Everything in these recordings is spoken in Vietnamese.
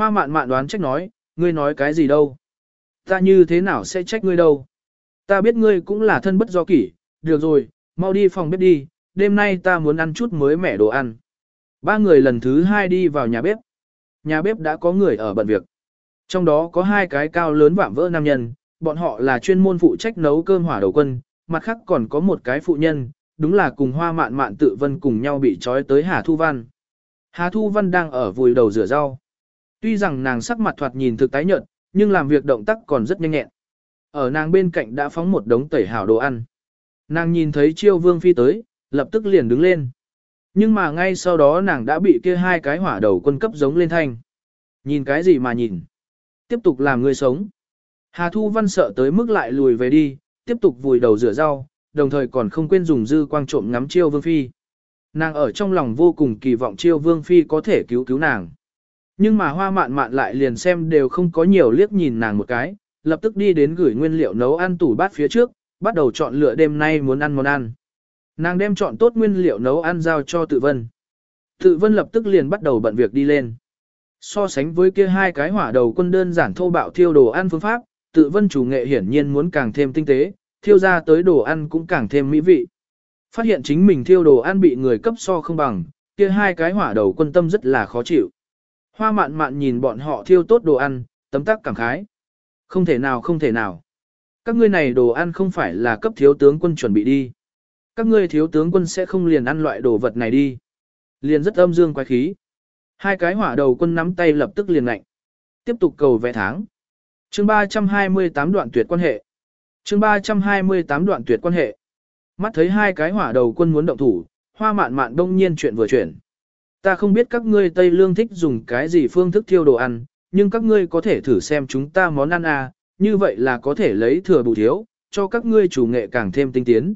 Hoa mạn mạn đoán trách nói, ngươi nói cái gì đâu? Ta như thế nào sẽ trách ngươi đâu? Ta biết ngươi cũng là thân bất do kỷ, được rồi, mau đi phòng bếp đi, đêm nay ta muốn ăn chút mới mẻ đồ ăn. Ba người lần thứ hai đi vào nhà bếp. Nhà bếp đã có người ở bận việc. Trong đó có hai cái cao lớn vạm vỡ nam nhân, bọn họ là chuyên môn phụ trách nấu cơm hỏa đầu quân, mặt khác còn có một cái phụ nhân, đúng là cùng hoa mạn mạn tự vân cùng nhau bị trói tới Hà Thu Văn. Hà Thu Văn đang ở vùi đầu rửa rau. Tuy rằng nàng sắc mặt thoạt nhìn thực tái nhợt, nhưng làm việc động tác còn rất nhanh nhẹn. Ở nàng bên cạnh đã phóng một đống tẩy hảo đồ ăn. Nàng nhìn thấy chiêu vương phi tới, lập tức liền đứng lên. Nhưng mà ngay sau đó nàng đã bị kia hai cái hỏa đầu quân cấp giống lên thanh. Nhìn cái gì mà nhìn? Tiếp tục làm người sống. Hà Thu Văn sợ tới mức lại lùi về đi, tiếp tục vùi đầu rửa rau, đồng thời còn không quên dùng dư quang trộm ngắm chiêu vương phi. Nàng ở trong lòng vô cùng kỳ vọng chiêu vương phi có thể cứu cứu nàng. Nhưng mà hoa mạn mạn lại liền xem đều không có nhiều liếc nhìn nàng một cái, lập tức đi đến gửi nguyên liệu nấu ăn tủ bát phía trước, bắt đầu chọn lựa đêm nay muốn ăn món ăn. Nàng đem chọn tốt nguyên liệu nấu ăn giao cho tự vân. Tự vân lập tức liền bắt đầu bận việc đi lên. So sánh với kia hai cái hỏa đầu quân đơn giản thô bạo thiêu đồ ăn phương pháp, tự vân chủ nghệ hiển nhiên muốn càng thêm tinh tế, thiêu ra tới đồ ăn cũng càng thêm mỹ vị. Phát hiện chính mình thiêu đồ ăn bị người cấp so không bằng, kia hai cái hỏa đầu quân tâm rất là khó chịu. Hoa mạn mạn nhìn bọn họ thiêu tốt đồ ăn, tấm tắc cảm khái. Không thể nào không thể nào. Các ngươi này đồ ăn không phải là cấp thiếu tướng quân chuẩn bị đi. Các ngươi thiếu tướng quân sẽ không liền ăn loại đồ vật này đi. Liền rất âm dương quái khí. Hai cái hỏa đầu quân nắm tay lập tức liền lạnh. Tiếp tục cầu vẽ tháng. Chương 328 đoạn tuyệt quan hệ. Chương 328 đoạn tuyệt quan hệ. Mắt thấy hai cái hỏa đầu quân muốn động thủ, hoa mạn mạn đông nhiên chuyện vừa chuyển. Ta không biết các ngươi Tây Lương thích dùng cái gì phương thức thiêu đồ ăn, nhưng các ngươi có thể thử xem chúng ta món ăn à, như vậy là có thể lấy thừa bù thiếu, cho các ngươi chủ nghệ càng thêm tinh tiến.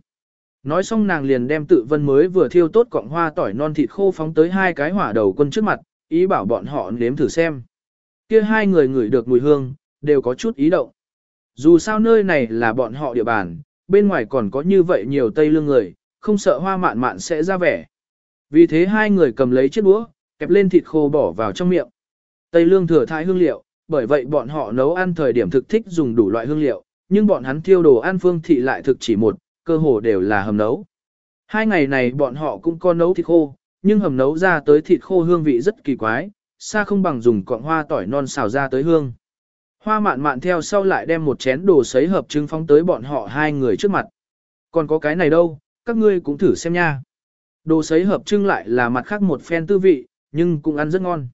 Nói xong nàng liền đem tự vân mới vừa thiêu tốt cọng hoa tỏi non thịt khô phóng tới hai cái hỏa đầu quân trước mặt, ý bảo bọn họ nếm thử xem. Kia hai người ngửi được mùi hương, đều có chút ý động. Dù sao nơi này là bọn họ địa bàn, bên ngoài còn có như vậy nhiều Tây Lương người, không sợ hoa mạn mạn sẽ ra vẻ. Vì thế hai người cầm lấy chiếc đũa, kẹp lên thịt khô bỏ vào trong miệng. Tây Lương thừa thái hương liệu, bởi vậy bọn họ nấu ăn thời điểm thực thích dùng đủ loại hương liệu, nhưng bọn hắn thiêu đồ ăn phương thị lại thực chỉ một, cơ hồ đều là hầm nấu. Hai ngày này bọn họ cũng có nấu thịt khô, nhưng hầm nấu ra tới thịt khô hương vị rất kỳ quái, xa không bằng dùng cọng hoa tỏi non xào ra tới hương. Hoa mạn mạn theo sau lại đem một chén đồ sấy hợp trứng phóng tới bọn họ hai người trước mặt. Còn có cái này đâu, các ngươi cũng thử xem nha. Đồ sấy hợp trưng lại là mặt khác một phen tư vị, nhưng cũng ăn rất ngon.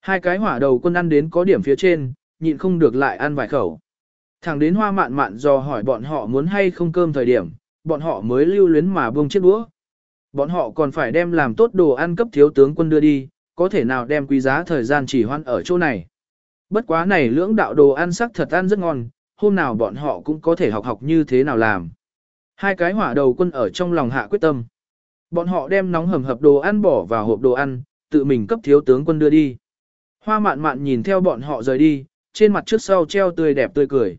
Hai cái hỏa đầu quân ăn đến có điểm phía trên, nhịn không được lại ăn vài khẩu. Thẳng đến hoa mạn mạn dò hỏi bọn họ muốn hay không cơm thời điểm, bọn họ mới lưu luyến mà buông chiếc đũa. Bọn họ còn phải đem làm tốt đồ ăn cấp thiếu tướng quân đưa đi, có thể nào đem quý giá thời gian chỉ hoan ở chỗ này. Bất quá này lưỡng đạo đồ ăn sắc thật ăn rất ngon, hôm nào bọn họ cũng có thể học học như thế nào làm. Hai cái hỏa đầu quân ở trong lòng hạ quyết tâm. Bọn họ đem nóng hầm hập đồ ăn bỏ vào hộp đồ ăn, tự mình cấp thiếu tướng quân đưa đi. Hoa mạn mạn nhìn theo bọn họ rời đi, trên mặt trước sau treo tươi đẹp tươi cười.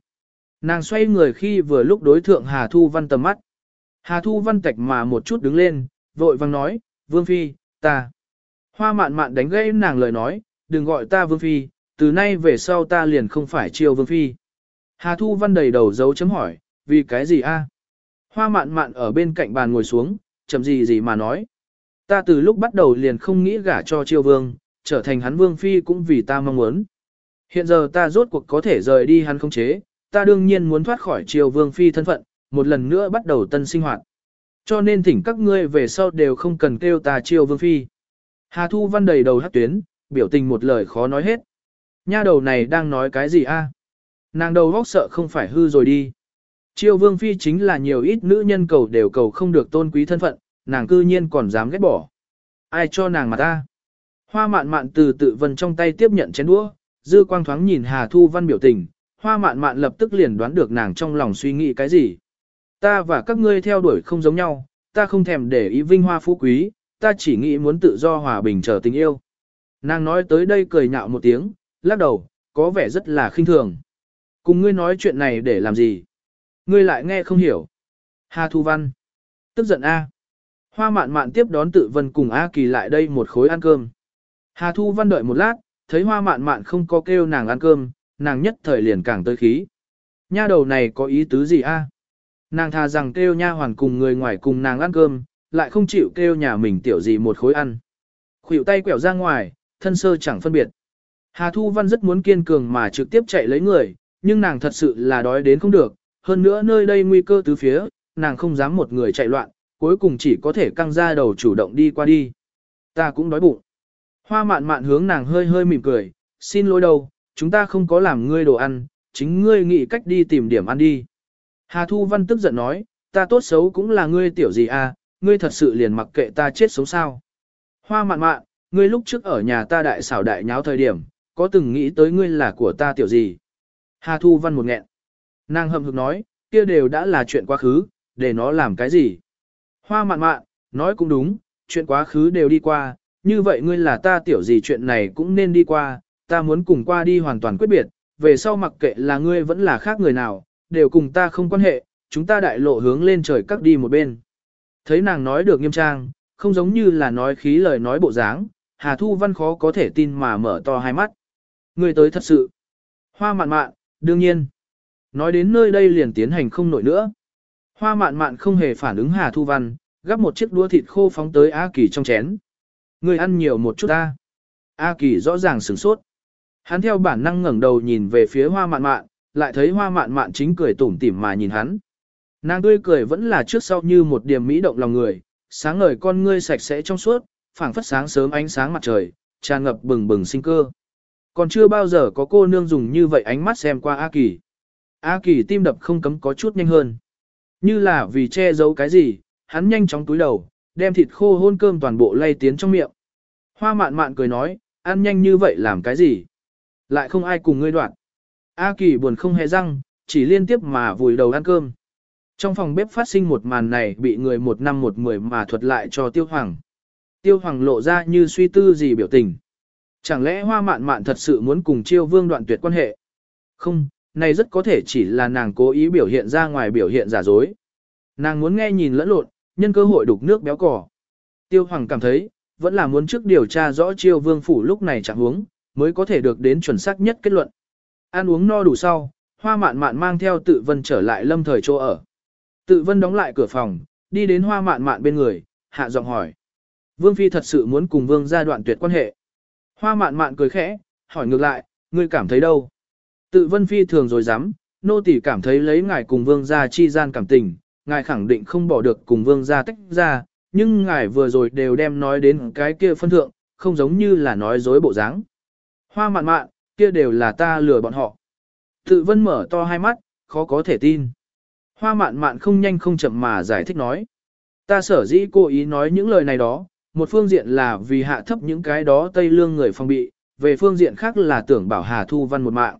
Nàng xoay người khi vừa lúc đối thượng Hà Thu Văn tầm mắt. Hà Thu Văn tạch mà một chút đứng lên, vội vang nói, Vương Phi, ta. Hoa mạn mạn đánh gãy nàng lời nói, đừng gọi ta Vương Phi, từ nay về sau ta liền không phải chiêu Vương Phi. Hà Thu Văn đầy đầu dấu chấm hỏi, vì cái gì a? Hoa mạn mạn ở bên cạnh bàn ngồi xuống, chậm gì gì mà nói. Ta từ lúc bắt đầu liền không nghĩ gả cho triều vương, trở thành hắn vương phi cũng vì ta mong muốn. Hiện giờ ta rốt cuộc có thể rời đi hắn không chế, ta đương nhiên muốn thoát khỏi triều vương phi thân phận, một lần nữa bắt đầu tân sinh hoạt. Cho nên thỉnh các ngươi về sau đều không cần kêu ta triều vương phi. Hà Thu Văn đầy đầu hát tuyến, biểu tình một lời khó nói hết. Nha đầu này đang nói cái gì a? Nàng đầu góc sợ không phải hư rồi đi. Chiêu vương phi chính là nhiều ít nữ nhân cầu đều cầu không được tôn quý thân phận, nàng cư nhiên còn dám ghét bỏ. Ai cho nàng mà ta? Hoa mạn mạn từ tự vân trong tay tiếp nhận chén đũa, dư quang thoáng nhìn Hà Thu Văn biểu tình, hoa mạn mạn lập tức liền đoán được nàng trong lòng suy nghĩ cái gì. Ta và các ngươi theo đuổi không giống nhau, ta không thèm để ý vinh hoa phú quý, ta chỉ nghĩ muốn tự do hòa bình chờ tình yêu. Nàng nói tới đây cười nhạo một tiếng, lắc đầu, có vẻ rất là khinh thường. Cùng ngươi nói chuyện này để làm gì? Ngươi lại nghe không hiểu. Hà Thu Văn. Tức giận A. Hoa mạn mạn tiếp đón tự vân cùng A Kỳ lại đây một khối ăn cơm. Hà Thu Văn đợi một lát, thấy hoa mạn mạn không có kêu nàng ăn cơm, nàng nhất thời liền càng tới khí. Nha đầu này có ý tứ gì a? Nàng thà rằng kêu nha hoàn cùng người ngoài cùng nàng ăn cơm, lại không chịu kêu nhà mình tiểu gì một khối ăn. Khuỷu tay quẹo ra ngoài, thân sơ chẳng phân biệt. Hà Thu Văn rất muốn kiên cường mà trực tiếp chạy lấy người, nhưng nàng thật sự là đói đến không được, hơn nữa nơi đây nguy cơ tứ phía, nàng không dám một người chạy loạn, cuối cùng chỉ có thể căng ra đầu chủ động đi qua đi. Ta cũng đói bụng. Hoa mạn mạn hướng nàng hơi hơi mỉm cười, xin lỗi đâu, chúng ta không có làm ngươi đồ ăn, chính ngươi nghĩ cách đi tìm điểm ăn đi. Hà Thu Văn tức giận nói, ta tốt xấu cũng là ngươi tiểu gì à, ngươi thật sự liền mặc kệ ta chết sống sao. Hoa mạn mạn, ngươi lúc trước ở nhà ta đại xảo đại nháo thời điểm, có từng nghĩ tới ngươi là của ta tiểu gì? Hà Thu Văn một nghẹn. Nàng hậm hực nói, kia đều đã là chuyện quá khứ, để nó làm cái gì? Hoa mạn mạn, nói cũng đúng, chuyện quá khứ đều đi qua, như vậy ngươi là ta tiểu gì chuyện này cũng nên đi qua, ta muốn cùng qua đi hoàn toàn quyết biệt, về sau mặc kệ là ngươi vẫn là khác người nào, đều cùng ta không quan hệ, chúng ta đại lộ hướng lên trời cắt đi một bên. Thấy nàng nói được nghiêm trang, không giống như là nói khí lời nói bộ dáng, Hà Thu Văn khó có thể tin mà mở to hai mắt. Ngươi tới thật sự. Hoa mạn mạn, đương nhiên. Nói đến nơi đây liền tiến hành không nổi nữa. Hoa mạn mạn không hề phản ứng Hà Thu Văn, gắp một chiếc đũa thịt khô phóng tới A Kỳ trong chén. người ăn nhiều một chút ta. A Kỳ rõ ràng sửng sốt. Hắn theo bản năng ngẩng đầu nhìn về phía hoa mạn mạn, lại thấy hoa mạn mạn chính cười tủm tỉm mà nhìn hắn. Nàng tươi cười vẫn là trước sau như một điểm mỹ động lòng người, sáng ngời con ngươi sạch sẽ trong suốt, phảng phất sáng sớm ánh sáng mặt trời, tràn ngập bừng bừng sinh cơ. Còn chưa bao giờ có cô nương dùng như vậy ánh mắt xem qua A Kỳ. A Kỳ tim đập không cấm có chút nhanh hơn. Như là vì che giấu cái gì, hắn nhanh chóng túi đầu, đem thịt khô hôn cơm toàn bộ lay tiến trong miệng. Hoa mạn mạn cười nói, ăn nhanh như vậy làm cái gì? Lại không ai cùng ngươi đoạn. A Kỳ buồn không hề răng, chỉ liên tiếp mà vùi đầu ăn cơm. Trong phòng bếp phát sinh một màn này bị người một năm một mười mà thuật lại cho Tiêu Hoàng. Tiêu Hoàng lộ ra như suy tư gì biểu tình. Chẳng lẽ hoa mạn mạn thật sự muốn cùng chiêu vương đoạn tuyệt quan hệ? Không, này rất có thể chỉ là nàng cố ý biểu hiện ra ngoài biểu hiện giả dối. Nàng muốn nghe nhìn lẫn lộn, nhân cơ hội đục nước béo cỏ. Tiêu Hoàng cảm thấy, vẫn là muốn trước điều tra rõ chiêu vương phủ lúc này chẳng huống, mới có thể được đến chuẩn xác nhất kết luận. Ăn uống no đủ sau, hoa mạn mạn mang theo tự vân trở lại lâm thời chỗ ở. Tự vân đóng lại cửa phòng, đi đến hoa mạn mạn bên người, hạ giọng hỏi. Vương Phi thật sự muốn cùng vương gia đoạn tuyệt quan hệ. Hoa mạn mạn cười khẽ, hỏi ngược lại, ngươi cảm thấy đâu? Tự vân Phi thường rồi dám, nô tỳ cảm thấy lấy ngài cùng vương gia chi gian cảm tình, ngài khẳng định không bỏ được cùng vương gia tách ra, nhưng ngài vừa rồi đều đem nói đến cái kia phân thượng, không giống như là nói dối bộ dáng. Hoa mạn mạn, kia đều là ta lừa bọn họ. Tự vân mở to hai mắt, khó có thể tin. Hoa mạn mạn không nhanh không chậm mà giải thích nói. Ta sở dĩ cố ý nói những lời này đó, một phương diện là vì hạ thấp những cái đó Tây Lương người phong bị, về phương diện khác là tưởng bảo Hà Thu Văn một mạng.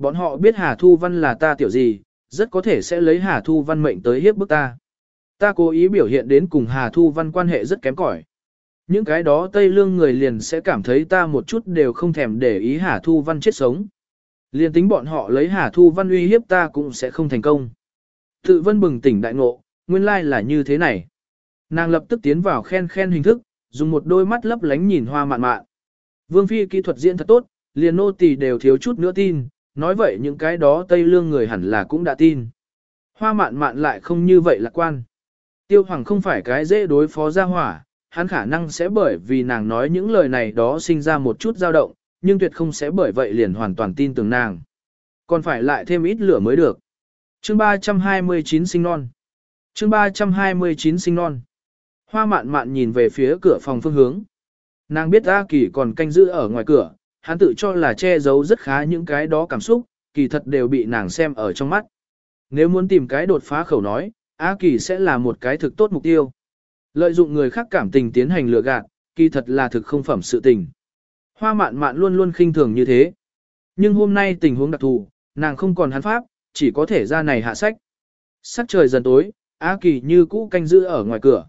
Bọn họ biết Hà Thu Văn là ta tiểu gì, rất có thể sẽ lấy Hà Thu Văn mệnh tới hiếp bức ta. Ta cố ý biểu hiện đến cùng Hà Thu Văn quan hệ rất kém cỏi. Những cái đó Tây Lương người liền sẽ cảm thấy ta một chút đều không thèm để ý Hà Thu Văn chết sống. Liền tính bọn họ lấy Hà Thu Văn uy hiếp ta cũng sẽ không thành công. Tự vân bừng tỉnh đại ngộ, nguyên lai là như thế này. Nàng lập tức tiến vào khen khen hình thức, dùng một đôi mắt lấp lánh nhìn hoa mạn mạn. Vương Phi kỹ thuật diễn thật tốt, liền nô tỳ đều thiếu chút nữa tin, nói vậy những cái đó Tây Lương người hẳn là cũng đã tin. Hoa mạn mạn lại không như vậy lạc quan. Tiêu Hoàng không phải cái dễ đối phó ra hỏa, hắn khả năng sẽ bởi vì nàng nói những lời này đó sinh ra một chút dao động, nhưng tuyệt không sẽ bởi vậy liền hoàn toàn tin tưởng nàng. Còn phải lại thêm ít lửa mới được. Chương 329 sinh non. Chương 329 sinh non. Hoa mạn mạn nhìn về phía cửa phòng phương hướng. Nàng biết A Kỳ còn canh giữ ở ngoài cửa, hắn tự cho là che giấu rất khá những cái đó cảm xúc, kỳ thật đều bị nàng xem ở trong mắt. Nếu muốn tìm cái đột phá khẩu nói, A Kỳ sẽ là một cái thực tốt mục tiêu. Lợi dụng người khác cảm tình tiến hành lừa gạt, kỳ thật là thực không phẩm sự tình. Hoa mạn mạn luôn luôn khinh thường như thế. Nhưng hôm nay tình huống đặc thù, nàng không còn hắn pháp, chỉ có thể ra này hạ sách. Sắc trời dần tối, A Kỳ như cũ canh giữ ở ngoài cửa.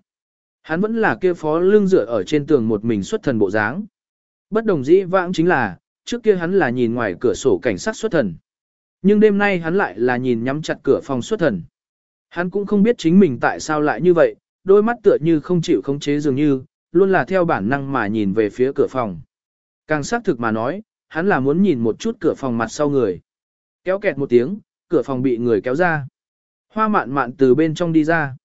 Hắn vẫn là kia phó lưng dựa ở trên tường một mình xuất thần bộ dáng. Bất đồng dĩ vãng chính là, trước kia hắn là nhìn ngoài cửa sổ cảnh sát xuất thần. Nhưng đêm nay hắn lại là nhìn nhắm chặt cửa phòng xuất thần. Hắn cũng không biết chính mình tại sao lại như vậy, đôi mắt tựa như không chịu khống chế dường như, luôn là theo bản năng mà nhìn về phía cửa phòng. Càng xác thực mà nói, hắn là muốn nhìn một chút cửa phòng mặt sau người. Kéo kẹt một tiếng, cửa phòng bị người kéo ra. Hoa mạn mạn từ bên trong đi ra.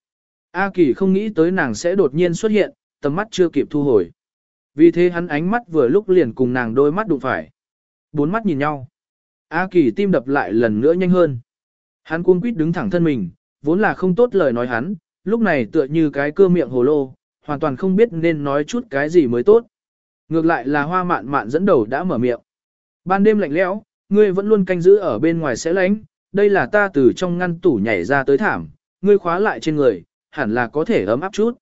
A Kỳ không nghĩ tới nàng sẽ đột nhiên xuất hiện, tầm mắt chưa kịp thu hồi. Vì thế hắn ánh mắt vừa lúc liền cùng nàng đôi mắt đụng phải. Bốn mắt nhìn nhau. A Kỳ tim đập lại lần nữa nhanh hơn. Hắn cuống quýt đứng thẳng thân mình, vốn là không tốt lời nói hắn, lúc này tựa như cái cơ miệng hồ lô, hoàn toàn không biết nên nói chút cái gì mới tốt. Ngược lại là hoa mạn mạn dẫn đầu đã mở miệng. Ban đêm lạnh lẽo, ngươi vẫn luôn canh giữ ở bên ngoài sẽ lánh, đây là ta từ trong ngăn tủ nhảy ra tới thảm, ngươi khóa lại trên người, hẳn là có thể ấm áp chút.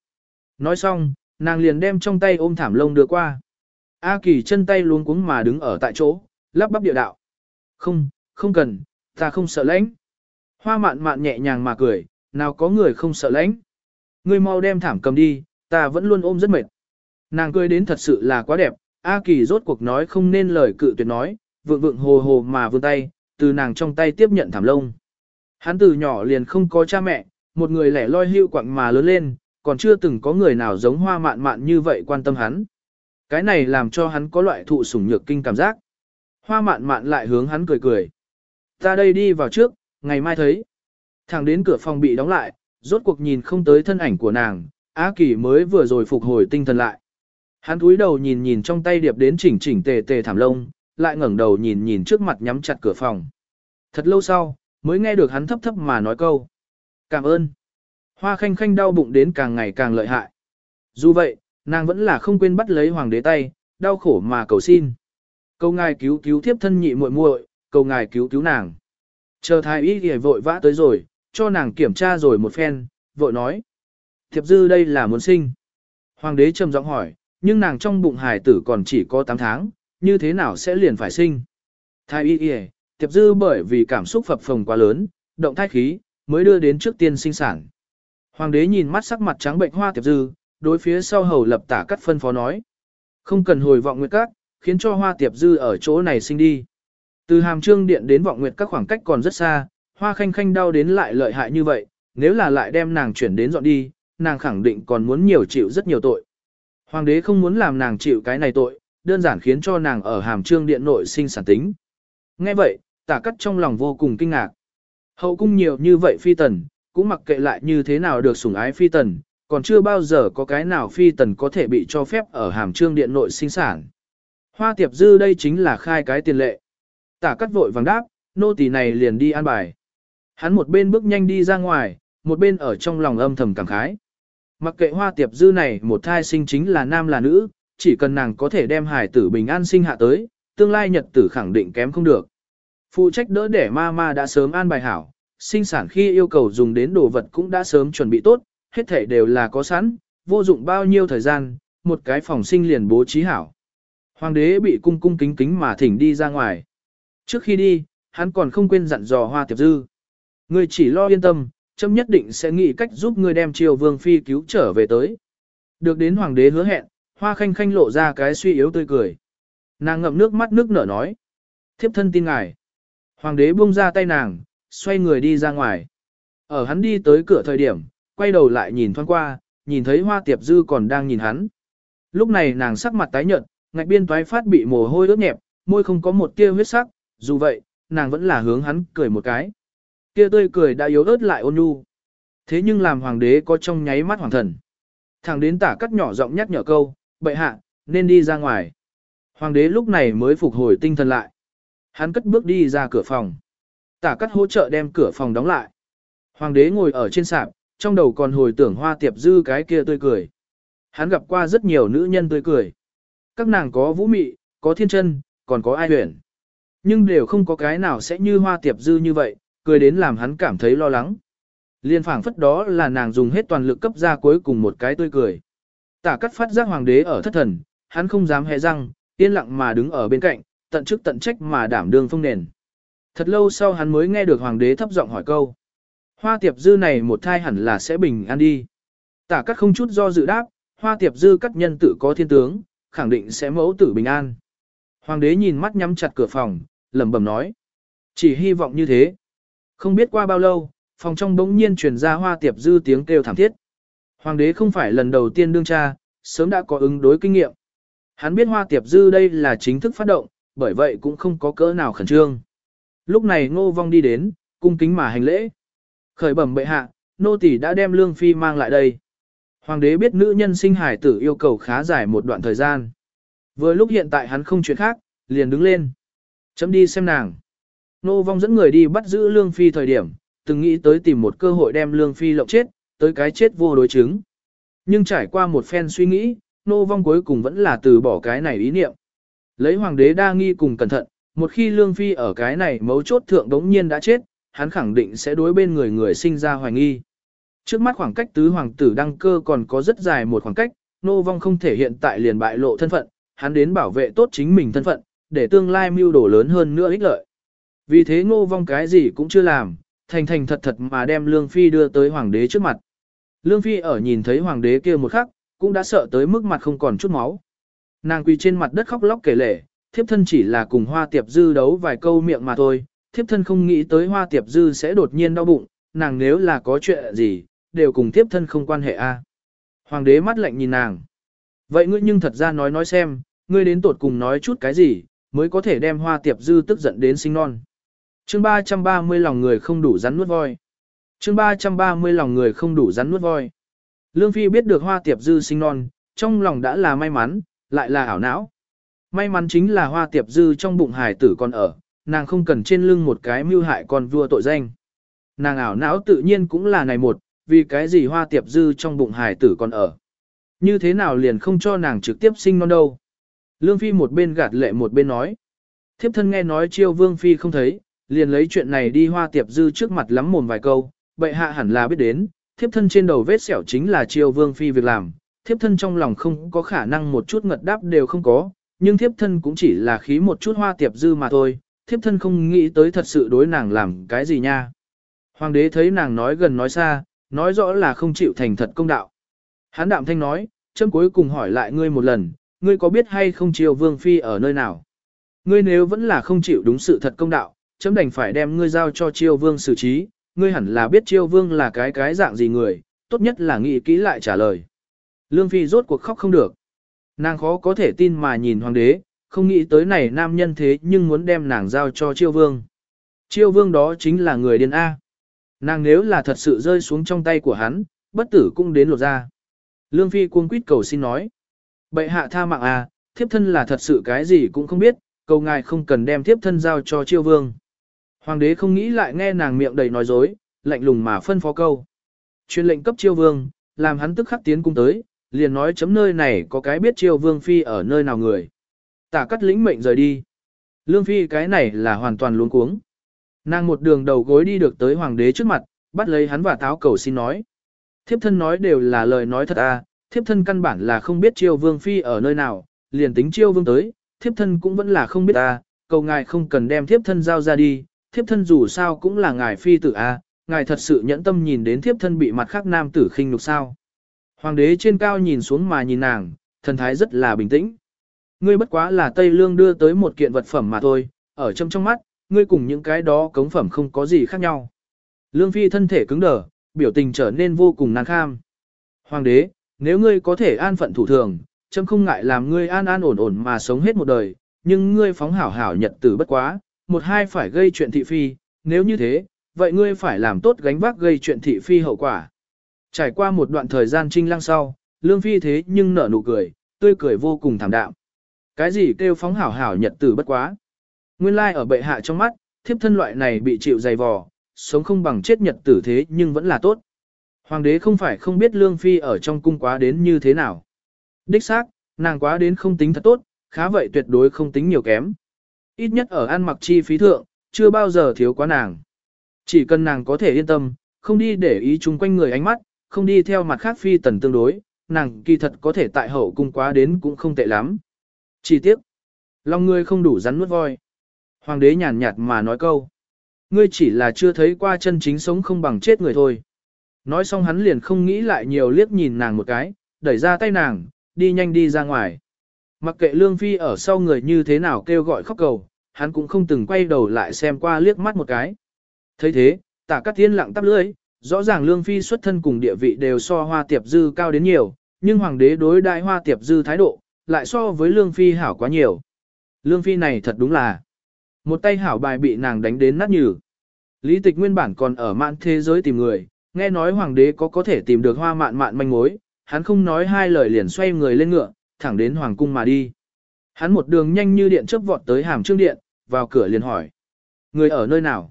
Nói xong, nàng liền đem trong tay ôm thảm lông đưa qua. A Kỳ chân tay luống cuống mà đứng ở tại chỗ, lắp bắp địa đạo. Không, không cần, ta không sợ lãnh. Hoa mạn mạn nhẹ nhàng mà cười, nào có người không sợ lãnh. Ngươi mau đem thảm cầm đi, ta vẫn luôn ôm rất mệt. Nàng cười đến thật sự là quá đẹp, A Kỳ rốt cuộc nói không nên lời cự tuyệt nói, vượng vượng hồ hồ mà vươn tay, từ nàng trong tay tiếp nhận thảm lông. Hắn từ nhỏ liền không có cha mẹ, một người lẻ loi hưu quặng mà lớn lên, còn chưa từng có người nào giống hoa mạn mạn như vậy quan tâm hắn. Cái này làm cho hắn có loại thụ sủng nhược kinh cảm giác. Hoa mạn mạn lại hướng hắn cười cười. Ta đây đi vào trước, ngày mai thấy. thằng đến cửa phòng bị đóng lại, rốt cuộc nhìn không tới thân ảnh của nàng, Á Kỳ mới vừa rồi phục hồi tinh thần lại. Hắn cúi đầu nhìn nhìn trong tay điệp đến chỉnh chỉnh tề tề thảm lông, lại ngẩng đầu nhìn nhìn trước mặt nhắm chặt cửa phòng. Thật lâu sau, mới nghe được hắn thấp thấp mà nói câu. Cảm ơn. Hoa khanh khanh đau bụng đến càng ngày càng lợi hại. Dù vậy, nàng vẫn là không quên bắt lấy hoàng đế tay, đau khổ mà cầu xin. Cầu ngài cứu cứu thiếp thân nhị muội muội, cầu ngài cứu cứu nàng. Chờ thái y thì vội vã tới rồi, cho nàng kiểm tra rồi một phen, vội nói. Thiệp dư đây là muốn sinh. Hoàng đế trầm giọng hỏi, nhưng nàng trong bụng Hải tử còn chỉ có 8 tháng, như thế nào sẽ liền phải sinh? Thái y y, thiệp dư bởi vì cảm xúc phập phồng quá lớn, động thai khí, mới đưa đến trước tiên sinh sản. Hoàng đế nhìn mắt sắc mặt trắng bệnh hoa tiệp dư, đối phía sau hầu lập tả cắt phân phó nói. Không cần hồi vọng nguyệt các, khiến cho hoa tiệp dư ở chỗ này sinh đi. Từ hàm trương điện đến vọng nguyệt các khoảng cách còn rất xa, hoa khanh khanh đau đến lại lợi hại như vậy, nếu là lại đem nàng chuyển đến dọn đi, nàng khẳng định còn muốn nhiều chịu rất nhiều tội. Hoàng đế không muốn làm nàng chịu cái này tội, đơn giản khiến cho nàng ở hàm trương điện nội sinh sản tính. Nghe vậy, tả cắt trong lòng vô cùng kinh ngạc. Hậu cung nhiều như vậy phi tần, cũng mặc kệ lại như thế nào được sủng ái phi tần, còn chưa bao giờ có cái nào phi tần có thể bị cho phép ở hàm trương điện nội sinh sản. Hoa tiệp dư đây chính là khai cái tiền lệ. Tả cắt vội vàng đáp, nô tỳ này liền đi an bài. Hắn một bên bước nhanh đi ra ngoài, một bên ở trong lòng âm thầm cảm khái. Mặc kệ hoa tiệp dư này một thai sinh chính là nam là nữ, chỉ cần nàng có thể đem Hải tử bình an sinh hạ tới, tương lai nhật tử khẳng định kém không được. Phụ trách đỡ để ma ma đã sớm an bài hảo, sinh sản khi yêu cầu dùng đến đồ vật cũng đã sớm chuẩn bị tốt, hết thể đều là có sẵn, vô dụng bao nhiêu thời gian, một cái phòng sinh liền bố trí hảo. Hoàng đế bị cung cung kính kính mà thỉnh đi ra ngoài. Trước khi đi, hắn còn không quên dặn dò hoa tiệp dư. Ngươi chỉ lo yên tâm, chấm nhất định sẽ nghĩ cách giúp ngươi đem triều vương phi cứu trở về tới. Được đến hoàng đế hứa hẹn, hoa khanh khanh lộ ra cái suy yếu tươi cười. Nàng ngậm nước mắt nước nở nói. Thiếp thân tin ngài. Hoàng đế buông ra tay nàng, xoay người đi ra ngoài. Ở hắn đi tới cửa thời điểm, quay đầu lại nhìn thoáng qua, nhìn thấy hoa tiệp dư còn đang nhìn hắn. Lúc này nàng sắc mặt tái nhợt, ngạch biên toái phát bị mồ hôi ướt nhẹp, môi không có một tia huyết sắc, dù vậy, nàng vẫn là hướng hắn cười một cái. Kia tươi cười đã yếu ớt lại ôn nhu. Thế nhưng làm hoàng đế có trong nháy mắt hoàng thần. thằng đến tả cắt nhỏ giọng nhắc nhở câu, bệ hạ, nên đi ra ngoài. Hoàng đế lúc này mới phục hồi tinh thần lại. Hắn cất bước đi ra cửa phòng. Tả cắt hỗ trợ đem cửa phòng đóng lại. Hoàng đế ngồi ở trên sạp, trong đầu còn hồi tưởng hoa tiệp dư cái kia tươi cười. Hắn gặp qua rất nhiều nữ nhân tươi cười. Các nàng có vũ mị, có thiên chân, còn có ai huyền. Nhưng đều không có cái nào sẽ như hoa tiệp dư như vậy, cười đến làm hắn cảm thấy lo lắng. Liên phảng phất đó là nàng dùng hết toàn lực cấp ra cuối cùng một cái tươi cười. Tả cắt phát giác hoàng đế ở thất thần, hắn không dám hé răng, yên lặng mà đứng ở bên cạnh, tận chức tận trách mà đảm đương phong nền. Thật lâu sau hắn mới nghe được hoàng đế thấp giọng hỏi câu. Hoa tiệp dư này một thai hẳn là sẽ bình an đi. Tả cắt không chút do dự đáp, hoa tiệp dư cắt nhân tử có thiên tướng, khẳng định sẽ mẫu tử bình an. Hoàng đế nhìn mắt nhắm chặt cửa phòng, lẩm bẩm nói. Chỉ hy vọng như thế. Không biết qua bao lâu, phòng trong bỗng nhiên truyền ra hoa tiệp dư tiếng kêu thảm thiết. Hoàng đế không phải lần đầu tiên đương cha, sớm đã có ứng đối kinh nghiệm. Hắn biết hoa tiệp dư đây là chính thức phát động, bởi vậy cũng không có cỡ nào khẩn trương. Lúc này ngô vong đi đến, cung kính mà hành lễ. Khởi bẩm bệ hạ, nô tỳ đã đem lương phi mang lại đây. Hoàng đế biết nữ nhân sinh hải tử yêu cầu khá dài một đoạn thời gian. Vừa lúc hiện tại hắn không chuyện khác, liền đứng lên. Chấm đi xem nàng. Nô vong dẫn người đi bắt giữ lương phi thời điểm, từng nghĩ tới tìm một cơ hội đem lương phi lộng chết, tới cái chết vô đối chứng. Nhưng trải qua một phen suy nghĩ, nô vong cuối cùng vẫn là từ bỏ cái này ý niệm. Lấy hoàng đế đa nghi cùng cẩn thận, một khi lương phi ở cái này mấu chốt thượng đống nhiên đã chết, hắn khẳng định sẽ đối bên người người sinh ra hoài nghi. Trước mắt khoảng cách tứ hoàng tử đăng cơ còn có rất dài một khoảng cách, nô vong không thể hiện tại liền bại lộ thân phận, hắn đến bảo vệ tốt chính mình thân phận, để tương lai mưu đồ lớn hơn nữa ích lợi. Vì thế ngô vong cái gì cũng chưa làm, thành thành thật thật mà đem Lương Phi đưa tới hoàng đế trước mặt. Lương Phi ở nhìn thấy hoàng đế kia một khắc, cũng đã sợ tới mức mặt không còn chút máu. Nàng quỳ trên mặt đất khóc lóc kể lể, thiếp thân chỉ là cùng hoa tiệp dư đấu vài câu miệng mà thôi, thiếp thân không nghĩ tới hoa tiệp dư sẽ đột nhiên đau bụng, nàng nếu là có chuyện gì, đều cùng thiếp thân không quan hệ a. Hoàng đế mắt lạnh nhìn nàng. Vậy ngươi nhưng thật ra nói nói xem, ngươi đến tột cùng nói chút cái gì, mới có thể đem hoa tiệp dư tức giận đến sinh non. Chương 330 lòng người không đủ rắn nuốt voi. Chương 330 lòng người không đủ rắn nuốt voi. Lương Phi biết được hoa tiệp dư sinh non, trong lòng đã là may mắn, lại là ảo não. May mắn chính là hoa tiệp dư trong bụng hải tử còn ở, nàng không cần trên lưng một cái mưu hại con vua tội danh. Nàng ảo não tự nhiên cũng là này một, vì cái gì hoa tiệp dư trong bụng hải tử còn ở. Như thế nào liền không cho nàng trực tiếp sinh non đâu. Lương Phi một bên gạt lệ một bên nói. Thiếp thân nghe nói chiêu vương Phi không thấy, liền lấy chuyện này đi hoa tiệp dư trước mặt lắm mồm vài câu, bệ hạ hẳn là biết đến, thiếp thân trên đầu vết sẹo chính là chiêu vương Phi việc làm, thiếp thân trong lòng không có khả năng một chút ngật đáp đều không có, nhưng thiếp thân cũng chỉ là khí một chút hoa tiệp dư mà thôi, thiếp thân không nghĩ tới thật sự đối nàng làm cái gì nha. Hoàng đế thấy nàng nói gần nói xa, nói rõ là không chịu thành thật công đạo. Hán đạm thanh nói, châm cuối cùng hỏi lại ngươi một lần, ngươi có biết hay không triều vương phi ở nơi nào? Ngươi nếu vẫn là không chịu đúng sự thật công đạo, chấm đành phải đem ngươi giao cho chiêu vương xử trí, ngươi hẳn là biết chiêu vương là cái cái dạng gì người, tốt nhất là nghĩ kỹ lại trả lời. Lương phi rốt cuộc khóc không được. Nàng khó có thể tin mà nhìn hoàng đế, không nghĩ tới này nam nhân thế nhưng muốn đem nàng giao cho chiêu vương. Chiêu vương đó chính là người điên A. Nàng nếu là thật sự rơi xuống trong tay của hắn, bất tử cũng đến lột ra. Lương Phi cuống quýt cầu xin nói. Bệ hạ tha mạng à, thiếp thân là thật sự cái gì cũng không biết, cầu ngài không cần đem thiếp thân giao cho chiêu vương. Hoàng đế không nghĩ lại nghe nàng miệng đầy nói dối, lạnh lùng mà phân phó câu. Chuyên lệnh cấp chiêu vương, làm hắn tức khắc tiến cung tới, liền nói chấm nơi này có cái biết chiêu vương phi ở nơi nào người. Tả cắt lĩnh mệnh rời đi. Lương phi cái này là hoàn toàn luống cuống. Nàng một đường đầu gối đi được tới hoàng đế trước mặt, bắt lấy hắn và táo cầu xin nói. Thiếp thân nói đều là lời nói thật à, thiếp thân căn bản là không biết chiêu vương phi ở nơi nào, liền tính chiêu vương tới, thiếp thân cũng vẫn là không biết à, cầu ngài không cần đem thiếp thân giao ra đi, thiếp thân dù sao cũng là ngài phi tử à, ngài thật sự nhẫn tâm nhìn đến thiếp thân bị mặt khác nam tử khinh nhục sao. Hoàng đế trên cao nhìn xuống mà nhìn nàng, thần thái rất là bình tĩnh. Ngươi bất quá là Tây Lương đưa tới một kiện vật phẩm mà thôi, ở trong trong mắt, ngươi cùng những cái đó cống phẩm không có gì khác nhau. Lương Phi thân thể cứng đờ, biểu tình trở nên vô cùng nan kham. Hoàng đế, nếu ngươi có thể an phận thủ thường, chấm không ngại làm ngươi an an ổn ổn mà sống hết một đời, nhưng ngươi phóng hảo hảo nhật tử bất quá, một hai phải gây chuyện thị phi, nếu như thế, vậy ngươi phải làm tốt gánh vác gây chuyện thị phi hậu quả. Trải qua một đoạn thời gian trinh lăng sau, lương phi thế nhưng nở nụ cười, tươi cười vô cùng thảm đạm. Cái gì kêu phóng hảo hảo nhật tử bất quá. Nguyên lai like ở bệ hạ trong mắt, thiếp thân loại này bị chịu dày vò, sống không bằng chết nhật tử thế nhưng vẫn là tốt. Hoàng đế không phải không biết lương phi ở trong cung quá đến như thế nào. Đích xác, nàng quá đến không tính thật tốt, khá vậy tuyệt đối không tính nhiều kém. Ít nhất ở ăn mặc chi phí thượng, chưa bao giờ thiếu quá nàng. Chỉ cần nàng có thể yên tâm, không đi để ý chung quanh người ánh mắt, không đi theo mặt khác phi tần tương đối, nàng kỳ thật có thể tại hậu cung quá đến cũng không tệ lắm. Chỉ tiếc, lòng ngươi không đủ rắn nuốt voi. Hoàng đế nhàn nhạt mà nói câu. Ngươi chỉ là chưa thấy qua chân chính sống không bằng chết người thôi. Nói xong hắn liền không nghĩ lại nhiều liếc nhìn nàng một cái, đẩy ra tay nàng, đi nhanh đi ra ngoài. Mặc kệ Lương Phi ở sau người như thế nào kêu gọi khóc cầu, hắn cũng không từng quay đầu lại xem qua liếc mắt một cái. thấy thế, tả cắt thiên lặng tắp lưỡi, rõ ràng Lương Phi xuất thân cùng địa vị đều so hoa tiệp dư cao đến nhiều, nhưng hoàng đế đối đại hoa tiệp dư thái độ, lại so với Lương Phi hảo quá nhiều. Lương Phi này thật đúng là một tay hảo bài bị nàng đánh đến nát nhừ. Lý tịch nguyên bản còn ở mạn thế giới tìm người, nghe nói hoàng đế có có thể tìm được hoa mạn mạn manh mối, hắn không nói hai lời liền xoay người lên ngựa, thẳng đến hoàng cung mà đi. Hắn một đường nhanh như điện chớp vọt tới hàm trương điện, vào cửa liền hỏi. Người ở nơi nào?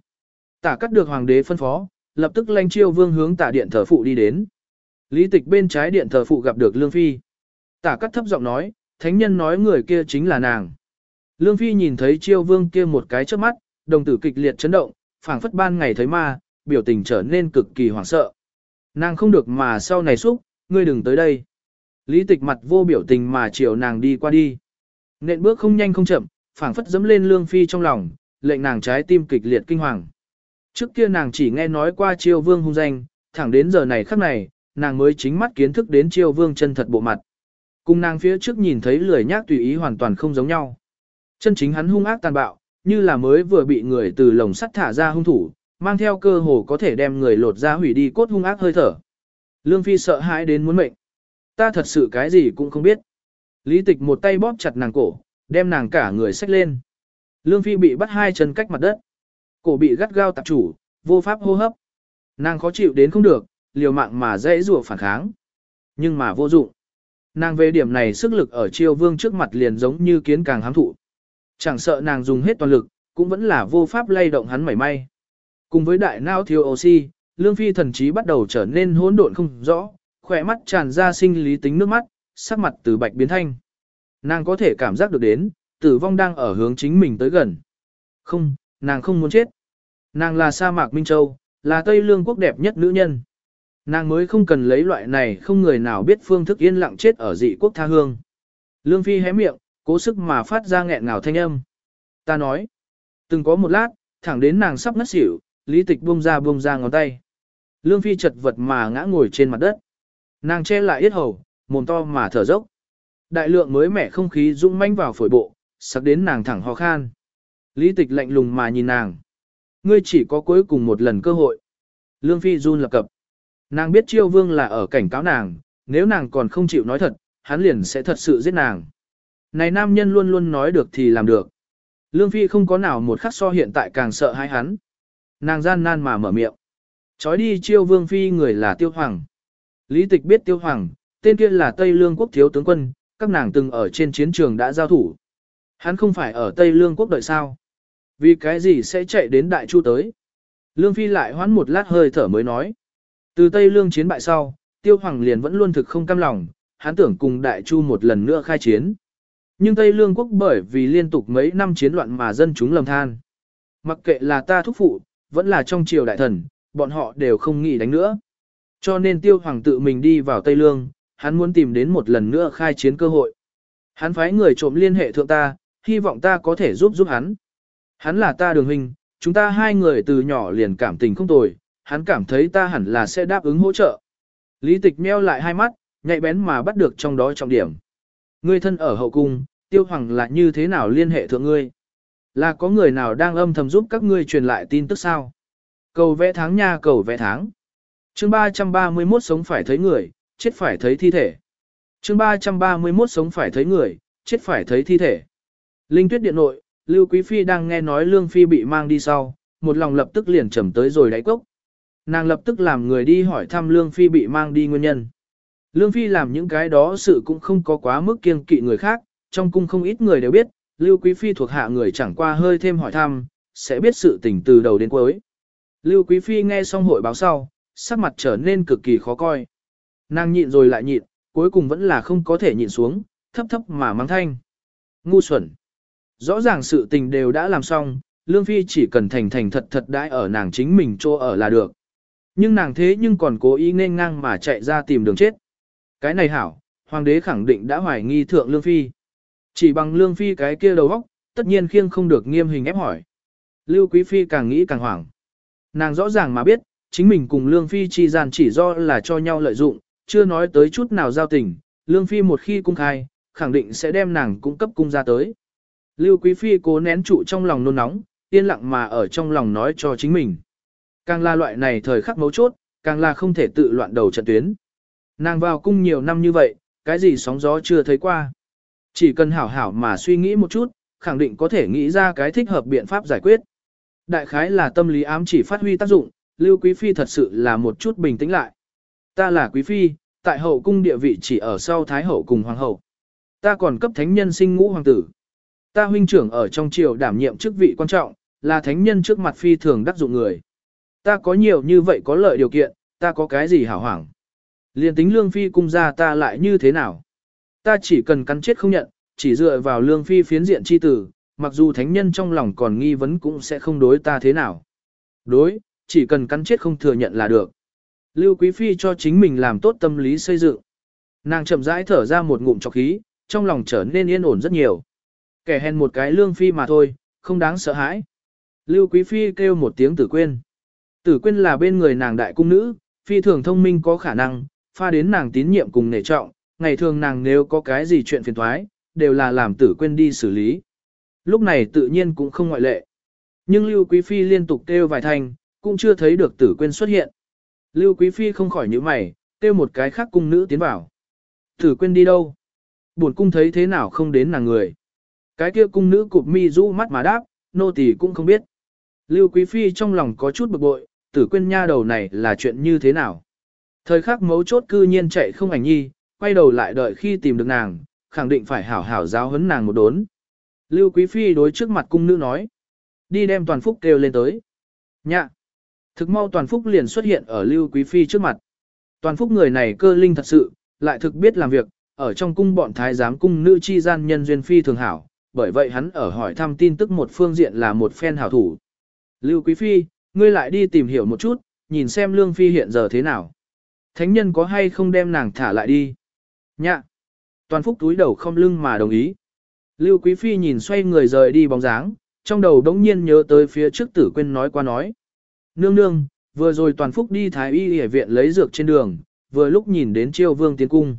Tả cắt được hoàng đế phân phó, lập tức lanh chiêu vương hướng tả điện thờ phụ đi đến. Lý tịch bên trái điện thờ phụ gặp được Lương Phi. Tả cắt thấp giọng nói, thánh nhân nói người kia chính là nàng. Lương Phi nhìn thấy chiêu vương kia một cái trước mắt, đồng tử kịch liệt chấn động, phảng phất ban ngày thấy ma, biểu tình trở nên cực kỳ hoảng sợ. Nàng không được mà sau này xúc, ngươi đừng tới đây. Lý tịch mặt vô biểu tình mà chiều nàng đi qua đi. Nện bước không nhanh không chậm, phảng phất dẫm lên lương phi trong lòng, lệnh nàng trái tim kịch liệt kinh hoàng. Trước kia nàng chỉ nghe nói qua chiêu vương hung danh, thẳng đến giờ này khắc này, nàng mới chính mắt kiến thức đến chiêu vương chân thật bộ mặt. Cùng nàng phía trước nhìn thấy lười nhác tùy ý hoàn toàn không giống nhau. Chân chính hắn hung ác tàn bạo, như là mới vừa bị người từ lồng sắt thả ra hung thủ, mang theo cơ hồ có thể đem người lột ra hủy đi cốt hung ác hơi thở. Lương Phi sợ hãi đến muốn mệnh. Ta thật sự cái gì cũng không biết. Lý tịch một tay bóp chặt nàng cổ, đem nàng cả người xách lên. Lương Phi bị bắt hai chân cách mặt đất. Cổ bị gắt gao tạp chủ, vô pháp hô hấp. Nàng khó chịu đến không được, liều mạng mà dễ rủa phản kháng. Nhưng mà vô dụng. Nàng về điểm này sức lực ở triều vương trước mặt liền giống như kiến càng hám thụ. Chẳng sợ nàng dùng hết toàn lực, cũng vẫn là vô pháp lay động hắn mảy may. Cùng với đại não thiếu oxy, lương phi thần trí bắt đầu trở nên hỗn độn không rõ, khỏe mắt tràn ra sinh lý tính nước mắt, sắc mặt từ bạch biến thanh. Nàng có thể cảm giác được đến, tử vong đang ở hướng chính mình tới gần. Không, nàng không muốn chết. Nàng là sa mạc Minh Châu, là Tây Lương quốc đẹp nhất nữ nhân. Nàng mới không cần lấy loại này không người nào biết phương thức yên lặng chết ở dị quốc tha hương. Lương Phi hé miệng, cố sức mà phát ra nghẹn ngào thanh âm. Ta nói, từng có một lát, thẳng đến nàng sắp ngất xỉu, lý tịch buông ra buông ra ngón tay. Lương Phi chật vật mà ngã ngồi trên mặt đất. Nàng che lại yết hầu, mồm to mà thở dốc. Đại lượng mới mẻ không khí dũng manh vào phổi bộ, sắc đến nàng thẳng ho khan. Lý tịch lạnh lùng mà nhìn nàng. Ngươi chỉ có cuối cùng một lần cơ hội. Lương Phi run lập cập. Nàng biết chiêu vương là ở cảnh cáo nàng, nếu nàng còn không chịu nói thật, hắn liền sẽ thật sự giết nàng. Này nam nhân luôn luôn nói được thì làm được. Lương Phi không có nào một khắc so hiện tại càng sợ hãi hắn. Nàng gian nan mà mở miệng. Chói đi chiêu vương Phi người là tiêu hoàng. Lý tịch biết tiêu hoàng, tên kia là Tây Lương quốc thiếu tướng quân, các nàng từng ở trên chiến trường đã giao thủ. Hắn không phải ở Tây Lương quốc đợi sao. Vì cái gì sẽ chạy đến Đại Chu tới? Lương Phi lại hoãn một lát hơi thở mới nói. Từ Tây Lương chiến bại sau, Tiêu Hoàng liền vẫn luôn thực không cam lòng, hắn tưởng cùng Đại Chu một lần nữa khai chiến. Nhưng Tây Lương quốc bởi vì liên tục mấy năm chiến loạn mà dân chúng lầm than. Mặc kệ là ta thúc phụ, vẫn là trong triều đại thần, bọn họ đều không nghĩ đánh nữa. Cho nên Tiêu Hoàng tự mình đi vào Tây Lương, hắn muốn tìm đến một lần nữa khai chiến cơ hội. Hắn phái người trộm liên hệ thượng ta, hy vọng ta có thể giúp giúp hắn. Hắn là ta đường huynh, chúng ta hai người từ nhỏ liền cảm tình không tồi, hắn cảm thấy ta hẳn là sẽ đáp ứng hỗ trợ. Lý tịch meo lại hai mắt, nhạy bén mà bắt được trong đó trọng điểm. Ngươi thân ở hậu cung, tiêu hoàng là như thế nào liên hệ thượng ngươi? Là có người nào đang âm thầm giúp các ngươi truyền lại tin tức sao? Cầu vẽ tháng nha cầu vẽ tháng. chương 331 sống phải thấy người, chết phải thấy thi thể. chương 331 sống phải thấy người, chết phải thấy thi thể. Linh tuyết điện nội, Lưu Quý Phi đang nghe nói Lương Phi bị mang đi sau, một lòng lập tức liền trầm tới rồi đáy cốc. Nàng lập tức làm người đi hỏi thăm Lương Phi bị mang đi nguyên nhân. Lương Phi làm những cái đó sự cũng không có quá mức kiêng kỵ người khác, trong cung không ít người đều biết, Lưu Quý Phi thuộc hạ người chẳng qua hơi thêm hỏi thăm, sẽ biết sự tình từ đầu đến cuối. Lưu Quý Phi nghe xong hội báo sau, sắc mặt trở nên cực kỳ khó coi. Nàng nhịn rồi lại nhịn, cuối cùng vẫn là không có thể nhịn xuống, thấp thấp mà mang thanh. Ngu xuẩn. Rõ ràng sự tình đều đã làm xong, Lương Phi chỉ cần thành thành thật thật đãi ở nàng chính mình chỗ ở là được. Nhưng nàng thế nhưng còn cố ý nên ngang mà chạy ra tìm đường chết. Cái này hảo, hoàng đế khẳng định đã hoài nghi thượng Lương Phi. Chỉ bằng Lương Phi cái kia đầu óc, tất nhiên khiêng không được nghiêm hình ép hỏi. Lưu Quý Phi càng nghĩ càng hoảng. Nàng rõ ràng mà biết, chính mình cùng Lương Phi chi gian chỉ do là cho nhau lợi dụng, chưa nói tới chút nào giao tình, Lương Phi một khi cung khai, khẳng định sẽ đem nàng cung cấp cung ra tới. Lưu Quý Phi cố nén trụ trong lòng nôn nóng, yên lặng mà ở trong lòng nói cho chính mình. Càng là loại này thời khắc mấu chốt, càng là không thể tự loạn đầu trận tuyến. Nàng vào cung nhiều năm như vậy, cái gì sóng gió chưa thấy qua. Chỉ cần hảo hảo mà suy nghĩ một chút, khẳng định có thể nghĩ ra cái thích hợp biện pháp giải quyết. Đại khái là tâm lý ám chỉ phát huy tác dụng, Lưu Quý Phi thật sự là một chút bình tĩnh lại. Ta là Quý Phi, tại hậu cung địa vị chỉ ở sau Thái hậu cùng Hoàng hậu. Ta còn cấp thánh nhân sinh ngũ hoàng tử. Ta huynh trưởng ở trong triều đảm nhiệm chức vị quan trọng, là thánh nhân trước mặt Phi thường đắc dụng người. Ta có nhiều như vậy có lợi điều kiện, ta có cái gì hảo hoảng. Liên tính lương phi cung ra ta lại như thế nào? Ta chỉ cần cắn chết không nhận, chỉ dựa vào lương phi phiến diện chi tử, mặc dù thánh nhân trong lòng còn nghi vấn cũng sẽ không đối ta thế nào. Đối, chỉ cần cắn chết không thừa nhận là được. Lưu Quý Phi cho chính mình làm tốt tâm lý xây dựng. Nàng chậm rãi thở ra một ngụm trọc khí, trong lòng trở nên yên ổn rất nhiều. Kẻ hèn một cái lương phi mà thôi, không đáng sợ hãi. Lưu Quý Phi kêu một tiếng tử quên. Tử quên là bên người nàng đại cung nữ, phi thường thông minh có khả năng, pha đến nàng tín nhiệm cùng nể trọng, ngày thường nàng nếu có cái gì chuyện phiền thoái, đều là làm tử quên đi xử lý. Lúc này tự nhiên cũng không ngoại lệ. Nhưng Lưu Quý Phi liên tục kêu vài thành, cũng chưa thấy được tử quên xuất hiện. Lưu Quý Phi không khỏi nhíu mày, kêu một cái khác cung nữ tiến vào. Tử quên đi đâu? Buồn cung thấy thế nào không đến nàng người. Cái kia cung nữ cụp mi rũ mắt mà đáp, nô tỳ cũng không biết. Lưu Quý Phi trong lòng có chút bực bội, tử quên nha đầu này là chuyện như thế nào. Thời khắc mấu chốt cư nhiên chạy không ảnh nhi, quay đầu lại đợi khi tìm được nàng, khẳng định phải hảo hảo giáo huấn nàng một đốn. Lưu Quý Phi đối trước mặt cung nữ nói. Đi đem toàn phúc kêu lên tới. Nhạ. Thực mau toàn phúc liền xuất hiện ở Lưu Quý Phi trước mặt. Toàn phúc người này cơ linh thật sự, lại thực biết làm việc, ở trong cung bọn thái giám cung nữ chi gian nhân duyên phi thường hảo, bởi vậy hắn ở hỏi thăm tin tức một phương diện là một phen hảo thủ. Lưu Quý Phi, ngươi lại đi tìm hiểu một chút, nhìn xem Lương Phi hiện giờ thế nào. Thánh nhân có hay không đem nàng thả lại đi. Nhạ. Toàn phúc túi đầu không lưng mà đồng ý. Lưu Quý Phi nhìn xoay người rời đi bóng dáng, trong đầu đống nhiên nhớ tới phía trước tử quên nói qua nói. Nương nương, vừa rồi toàn phúc đi thái y y viện lấy dược trên đường, vừa lúc nhìn đến chiêu vương tiến cung.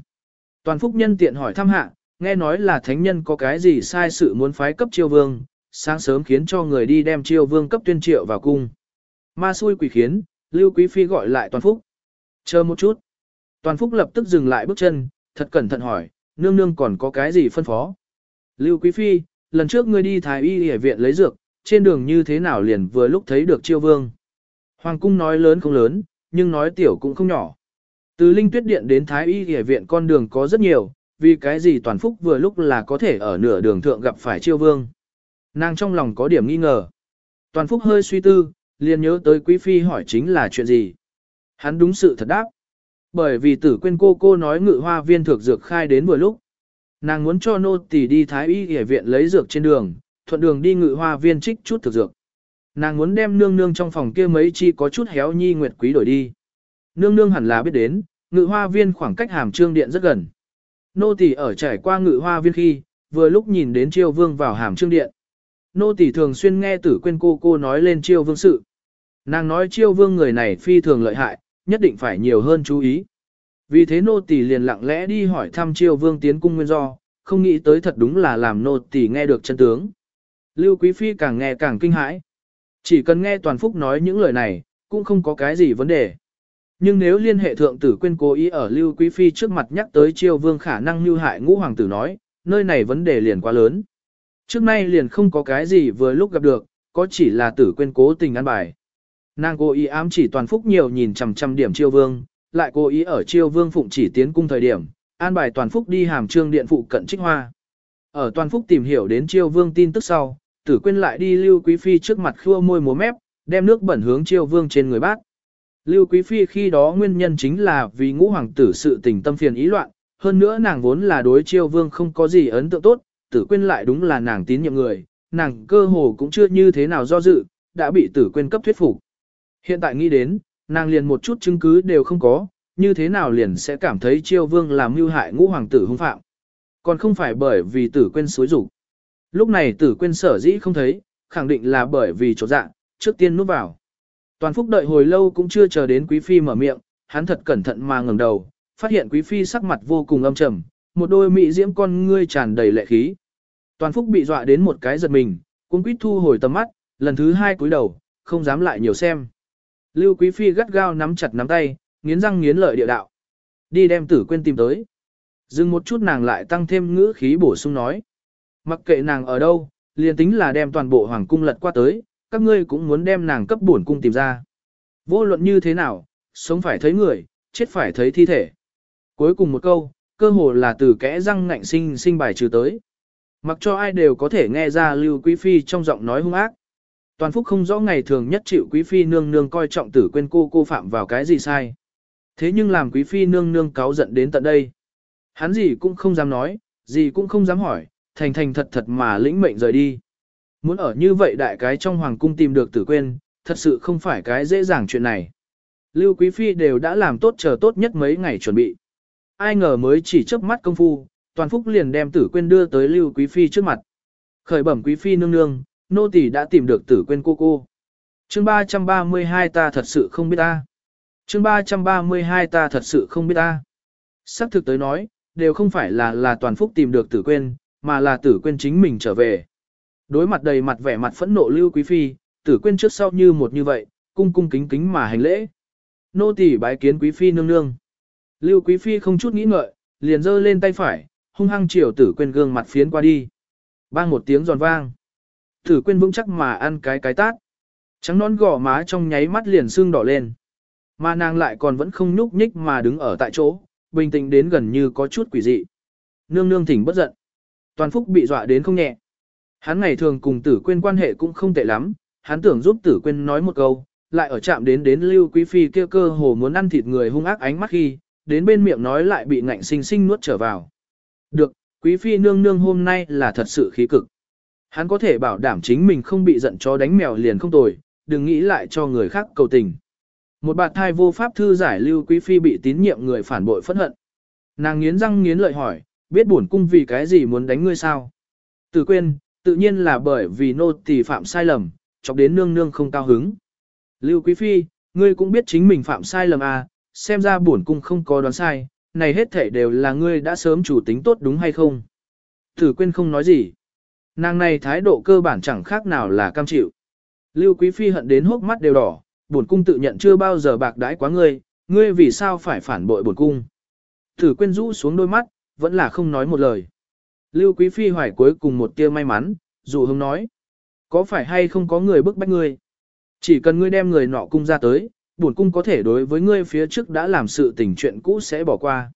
Toàn phúc nhân tiện hỏi thăm hạ, nghe nói là thánh nhân có cái gì sai sự muốn phái cấp chiêu vương, sáng sớm khiến cho người đi đem chiêu vương cấp tuyên triệu vào cung. Ma xui quỷ khiến, Lưu Quý Phi gọi lại Toàn Phúc. Chờ một chút. Toàn Phúc lập tức dừng lại bước chân, thật cẩn thận hỏi, nương nương còn có cái gì phân phó. Lưu Quý Phi, lần trước ngươi đi Thái Y hệ viện lấy dược, trên đường như thế nào liền vừa lúc thấy được chiêu vương. Hoàng cung nói lớn không lớn, nhưng nói tiểu cũng không nhỏ. Từ Linh Tuyết Điện đến Thái Y Y viện con đường có rất nhiều, vì cái gì toàn phúc vừa lúc là có thể ở nửa đường thượng gặp phải chiêu vương. Nàng trong lòng có điểm nghi ngờ. Toàn phúc hơi suy tư, liền nhớ tới quý phi hỏi chính là chuyện gì. Hắn đúng sự thật đáp. Bởi vì tử quên cô cô nói ngự hoa viên thực dược khai đến vừa lúc. Nàng muốn cho nô tỳ đi thái y y viện lấy dược trên đường, thuận đường đi ngự hoa viên trích chút thực dược. Nàng muốn đem nương nương trong phòng kia mấy chi có chút héo nhi nguyệt quý đổi đi. Nương nương hẳn là biết đến, ngự hoa viên khoảng cách hàm trương điện rất gần. Nô tỳ ở trải qua ngự hoa viên khi, vừa lúc nhìn đến chiêu vương vào hàm trương điện. Nô tỳ thường xuyên nghe tử quên cô cô nói lên chiêu vương sự. Nàng nói chiêu vương người này phi thường lợi hại, nhất định phải nhiều hơn chú ý. Vì thế nô tỳ liền lặng lẽ đi hỏi thăm chiêu vương tiến cung nguyên do, không nghĩ tới thật đúng là làm nô tỳ nghe được chân tướng. Lưu Quý Phi càng nghe càng kinh hãi. Chỉ cần nghe Toàn Phúc nói những lời này, cũng không có cái gì vấn đề. Nhưng nếu liên hệ thượng tử quên cố ý ở Lưu Quý Phi trước mặt nhắc tới chiêu vương khả năng như hại ngũ hoàng tử nói, nơi này vấn đề liền quá lớn. Trước nay liền không có cái gì vừa lúc gặp được, có chỉ là tử quên cố tình ăn bài. Nàng cố ý ám chỉ toàn phúc nhiều nhìn chằm chằm điểm chiêu vương, lại cố ý ở chiêu vương phụng chỉ tiến cung thời điểm, an bài toàn phúc đi hàm trương điện phụ cận trích hoa. Ở toàn phúc tìm hiểu đến chiêu vương tin tức sau, tử quên lại đi lưu quý phi trước mặt khua môi múa mép, đem nước bẩn hướng chiêu vương trên người bác. Lưu quý phi khi đó nguyên nhân chính là vì ngũ hoàng tử sự tình tâm phiền ý loạn, hơn nữa nàng vốn là đối chiêu vương không có gì ấn tượng tốt, tử quên lại đúng là nàng tín nhiệm người, nàng cơ hồ cũng chưa như thế nào do dự, đã bị tử quên cấp thuyết phục. Hiện tại nghĩ đến, nàng liền một chút chứng cứ đều không có, như thế nào liền sẽ cảm thấy chiêu vương làm mưu hại ngũ hoàng tử hung phạm. Còn không phải bởi vì tử quên xối rủ. Lúc này tử quên sở dĩ không thấy, khẳng định là bởi vì chỗ dạng, trước tiên núp vào. Toàn phúc đợi hồi lâu cũng chưa chờ đến quý phi mở miệng, hắn thật cẩn thận mà ngẩng đầu, phát hiện quý phi sắc mặt vô cùng âm trầm, một đôi mị diễm con ngươi tràn đầy lệ khí. Toàn phúc bị dọa đến một cái giật mình, cũng quýt thu hồi tầm mắt, lần thứ hai cúi đầu, không dám lại nhiều xem. Lưu Quý Phi gắt gao nắm chặt nắm tay, nghiến răng nghiến lợi địa đạo. Đi đem tử quên tìm tới. Dừng một chút nàng lại tăng thêm ngữ khí bổ sung nói. Mặc kệ nàng ở đâu, liền tính là đem toàn bộ hoàng cung lật qua tới, các ngươi cũng muốn đem nàng cấp bổn cung tìm ra. Vô luận như thế nào, sống phải thấy người, chết phải thấy thi thể. Cuối cùng một câu, cơ hồ là từ kẽ răng ngạnh sinh sinh bài trừ tới. Mặc cho ai đều có thể nghe ra Lưu Quý Phi trong giọng nói hung ác. Toàn Phúc không rõ ngày thường nhất chịu Quý Phi nương nương coi trọng tử quên cô cô phạm vào cái gì sai. Thế nhưng làm Quý Phi nương nương cáo giận đến tận đây. Hắn gì cũng không dám nói, gì cũng không dám hỏi, thành thành thật thật mà lĩnh mệnh rời đi. Muốn ở như vậy đại cái trong hoàng cung tìm được tử quên, thật sự không phải cái dễ dàng chuyện này. Lưu Quý Phi đều đã làm tốt chờ tốt nhất mấy ngày chuẩn bị. Ai ngờ mới chỉ chớp mắt công phu, toàn phúc liền đem tử quên đưa tới Lưu Quý Phi trước mặt. Khởi bẩm Quý Phi nương nương, nô tỳ đã tìm được tử quên cô cô. Chương 332 ta thật sự không biết ta. Chương 332 ta thật sự không biết ta. Sắc thực tới nói, đều không phải là là toàn phúc tìm được tử quên, mà là tử quên chính mình trở về. Đối mặt đầy mặt vẻ mặt phẫn nộ Lưu Quý Phi, tử quên trước sau như một như vậy, cung cung kính kính mà hành lễ. Nô tỳ bái kiến Quý Phi nương nương. Lưu Quý Phi không chút nghĩ ngợi, liền giơ lên tay phải, hung hăng chiều tử quên gương mặt phiến qua đi. Bang một tiếng giòn vang. Tử quên vững chắc mà ăn cái cái tát. Trắng nón gò má trong nháy mắt liền sưng đỏ lên. Mà nàng lại còn vẫn không nhúc nhích mà đứng ở tại chỗ, bình tĩnh đến gần như có chút quỷ dị. Nương nương thỉnh bất giận. Toàn Phúc bị dọa đến không nhẹ. Hắn ngày thường cùng tử quên quan hệ cũng không tệ lắm, hắn tưởng giúp tử quên nói một câu, lại ở chạm đến đến lưu quý phi kia cơ hồ muốn ăn thịt người hung ác ánh mắt khi, đến bên miệng nói lại bị ngạnh sinh sinh nuốt trở vào. Được, quý phi nương nương hôm nay là thật sự khí cực. Hắn có thể bảo đảm chính mình không bị giận cho đánh mèo liền không tồi, đừng nghĩ lại cho người khác cầu tình. Một bạt thai vô pháp thư giải lưu quý phi bị tín nhiệm người phản bội phẫn hận. Nàng nghiến răng nghiến lợi hỏi, biết bổn cung vì cái gì muốn đánh ngươi sao? Tử quên, tự nhiên là bởi vì nô tỳ phạm sai lầm, chọc đến nương nương không cao hứng. Lưu quý phi, ngươi cũng biết chính mình phạm sai lầm à, xem ra bổn cung không có đoán sai, này hết thể đều là ngươi đã sớm chủ tính tốt đúng hay không? Thử quên không nói gì. Nàng này thái độ cơ bản chẳng khác nào là cam chịu. Lưu quý phi hận đến hốc mắt đều đỏ, bổn cung tự nhận chưa bao giờ bạc đãi quá ngươi, ngươi vì sao phải phản bội bổn cung. Thử quên rũ xuống đôi mắt, vẫn là không nói một lời. Lưu Quý Phi hoài cuối cùng một tia may mắn, dù hông nói. Có phải hay không có người bức bách ngươi? Chỉ cần ngươi đem người nọ cung ra tới, bổn cung có thể đối với ngươi phía trước đã làm sự tình chuyện cũ sẽ bỏ qua.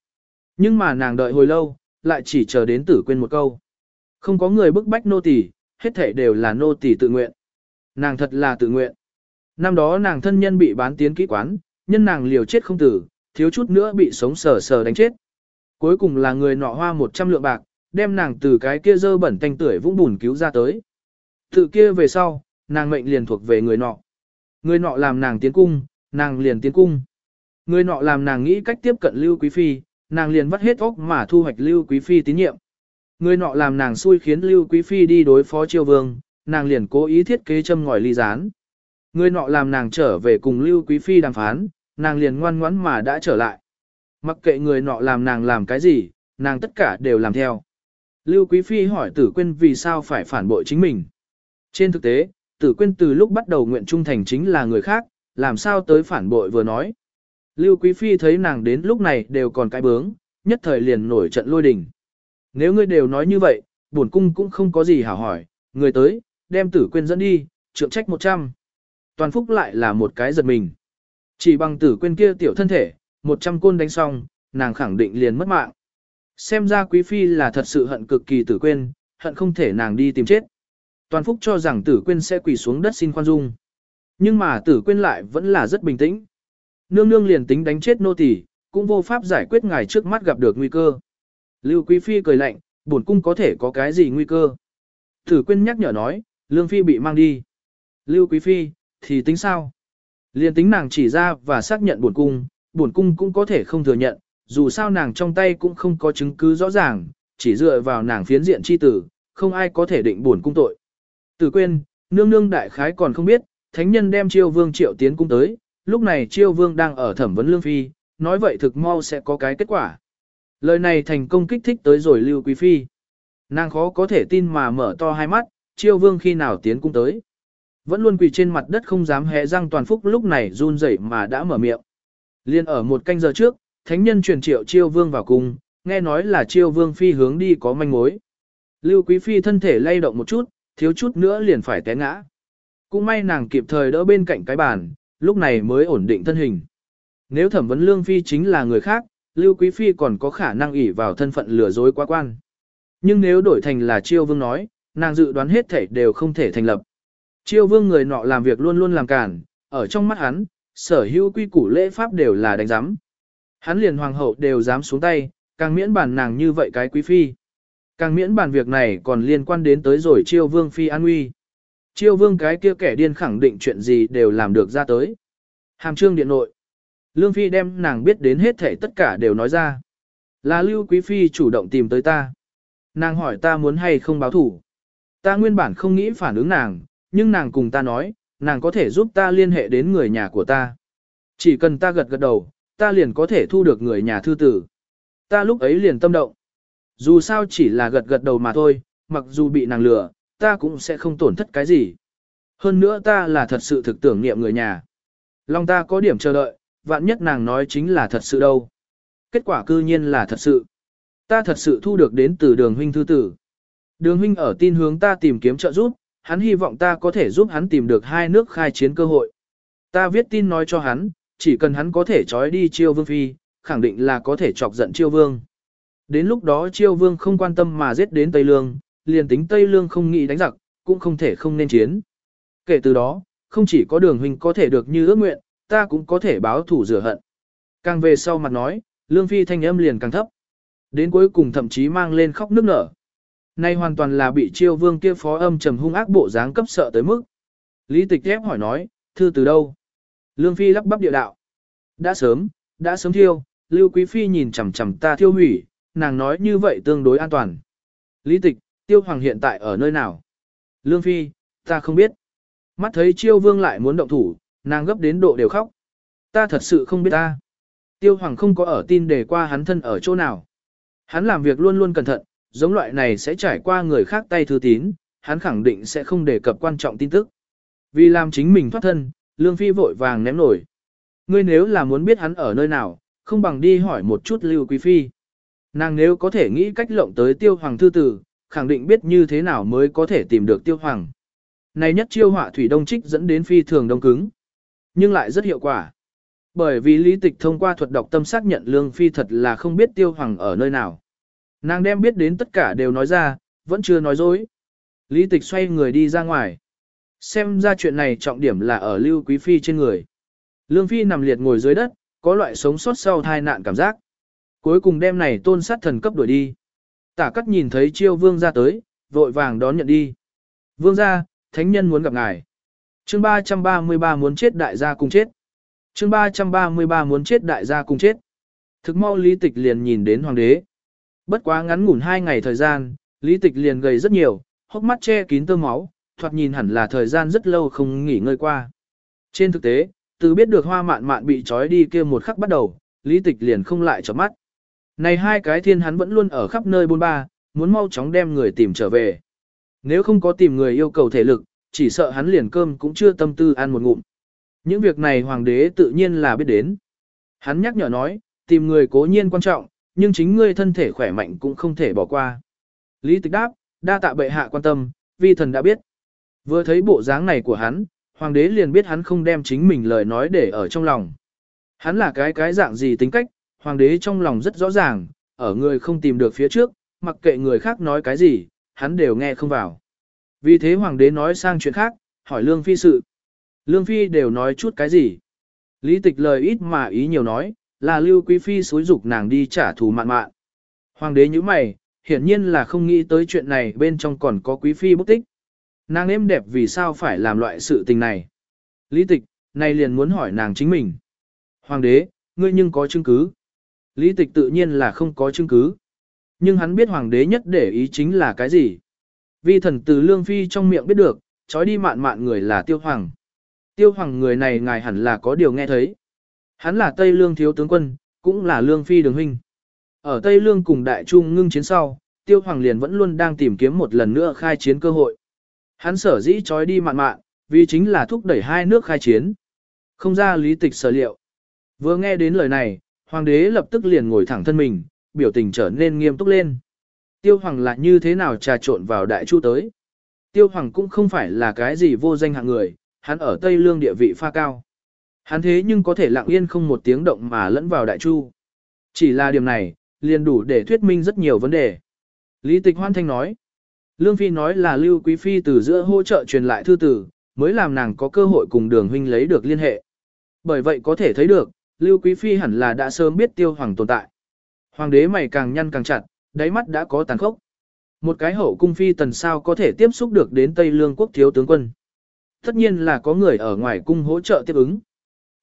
Nhưng mà nàng đợi hồi lâu, lại chỉ chờ đến tử quên một câu. Không có người bức bách nô tỳ, hết thể đều là nô tỳ tự nguyện. Nàng thật là tự nguyện. Năm đó nàng thân nhân bị bán tiến kỹ quán, nhân nàng liều chết không tử, thiếu chút nữa bị sống sờ sờ đánh chết. Cuối cùng là người nọ hoa 100 lượng bạc, đem nàng từ cái kia dơ bẩn tanh tưởi vũng bùn cứu ra tới. Tự kia về sau, nàng mệnh liền thuộc về người nọ. Người nọ làm nàng tiến cung, nàng liền tiến cung. Người nọ làm nàng nghĩ cách tiếp cận Lưu Quý Phi, nàng liền vắt hết óc mà thu hoạch Lưu Quý Phi tín nhiệm. Người nọ làm nàng xui khiến Lưu Quý Phi đi đối phó triều vương, nàng liền cố ý thiết kế châm ngòi ly gián. Người nọ làm nàng trở về cùng Lưu Quý Phi đàm phán, nàng liền ngoan ngoãn mà đã trở lại. Mặc kệ người nọ làm nàng làm cái gì, nàng tất cả đều làm theo. Lưu Quý Phi hỏi tử quyên vì sao phải phản bội chính mình. Trên thực tế, tử quyên từ lúc bắt đầu nguyện trung thành chính là người khác, làm sao tới phản bội vừa nói. Lưu Quý Phi thấy nàng đến lúc này đều còn cái bướng, nhất thời liền nổi trận lôi đình. Nếu ngươi đều nói như vậy, bổn cung cũng không có gì hảo hỏi, người tới, đem tử quyên dẫn đi, trượng trách 100. Toàn phúc lại là một cái giật mình. Chỉ bằng tử quyên kia tiểu thân thể, 100 côn đánh xong, nàng khẳng định liền mất mạng. Xem ra quý phi là thật sự hận cực kỳ tử quên, hận không thể nàng đi tìm chết. Toàn phúc cho rằng tử quên sẽ quỳ xuống đất xin khoan dung. Nhưng mà tử quên lại vẫn là rất bình tĩnh. Nương nương liền tính đánh chết nô tỳ, cũng vô pháp giải quyết ngài trước mắt gặp được nguy cơ. Lưu quý phi cười lạnh, bổn cung có thể có cái gì nguy cơ. Tử quên nhắc nhở nói, lương phi bị mang đi. Lưu quý phi, thì tính sao? Liền tính nàng chỉ ra và xác nhận bổn cung, bổn cung cũng có thể không thừa nhận, dù sao nàng trong tay cũng không có chứng cứ rõ ràng, chỉ dựa vào nàng phiến diện chi tử, không ai có thể định bổn cung tội. Tử quên, nương nương đại khái còn không biết, thánh nhân đem chiêu vương triệu tiến cung tới, lúc này chiêu vương đang ở thẩm vấn lương phi, nói vậy thực mau sẽ có cái kết quả. Lời này thành công kích thích tới rồi lưu quý phi. Nàng khó có thể tin mà mở to hai mắt, chiêu vương khi nào tiến cung tới. Vẫn luôn quỳ trên mặt đất không dám hé răng toàn phúc lúc này run rẩy mà đã mở miệng. Liên ở một canh giờ trước, thánh nhân truyền triệu chiêu vương vào cung, nghe nói là chiêu vương phi hướng đi có manh mối. Lưu Quý Phi thân thể lay động một chút, thiếu chút nữa liền phải té ngã. Cũng may nàng kịp thời đỡ bên cạnh cái bàn, lúc này mới ổn định thân hình. Nếu thẩm vấn Lương Phi chính là người khác, Lưu Quý Phi còn có khả năng ỷ vào thân phận lừa dối quá quan. Nhưng nếu đổi thành là Chiêu Vương nói, nàng dự đoán hết thảy đều không thể thành lập. Chiêu Vương người nọ làm việc luôn luôn làm cản, ở trong mắt hắn, sở hữu quy củ lễ pháp đều là đánh giám. Hắn liền hoàng hậu đều dám xuống tay, càng miễn bản nàng như vậy cái quý phi. Càng miễn bản việc này còn liên quan đến tới rồi chiêu vương phi an nguy. Chiêu vương cái kia kẻ điên khẳng định chuyện gì đều làm được ra tới. Hàm trương điện nội. Lương phi đem nàng biết đến hết thể tất cả đều nói ra. Là lưu quý phi chủ động tìm tới ta. Nàng hỏi ta muốn hay không báo thủ. Ta nguyên bản không nghĩ phản ứng nàng, nhưng nàng cùng ta nói, nàng có thể giúp ta liên hệ đến người nhà của ta. Chỉ cần ta gật gật đầu, ta liền có thể thu được người nhà thư tử. Ta lúc ấy liền tâm động. Dù sao chỉ là gật gật đầu mà thôi, mặc dù bị nàng lừa, ta cũng sẽ không tổn thất cái gì. Hơn nữa ta là thật sự thực tưởng niệm người nhà. Long ta có điểm chờ đợi, vạn nhất nàng nói chính là thật sự đâu. Kết quả cư nhiên là thật sự. Ta thật sự thu được đến từ đường huynh thư tử. Đường huynh ở tin hướng ta tìm kiếm trợ giúp, hắn hy vọng ta có thể giúp hắn tìm được hai nước khai chiến cơ hội. Ta viết tin nói cho hắn, chỉ cần hắn có thể trói đi chiêu vương phi, khẳng định là có thể chọc giận chiêu vương. Đến lúc đó chiêu vương không quan tâm mà giết đến Tây Lương, liền tính Tây Lương không nghĩ đánh giặc, cũng không thể không nên chiến. Kể từ đó, không chỉ có đường huynh có thể được như ước nguyện, ta cũng có thể báo thủ rửa hận. Càng về sau mặt nói, lương phi thanh âm liền càng thấp. Đến cuối cùng thậm chí mang lên khóc nức nở. Nay hoàn toàn là bị chiêu vương kia phó âm trầm hung ác bộ dáng cấp sợ tới mức. Lý tịch ép hỏi nói, thư từ đâu? Lương phi lắp bắp địa đạo. Đã sớm, đã sớm thiêu, Lưu Quý Phi nhìn chằm chằm ta thiêu hủy, nàng nói như vậy tương đối an toàn. Lý tịch, tiêu hoàng hiện tại ở nơi nào? Lương Phi, ta không biết. Mắt thấy chiêu vương lại muốn động thủ, nàng gấp đến độ đều khóc. Ta thật sự không biết ta. Tiêu hoàng không có ở tin để qua hắn thân ở chỗ nào. Hắn làm việc luôn luôn cẩn thận, giống loại này sẽ trải qua người khác tay thư tín, hắn khẳng định sẽ không đề cập quan trọng tin tức. Vì làm chính mình thoát thân, Lương Phi vội vàng ném nổi. Ngươi nếu là muốn biết hắn ở nơi nào, không bằng đi hỏi một chút Lưu Quý Phi. Nàng nếu có thể nghĩ cách lộng tới tiêu hoàng thư tử, khẳng định biết như thế nào mới có thể tìm được tiêu hoàng. Này nhất chiêu họa thủy đông trích dẫn đến phi thường đông cứng, nhưng lại rất hiệu quả. Bởi vì lý tịch thông qua thuật đọc tâm xác nhận lương phi thật là không biết tiêu hoàng ở nơi nào. Nàng đem biết đến tất cả đều nói ra, vẫn chưa nói dối. Lý tịch xoay người đi ra ngoài. Xem ra chuyện này trọng điểm là ở lưu quý phi trên người. Lương phi nằm liệt ngồi dưới đất, có loại sống sót sau tai nạn cảm giác. Cuối cùng đêm này tôn sát thần cấp đuổi đi. Tả cắt nhìn thấy chiêu vương ra tới, vội vàng đón nhận đi. Vương ra, thánh nhân muốn gặp ngài. chương 333 muốn chết đại gia cùng chết. chương 333 muốn chết đại gia cùng chết. Thực mau lý tịch liền nhìn đến hoàng đế. Bất quá ngắn ngủn hai ngày thời gian, lý tịch liền gầy rất nhiều, hốc mắt che kín tơ máu, thoạt nhìn hẳn là thời gian rất lâu không nghỉ ngơi qua. Trên thực tế, từ biết được hoa mạn mạn bị trói đi kia một khắc bắt đầu, lý tịch liền không lại cho mắt. Này hai cái thiên hắn vẫn luôn ở khắp nơi bôn ba, muốn mau chóng đem người tìm trở về. Nếu không có tìm người yêu cầu thể lực, chỉ sợ hắn liền cơm cũng chưa tâm tư ăn một ngụm. Những việc này hoàng đế tự nhiên là biết đến. Hắn nhắc nhở nói, tìm người cố nhiên quan trọng, nhưng chính ngươi thân thể khỏe mạnh cũng không thể bỏ qua. Lý tịch đáp, đa tạ bệ hạ quan tâm, vi thần đã biết. Vừa thấy bộ dáng này của hắn, hoàng đế liền biết hắn không đem chính mình lời nói để ở trong lòng. Hắn là cái cái dạng gì tính cách, hoàng đế trong lòng rất rõ ràng, ở người không tìm được phía trước, mặc kệ người khác nói cái gì, hắn đều nghe không vào. Vì thế hoàng đế nói sang chuyện khác, hỏi Lương Phi sự. Lương Phi đều nói chút cái gì? Lý tịch lời ít mà ý nhiều nói, là Lưu Quý Phi xối dục nàng đi trả thù mạn mạn. Hoàng đế như mày, hiển nhiên là không nghĩ tới chuyện này bên trong còn có Quý Phi bức tích. Nàng êm đẹp vì sao phải làm loại sự tình này? Lý tịch, nay liền muốn hỏi nàng chính mình. Hoàng đế, ngươi nhưng có chứng cứ. Lý tịch tự nhiên là không có chứng cứ. Nhưng hắn biết hoàng đế nhất để ý chính là cái gì. Vi thần từ lương phi trong miệng biết được, trói đi mạn mạn người là tiêu hoàng. Tiêu hoàng người này ngài hẳn là có điều nghe thấy. Hắn là Tây Lương thiếu tướng quân, cũng là lương phi đường huynh. Ở Tây Lương cùng đại trung ngưng chiến sau, tiêu hoàng liền vẫn luôn đang tìm kiếm một lần nữa khai chiến cơ hội. Hắn sở dĩ trói đi mạn mạn, vì chính là thúc đẩy hai nước khai chiến. Không ra lý tịch sở liệu. Vừa nghe đến lời này, hoàng đế lập tức liền ngồi thẳng thân mình, biểu tình trở nên nghiêm túc lên. Tiêu Hoàng là như thế nào trà trộn vào đại chu tới. Tiêu Hoàng cũng không phải là cái gì vô danh hạng người, hắn ở Tây Lương địa vị pha cao. Hắn thế nhưng có thể lặng yên không một tiếng động mà lẫn vào đại chu. Chỉ là điểm này, liền đủ để thuyết minh rất nhiều vấn đề. Lý Tịch Hoan Thanh nói, Lương Phi nói là Lưu Quý Phi từ giữa hỗ trợ truyền lại thư tử, mới làm nàng có cơ hội cùng đường huynh lấy được liên hệ. Bởi vậy có thể thấy được, Lưu Quý Phi hẳn là đã sớm biết tiêu hoàng tồn tại. Hoàng đế mày càng nhăn càng chặt, đáy mắt đã có tàn khốc. Một cái hậu cung phi tần sao có thể tiếp xúc được đến Tây Lương quốc thiếu tướng quân. Tất nhiên là có người ở ngoài cung hỗ trợ tiếp ứng.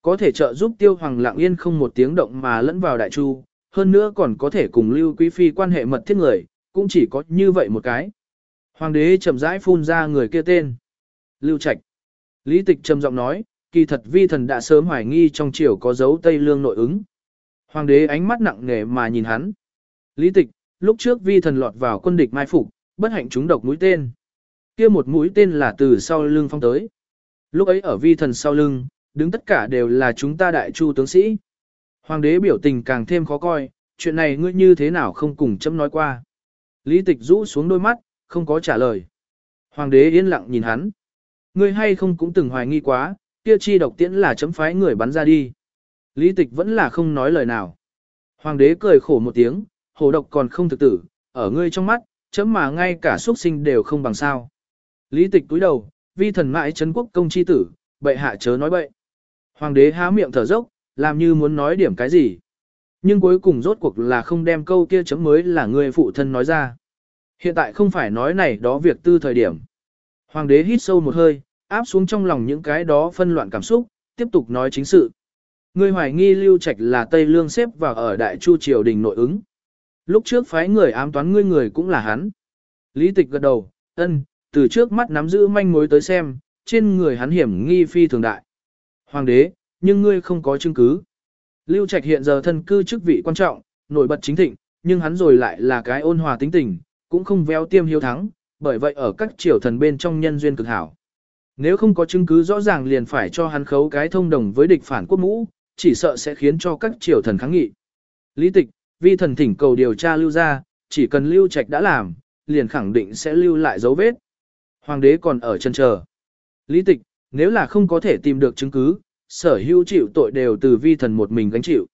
Có thể trợ giúp tiêu hoàng lặng yên không một tiếng động mà lẫn vào đại chu, hơn nữa còn có thể cùng Lưu Quý Phi quan hệ mật thiết người, cũng chỉ có như vậy một cái. Hoàng đế chậm rãi phun ra người kia tên. Lưu Trạch. Lý tịch trầm giọng nói, kỳ thật vi thần đã sớm hoài nghi trong triều có dấu Tây Lương nội ứng. Hoàng đế ánh mắt nặng nề mà nhìn hắn. Lý tịch, lúc trước vi thần lọt vào quân địch mai phục, bất hạnh chúng độc mũi tên. kia một mũi tên là từ sau lưng phong tới. Lúc ấy ở vi thần sau lưng, đứng tất cả đều là chúng ta đại chu tướng sĩ. Hoàng đế biểu tình càng thêm khó coi, chuyện này ngươi như thế nào không cùng chấm nói qua. Lý tịch rũ xuống đôi mắt, không có trả lời. Hoàng đế yên lặng nhìn hắn. Ngươi hay không cũng từng hoài nghi quá, kia chi độc tiễn là chấm phái người bắn ra đi. Lý tịch vẫn là không nói lời nào. Hoàng đế cười khổ một tiếng, hồ độc còn không thực tử, ở ngươi trong mắt, chấm mà ngay cả xuất sinh đều không bằng sao. Lý tịch túi đầu, vi thần mãi chấn quốc công chi tử, bệ hạ chớ nói bậy. Hoàng đế há miệng thở dốc, làm như muốn nói điểm cái gì. Nhưng cuối cùng rốt cuộc là không đem câu kia chấm mới là người phụ thân nói ra. Hiện tại không phải nói này đó việc tư thời điểm. Hoàng đế hít sâu một hơi, áp xuống trong lòng những cái đó phân loạn cảm xúc, tiếp tục nói chính sự. Ngươi hoài nghi Lưu Trạch là Tây Lương xếp vào ở Đại Chu triều đình nội ứng. Lúc trước phái người ám toán ngươi người cũng là hắn. Lý Tịch gật đầu, ân, từ trước mắt nắm giữ manh mối tới xem, trên người hắn hiểm nghi phi thường đại. Hoàng đế, nhưng ngươi không có chứng cứ. Lưu Trạch hiện giờ thân cư chức vị quan trọng, nổi bật chính thịnh, nhưng hắn rồi lại là cái ôn hòa tính tình, cũng không véo tiêm hiếu thắng, bởi vậy ở các triều thần bên trong nhân duyên cực hảo. Nếu không có chứng cứ rõ ràng liền phải cho hắn khấu cái thông đồng với địch phản quốc mũ, chỉ sợ sẽ khiến cho các triều thần kháng nghị. Lý tịch, vi thần thỉnh cầu điều tra lưu ra, chỉ cần lưu trạch đã làm, liền khẳng định sẽ lưu lại dấu vết. Hoàng đế còn ở chân chờ. Lý tịch, nếu là không có thể tìm được chứng cứ, sở hữu chịu tội đều từ vi thần một mình gánh chịu.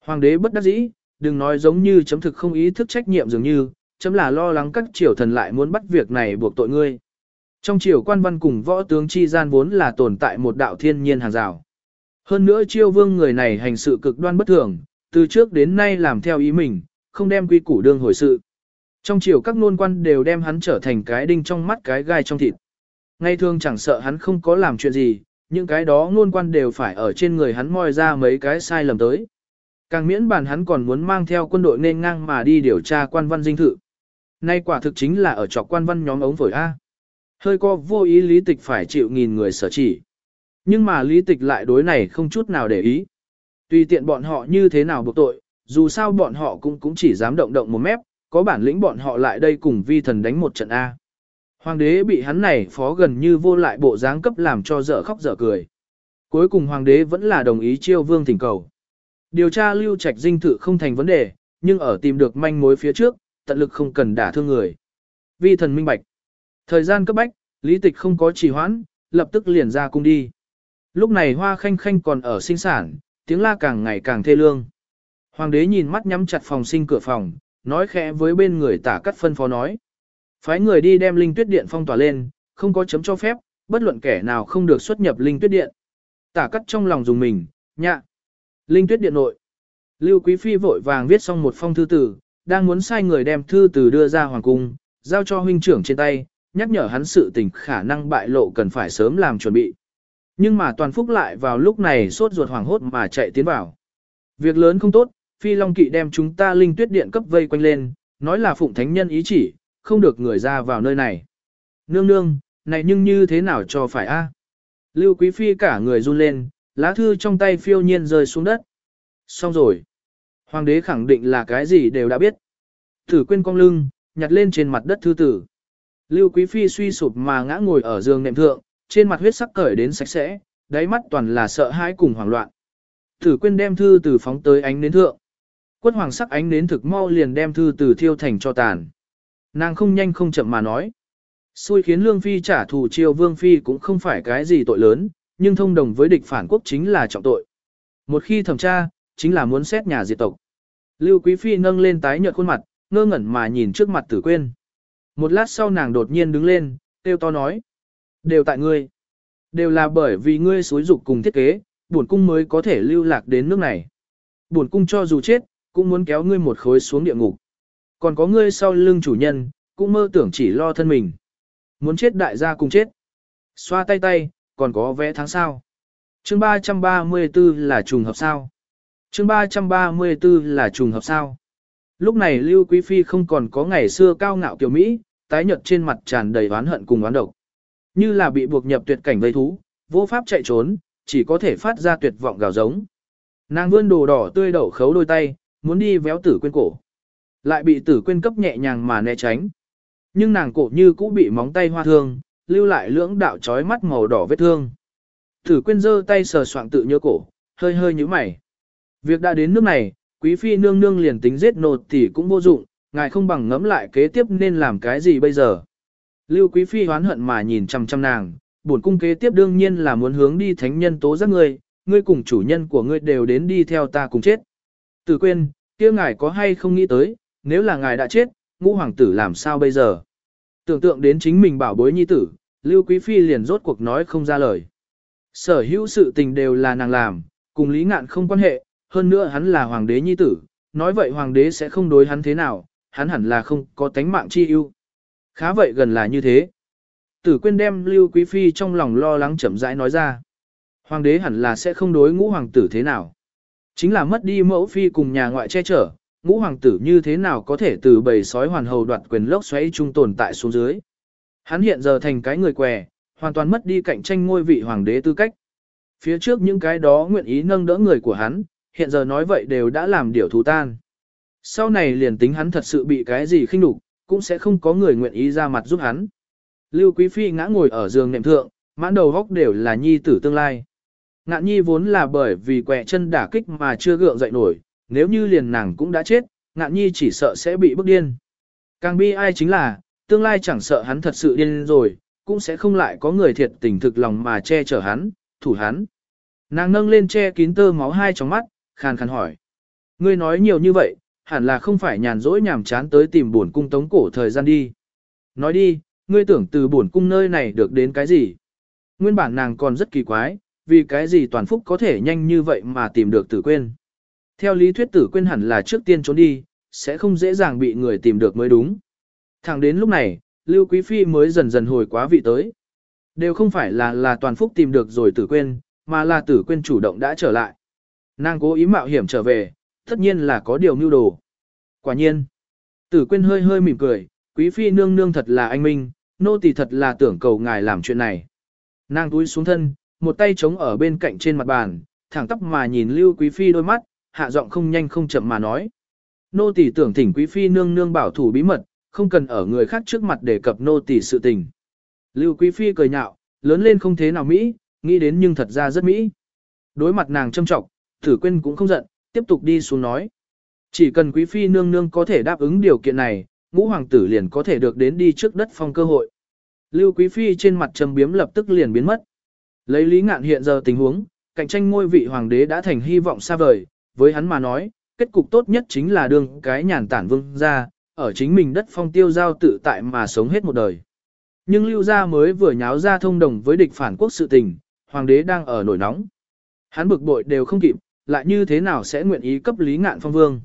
Hoàng đế bất đắc dĩ, đừng nói giống như chấm thực không ý thức trách nhiệm dường như, chấm là lo lắng các triều thần lại muốn bắt việc này buộc tội ngươi. Trong triều quan văn cùng võ tướng chi gian vốn là tồn tại một đạo thiên nhiên hàng rào. Hơn nữa chiêu vương người này hành sự cực đoan bất thường, từ trước đến nay làm theo ý mình, không đem quy củ đương hồi sự. Trong triều các nôn quan đều đem hắn trở thành cái đinh trong mắt cái gai trong thịt. Ngay thường chẳng sợ hắn không có làm chuyện gì, những cái đó nôn quan đều phải ở trên người hắn moi ra mấy cái sai lầm tới. Càng miễn bàn hắn còn muốn mang theo quân đội nên ngang mà đi điều tra quan văn dinh thự. Nay quả thực chính là ở trọc quan văn nhóm ống phổi A. Hơi co vô ý lý tịch phải chịu nghìn người sở chỉ. Nhưng mà lý tịch lại đối này không chút nào để ý. Tùy tiện bọn họ như thế nào buộc tội, dù sao bọn họ cũng cũng chỉ dám động động một mép, có bản lĩnh bọn họ lại đây cùng vi thần đánh một trận A. Hoàng đế bị hắn này phó gần như vô lại bộ dáng cấp làm cho dở khóc dở cười. Cuối cùng hoàng đế vẫn là đồng ý chiêu vương thỉnh cầu. Điều tra lưu trạch dinh thự không thành vấn đề, nhưng ở tìm được manh mối phía trước, tận lực không cần đả thương người. Vi thần minh bạch. Thời gian cấp bách, lý tịch không có trì hoãn, lập tức liền ra cung đi. Lúc này hoa khanh khanh còn ở sinh sản, tiếng la càng ngày càng thê lương. Hoàng đế nhìn mắt nhắm chặt phòng sinh cửa phòng, nói khẽ với bên người tả cắt phân phó nói. Phái người đi đem linh tuyết điện phong tỏa lên, không có chấm cho phép, bất luận kẻ nào không được xuất nhập linh tuyết điện. Tả cắt trong lòng dùng mình, nhạ. Linh tuyết điện nội. Lưu Quý Phi vội vàng viết xong một phong thư tử, đang muốn sai người đem thư từ đưa ra hoàng cung, giao cho huynh trưởng trên tay, nhắc nhở hắn sự tình khả năng bại lộ cần phải sớm làm chuẩn bị. Nhưng mà toàn phúc lại vào lúc này sốt ruột hoảng hốt mà chạy tiến vào. Việc lớn không tốt, Phi Long Kỵ đem chúng ta linh tuyết điện cấp vây quanh lên, nói là phụng thánh nhân ý chỉ, không được người ra vào nơi này. Nương nương, này nhưng như thế nào cho phải a? Lưu Quý Phi cả người run lên, lá thư trong tay phiêu nhiên rơi xuống đất. Xong rồi. Hoàng đế khẳng định là cái gì đều đã biết. Thử quên cong lưng, nhặt lên trên mặt đất thư tử. Lưu Quý Phi suy sụp mà ngã ngồi ở giường nệm thượng, trên mặt huyết sắc cởi đến sạch sẽ, đáy mắt toàn là sợ hãi cùng hoảng loạn. Thử quên đem thư từ phóng tới ánh nến thượng. Quất hoàng sắc ánh nến thực mau liền đem thư từ thiêu thành cho tàn. Nàng không nhanh không chậm mà nói. Xui khiến Lương Phi trả thù triều Vương Phi cũng không phải cái gì tội lớn, nhưng thông đồng với địch phản quốc chính là trọng tội. Một khi thẩm tra, chính là muốn xét nhà diệt tộc. Lưu Quý Phi nâng lên tái nhợt khuôn mặt, ngơ ngẩn mà nhìn trước mặt tử quên. Một lát sau nàng đột nhiên đứng lên, kêu to nói. Đều tại ngươi. Đều là bởi vì ngươi xối dục cùng thiết kế, buồn cung mới có thể lưu lạc đến nước này. Buồn cung cho dù chết, cũng muốn kéo ngươi một khối xuống địa ngục. Còn có ngươi sau lưng chủ nhân, cũng mơ tưởng chỉ lo thân mình. Muốn chết đại gia cùng chết. Xoa tay tay, còn có vẽ tháng sao. Chương 334 là trùng hợp sao. Chương 334 là trùng hợp sao. Lúc này Lưu Quý Phi không còn có ngày xưa cao ngạo kiều Mỹ, tái nhợt trên mặt tràn đầy oán hận cùng oán độc. Như là bị buộc nhập tuyệt cảnh vây thú, vô pháp chạy trốn, chỉ có thể phát ra tuyệt vọng gào giống. Nàng vươn đồ đỏ tươi đậu khấu đôi tay, muốn đi véo tử quên cổ. Lại bị tử quên cấp nhẹ nhàng mà né tránh. Nhưng nàng cổ như cũ bị móng tay hoa thương, lưu lại lưỡng đạo trói mắt màu đỏ vết thương. Tử quên giơ tay sờ soạng tự nhớ cổ, hơi hơi như mày. Việc đã đến nước này, quý phi nương nương liền tính giết nột thì cũng vô dụng, ngài không bằng ngẫm lại kế tiếp nên làm cái gì bây giờ. Lưu quý phi hoán hận mà nhìn chăm chăm nàng, bổn cung kế tiếp đương nhiên là muốn hướng đi thánh nhân tố giác ngươi, ngươi cùng chủ nhân của ngươi đều đến đi theo ta cùng chết. Tử quên, kia ngài có hay không nghĩ tới, nếu là ngài đã chết, ngũ hoàng tử làm sao bây giờ? Tưởng tượng đến chính mình bảo bối nhi tử, Lưu Quý Phi liền rốt cuộc nói không ra lời. Sở hữu sự tình đều là nàng làm, cùng Lý Ngạn không quan hệ, hơn nữa hắn là hoàng đế nhi tử, nói vậy hoàng đế sẽ không đối hắn thế nào, hắn hẳn là không có tánh mạng chi ưu. Khá vậy gần là như thế. Tử quyên đem Lưu Quý Phi trong lòng lo lắng chậm rãi nói ra. Hoàng đế hẳn là sẽ không đối ngũ hoàng tử thế nào. Chính là mất đi mẫu phi cùng nhà ngoại che chở, ngũ hoàng tử như thế nào có thể từ bầy sói hoàn hầu đoạt quyền lốc xoáy trung tồn tại xuống dưới. Hắn hiện giờ thành cái người què, hoàn toàn mất đi cạnh tranh ngôi vị hoàng đế tư cách. Phía trước những cái đó nguyện ý nâng đỡ người của hắn, hiện giờ nói vậy đều đã làm điều thú tan. Sau này liền tính hắn thật sự bị cái gì khinh đục, cũng sẽ không có người nguyện ý ra mặt giúp hắn. Lưu Quý Phi ngã ngồi ở giường nệm thượng, mãn đầu góc đều là nhi tử tương lai. Ngạn nhi vốn là bởi vì quẹ chân đả kích mà chưa gượng dậy nổi, nếu như liền nàng cũng đã chết, ngạn nhi chỉ sợ sẽ bị bức điên. Càng bi ai chính là, tương lai chẳng sợ hắn thật sự điên rồi, cũng sẽ không lại có người thiệt tình thực lòng mà che chở hắn, thủ hắn. Nàng nâng lên che kín tơ máu hai trong mắt, khàn khàn hỏi. Ngươi nói nhiều như vậy, hẳn là không phải nhàn rỗi nhàm chán tới tìm buồn cung tống cổ thời gian đi. Nói đi, ngươi tưởng từ buồn cung nơi này được đến cái gì? Nguyên bản nàng còn rất kỳ quái, vì cái gì toàn phúc có thể nhanh như vậy mà tìm được tử quên. Theo lý thuyết tử quên hẳn là trước tiên trốn đi, sẽ không dễ dàng bị người tìm được mới đúng. Thẳng đến lúc này, Lưu Quý Phi mới dần dần hồi quá vị tới. Đều không phải là là toàn phúc tìm được rồi tử quên, mà là tử quên chủ động đã trở lại. Nàng cố ý mạo hiểm trở về, tất nhiên là có điều mưu đồ. Quả nhiên, tử quên hơi hơi mỉm cười, Quý Phi nương nương thật là anh minh, nô tỳ thật là tưởng cầu ngài làm chuyện này. Nàng túi xuống thân, một tay chống ở bên cạnh trên mặt bàn, thẳng tóc mà nhìn Lưu Quý Phi đôi mắt, hạ giọng không nhanh không chậm mà nói. Nô tỳ tưởng thỉnh Quý Phi nương nương bảo thủ bí mật, không cần ở người khác trước mặt đề cập nô tỳ sự tình. Lưu Quý Phi cười nhạo, lớn lên không thế nào Mỹ, nghĩ đến nhưng thật ra rất Mỹ. Đối mặt nàng châm trọng, thử quên cũng không giận, tiếp tục đi xuống nói. Chỉ cần Quý Phi nương nương có thể đáp ứng điều kiện này, ngũ hoàng tử liền có thể được đến đi trước đất phong cơ hội. Lưu Quý Phi trên mặt trầm biếm lập tức liền biến mất. Lấy lý ngạn hiện giờ tình huống, cạnh tranh ngôi vị hoàng đế đã thành hy vọng xa vời, với hắn mà nói, kết cục tốt nhất chính là đường cái nhàn tản vương ra, ở chính mình đất phong tiêu giao tự tại mà sống hết một đời. Nhưng lưu gia mới vừa nháo ra thông đồng với địch phản quốc sự tình, hoàng đế đang ở nổi nóng. Hắn bực bội đều không kịp, lại như thế nào sẽ nguyện ý cấp lý ngạn phong vương.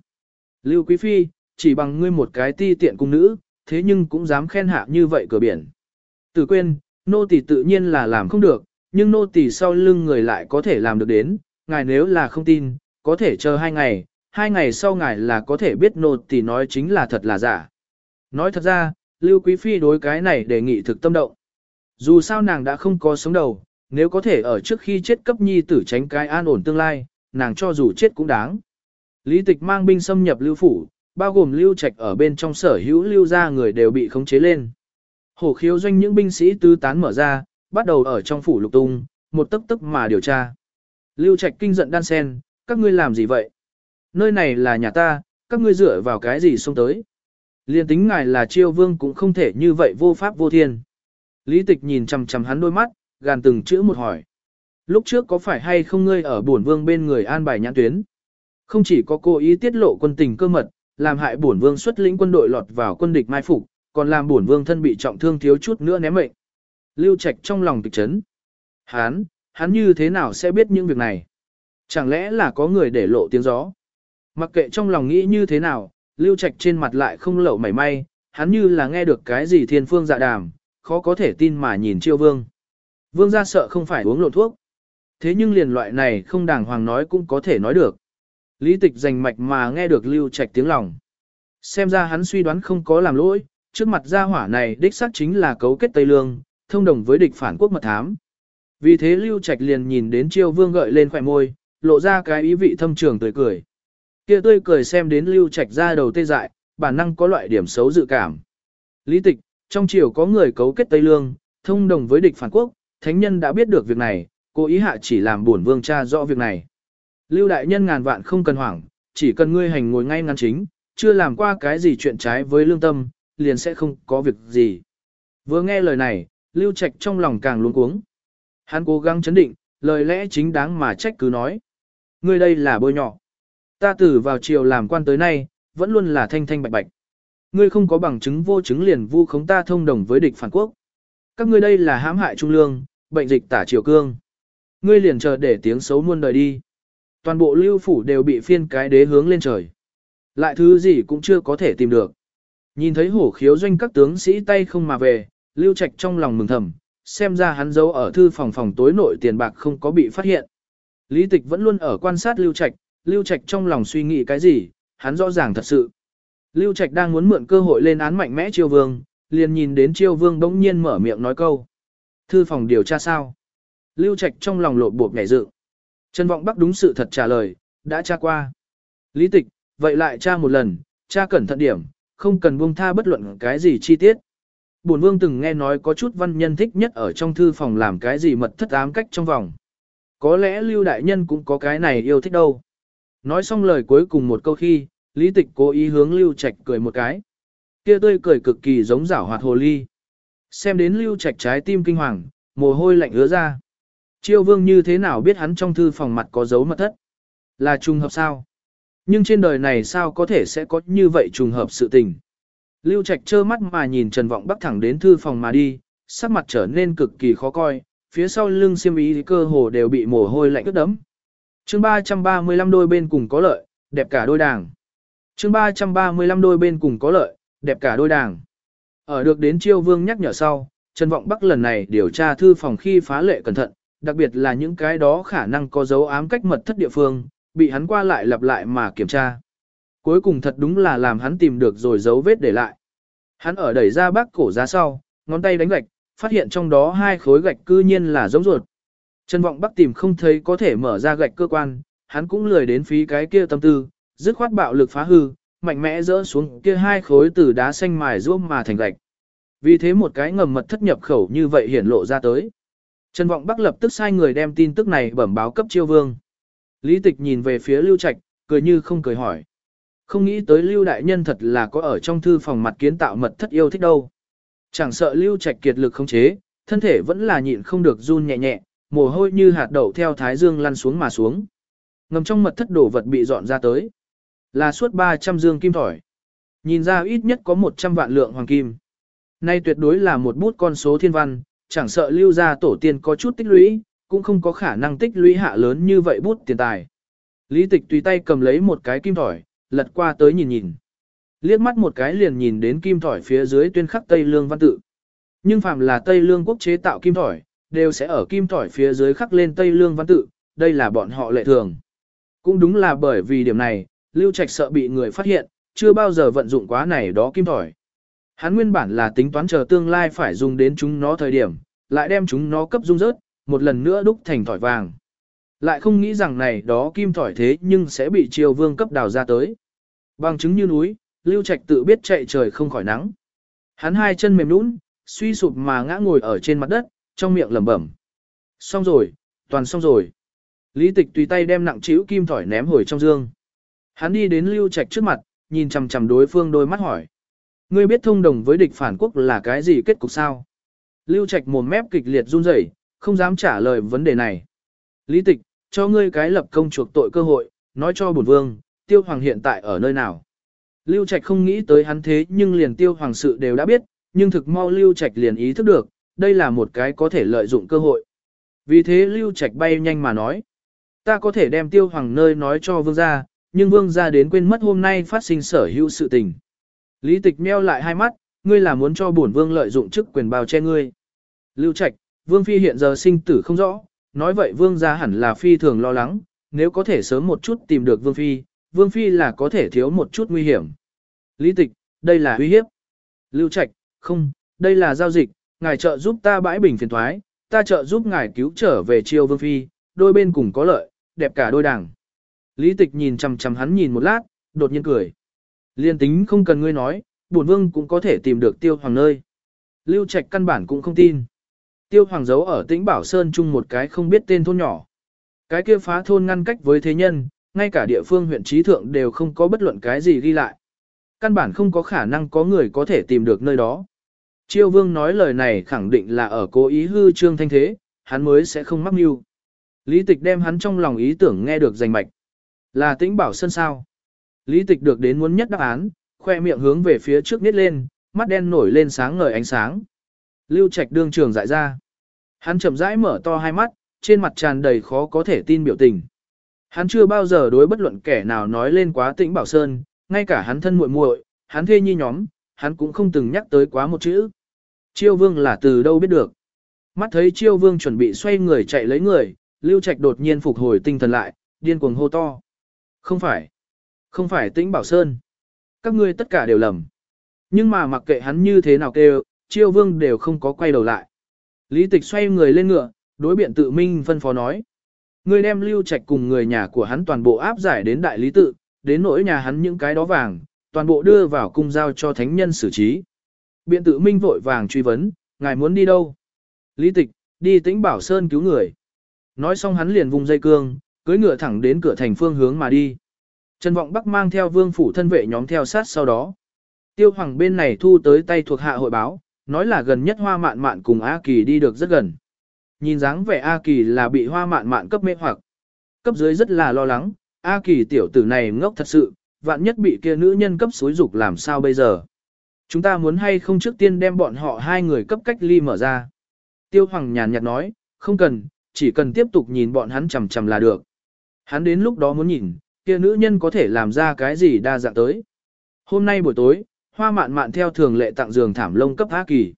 Lưu Quý Phi, chỉ bằng ngươi một cái ti tiện cung nữ, thế nhưng cũng dám khen hạ như vậy cửa biển. Tử quên, nô tỳ tự nhiên là làm không được, nhưng nô tỳ sau lưng người lại có thể làm được đến, ngài nếu là không tin, có thể chờ hai ngày, hai ngày sau ngài là có thể biết nô tỳ nói chính là thật là giả. Nói thật ra, Lưu Quý Phi đối cái này đề nghị thực tâm động. Dù sao nàng đã không có sống đầu, nếu có thể ở trước khi chết cấp nhi tử tránh cái an ổn tương lai, nàng cho dù chết cũng đáng. Lý tịch mang binh xâm nhập lưu phủ, bao gồm lưu trạch ở bên trong sở hữu lưu gia người đều bị khống chế lên. Hổ khiếu doanh những binh sĩ tứ tán mở ra, bắt đầu ở trong phủ lục tung, một tức tức mà điều tra. Lưu Trạch kinh giận đan sen, các ngươi làm gì vậy? nơi này là nhà ta, các ngươi dựa vào cái gì xông tới. Liên tính ngài là chiêu vương cũng không thể như vậy vô pháp vô thiên. Lý tịch nhìn chằm chằm hắn đôi mắt, gàn từng chữ một hỏi. Lúc trước có phải hay không ngươi ở bổn vương bên người an bài nhãn tuyến? Không chỉ có cố ý tiết lộ quân tình cơ mật, làm hại bổn vương xuất lĩnh quân đội lọt vào quân địch mai phục, còn làm bổn vương thân bị trọng thương thiếu chút nữa ném mệnh. Lưu Trạch trong lòng kịch chấn. Hắn, hắn như thế nào sẽ biết những việc này? Chẳng lẽ là có người để lộ tiếng gió? Mặc kệ trong lòng nghĩ như thế nào, Lưu Trạch trên mặt lại không lậu mảy may, hắn như là nghe được cái gì thiên phương dạ đàm, khó có thể tin mà nhìn chiêu vương. Vương gia sợ không phải uống lộn thuốc. Thế nhưng liền loại này không đàng hoàng nói cũng có thể nói được. Lý tịch dành mạch mà nghe được lưu trạch tiếng lòng. Xem ra hắn suy đoán không có làm lỗi, trước mặt gia hỏa này đích xác chính là cấu kết Tây Lương, thông đồng với địch phản quốc mật thám. Vì thế lưu trạch liền nhìn đến chiêu vương gợi lên khỏe môi, lộ ra cái ý vị thâm trường tươi cười. Kia tươi cười xem đến lưu trạch ra đầu tê dại, bản năng có loại điểm xấu dự cảm. Lý tịch, trong triều có người cấu kết Tây Lương, thông đồng với địch phản quốc, thánh nhân đã biết được việc này, cố ý hạ chỉ làm buồn vương cha rõ việc này. Lưu đại nhân ngàn vạn không cần hoảng, chỉ cần ngươi hành ngồi ngay ngắn chính, chưa làm qua cái gì chuyện trái với lương tâm, liền sẽ không có việc gì. Vừa nghe lời này, Lưu Trạch trong lòng càng luống cuống. Hắn cố gắng chấn định, lời lẽ chính đáng mà trách cứ nói. Ngươi đây là bôi nhỏ. Ta từ vào chiều làm quan tới nay, vẫn luôn là thanh thanh bạch bạch. Ngươi không có bằng chứng vô chứng liền vu khống ta thông đồng với địch phản quốc. Các ngươi đây là hãm hại trung lương, bệnh dịch tả triều cương. Ngươi liền chờ để tiếng xấu muôn đời đi. Toàn bộ lưu phủ đều bị phiên cái đế hướng lên trời. Lại thứ gì cũng chưa có thể tìm được. Nhìn thấy hổ khiếu doanh các tướng sĩ tay không mà về, lưu trạch trong lòng mừng thầm, xem ra hắn giấu ở thư phòng phòng tối nội tiền bạc không có bị phát hiện. Lý tịch vẫn luôn ở quan sát lưu trạch, lưu trạch trong lòng suy nghĩ cái gì, hắn rõ ràng thật sự. Lưu trạch đang muốn mượn cơ hội lên án mạnh mẽ chiêu vương, liền nhìn đến chiêu vương bỗng nhiên mở miệng nói câu. Thư phòng điều tra sao? Lưu trạch trong lòng lộ bột nhảy dựng. Trần Vọng Bắc đúng sự thật trả lời, đã tra qua. Lý tịch, vậy lại tra một lần, tra cẩn thận điểm, không cần buông tha bất luận cái gì chi tiết. Bổn vương từng nghe nói có chút văn nhân thích nhất ở trong thư phòng làm cái gì mật thất ám cách trong vòng. Có lẽ Lưu Đại Nhân cũng có cái này yêu thích đâu. Nói xong lời cuối cùng một câu khi, Lý Tịch cố ý hướng Lưu Trạch cười một cái. Kia tươi cười cực kỳ giống giảo hoạt hồ ly. Xem đến Lưu Trạch trái tim kinh hoàng, mồ hôi lạnh ứa ra. Chiêu vương như thế nào biết hắn trong thư phòng mặt có dấu mật thất? Là trùng hợp sao? Nhưng trên đời này sao có thể sẽ có như vậy trùng hợp sự tình? Lưu Trạch trơ mắt mà nhìn Trần Vọng Bắc thẳng đến thư phòng mà đi, sắc mặt trở nên cực kỳ khó coi, phía sau lưng xiêm ý cơ hồ đều bị mồ hôi lạnh ướt đẫm. Chương 335 đôi bên cùng có lợi, đẹp cả đôi đảng. Chương 335 đôi bên cùng có lợi, đẹp cả đôi đảng. Ở được đến Chiêu Vương nhắc nhở sau, Trần Vọng Bắc lần này điều tra thư phòng khi phá lệ cẩn thận, đặc biệt là những cái đó khả năng có dấu ám cách mật thất địa phương, bị hắn qua lại lặp lại mà kiểm tra. Cuối cùng thật đúng là làm hắn tìm được rồi dấu vết để lại. Hắn ở đẩy ra bác cổ ra sau, ngón tay đánh gạch, phát hiện trong đó hai khối gạch cư nhiên là giống ruột. Trần Vọng Bắc tìm không thấy có thể mở ra gạch cơ quan, hắn cũng lười đến phí cái kia tâm tư, dứt khoát bạo lực phá hư, mạnh mẽ rỡ xuống kia hai khối từ đá xanh mài ruộng mà thành gạch. Vì thế một cái ngầm mật thất nhập khẩu như vậy hiển lộ ra tới. Trần Vọng Bắc lập tức sai người đem tin tức này bẩm báo cấp chiêu vương. Lý Tịch nhìn về phía Lưu Trạch, cười như không cười hỏi. Không nghĩ tới Lưu Đại Nhân thật là có ở trong thư phòng mặt kiến tạo mật thất yêu thích đâu. Chẳng sợ Lưu Trạch kiệt lực không chế, thân thể vẫn là nhịn không được run nhẹ nhẹ, mồ hôi như hạt đậu theo thái dương lăn xuống mà xuống. Ngầm trong mật thất đổ vật bị dọn ra tới. Là suốt 300 dương kim thỏi. Nhìn ra ít nhất có 100 vạn lượng hoàng kim. Nay tuyệt đối là một bút con số thiên văn, chẳng sợ lưu ra tổ tiên có chút tích lũy, cũng không có khả năng tích lũy hạ lớn như vậy bút tiền tài. Lý tịch tùy tay cầm lấy một cái kim thỏi, lật qua tới nhìn nhìn. Liếc mắt một cái liền nhìn đến kim thỏi phía dưới tuyên khắc Tây Lương văn tự. Nhưng phạm là Tây Lương quốc chế tạo kim thỏi, đều sẽ ở kim thỏi phía dưới khắc lên Tây Lương văn tự, đây là bọn họ lệ thường. Cũng đúng là bởi vì điểm này, Lưu Trạch sợ bị người phát hiện, chưa bao giờ vận dụng quá này đó kim thỏi. Hắn nguyên bản là tính toán chờ tương lai phải dùng đến chúng nó thời điểm, lại đem chúng nó cấp dung rớt, một lần nữa đúc thành thỏi vàng. Lại không nghĩ rằng này đó kim thỏi thế nhưng sẽ bị triều vương cấp đào ra tới. Bằng chứng như núi, Lưu Trạch tự biết chạy trời không khỏi nắng. Hắn hai chân mềm nũng, suy sụp mà ngã ngồi ở trên mặt đất, trong miệng lẩm bẩm. Xong rồi, toàn xong rồi. Lý tịch tùy tay đem nặng chiếu kim thỏi ném hồi trong dương. Hắn đi đến Lưu Trạch trước mặt, nhìn chằm chằm đối phương đôi mắt hỏi. Ngươi biết thông đồng với địch phản quốc là cái gì kết cục sao? Lưu Trạch mồm mép kịch liệt run rẩy, không dám trả lời vấn đề này. Lý tịch, cho ngươi cái lập công chuộc tội cơ hội, nói cho bổn vương, tiêu hoàng hiện tại ở nơi nào. Lưu Trạch không nghĩ tới hắn thế nhưng liền tiêu hoàng sự đều đã biết, nhưng thực mau Lưu Trạch liền ý thức được, đây là một cái có thể lợi dụng cơ hội. Vì thế Lưu Trạch bay nhanh mà nói, ta có thể đem tiêu hoàng nơi nói cho vương gia, nhưng vương gia đến quên mất hôm nay phát sinh sở hữu sự tình. Lý tịch meo lại hai mắt, ngươi là muốn cho bổn vương lợi dụng chức quyền bao che ngươi. Lưu Trạch, vương phi hiện giờ sinh tử không rõ, nói vậy vương gia hẳn là phi thường lo lắng, nếu có thể sớm một chút tìm được vương phi, vương phi là có thể thiếu một chút nguy hiểm. Lý tịch, đây là uy hiếp. Lưu Trạch, không, đây là giao dịch, ngài trợ giúp ta bãi bình phiền thoái, ta trợ giúp ngài cứu trở về triều vương phi, đôi bên cùng có lợi, đẹp cả đôi đảng. Lý tịch nhìn chằm chằm hắn nhìn một lát, đột nhiên cười. Liên tính không cần ngươi nói, bổn vương cũng có thể tìm được tiêu hoàng nơi. Lưu Trạch căn bản cũng không tin. Tiêu hoàng giấu ở tĩnh Bảo Sơn chung một cái không biết tên thôn nhỏ. Cái kia phá thôn ngăn cách với thế nhân, ngay cả địa phương huyện trí thượng đều không có bất luận cái gì ghi lại. Căn bản không có khả năng có người có thể tìm được nơi đó. Chiêu vương nói lời này khẳng định là ở cố ý hư trương thanh thế, hắn mới sẽ không mắc mưu. Lý tịch đem hắn trong lòng ý tưởng nghe được rành mạch. Là tĩnh bảo sân sao. Lý tịch được đến muốn nhất đáp án, khoe miệng hướng về phía trước nít lên, mắt đen nổi lên sáng ngời ánh sáng. Lưu Trạch đương trường dại ra. Hắn chậm rãi mở to hai mắt, trên mặt tràn đầy khó có thể tin biểu tình. Hắn chưa bao giờ đối bất luận kẻ nào nói lên quá tĩnh bảo sơn, ngay cả hắn thân muội muội, hắn thê nhi nhóm, hắn cũng không từng nhắc tới quá một chữ. Chiêu vương là từ đâu biết được. Mắt thấy chiêu vương chuẩn bị xoay người chạy lấy người, Lưu Trạch đột nhiên phục hồi tinh thần lại, điên cuồng hô to. Không phải, không phải tĩnh bảo sơn. Các ngươi tất cả đều lầm. Nhưng mà mặc kệ hắn như thế nào kêu, chiêu vương đều không có quay đầu lại. Lý tịch xoay người lên ngựa, đối biện tự minh phân phó nói. Ngươi đem lưu trạch cùng người nhà của hắn toàn bộ áp giải đến đại lý tự, đến nỗi nhà hắn những cái đó vàng, toàn bộ đưa vào cung giao cho thánh nhân xử trí. Biện tự minh vội vàng truy vấn, ngài muốn đi đâu? Lý tịch, đi tĩnh bảo sơn cứu người. Nói xong hắn liền vùng dây cương, cưỡi ngựa thẳng đến cửa thành phương hướng mà đi. Trần Vọng Bắc mang theo vương phủ thân vệ nhóm theo sát sau đó. Tiêu Hoàng bên này thu tới tay thuộc hạ hội báo, nói là gần nhất hoa mạn mạn cùng A Kỳ đi được rất gần. Nhìn dáng vẻ A Kỳ là bị hoa mạn mạn cấp mê hoặc. Cấp dưới rất là lo lắng, A Kỳ tiểu tử này ngốc thật sự, vạn nhất bị kia nữ nhân cấp xối dục làm sao bây giờ. Chúng ta muốn hay không trước tiên đem bọn họ hai người cấp cách ly mở ra. Tiêu Hoàng nhàn nhạt nói, không cần, chỉ cần tiếp tục nhìn bọn hắn chằm chằm là được. Hắn đến lúc đó muốn nhìn, kia nữ nhân có thể làm ra cái gì đa dạng tới. Hôm nay buổi tối, hoa mạn mạn theo thường lệ tặng giường thảm lông cấp A Kỳ.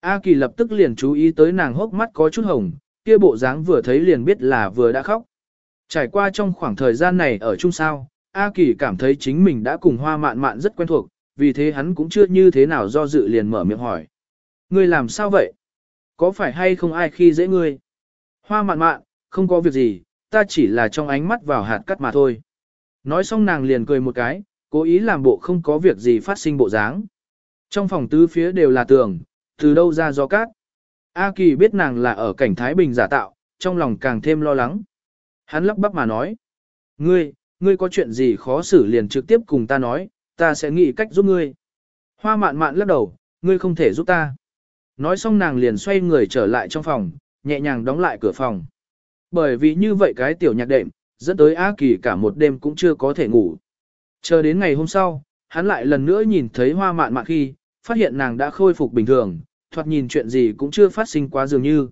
A Kỳ lập tức liền chú ý tới nàng hốc mắt có chút hồng, kia bộ dáng vừa thấy liền biết là vừa đã khóc. Trải qua trong khoảng thời gian này ở chung sao, A Kỳ cảm thấy chính mình đã cùng hoa mạn mạn rất quen thuộc, vì thế hắn cũng chưa như thế nào do dự liền mở miệng hỏi. Ngươi làm sao vậy? Có phải hay không ai khi dễ ngươi? Hoa mạn mạn, không có việc gì, ta chỉ là trong ánh mắt vào hạt cắt mà thôi. Nói xong nàng liền cười một cái, cố ý làm bộ không có việc gì phát sinh bộ dáng. Trong phòng tứ phía đều là tường, từ đâu ra gió cát. A Kỳ biết nàng là ở cảnh Thái Bình giả tạo, trong lòng càng thêm lo lắng. Hắn lắp bắp mà nói. Ngươi, ngươi có chuyện gì khó xử liền trực tiếp cùng ta nói, ta sẽ nghĩ cách giúp ngươi. Hoa mạn mạn lắc đầu, ngươi không thể giúp ta. Nói xong nàng liền xoay người trở lại trong phòng, nhẹ nhàng đóng lại cửa phòng. Bởi vì như vậy cái tiểu nhạc đệm, dẫn tới A Kỳ cả một đêm cũng chưa có thể ngủ. Chờ đến ngày hôm sau, hắn lại lần nữa nhìn thấy hoa mạn mạn khi, phát hiện nàng đã khôi phục bình thường, thoạt nhìn chuyện gì cũng chưa phát sinh quá dường như.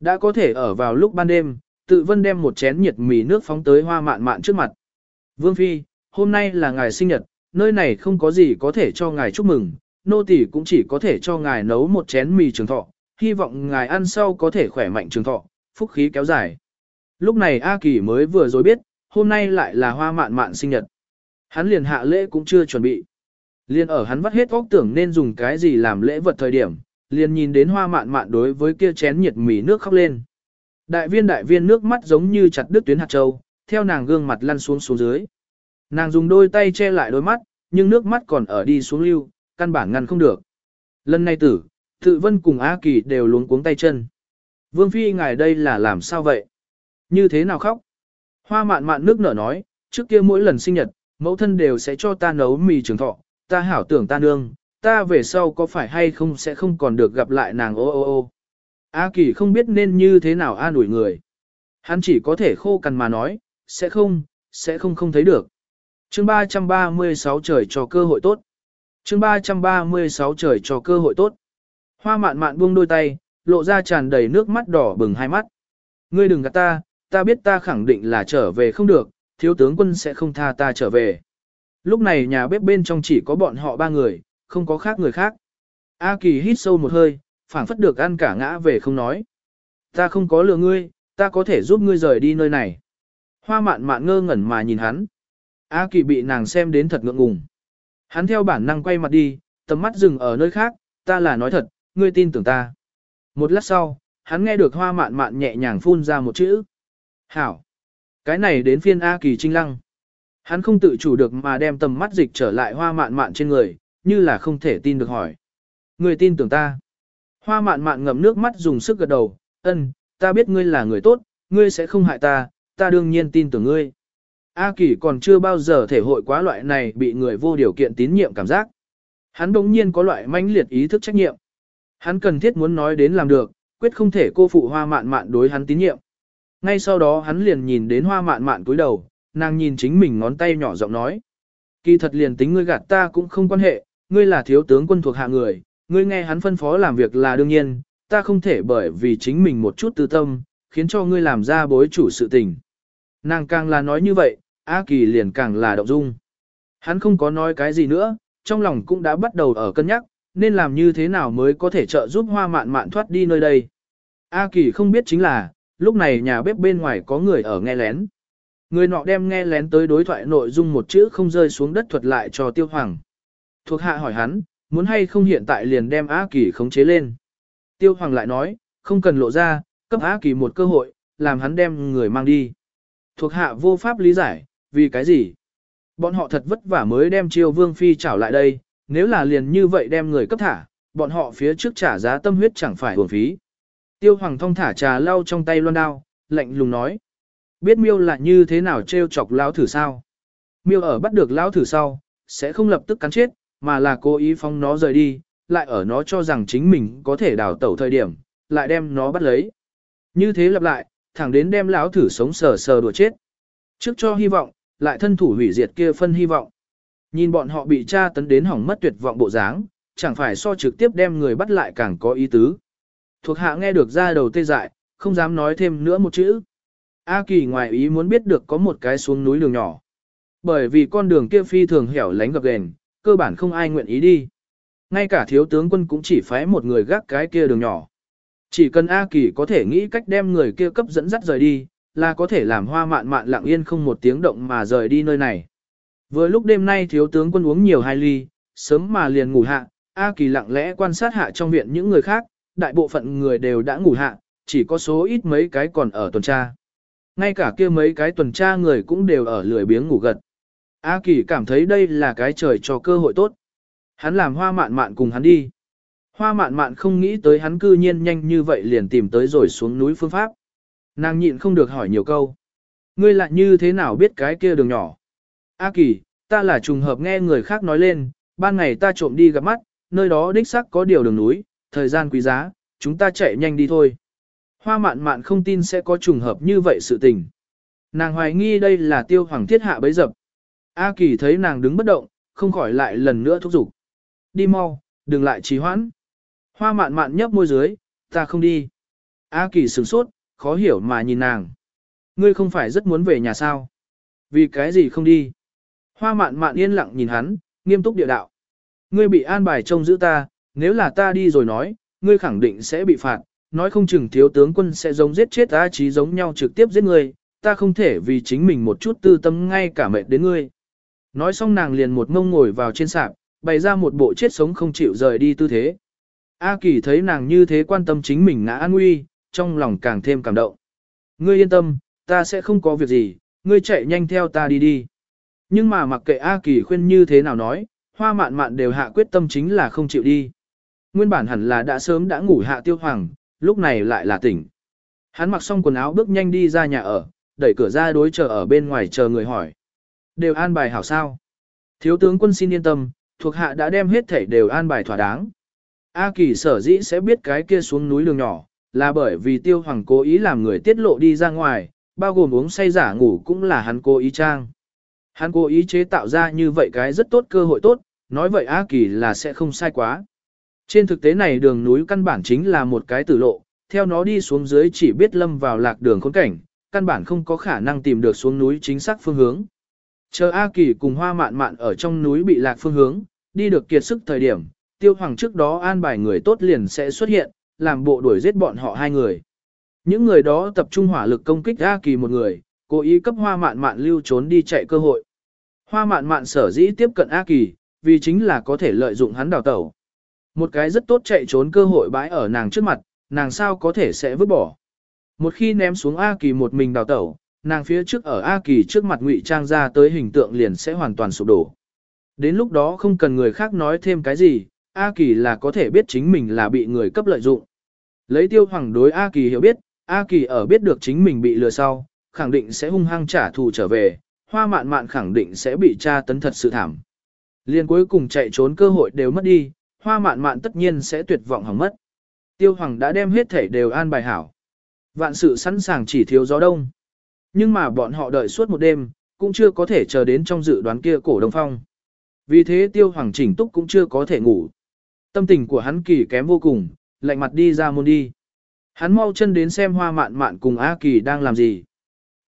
Đã có thể ở vào lúc ban đêm, tự vân đem một chén nhiệt mì nước phóng tới hoa mạn mạn trước mặt. Vương Phi, hôm nay là ngày sinh nhật, nơi này không có gì có thể cho ngài chúc mừng, nô tỳ cũng chỉ có thể cho ngài nấu một chén mì trường thọ, hy vọng ngài ăn sau có thể khỏe mạnh trường thọ, phúc khí kéo dài. Lúc này A Kỳ mới vừa rồi biết, hôm nay lại là hoa mạn mạn sinh nhật. Hắn liền hạ lễ cũng chưa chuẩn bị. Liền ở hắn vắt hết óc tưởng nên dùng cái gì làm lễ vật thời điểm, liền nhìn đến hoa mạn mạn đối với kia chén nhiệt mì nước khóc lên. Đại viên đại viên nước mắt giống như chặt đứt tuyến hạt châu, theo nàng gương mặt lăn xuống xuống dưới. Nàng dùng đôi tay che lại đôi mắt, nhưng nước mắt còn ở đi xuống lưu, căn bản ngăn không được. Lần này tử, tự vân cùng A Kỳ đều luống cuống tay chân. Vương Phi ngài đây là làm sao vậy? Như thế nào khóc? Hoa mạn mạn nước nở nói, trước kia mỗi lần sinh nhật, mẫu thân đều sẽ cho ta nấu mì trường thọ, ta hảo tưởng ta nương, ta về sau có phải hay không sẽ không còn được gặp lại nàng ô ô ô. A Kỳ không biết nên như thế nào an ủi người. Hắn chỉ có thể khô cằn mà nói, sẽ không, sẽ không không thấy được. Chương 336 trời cho cơ hội tốt. Chương 336 trời cho cơ hội tốt. Hoa mạn mạn buông đôi tay, lộ ra tràn đầy nước mắt đỏ bừng hai mắt. Ngươi đừng gạt ta, ta biết ta khẳng định là trở về không được, thiếu tướng quân sẽ không tha ta trở về. Lúc này nhà bếp bên trong chỉ có bọn họ ba người, không có khác người khác. A Kỳ hít sâu một hơi, phảng phất được ăn cả ngã về không nói. Ta không có lừa ngươi, ta có thể giúp ngươi rời đi nơi này. Hoa mạn mạn ngơ ngẩn mà nhìn hắn. A Kỳ bị nàng xem đến thật ngượng ngùng. Hắn theo bản năng quay mặt đi, tầm mắt dừng ở nơi khác, ta là nói thật, ngươi tin tưởng ta. Một lát sau, hắn nghe được hoa mạn mạn nhẹ nhàng phun ra một chữ. Hảo. Cái này đến phiên A Kỳ trinh lăng. Hắn không tự chủ được mà đem tầm mắt dịch trở lại hoa mạn mạn trên người, như là không thể tin được hỏi. Ngươi tin tưởng ta. Hoa mạn mạn ngậm nước mắt dùng sức gật đầu, ân, ta biết ngươi là người tốt, ngươi sẽ không hại ta, ta đương nhiên tin tưởng ngươi. A Kỳ còn chưa bao giờ thể hội quá loại này bị người vô điều kiện tín nhiệm cảm giác. Hắn đống nhiên có loại mãnh liệt ý thức trách nhiệm. Hắn cần thiết muốn nói đến làm được, quyết không thể cô phụ hoa mạn mạn đối hắn tín nhiệm. Ngay sau đó hắn liền nhìn đến hoa mạn mạn cúi đầu, nàng nhìn chính mình ngón tay nhỏ giọng nói. Kỳ thật liền tính ngươi gạt ta cũng không quan hệ, ngươi là thiếu tướng quân thuộc hạ người, ngươi nghe hắn phân phó làm việc là đương nhiên, ta không thể bởi vì chính mình một chút tư tâm, khiến cho ngươi làm ra bối chủ sự tình. Nàng càng là nói như vậy, A Kỳ liền càng là động dung. Hắn không có nói cái gì nữa, trong lòng cũng đã bắt đầu ở cân nhắc, nên làm như thế nào mới có thể trợ giúp hoa mạn mạn thoát đi nơi đây. A Kỳ không biết chính là, lúc này nhà bếp bên ngoài có người ở nghe lén. Người nọ đem nghe lén tới đối thoại nội dung một chữ không rơi xuống đất thuật lại cho tiêu hoàng. Thuộc hạ hỏi hắn, muốn hay không hiện tại liền đem A Kỳ khống chế lên. Tiêu hoàng lại nói, không cần lộ ra, cấp A Kỳ một cơ hội, làm hắn đem người mang đi. Thuộc hạ vô pháp lý giải, vì cái gì? Bọn họ thật vất vả mới đem chiêu vương phi trảo lại đây, nếu là liền như vậy đem người cấp thả, bọn họ phía trước trả giá tâm huyết chẳng phải hưởng phí. Tiêu hoàng thông thả trà lau trong tay loan đao, lạnh lùng nói. Biết miêu là như thế nào trêu chọc lão thử sao? Miêu ở bắt được lão thử sau, sẽ không lập tức cắn chết, mà là cố ý phong nó rời đi, lại ở nó cho rằng chính mình có thể đào tẩu thời điểm, lại đem nó bắt lấy. Như thế lặp lại, thẳng đến đem lão thử sống sờ sờ đùa chết. Trước cho hy vọng, lại thân thủ hủy diệt kia phân hy vọng. Nhìn bọn họ bị tra tấn đến hỏng mất tuyệt vọng bộ dáng, chẳng phải so trực tiếp đem người bắt lại càng có ý tứ. Thuộc hạ nghe được ra đầu tê dại, không dám nói thêm nữa một chữ. A Kỳ ngoài ý muốn biết được có một cái xuống núi đường nhỏ. Bởi vì con đường kia phi thường hẻo lánh gập ghềnh, cơ bản không ai nguyện ý đi. Ngay cả thiếu tướng quân cũng chỉ phái một người gác cái kia đường nhỏ. Chỉ cần A Kỳ có thể nghĩ cách đem người kia cấp dẫn dắt rời đi, là có thể làm hoa mạn mạn lặng yên không một tiếng động mà rời đi nơi này. Vừa lúc đêm nay thiếu tướng quân uống nhiều hai ly, sớm mà liền ngủ hạ, A Kỳ lặng lẽ quan sát hạ trong viện những người khác, đại bộ phận người đều đã ngủ hạ, chỉ có số ít mấy cái còn ở tuần tra. Ngay cả kia mấy cái tuần tra người cũng đều ở lười biếng ngủ gật. A Kỳ cảm thấy đây là cái trời cho cơ hội tốt. Hắn làm hoa mạn mạn cùng hắn đi. Hoa mạn mạn không nghĩ tới hắn cư nhiên nhanh như vậy liền tìm tới rồi xuống núi phương pháp. Nàng nhịn không được hỏi nhiều câu. Ngươi lại như thế nào biết cái kia đường nhỏ? A Kỳ, ta là trùng hợp nghe người khác nói lên, ban ngày ta trộm đi gặp mắt, nơi đó đích xác có điều đường núi, thời gian quý giá, chúng ta chạy nhanh đi thôi. Hoa mạn mạn không tin sẽ có trùng hợp như vậy sự tình. Nàng hoài nghi đây là tiêu hoàng thiết hạ bấy dập. A Kỳ thấy nàng đứng bất động, không khỏi lại lần nữa thúc giục. Đi mau, đừng lại trì hoãn. Hoa mạn mạn nhấp môi dưới, ta không đi. A Kỳ sửng sốt, khó hiểu mà nhìn nàng. Ngươi không phải rất muốn về nhà sao? Vì cái gì không đi? Hoa mạn mạn yên lặng nhìn hắn, nghiêm túc địa đạo. Ngươi bị an bài trông giữ ta, nếu là ta đi rồi nói, ngươi khẳng định sẽ bị phạt, nói không chừng thiếu tướng quân sẽ giống giết chết ta chí giống nhau trực tiếp giết ngươi, ta không thể vì chính mình một chút tư tâm ngay cả mệt đến ngươi. Nói xong nàng liền một mông ngồi vào trên sạp, bày ra một bộ chết sống không chịu rời đi tư thế. A Kỳ thấy nàng như thế quan tâm chính mình ngã an nguy, trong lòng càng thêm cảm động. Ngươi yên tâm, ta sẽ không có việc gì, ngươi chạy nhanh theo ta đi đi. Nhưng mà mặc kệ A Kỳ khuyên như thế nào nói, hoa mạn mạn đều hạ quyết tâm chính là không chịu đi. Nguyên bản hẳn là đã sớm đã ngủ hạ tiêu hoàng, lúc này lại là tỉnh. Hắn mặc xong quần áo bước nhanh đi ra nhà ở, đẩy cửa ra đối chờ ở bên ngoài chờ người hỏi. Đều an bài hảo sao. Thiếu tướng quân xin yên tâm, thuộc hạ đã đem hết thảy đều an bài thỏa đáng. A Kỳ sở dĩ sẽ biết cái kia xuống núi đường nhỏ, là bởi vì tiêu hoàng cố ý làm người tiết lộ đi ra ngoài, bao gồm uống say giả ngủ cũng là hắn cố ý trang. Hắn cố ý chế tạo ra như vậy cái rất tốt cơ hội tốt, nói vậy A Kỳ là sẽ không sai quá. Trên thực tế này đường núi căn bản chính là một cái tử lộ, theo nó đi xuống dưới chỉ biết lâm vào lạc đường khốn cảnh, căn bản không có khả năng tìm được xuống núi chính xác phương hướng. Chờ A Kỳ cùng hoa mạn mạn ở trong núi bị lạc phương hướng, đi được kiệt sức thời điểm, tiêu hoàng trước đó an bài người tốt liền sẽ xuất hiện, làm bộ đuổi giết bọn họ hai người. Những người đó tập trung hỏa lực công kích A Kỳ một người, cố ý cấp hoa mạn mạn lưu trốn đi chạy cơ hội. Hoa mạn mạn sở dĩ tiếp cận A Kỳ, vì chính là có thể lợi dụng hắn đào tẩu. Một cái rất tốt chạy trốn cơ hội bãi ở nàng trước mặt, nàng sao có thể sẽ vứt bỏ. Một khi ném xuống A Kỳ một mình đào tẩu, nàng phía trước ở A Kỳ trước mặt ngụy trang ra tới hình tượng liền sẽ hoàn toàn sụp đổ. Đến lúc đó không cần người khác nói thêm cái gì, A Kỳ là có thể biết chính mình là bị người cấp lợi dụng. Lấy tiêu hoàng đối A Kỳ hiểu biết, A Kỳ ở biết được chính mình bị lừa sau, khẳng định sẽ hung hăng trả thù trở về, hoa mạn mạn khẳng định sẽ bị tra tấn thật sự thảm. Liên cuối cùng chạy trốn cơ hội đều mất đi, hoa mạn mạn tất nhiên sẽ tuyệt vọng hỏng mất. Tiêu hoàng đã đem hết thể đều an bài hảo. Vạn sự sẵn sàng chỉ thiếu gió đông. Nhưng mà bọn họ đợi suốt một đêm, cũng chưa có thể chờ đến trong dự đoán kia cổ đông phong. Vì thế tiêu hoàng chỉnh túc cũng chưa có thể ngủ. Tâm tình của hắn kỳ kém vô cùng, lạnh mặt đi ra môn đi. Hắn mau chân đến xem hoa mạn mạn cùng A Kỳ đang làm gì.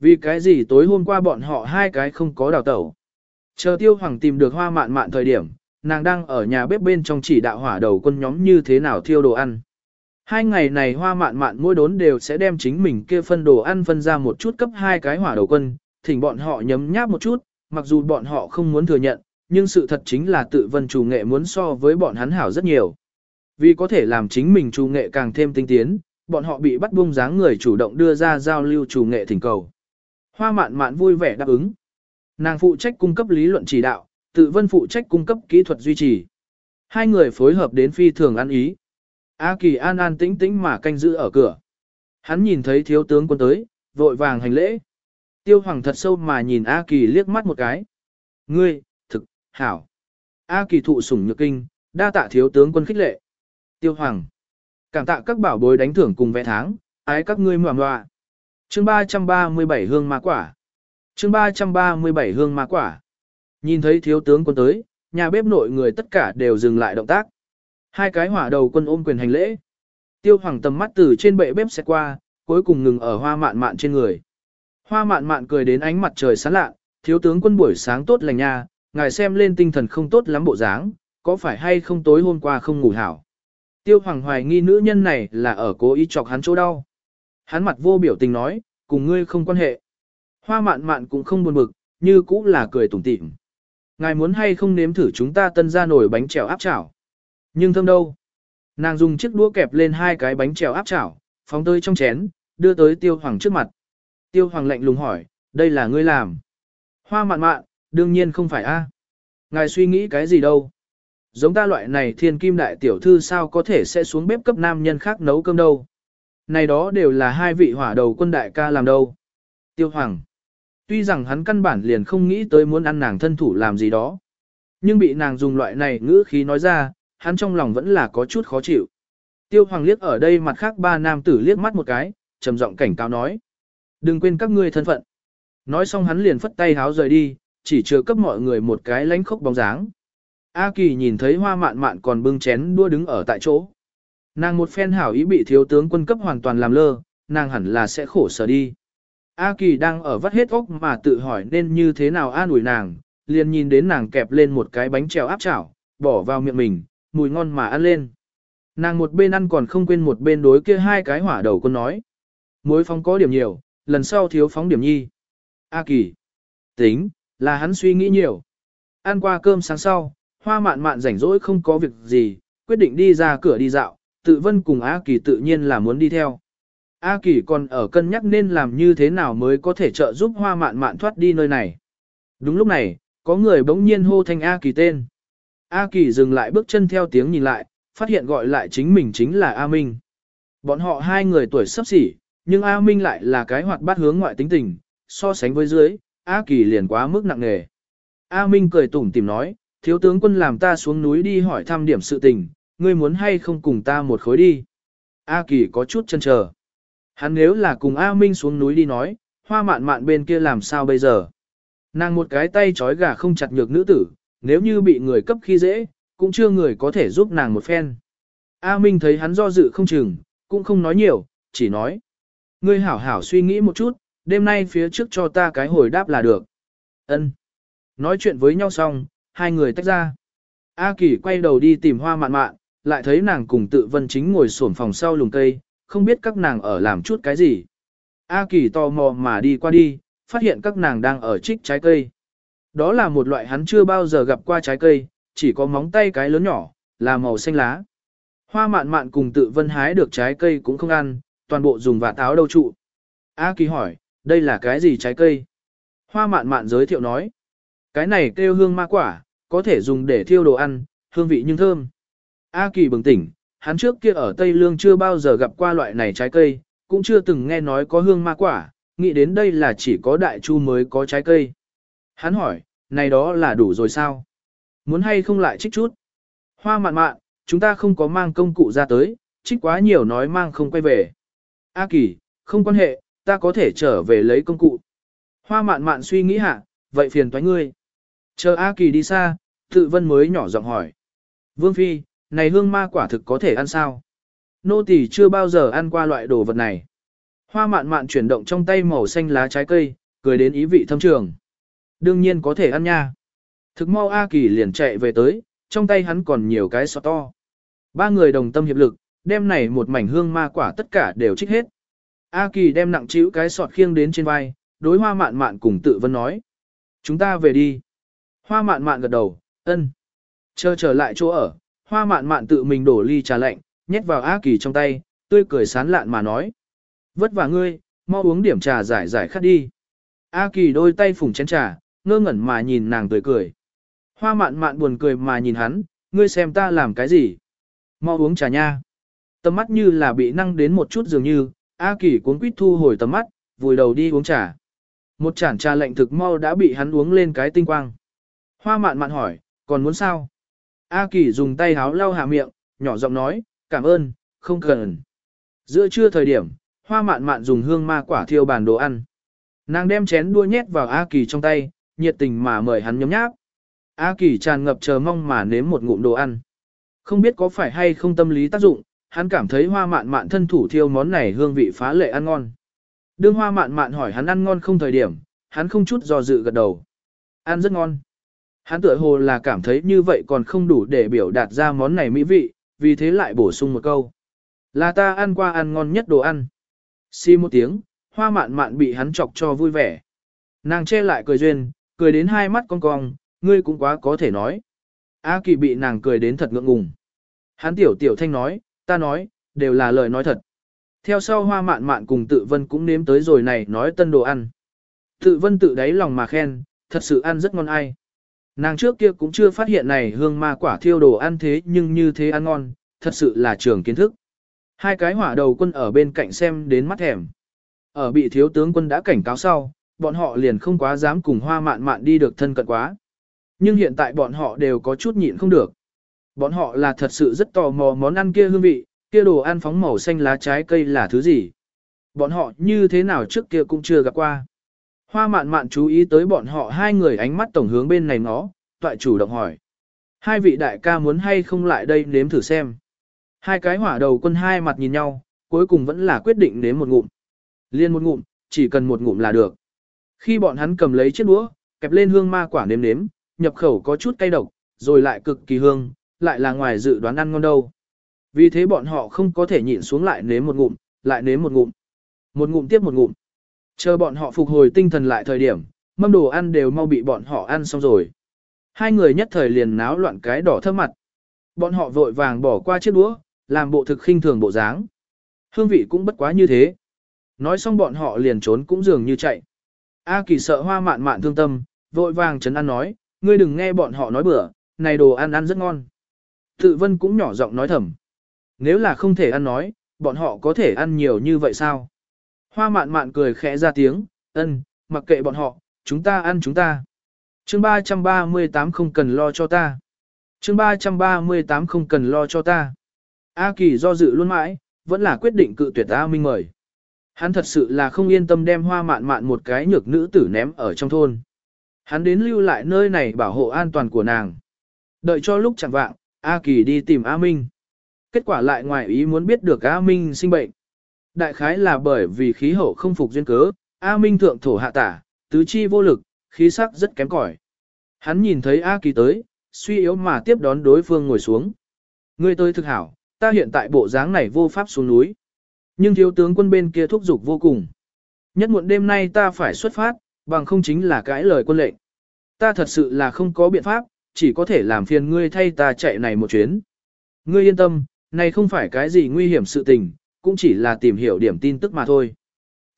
Vì cái gì tối hôm qua bọn họ hai cái không có đào tẩu. Chờ tiêu hoàng tìm được hoa mạn mạn thời điểm, nàng đang ở nhà bếp bên trong chỉ đạo hỏa đầu quân nhóm như thế nào thiêu đồ ăn. Hai ngày này hoa mạn mạn mỗi đốn đều sẽ đem chính mình kia phân đồ ăn phân ra một chút cấp hai cái hỏa đầu quân, thỉnh bọn họ nhấm nháp một chút, mặc dù bọn họ không muốn thừa nhận, nhưng sự thật chính là tự vân chủ nghệ muốn so với bọn hắn hảo rất nhiều. Vì có thể làm chính mình chủ nghệ càng thêm tinh tiến, bọn họ bị bắt buông dáng người chủ động đưa ra giao lưu chủ nghệ thỉnh cầu. Hoa mạn mạn vui vẻ đáp ứng. Nàng phụ trách cung cấp lý luận chỉ đạo, tự vân phụ trách cung cấp kỹ thuật duy trì. Hai người phối hợp đến phi thường ăn ý. A Kỳ an an tĩnh tĩnh mà canh giữ ở cửa. Hắn nhìn thấy thiếu tướng quân tới, vội vàng hành lễ. Tiêu Hoàng thật sâu mà nhìn A Kỳ liếc mắt một cái. Ngươi, thực, hảo. A Kỳ thụ sủng nhược kinh, đa tạ thiếu tướng quân khích lệ. Tiêu Hoàng. Cảm tạ các bảo bối đánh thưởng cùng vẽ tháng, ái các ngươi mòa mòa. Chương 337 hương ma quả. Chương 337 hương ma quả. Nhìn thấy thiếu tướng quân tới, nhà bếp nội người tất cả đều dừng lại động tác. Hai cái hỏa đầu quân ôm quyền hành lễ. Tiêu hoàng tầm mắt từ trên bệ bếp xét qua, cuối cùng ngừng ở hoa mạn mạn trên người. Hoa mạn mạn cười đến ánh mặt trời sáng lạ, thiếu tướng quân buổi sáng tốt lành nha, ngài xem lên tinh thần không tốt lắm bộ dáng, có phải hay không tối hôm qua không ngủ hảo. Tiêu hoàng hoài nghi nữ nhân này là ở cố ý chọc hắn chỗ đau. Hắn mặt vô biểu tình nói, cùng ngươi không quan hệ. Hoa mạn mạn cũng không buồn bực, như cũng là cười tủm tỉm. Ngài muốn hay không nếm thử chúng ta tân ra nổi bánh trèo áp chảo. Nhưng thơm đâu? Nàng dùng chiếc đũa kẹp lên hai cái bánh trèo áp chảo, phóng tới trong chén, đưa tới tiêu hoàng trước mặt. Tiêu hoàng lạnh lùng hỏi, đây là ngươi làm. Hoa mạn mạn, đương nhiên không phải a. Ngài suy nghĩ cái gì đâu? Giống ta loại này thiên kim đại tiểu thư sao có thể sẽ xuống bếp cấp nam nhân khác nấu cơm đâu? Này đó đều là hai vị hỏa đầu quân đại ca làm đâu. Tiêu hoàng. Tuy rằng hắn căn bản liền không nghĩ tới muốn ăn nàng thân thủ làm gì đó. Nhưng bị nàng dùng loại này ngữ khí nói ra, hắn trong lòng vẫn là có chút khó chịu. Tiêu Hoàng liếc ở đây mặt khác ba nam tử liếc mắt một cái, trầm giọng cảnh cáo nói. Đừng quên các ngươi thân phận. Nói xong hắn liền phất tay háo rời đi, chỉ chưa cấp mọi người một cái lánh khốc bóng dáng. A Kỳ nhìn thấy hoa mạn mạn còn bưng chén đua đứng ở tại chỗ. Nàng một phen hảo ý bị thiếu tướng quân cấp hoàn toàn làm lơ, nàng hẳn là sẽ khổ sở đi. A Kỳ đang ở vắt hết óc mà tự hỏi nên như thế nào an ủi nàng, liền nhìn đến nàng kẹp lên một cái bánh trèo áp chảo, bỏ vào miệng mình, mùi ngon mà ăn lên. Nàng một bên ăn còn không quên một bên đối kia hai cái hỏa đầu con nói. Muối phóng có điểm nhiều, lần sau thiếu phóng điểm nhi. A kỳ. Tính, là hắn suy nghĩ nhiều. Ăn qua cơm sáng sau, hoa mạn mạn rảnh rỗi không có việc gì, quyết định đi ra cửa đi dạo, tự vân cùng A kỳ tự nhiên là muốn đi theo. A kỳ còn ở cân nhắc nên làm như thế nào mới có thể trợ giúp hoa mạn mạn thoát đi nơi này. Đúng lúc này, có người bỗng nhiên hô thanh A kỳ tên. A Kỳ dừng lại bước chân theo tiếng nhìn lại, phát hiện gọi lại chính mình chính là A Minh. Bọn họ hai người tuổi sắp xỉ, nhưng A Minh lại là cái hoạt bát hướng ngoại tính tình, so sánh với dưới, A Kỳ liền quá mức nặng nề. A Minh cười tủm tỉm nói, thiếu tướng quân làm ta xuống núi đi hỏi thăm điểm sự tình, ngươi muốn hay không cùng ta một khối đi. A Kỳ có chút chân chờ. Hắn nếu là cùng A Minh xuống núi đi nói, hoa mạn mạn bên kia làm sao bây giờ? Nàng một cái tay trói gà không chặt nhược nữ tử, nếu như bị người cấp khi dễ, cũng chưa người có thể giúp nàng một phen. A Minh thấy hắn do dự không chừng, cũng không nói nhiều, chỉ nói. Ngươi hảo hảo suy nghĩ một chút, đêm nay phía trước cho ta cái hồi đáp là được. Ân. Nói chuyện với nhau xong, hai người tách ra. A Kỳ quay đầu đi tìm hoa mạn mạn, lại thấy nàng cùng tự vân chính ngồi sổn phòng sau lùng cây, không biết các nàng ở làm chút cái gì. A Kỳ tò mò mà đi qua đi, phát hiện các nàng đang ở trích trái cây. Đó là một loại hắn chưa bao giờ gặp qua trái cây, chỉ có móng tay cái lớn nhỏ, là màu xanh lá. Hoa mạn mạn cùng tự vân hái được trái cây cũng không ăn, toàn bộ dùng vạt áo đâu trụ. A Kỳ hỏi, đây là cái gì trái cây? Hoa mạn mạn giới thiệu nói. Cái này kêu hương ma quả, có thể dùng để thiêu đồ ăn, hương vị nhưng thơm. A Kỳ bừng tỉnh, hắn trước kia ở Tây Lương chưa bao giờ gặp qua loại này trái cây, cũng chưa từng nghe nói có hương ma quả, nghĩ đến đây là chỉ có đại chu mới có trái cây. Hắn hỏi, này đó là đủ rồi sao? Muốn hay không lại trích chút? Hoa mạn mạn, chúng ta không có mang công cụ ra tới, trích quá nhiều nói mang không quay về. A Kỳ, không quan hệ, ta có thể trở về lấy công cụ. Hoa mạn mạn suy nghĩ hạ, vậy phiền toái ngươi. Chờ A Kỳ đi xa, tự vân mới nhỏ giọng hỏi. Vương Phi, này hương ma quả thực có thể ăn sao? Nô tỳ chưa bao giờ ăn qua loại đồ vật này. Hoa mạn mạn chuyển động trong tay màu xanh lá trái cây, cười đến ý vị thâm trường. Đương nhiên có thể ăn nha. Thực mau A Kỳ liền chạy về tới, trong tay hắn còn nhiều cái sọt to. Ba người đồng tâm hiệp lực, đem này một mảnh hương ma quả tất cả đều trích hết. A Kỳ đem nặng chịu cái sọt khiêng đến trên vai, đối hoa mạn mạn cùng tự vân nói. Chúng ta về đi. Hoa mạn mạn gật đầu, ân. Chờ trở lại chỗ ở, hoa mạn mạn tự mình đổ ly trà lạnh, nhét vào A Kỳ trong tay, tươi cười sán lạn mà nói. Vất vả ngươi, mau uống điểm trà giải giải khát đi. A Kỳ đôi tay phủng chén trà, ngơ ngẩn mà nhìn nàng tươi cười. Hoa mạn mạn buồn cười mà nhìn hắn, ngươi xem ta làm cái gì? Mau uống trà nha. Tầm mắt như là bị năng đến một chút dường như, A Kỳ cuốn quýt thu hồi tầm mắt, vùi đầu đi uống trà. Một chản trà lạnh thực mau đã bị hắn uống lên cái tinh quang. Hoa mạn mạn hỏi, còn muốn sao? A Kỳ dùng tay háo lau hạ miệng, nhỏ giọng nói, cảm ơn, không cần. Giữa trưa thời điểm, hoa mạn mạn dùng hương ma quả thiêu bàn đồ ăn. Nàng đem chén đua nhét vào A Kỳ trong tay, nhiệt tình mà mời hắn nhấm nháp. A Kỳ tràn ngập chờ mong mà nếm một ngụm đồ ăn. Không biết có phải hay không tâm lý tác dụng, hắn cảm thấy hoa mạn mạn thân thủ thiêu món này hương vị phá lệ ăn ngon. Đương hoa mạn mạn hỏi hắn ăn ngon không thời điểm, hắn không chút do dự gật đầu. Ăn rất ngon. Hắn tựa hồ là cảm thấy như vậy còn không đủ để biểu đạt ra món này mỹ vị, vì thế lại bổ sung một câu. Là ta ăn qua ăn ngon nhất đồ ăn. Xi một tiếng, hoa mạn mạn bị hắn chọc cho vui vẻ. Nàng che lại cười duyên, cười đến hai mắt cong cong, ngươi cũng quá có thể nói. A kỳ bị nàng cười đến thật ngượng ngùng. Hắn tiểu tiểu thanh nói, ta nói, đều là lời nói thật. Theo sau hoa mạn mạn cùng tự vân cũng nếm tới rồi này nói tân đồ ăn. Tự vân tự đáy lòng mà khen, thật sự ăn rất ngon ai. Nàng trước kia cũng chưa phát hiện này hương ma quả thiêu đồ ăn thế nhưng như thế ăn ngon, thật sự là trường kiến thức. Hai cái hỏa đầu quân ở bên cạnh xem đến mắt thèm. Ở bị thiếu tướng quân đã cảnh cáo sau, bọn họ liền không quá dám cùng hoa mạn mạn đi được thân cận quá. Nhưng hiện tại bọn họ đều có chút nhịn không được. Bọn họ là thật sự rất tò mò món ăn kia hương vị, kia đồ ăn phóng màu xanh lá trái cây là thứ gì. Bọn họ như thế nào trước kia cũng chưa gặp qua. Hoa mạn mạn chú ý tới bọn họ hai người ánh mắt tổng hướng bên này ngó, toại chủ động hỏi. Hai vị đại ca muốn hay không lại đây nếm thử xem. Hai cái hỏa đầu quân hai mặt nhìn nhau, cuối cùng vẫn là quyết định nếm một ngụm. Liên một ngụm, chỉ cần một ngụm là được. Khi bọn hắn cầm lấy chiếc đũa, kẹp lên hương ma quả nếm nếm, nhập khẩu có chút cay độc, rồi lại cực kỳ hương, lại là ngoài dự đoán ăn ngon đâu. Vì thế bọn họ không có thể nhịn xuống lại nếm một ngụm, lại nếm một ngụm. Một ngụm tiếp một ngụm. Chờ bọn họ phục hồi tinh thần lại thời điểm, mâm đồ ăn đều mau bị bọn họ ăn xong rồi. Hai người nhất thời liền náo loạn cái đỏ thơm mặt. Bọn họ vội vàng bỏ qua chiếc đũa, làm bộ thực khinh thường bộ dáng. Hương vị cũng bất quá như thế. Nói xong bọn họ liền trốn cũng dường như chạy. A kỳ sợ hoa mạn mạn thương tâm, vội vàng chấn ăn nói, ngươi đừng nghe bọn họ nói bừa, này đồ ăn ăn rất ngon. Tự vân cũng nhỏ giọng nói thầm. Nếu là không thể ăn nói, bọn họ có thể ăn nhiều như vậy sao? Hoa mạn mạn cười khẽ ra tiếng, ân, mặc kệ bọn họ, chúng ta ăn chúng ta. Chương 338 không cần lo cho ta. Chương 338 không cần lo cho ta. A Kỳ do dự luôn mãi, vẫn là quyết định cự tuyệt A Minh mời. Hắn thật sự là không yên tâm đem hoa mạn mạn một cái nhược nữ tử ném ở trong thôn. Hắn đến lưu lại nơi này bảo hộ an toàn của nàng. Đợi cho lúc chẳng vạng, A Kỳ đi tìm A Minh. Kết quả lại ngoài ý muốn biết được A Minh sinh bệnh. Đại khái là bởi vì khí hậu không phục duyên cớ, A Minh thượng thổ hạ tả, tứ chi vô lực, khí sắc rất kém cỏi. Hắn nhìn thấy A Kỳ tới, suy yếu mà tiếp đón đối phương ngồi xuống. Ngươi tôi thực hảo, ta hiện tại bộ dáng này vô pháp xuống núi. Nhưng thiếu tướng quân bên kia thúc giục vô cùng. Nhất muộn đêm nay ta phải xuất phát, bằng không chính là cãi lời quân lệnh. Ta thật sự là không có biện pháp, chỉ có thể làm phiền ngươi thay ta chạy này một chuyến. Ngươi yên tâm, này không phải cái gì nguy hiểm sự tình, cũng chỉ là tìm hiểu điểm tin tức mà thôi.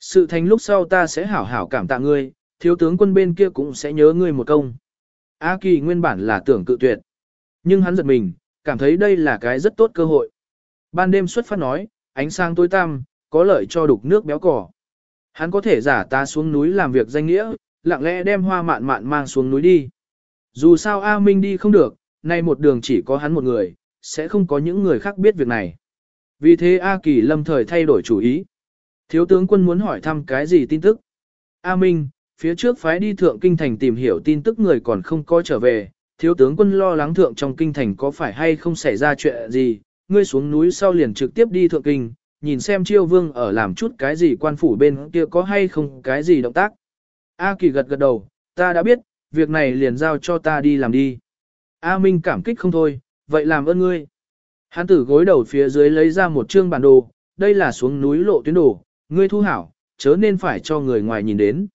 Sự thành lúc sau ta sẽ hảo hảo cảm tạ ngươi, thiếu tướng quân bên kia cũng sẽ nhớ ngươi một công. A Kỳ nguyên bản là tưởng cự tuyệt. Nhưng hắn giật mình, cảm thấy đây là cái rất tốt cơ hội. Ban đêm xuất phát nói, ánh sáng tối tăm, có lợi cho đục nước béo cỏ. Hắn có thể giả ta xuống núi làm việc danh nghĩa, lặng lẽ đem hoa mạn mạn mang xuống núi đi. Dù sao A Minh đi không được, nay một đường chỉ có hắn một người, sẽ không có những người khác biết việc này. Vì thế A Kỳ lâm thời thay đổi chủ ý. Thiếu tướng quân muốn hỏi thăm cái gì tin tức? A Minh, phía trước phái đi thượng kinh thành tìm hiểu tin tức người còn không có trở về, thiếu tướng quân lo lắng thượng trong kinh thành có phải hay không xảy ra chuyện gì, ngươi xuống núi sau liền trực tiếp đi thượng kinh, nhìn xem chiêu vương ở làm chút cái gì quan phủ bên kia có hay không cái gì động tác. A Kỳ gật gật đầu, ta đã biết, việc này liền giao cho ta đi làm đi. A Minh cảm kích không thôi, vậy làm ơn ngươi. Hắn tử gối đầu phía dưới lấy ra một chương bản đồ, đây là xuống núi lộ tuyến đồ, ngươi thu hảo, chớ nên phải cho người ngoài nhìn đến.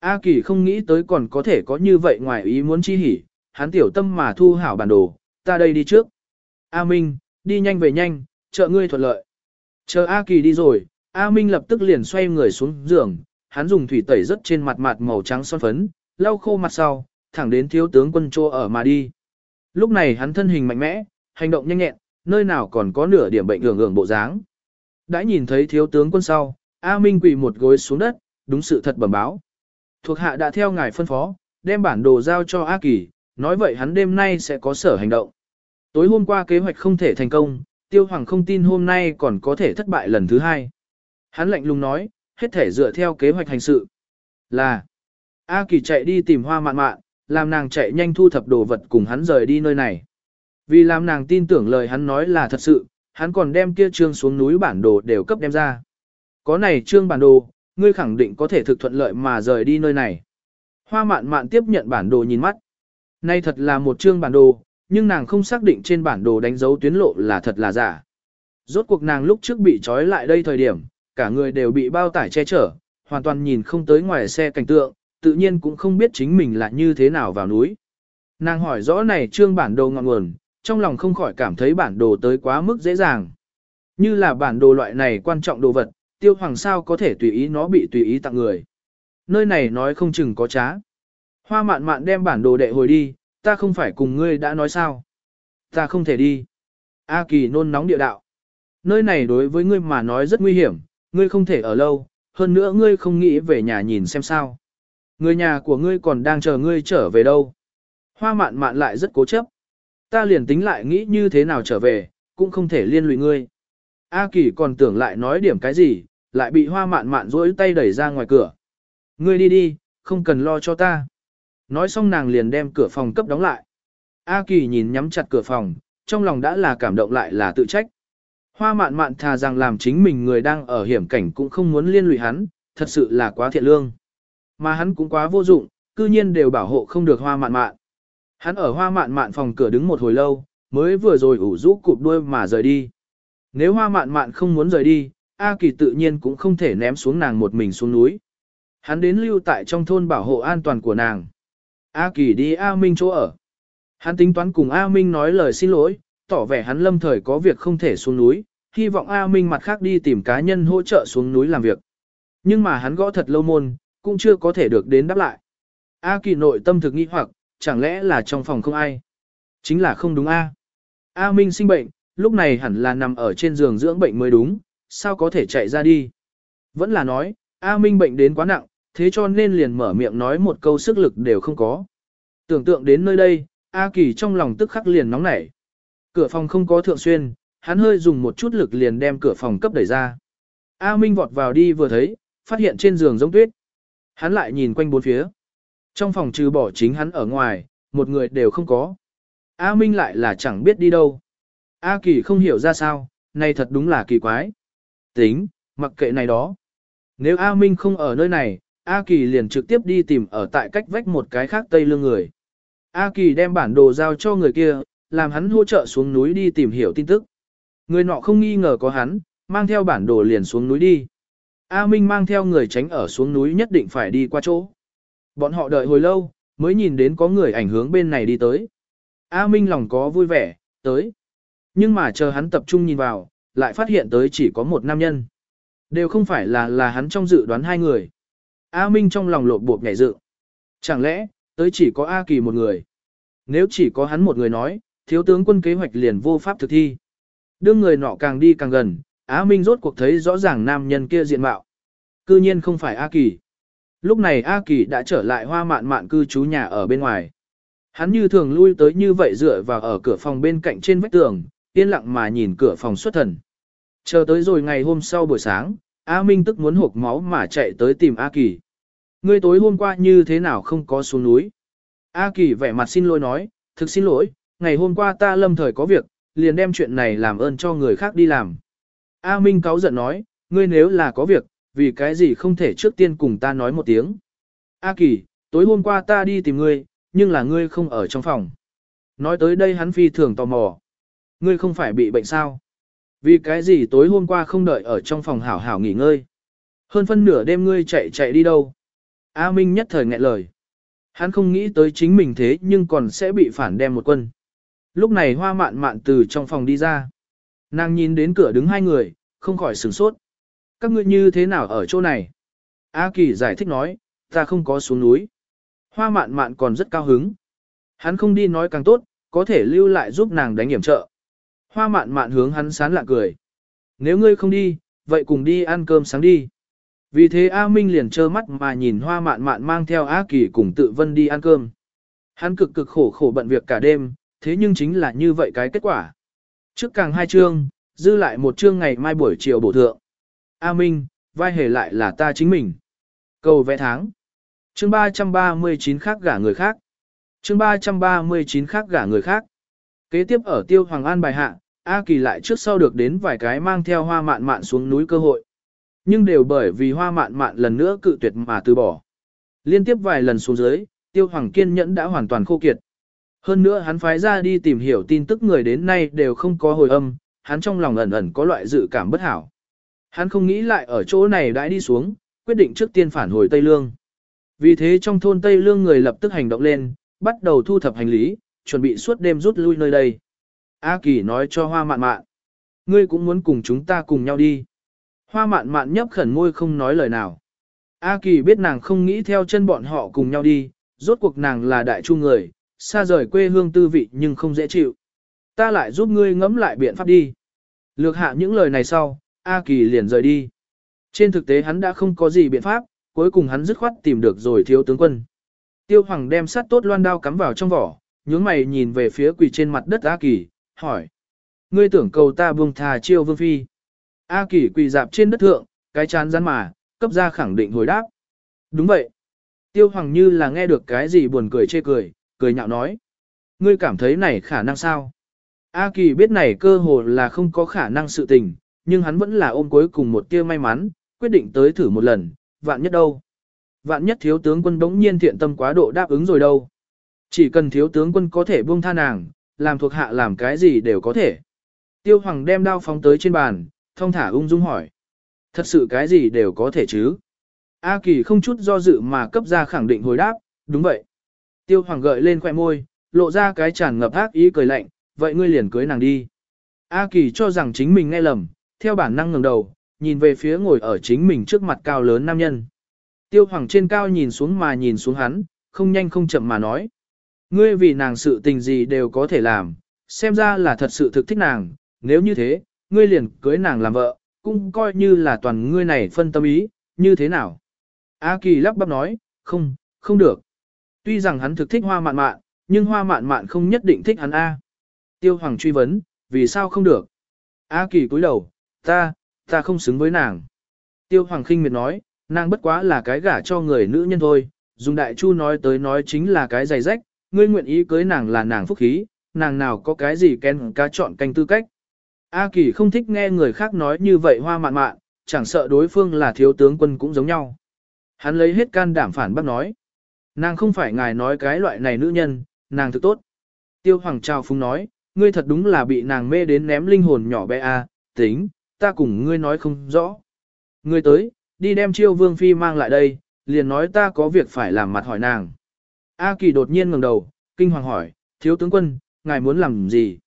A Kỳ không nghĩ tới còn có thể có như vậy ngoài ý muốn chi hỉ, hắn tiểu tâm mà thu hảo bản đồ, ta đây đi trước. A Minh, đi nhanh về nhanh, trợ ngươi thuận lợi. Chờ A Kỳ đi rồi, A Minh lập tức liền xoay người xuống giường, hắn dùng thủy tẩy rất trên mặt mặt màu trắng son phấn, lau khô mặt sau, thẳng đến thiếu tướng quân chô ở mà đi. Lúc này hắn thân hình mạnh mẽ, hành động nhanh nhẹn, nơi nào còn có nửa điểm bệnh hưởng hưởng bộ dáng. Đã nhìn thấy thiếu tướng quân sau, A Minh quỳ một gối xuống đất, đúng sự thật bẩm báo. Thuộc hạ đã theo ngài phân phó, đem bản đồ giao cho A Kỳ, nói vậy hắn đêm nay sẽ có sở hành động. Tối hôm qua kế hoạch không thể thành công, Tiêu Hoàng không tin hôm nay còn có thể thất bại lần thứ hai. Hắn lạnh lùng nói, hết thể dựa theo kế hoạch hành sự. Là, A Kỳ chạy đi tìm hoa mạn mạn, làm nàng chạy nhanh thu thập đồ vật cùng hắn rời đi nơi này. Vì làm nàng tin tưởng lời hắn nói là thật sự, hắn còn đem kia trương xuống núi bản đồ đều cấp đem ra. Có này trương bản đồ, ngươi khẳng định có thể thực thuận lợi mà rời đi nơi này. Hoa mạn mạn tiếp nhận bản đồ nhìn mắt. Nay thật là một trương bản đồ, nhưng nàng không xác định trên bản đồ đánh dấu tuyến lộ là thật là giả. Rốt cuộc nàng lúc trước bị trói lại đây thời điểm, cả người đều bị bao tải che chở, hoàn toàn nhìn không tới ngoài xe cảnh tượng, tự nhiên cũng không biết chính mình là như thế nào vào núi. Nàng hỏi rõ này trương bản đồ ngọn nguồn, trong lòng không khỏi cảm thấy bản đồ tới quá mức dễ dàng. Như là bản đồ loại này quan trọng đồ vật, tiêu hoàng sao có thể tùy ý nó bị tùy ý tặng người. Nơi này nói không chừng có trá. Hoa mạn mạn đem bản đồ đệ hồi đi, ta không phải cùng ngươi đã nói sao. Ta không thể đi. A kỳ nôn nóng địa đạo. Nơi này đối với ngươi mà nói rất nguy hiểm, ngươi không thể ở lâu, hơn nữa ngươi không nghĩ về nhà nhìn xem sao. Người nhà của ngươi còn đang chờ ngươi trở về đâu. Hoa mạn mạn lại rất cố chấp. Ta liền tính lại nghĩ như thế nào trở về, cũng không thể liên lụy ngươi. A Kỳ còn tưởng lại nói điểm cái gì, lại bị hoa mạn mạn rỗi tay đẩy ra ngoài cửa. Ngươi đi đi, không cần lo cho ta. Nói xong nàng liền đem cửa phòng cấp đóng lại. A Kỳ nhìn nhắm chặt cửa phòng, trong lòng đã là cảm động lại là tự trách. Hoa mạn mạn thà rằng làm chính mình người đang ở hiểm cảnh cũng không muốn liên lụy hắn, thật sự là quá thiện lương. Mà hắn cũng quá vô dụng, cư nhiên đều bảo hộ không được hoa mạn mạn. Hắn ở hoa mạn mạn phòng cửa đứng một hồi lâu, mới vừa rồi ủ rũ cụp đuôi mà rời đi. Nếu hoa mạn mạn không muốn rời đi, A Kỳ tự nhiên cũng không thể ném xuống nàng một mình xuống núi. Hắn đến lưu tại trong thôn bảo hộ an toàn của nàng. A Kỳ đi A Minh chỗ ở. Hắn tính toán cùng A Minh nói lời xin lỗi, tỏ vẻ hắn lâm thời có việc không thể xuống núi, hy vọng A Minh mặt khác đi tìm cá nhân hỗ trợ xuống núi làm việc. Nhưng mà hắn gõ thật lâu môn, cũng chưa có thể được đến đáp lại. A Kỳ nội tâm thực nghi hoặc, chẳng lẽ là trong phòng không ai? Chính là không đúng A. A Minh sinh bệnh, lúc này hẳn là nằm ở trên giường dưỡng bệnh mới đúng, sao có thể chạy ra đi? Vẫn là nói, A Minh bệnh đến quá nặng, thế cho nên liền mở miệng nói một câu sức lực đều không có. Tưởng tượng đến nơi đây, A Kỳ trong lòng tức khắc liền nóng nảy. Cửa phòng không có thượng xuyên, hắn hơi dùng một chút lực liền đem cửa phòng cấp đẩy ra. A Minh vọt vào đi vừa thấy, phát hiện trên giường giống tuyết. Hắn lại nhìn quanh bốn phía. Trong phòng trừ bỏ chính hắn ở ngoài, một người đều không có. A Minh lại là chẳng biết đi đâu. A Kỳ không hiểu ra sao, này thật đúng là kỳ quái. Tính, mặc kệ này đó. Nếu A Minh không ở nơi này, A Kỳ liền trực tiếp đi tìm ở tại cách vách một cái khác tây lương người. A Kỳ đem bản đồ giao cho người kia, làm hắn hỗ trợ xuống núi đi tìm hiểu tin tức. Người nọ không nghi ngờ có hắn, mang theo bản đồ liền xuống núi đi. A Minh mang theo người tránh ở xuống núi nhất định phải đi qua chỗ. Bọn họ đợi hồi lâu, mới nhìn đến có người ảnh hướng bên này đi tới. A Minh lòng có vui vẻ, tới. Nhưng mà chờ hắn tập trung nhìn vào, lại phát hiện tới chỉ có một nam nhân. Đều không phải là là hắn trong dự đoán hai người. A Minh trong lòng lộn bộp nhảy dự. Chẳng lẽ, tới chỉ có A Kỳ một người. Nếu chỉ có hắn một người nói, thiếu tướng quân kế hoạch liền vô pháp thực thi. Đương người nọ càng đi càng gần, A Minh rốt cuộc thấy rõ ràng nam nhân kia diện mạo. Cư nhiên không phải A Kỳ. Lúc này A Kỳ đã trở lại hoa mạn mạn cư trú nhà ở bên ngoài. Hắn như thường lui tới như vậy dựa vào ở cửa phòng bên cạnh trên vách tường, yên lặng mà nhìn cửa phòng xuất thần. Chờ tới rồi ngày hôm sau buổi sáng, A Minh tức muốn hộp máu mà chạy tới tìm A Kỳ. Ngươi tối hôm qua như thế nào không có xuống núi? A Kỳ vẻ mặt xin lỗi nói, thực xin lỗi, ngày hôm qua ta lâm thời có việc, liền đem chuyện này làm ơn cho người khác đi làm. A Minh cáu giận nói, ngươi nếu là có việc, vì cái gì không thể trước tiên cùng ta nói một tiếng. A Kỳ, tối hôm qua ta đi tìm ngươi, nhưng là ngươi không ở trong phòng. Nói tới đây hắn phi thường tò mò. Ngươi không phải bị bệnh sao? Vì cái gì tối hôm qua không đợi ở trong phòng hảo hảo nghỉ ngơi? Hơn phân nửa đêm ngươi chạy chạy đi đâu? A Minh nhất thời nghẹn lời. Hắn không nghĩ tới chính mình thế nhưng còn sẽ bị phản đem một quân. Lúc này hoa mạn mạn từ trong phòng đi ra. Nàng nhìn đến cửa đứng hai người, không khỏi sửng sốt. Các ngươi như thế nào ở chỗ này? A Kỳ giải thích nói, ta không có xuống núi. Hoa mạn mạn còn rất cao hứng. Hắn không đi nói càng tốt, có thể lưu lại giúp nàng đánh hiểm trợ. Hoa mạn mạn hướng hắn sán lạ cười. Nếu ngươi không đi, vậy cùng đi ăn cơm sáng đi. Vì thế A Minh liền trơ mắt mà nhìn hoa mạn mạn mang theo A Kỳ cùng tự vân đi ăn cơm. Hắn cực cực khổ khổ bận việc cả đêm, thế nhưng chính là như vậy cái kết quả. Trước càng hai chương, dư lại một chương ngày mai buổi chiều bổ thượng. A Minh, vai hề lại là ta chính mình. Cầu vẽ tháng. Chương 339 khác gả người khác. Chương 339 khác gả người khác. Kế tiếp ở Tiêu Hoàng An bài hạ, A Kỳ lại trước sau được đến vài cái mang theo hoa mạn mạn xuống núi cơ hội. Nhưng đều bởi vì hoa mạn mạn lần nữa cự tuyệt mà từ bỏ. Liên tiếp vài lần xuống dưới, Tiêu Hoàng kiên nhẫn đã hoàn toàn khô kiệt. Hơn nữa hắn phái ra đi tìm hiểu tin tức người đến nay đều không có hồi âm, hắn trong lòng ẩn ẩn có loại dự cảm bất hảo. Hắn không nghĩ lại ở chỗ này đã đi xuống, quyết định trước tiên phản hồi Tây Lương. Vì thế trong thôn Tây Lương người lập tức hành động lên, bắt đầu thu thập hành lý, chuẩn bị suốt đêm rút lui nơi đây. A Kỳ nói cho Hoa Mạn Mạn, ngươi cũng muốn cùng chúng ta cùng nhau đi. Hoa Mạn Mạn nhấp khẩn môi không nói lời nào. A Kỳ biết nàng không nghĩ theo chân bọn họ cùng nhau đi, rốt cuộc nàng là đại chu người, xa rời quê hương tư vị nhưng không dễ chịu. Ta lại giúp ngươi ngẫm lại biện pháp đi. Lược hạ những lời này sau, A Kỳ liền rời đi. Trên thực tế hắn đã không có gì biện pháp, cuối cùng hắn dứt khoát tìm được rồi thiếu tướng quân. Tiêu Hoàng đem sắt tốt loan đao cắm vào trong vỏ, nhướng mày nhìn về phía quỳ trên mặt đất A Kỳ, hỏi. Ngươi tưởng cầu ta buông thà chiêu vương phi. A Kỳ quỳ dạp trên đất thượng, cái chán rắn mà, cấp ra khẳng định hồi đáp. Đúng vậy. Tiêu Hoàng như là nghe được cái gì buồn cười chê cười, cười nhạo nói. Ngươi cảm thấy này khả năng sao? A Kỳ biết này cơ hồ là không có khả năng sự tình, nhưng hắn vẫn là ôm cuối cùng một tia may mắn, quyết định tới thử một lần, vạn nhất đâu. Vạn nhất thiếu tướng quân đống nhiên thiện tâm quá độ đáp ứng rồi đâu. Chỉ cần thiếu tướng quân có thể buông tha nàng, làm thuộc hạ làm cái gì đều có thể. Tiêu hoàng đem đao phóng tới trên bàn, thông thả ung dung hỏi. Thật sự cái gì đều có thể chứ? A Kỳ không chút do dự mà cấp ra khẳng định hồi đáp, đúng vậy. Tiêu hoàng gợi lên khoẻ môi, lộ ra cái tràn ngập ác ý cười lạnh, vậy ngươi liền cưới nàng đi. A Kỳ cho rằng chính mình nghe lầm, theo bản năng ngẩng đầu, nhìn về phía ngồi ở chính mình trước mặt cao lớn nam nhân. Tiêu hoàng trên cao nhìn xuống mà nhìn xuống hắn, không nhanh không chậm mà nói. Ngươi vì nàng sự tình gì đều có thể làm, xem ra là thật sự thực thích nàng, nếu như thế, ngươi liền cưới nàng làm vợ, cũng coi như là toàn ngươi này phân tâm ý, như thế nào? A Kỳ lắp bắp nói, không, không được. Tuy rằng hắn thực thích hoa mạn mạn, nhưng hoa mạn mạn không nhất định thích hắn A. Tiêu Hoàng truy vấn, vì sao không được? A Kỳ cúi đầu, ta, ta không xứng với nàng. Tiêu Hoàng khinh miệt nói, nàng bất quá là cái gả cho người nữ nhân thôi, dùng đại chu nói tới nói chính là cái giày rách, ngươi nguyện ý cưới nàng là nàng phúc khí, nàng nào có cái gì kén cá chọn canh tư cách. A Kỳ không thích nghe người khác nói như vậy hoa mạn mạn, chẳng sợ đối phương là thiếu tướng quân cũng giống nhau. Hắn lấy hết can đảm phản bác nói. Nàng không phải ngài nói cái loại này nữ nhân, nàng thực tốt. Tiêu Hoàng Trao Phúng nói, ngươi thật đúng là bị nàng mê đến ném linh hồn nhỏ bé a, tính, ta cùng ngươi nói không rõ. Ngươi tới, đi đem chiêu vương phi mang lại đây, liền nói ta có việc phải làm mặt hỏi nàng. A Kỳ đột nhiên ngẩng đầu, kinh hoàng hỏi, thiếu tướng quân, ngài muốn làm gì?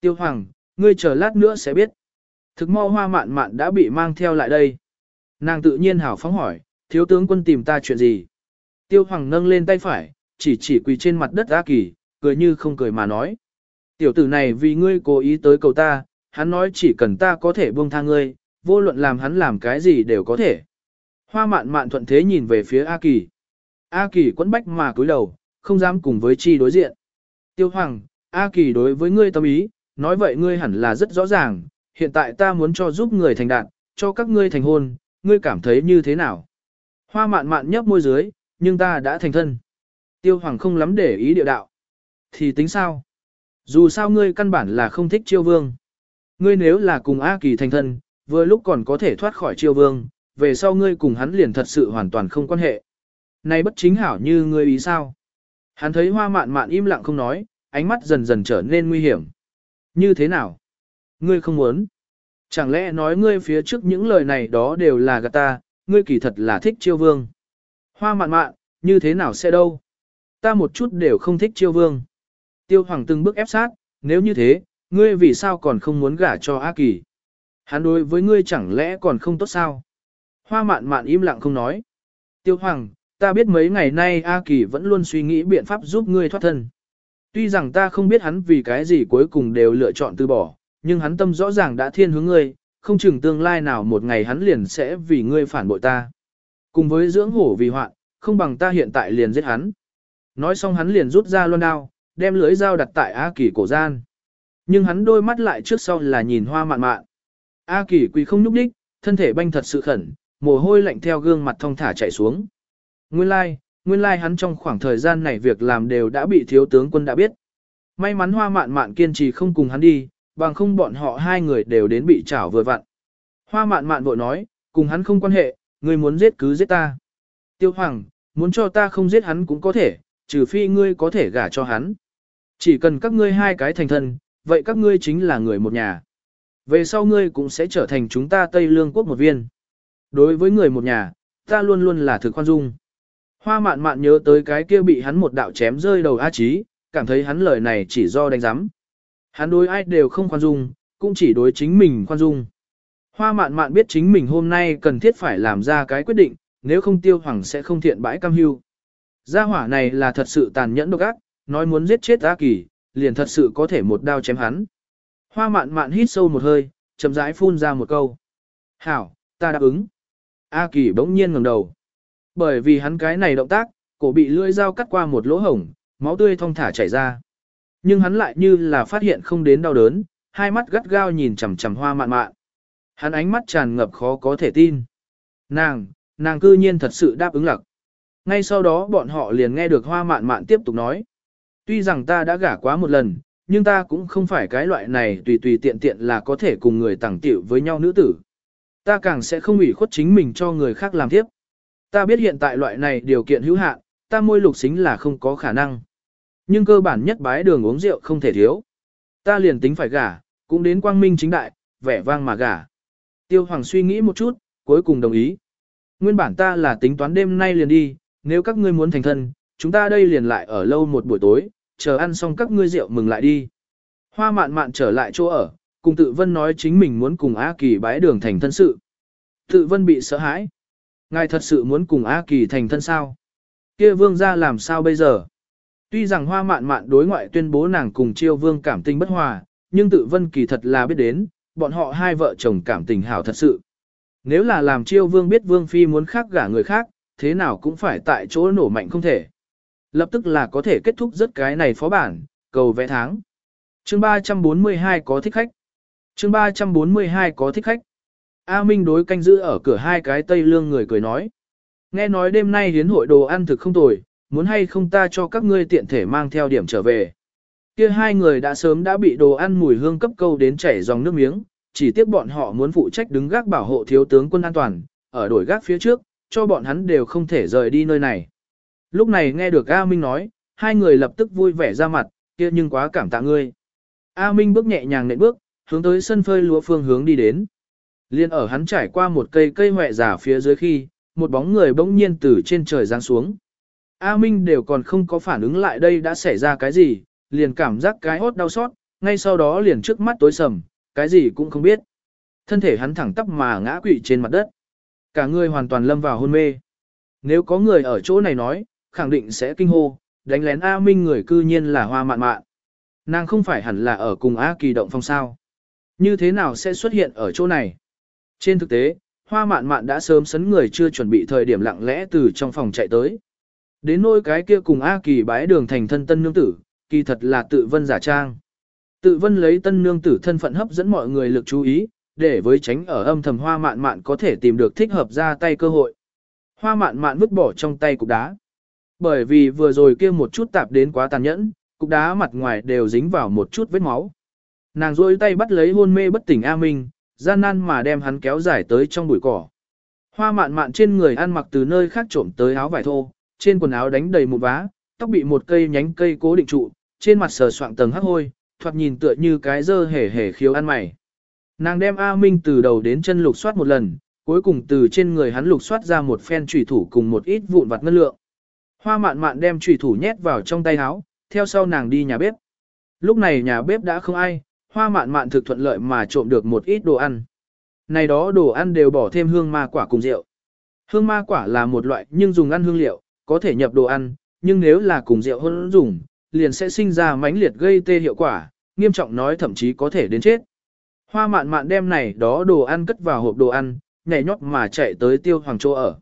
Tiêu Hoàng, ngươi chờ lát nữa sẽ biết. Thực mau hoa mạn mạn đã bị mang theo lại đây. Nàng tự nhiên hảo phóng hỏi, thiếu tướng quân tìm ta chuyện gì? Tiêu Hoàng nâng lên tay phải, chỉ chỉ quỳ trên mặt đất A Kỳ, cười như không cười mà nói. Tiểu tử này vì ngươi cố ý tới cầu ta, hắn nói chỉ cần ta có thể buông tha ngươi, vô luận làm hắn làm cái gì đều có thể. Hoa mạn mạn thuận thế nhìn về phía A Kỳ. A Kỳ quấn bách mà cúi đầu, không dám cùng với chi đối diện. Tiêu Hoàng, A Kỳ đối với ngươi tâm ý, nói vậy ngươi hẳn là rất rõ ràng, hiện tại ta muốn cho giúp người thành đạt, cho các ngươi thành hôn, ngươi cảm thấy như thế nào? Hoa mạn mạn nhấp môi dưới, nhưng ta đã thành thân. Tiêu Hoàng không lắm để ý địa đạo. Thì tính sao? Dù sao ngươi căn bản là không thích chiêu vương. Ngươi nếu là cùng A Kỳ thành thân, vừa lúc còn có thể thoát khỏi triều vương, về sau ngươi cùng hắn liền thật sự hoàn toàn không quan hệ. Này bất chính hảo như ngươi ý sao? Hắn thấy hoa mạn mạn im lặng không nói, ánh mắt dần dần trở nên nguy hiểm. Như thế nào? Ngươi không muốn. Chẳng lẽ nói ngươi phía trước những lời này đó đều là gạt ta, ngươi kỳ thật là thích chiêu vương. Hoa mạn mạn, như thế nào sẽ đâu? Ta một chút đều không thích chiêu vương. Tiêu hoàng từng bước ép sát, nếu như thế, ngươi vì sao còn không muốn gả cho A Kỳ? Hắn đối với ngươi chẳng lẽ còn không tốt sao? Hoa mạn mạn im lặng không nói. Tiêu hoàng, ta biết mấy ngày nay A Kỳ vẫn luôn suy nghĩ biện pháp giúp ngươi thoát thân. Tuy rằng ta không biết hắn vì cái gì cuối cùng đều lựa chọn từ bỏ, nhưng hắn tâm rõ ràng đã thiên hướng ngươi, không chừng tương lai nào một ngày hắn liền sẽ vì ngươi phản bội ta. Cùng với dưỡng hổ vì hoạn, không bằng ta hiện tại liền giết hắn. Nói xong hắn liền rút ra loan đao, đem lưới dao đặt tại A Kỳ cổ gian. Nhưng hắn đôi mắt lại trước sau là nhìn hoa mạn mạn. A Kỳ quỳ không nhúc đích, thân thể banh thật sự khẩn, mồ hôi lạnh theo gương mặt thong thả chảy xuống. Nguyên lai, like, nguyên lai like hắn trong khoảng thời gian này việc làm đều đã bị thiếu tướng quân đã biết. May mắn hoa mạn mạn kiên trì không cùng hắn đi, bằng không bọn họ hai người đều đến bị chảo vừa vặn. Hoa mạn mạn vội nói, cùng hắn không quan hệ, ngươi muốn giết cứ giết ta. Tiêu hoàng, muốn cho ta không giết hắn cũng có thể, trừ phi ngươi có thể gả cho hắn. Chỉ cần các ngươi hai cái thành thân, vậy các ngươi chính là người một nhà. Về sau ngươi cũng sẽ trở thành chúng ta Tây Lương quốc một viên. Đối với người một nhà, ta luôn luôn là thực khoan dung. Hoa mạn mạn nhớ tới cái kia bị hắn một đạo chém rơi đầu A Chí, cảm thấy hắn lời này chỉ do đánh giám. Hắn đối ai đều không khoan dung, cũng chỉ đối chính mình khoan dung. Hoa mạn mạn biết chính mình hôm nay cần thiết phải làm ra cái quyết định, nếu không tiêu hoàng sẽ không thiện bãi cam hưu. Gia hỏa này là thật sự tàn nhẫn độc ác, nói muốn giết chết A Kỳ, liền thật sự có thể một đao chém hắn. Hoa mạn mạn hít sâu một hơi, chậm rãi phun ra một câu. Hảo, ta đáp ứng. A Kỳ bỗng nhiên ngẩng đầu. Bởi vì hắn cái này động tác, cổ bị lưỡi dao cắt qua một lỗ hổng, máu tươi thong thả chảy ra. Nhưng hắn lại như là phát hiện không đến đau đớn, hai mắt gắt gao nhìn chằm chằm hoa mạn mạn. Hắn ánh mắt tràn ngập khó có thể tin. Nàng, nàng cư nhiên thật sự đáp ứng lặc. Ngay sau đó bọn họ liền nghe được hoa mạn mạn tiếp tục nói. Tuy rằng ta đã gả quá một lần, nhưng ta cũng không phải cái loại này tùy tùy tiện tiện là có thể cùng người tẳng tiểu với nhau nữ tử. Ta càng sẽ không ủy khuất chính mình cho người khác làm tiếp. Ta biết hiện tại loại này điều kiện hữu hạn, ta môi lục xính là không có khả năng. Nhưng cơ bản nhất bái đường uống rượu không thể thiếu. Ta liền tính phải gả, cũng đến quang minh chính đại, vẻ vang mà gả. Tiêu Hoàng suy nghĩ một chút, cuối cùng đồng ý. Nguyên bản ta là tính toán đêm nay liền đi, nếu các ngươi muốn thành thân, chúng ta đây liền lại ở lâu một buổi tối, chờ ăn xong các ngươi rượu mừng lại đi. Hoa mạn mạn trở lại chỗ ở, cùng tự vân nói chính mình muốn cùng A Kỳ bái đường thành thân sự. Tự vân bị sợ hãi. Ngài thật sự muốn cùng A Kỳ thành thân sao? Kia vương ra làm sao bây giờ? Tuy rằng hoa mạn mạn đối ngoại tuyên bố nàng cùng chiêu vương cảm tình bất hòa, nhưng tự vân kỳ thật là biết đến, bọn họ hai vợ chồng cảm tình hảo thật sự. Nếu là làm chiêu vương biết vương phi muốn khác gả người khác, thế nào cũng phải tại chỗ nổ mạnh không thể lập tức là có thể kết thúc rất cái này phó bản, cầu vẽ tháng. Chương 342 có thích khách. Chương 342 có thích khách. A Minh đối canh giữ ở cửa hai cái tây lương người cười nói. Nghe nói đêm nay hiến hội đồ ăn thực không tồi, muốn hay không ta cho các ngươi tiện thể mang theo điểm trở về. Kia hai người đã sớm đã bị đồ ăn mùi hương cấp câu đến chảy dòng nước miếng, chỉ tiếc bọn họ muốn phụ trách đứng gác bảo hộ thiếu tướng quân an toàn, ở đổi gác phía trước, cho bọn hắn đều không thể rời đi nơi này. Lúc này nghe được A Minh nói, hai người lập tức vui vẻ ra mặt, kia nhưng quá cảm tạ ngươi. A Minh bước nhẹ nhàng nện bước, hướng tới sân phơi lúa phương hướng đi đến. Liên ở hắn trải qua một cây cây hoẹ giả phía dưới khi, một bóng người bỗng nhiên từ trên trời giáng xuống. A Minh đều còn không có phản ứng lại đây đã xảy ra cái gì, liền cảm giác cái hốt đau xót, ngay sau đó liền trước mắt tối sầm, cái gì cũng không biết. Thân thể hắn thẳng tắp mà ngã quỵ trên mặt đất. Cả người hoàn toàn lâm vào hôn mê. Nếu có người ở chỗ này nói, khẳng định sẽ kinh hô, đánh lén A Minh người cư nhiên là hoa mạn mạn. Nàng không phải hẳn là ở cùng A kỳ động phong sao. Như thế nào sẽ xuất hiện ở chỗ này? Trên thực tế, hoa mạn mạn đã sớm sấn người chưa chuẩn bị thời điểm lặng lẽ từ trong phòng chạy tới. Đến nôi cái kia cùng A kỳ bái đường thành thân tân nương tử, kỳ thật là tự vân giả trang. Tự vân lấy tân nương tử thân phận hấp dẫn mọi người lực chú ý, để với tránh ở âm thầm hoa mạn mạn có thể tìm được thích hợp ra tay cơ hội. Hoa mạn mạn vứt bỏ trong tay cục đá. Bởi vì vừa rồi kia một chút tạp đến quá tàn nhẫn, cục đá mặt ngoài đều dính vào một chút vết máu. Nàng rôi tay bắt lấy hôn mê bất tỉnh A Minh, gian nan mà đem hắn kéo dài tới trong bụi cỏ. Hoa mạn mạn trên người ăn mặc từ nơi khác trộm tới áo vải thô, trên quần áo đánh đầy một vá, tóc bị một cây nhánh cây cố định trụ, trên mặt sờ soạng tầng hắc hôi, thoạt nhìn tựa như cái dơ hề hề khiếu ăn mày. Nàng đem A Minh từ đầu đến chân lục soát một lần, cuối cùng từ trên người hắn lục soát ra một phen trùy thủ cùng một ít vụn vặt ngân lượng. Hoa mạn mạn đem trùy thủ nhét vào trong tay áo, theo sau nàng đi nhà bếp. Lúc này nhà bếp đã không ai, hoa mạn mạn thực thuận lợi mà trộm được một ít đồ ăn. Này đó đồ ăn đều bỏ thêm hương ma quả cùng rượu. Hương ma quả là một loại nhưng dùng ăn hương liệu, có thể nhập đồ ăn, nhưng nếu là cùng rượu hơn dùng, liền sẽ sinh ra mãnh liệt gây tê hiệu quả, nghiêm trọng nói thậm chí có thể đến chết. Hoa mạn mạn đem này đó đồ ăn cất vào hộp đồ ăn, nhảy nhót mà chạy tới tiêu hoàng chỗ ở.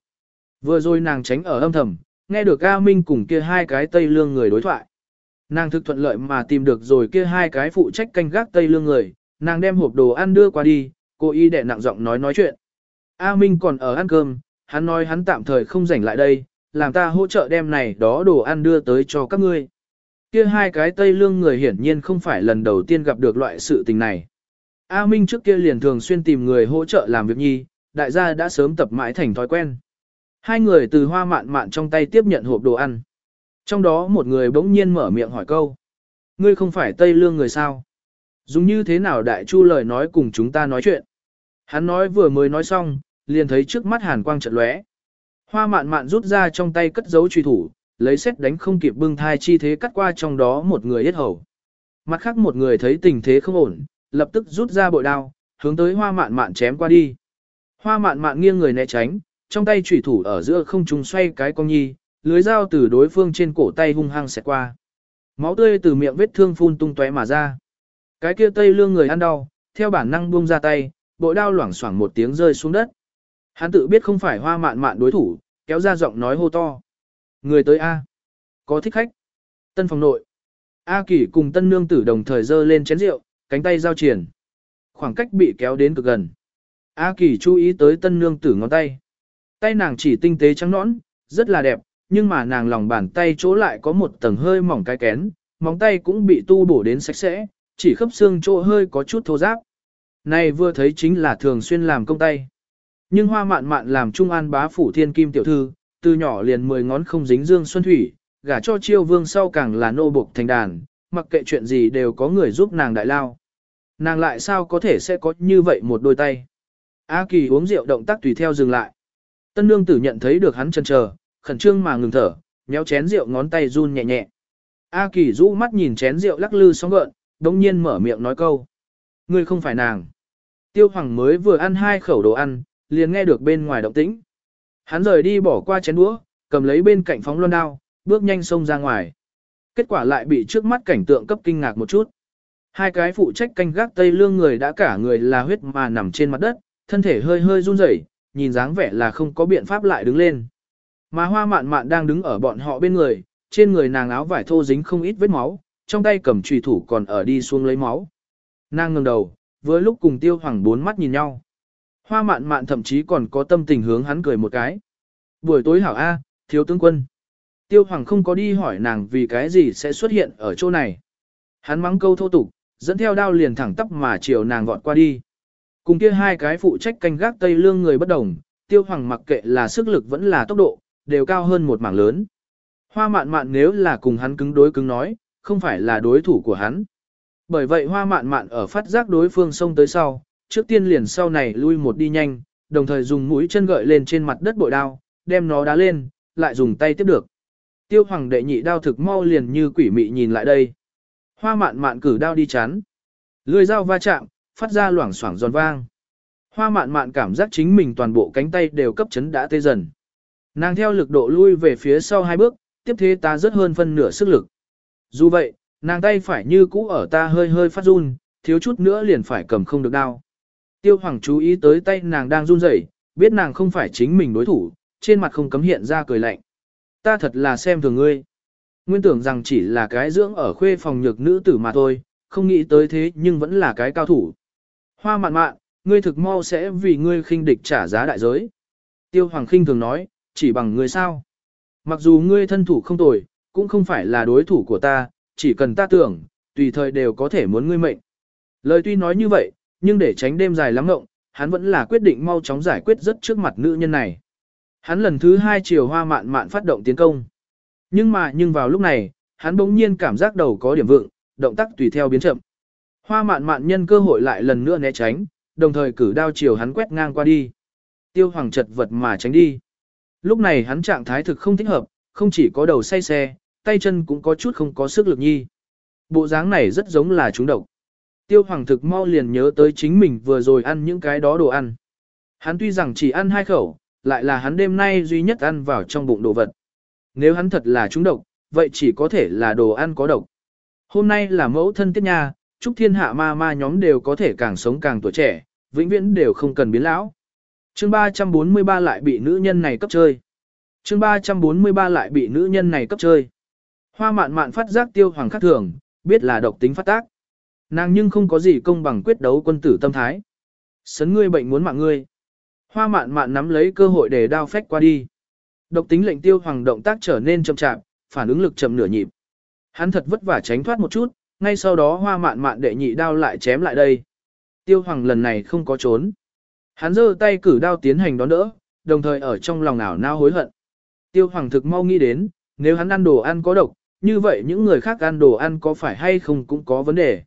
Vừa rồi nàng tránh ở âm thầm, nghe được A Minh cùng kia hai cái Tây Lương người đối thoại. Nàng thực thuận lợi mà tìm được rồi kia hai cái phụ trách canh gác Tây Lương người, nàng đem hộp đồ ăn đưa qua đi, cô y đệ nặng giọng nói nói chuyện. A Minh còn ở ăn cơm, hắn nói hắn tạm thời không rảnh lại đây, làm ta hỗ trợ đem này đó đồ ăn đưa tới cho các ngươi. Kia hai cái Tây Lương người hiển nhiên không phải lần đầu tiên gặp được loại sự tình này. A Minh trước kia liền thường xuyên tìm người hỗ trợ làm việc nhi, đại gia đã sớm tập mãi thành thói quen. Hai người từ hoa mạn mạn trong tay tiếp nhận hộp đồ ăn. Trong đó một người bỗng nhiên mở miệng hỏi câu. Ngươi không phải Tây Lương người sao? Dùng như thế nào đại chu lời nói cùng chúng ta nói chuyện? Hắn nói vừa mới nói xong, liền thấy trước mắt hàn quang trận lóe. Hoa mạn mạn rút ra trong tay cất dấu truy thủ, lấy xét đánh không kịp bưng thai chi thế cắt qua trong đó một người yết hầu. Mặt khác một người thấy tình thế không ổn, lập tức rút ra bội đao, hướng tới hoa mạn mạn chém qua đi. Hoa mạn mạn nghiêng người né tránh, trong tay chủy thủ ở giữa không trung xoay cái cong nhi, lưới dao từ đối phương trên cổ tay hung hăng xẹt qua. Máu tươi từ miệng vết thương phun tung tóe mà ra. Cái kia tây lương người ăn đau, theo bản năng buông ra tay, bội đao loảng xoảng một tiếng rơi xuống đất. Hắn tự biết không phải hoa mạn mạn đối thủ, kéo ra giọng nói hô to. Người tới A. Có thích khách. Tân phòng nội. A kỷ cùng tân nương tử đồng thời dơ lên chén rượu, cánh tay giao triển. Khoảng cách bị kéo đến cực gần. A Kỳ chú ý tới tân nương tử ngón tay. Tay nàng chỉ tinh tế trắng nõn, rất là đẹp, nhưng mà nàng lòng bàn tay chỗ lại có một tầng hơi mỏng cái kén, móng tay cũng bị tu bổ đến sạch sẽ, chỉ khớp xương chỗ hơi có chút thô ráp. Này vừa thấy chính là thường xuyên làm công tay. Nhưng hoa mạn mạn làm trung an bá phủ thiên kim tiểu thư, từ nhỏ liền mười ngón không dính dương xuân thủy, gả cho chiêu vương sau càng là nô buộc thành đàn, mặc kệ chuyện gì đều có người giúp nàng đại lao. Nàng lại sao có thể sẽ có như vậy một đôi tay. A Kỳ uống rượu động tác tùy theo dừng lại. Tân nương tử nhận thấy được hắn chần chờ, khẩn trương mà ngừng thở, nhéo chén rượu ngón tay run nhẹ nhẹ. A Kỳ rũ mắt nhìn chén rượu lắc lư sóng gợn, đống nhiên mở miệng nói câu. Ngươi không phải nàng. Tiêu Hoàng mới vừa ăn hai khẩu đồ ăn, liền nghe được bên ngoài động tĩnh. Hắn rời đi bỏ qua chén đũa, cầm lấy bên cạnh phóng loan đao, bước nhanh xông ra ngoài. Kết quả lại bị trước mắt cảnh tượng cấp kinh ngạc một chút. Hai cái phụ trách canh gác tây lương người đã cả người là huyết mà nằm trên mặt đất, thân thể hơi hơi run rẩy, nhìn dáng vẻ là không có biện pháp lại đứng lên. Mà hoa mạn mạn đang đứng ở bọn họ bên người, trên người nàng áo vải thô dính không ít vết máu, trong tay cầm trùy thủ còn ở đi xuống lấy máu. Nàng ngẩng đầu, với lúc cùng tiêu hoàng bốn mắt nhìn nhau. Hoa mạn mạn thậm chí còn có tâm tình hướng hắn cười một cái. Buổi tối hảo A, thiếu tướng quân. Tiêu hoàng không có đi hỏi nàng vì cái gì sẽ xuất hiện ở chỗ này. Hắn mắng câu thô tục, dẫn theo đao liền thẳng tắp mà chiều nàng vọt qua đi. Cùng kia hai cái phụ trách canh gác tây lương người bất đồng, tiêu hoàng mặc kệ là sức lực vẫn là tốc độ, đều cao hơn một mảng lớn. Hoa mạn mạn nếu là cùng hắn cứng đối cứng nói, không phải là đối thủ của hắn. Bởi vậy hoa mạn mạn ở phát giác đối phương xông tới sau, trước tiên liền sau này lui một đi nhanh, đồng thời dùng mũi chân gợi lên trên mặt đất bội đao, đem nó đá lên, lại dùng tay tiếp được. Tiêu hoàng đệ nhị đao thực mau liền như quỷ mị nhìn lại đây. Hoa mạn mạn cử đao đi chán Lưỡi dao va chạm, phát ra loảng xoảng giòn vang. Hoa mạn mạn cảm giác chính mình toàn bộ cánh tay đều cấp chấn đã tê dần. Nàng theo lực độ lui về phía sau hai bước, tiếp thế ta rất hơn phân nửa sức lực. Dù vậy, nàng tay phải như cũ ở ta hơi hơi phát run, thiếu chút nữa liền phải cầm không được đao. Tiêu Hoàng chú ý tới tay nàng đang run rẩy, biết nàng không phải chính mình đối thủ, trên mặt không cấm hiện ra cười lạnh. Ta thật là xem thường ngươi. Nguyên tưởng rằng chỉ là cái dưỡng ở khuê phòng nhược nữ tử mà thôi, không nghĩ tới thế nhưng vẫn là cái cao thủ. Hoa mạn mạn, ngươi thực mau sẽ vì ngươi khinh địch trả giá đại giới. Tiêu Hoàng khinh thường nói, chỉ bằng ngươi sao. Mặc dù ngươi thân thủ không tồi, cũng không phải là đối thủ của ta, chỉ cần ta tưởng, tùy thời đều có thể muốn ngươi mệnh. Lời tuy nói như vậy, nhưng để tránh đêm dài lắm ngộng, hắn vẫn là quyết định mau chóng giải quyết rất trước mặt nữ nhân này. Hắn lần thứ hai chiều hoa mạn mạn phát động tiến công. Nhưng mà nhưng vào lúc này, hắn bỗng nhiên cảm giác đầu có điểm vượng, động tác tùy theo biến chậm. Hoa mạn mạn nhân cơ hội lại lần nữa né tránh, đồng thời cử đao chiều hắn quét ngang qua đi. Tiêu hoàng chật vật mà tránh đi. Lúc này hắn trạng thái thực không thích hợp, không chỉ có đầu say xe, tay chân cũng có chút không có sức lực nhi. Bộ dáng này rất giống là chúng độc. Tiêu hoàng thực mau liền nhớ tới chính mình vừa rồi ăn những cái đó đồ ăn. Hắn tuy rằng chỉ ăn hai khẩu, lại là hắn đêm nay duy nhất ăn vào trong bụng đồ vật. Nếu hắn thật là chúng độc, vậy chỉ có thể là đồ ăn có độc. Hôm nay là mẫu thân tiết nha, chúc thiên hạ ma ma nhóm đều có thể càng sống càng tuổi trẻ, vĩnh viễn đều không cần biến lão. Chương 343 lại bị nữ nhân này cấp chơi. Chương 343 lại bị nữ nhân này cấp chơi. Hoa mạn mạn phát giác tiêu hoàng khắc thường, biết là độc tính phát tác. Nàng nhưng không có gì công bằng quyết đấu quân tử tâm thái. Sấn ngươi bệnh muốn mạng ngươi. Hoa mạn mạn nắm lấy cơ hội để đao phách qua đi. Độc tính lệnh tiêu hoàng động tác trở nên chậm chạp, phản ứng lực chậm nửa nhịp. Hắn thật vất vả tránh thoát một chút, ngay sau đó hoa mạn mạn đệ nhị đao lại chém lại đây. Tiêu hoàng lần này không có trốn. Hắn giơ tay cử đao tiến hành đón đỡ, đồng thời ở trong lòng ảo nao hối hận. Tiêu hoàng thực mau nghĩ đến, nếu hắn ăn đồ ăn có độc, như vậy những người khác ăn đồ ăn có phải hay không cũng có vấn đề.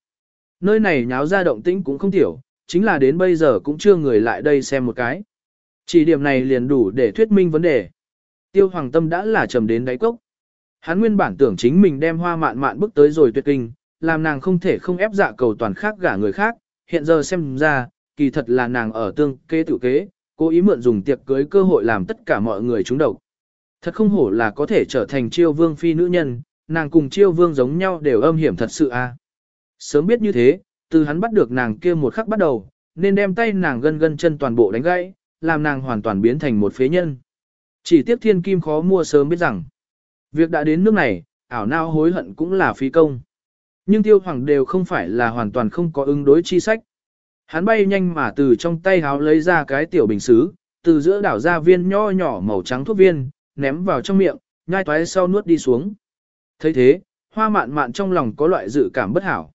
Nơi này nháo ra động tĩnh cũng không tiểu, chính là đến bây giờ cũng chưa người lại đây xem một cái. Chỉ điểm này liền đủ để thuyết minh vấn đề. Tiêu hoàng tâm đã là trầm đến đáy cốc. Hắn nguyên bản tưởng chính mình đem hoa mạn mạn bước tới rồi tuyệt kinh, làm nàng không thể không ép dạ cầu toàn khác gả người khác, hiện giờ xem ra, kỳ thật là nàng ở tương kế tự kế, cố ý mượn dùng tiệc cưới cơ hội làm tất cả mọi người trúng độc. Thật không hổ là có thể trở thành chiêu vương phi nữ nhân, nàng cùng chiêu vương giống nhau đều âm hiểm thật sự a. Sớm biết như thế, từ hắn bắt được nàng kia một khắc bắt đầu, nên đem tay nàng gân gân chân toàn bộ đánh gãy, làm nàng hoàn toàn biến thành một phế nhân. Chỉ tiếc thiên kim khó mua sớm biết rằng, việc đã đến nước này, ảo nao hối hận cũng là phí công. Nhưng tiêu hoàng đều không phải là hoàn toàn không có ứng đối chi sách. Hắn bay nhanh mà từ trong tay háo lấy ra cái tiểu bình xứ, từ giữa đảo ra viên nho nhỏ màu trắng thuốc viên, ném vào trong miệng, nhai toái sau nuốt đi xuống. thấy thế, hoa mạn mạn trong lòng có loại dự cảm bất hảo.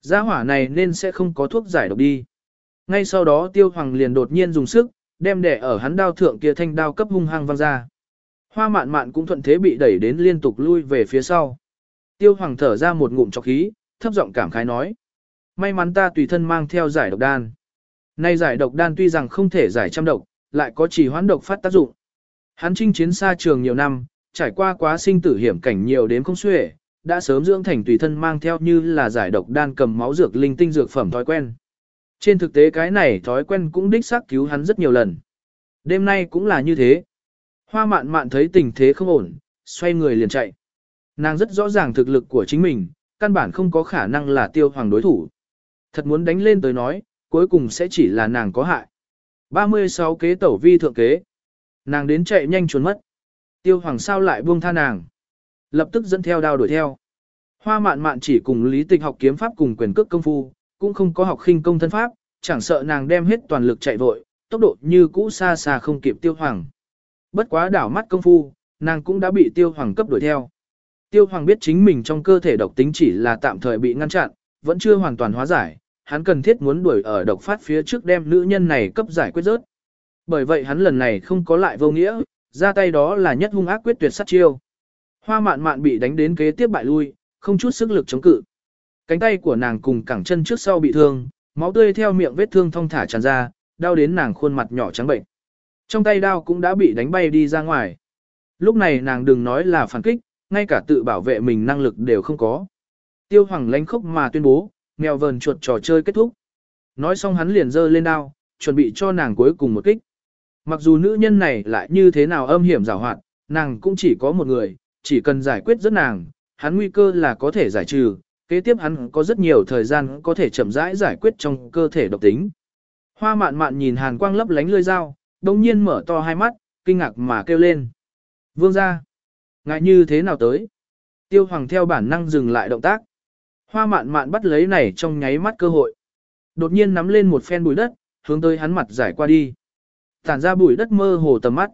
Gia hỏa này nên sẽ không có thuốc giải độc đi. Ngay sau đó tiêu hoàng liền đột nhiên dùng sức, đem đẻ ở hắn đao thượng kia thanh đao cấp hung hăng văng ra. Hoa mạn mạn cũng thuận thế bị đẩy đến liên tục lui về phía sau. Tiêu hoàng thở ra một ngụm trọc khí, thấp giọng cảm khái nói. May mắn ta tùy thân mang theo giải độc đan. Nay giải độc đan tuy rằng không thể giải trăm độc, lại có chỉ hoán độc phát tác dụng. Hắn chinh chiến xa trường nhiều năm, trải qua quá sinh tử hiểm cảnh nhiều đến không xuể, đã sớm dưỡng thành tùy thân mang theo như là giải độc đan cầm máu dược linh tinh dược phẩm thói quen. Trên thực tế cái này thói quen cũng đích xác cứu hắn rất nhiều lần. Đêm nay cũng là như thế. Hoa mạn mạn thấy tình thế không ổn, xoay người liền chạy. Nàng rất rõ ràng thực lực của chính mình, căn bản không có khả năng là tiêu hoàng đối thủ. Thật muốn đánh lên tới nói, cuối cùng sẽ chỉ là nàng có hại. 36 kế tẩu vi thượng kế. Nàng đến chạy nhanh trốn mất. Tiêu hoàng sao lại buông tha nàng. lập tức dẫn theo đao đuổi theo. Hoa mạn mạn chỉ cùng lý tịch học kiếm pháp cùng quyền cước công phu, cũng không có học khinh công thân pháp, chẳng sợ nàng đem hết toàn lực chạy vội, tốc độ như cũ xa xa không kịp tiêu hoàng. Bất quá đảo mắt công phu, nàng cũng đã bị tiêu hoàng cấp đuổi theo. Tiêu hoàng biết chính mình trong cơ thể độc tính chỉ là tạm thời bị ngăn chặn, vẫn chưa hoàn toàn hóa giải, hắn cần thiết muốn đuổi ở độc phát phía trước đem nữ nhân này cấp giải quyết rớt. Bởi vậy hắn lần này không có lại vô nghĩa, ra tay đó là nhất hung ác quyết tuyệt sát chiêu. Hoa mạn mạn bị đánh đến kế tiếp bại lui, không chút sức lực chống cự. Cánh tay của nàng cùng cẳng chân trước sau bị thương, máu tươi theo miệng vết thương thong thả tràn ra, đau đến nàng khuôn mặt nhỏ trắng bệnh. Trong tay đao cũng đã bị đánh bay đi ra ngoài. Lúc này nàng đừng nói là phản kích, ngay cả tự bảo vệ mình năng lực đều không có. Tiêu hoàng lánh khốc mà tuyên bố, mèo vờn chuột trò chơi kết thúc. Nói xong hắn liền giơ lên đao, chuẩn bị cho nàng cuối cùng một kích. Mặc dù nữ nhân này lại như thế nào âm hiểm giảo hoạt, nàng cũng chỉ có một người, chỉ cần giải quyết rất nàng, hắn nguy cơ là có thể giải trừ, kế tiếp hắn có rất nhiều thời gian có thể chậm rãi giải quyết trong cơ thể độc tính. Hoa mạn mạn nhìn hàn quang lấp lánh lưỡi dao, đồng nhiên mở to hai mắt, kinh ngạc mà kêu lên. Vương ra. Ngại như thế nào tới? Tiêu hoàng theo bản năng dừng lại động tác. Hoa mạn mạn bắt lấy này trong nháy mắt cơ hội. Đột nhiên nắm lên một phen bụi đất, hướng tới hắn mặt giải qua đi. Tản ra bụi đất mơ hồ tầm mắt.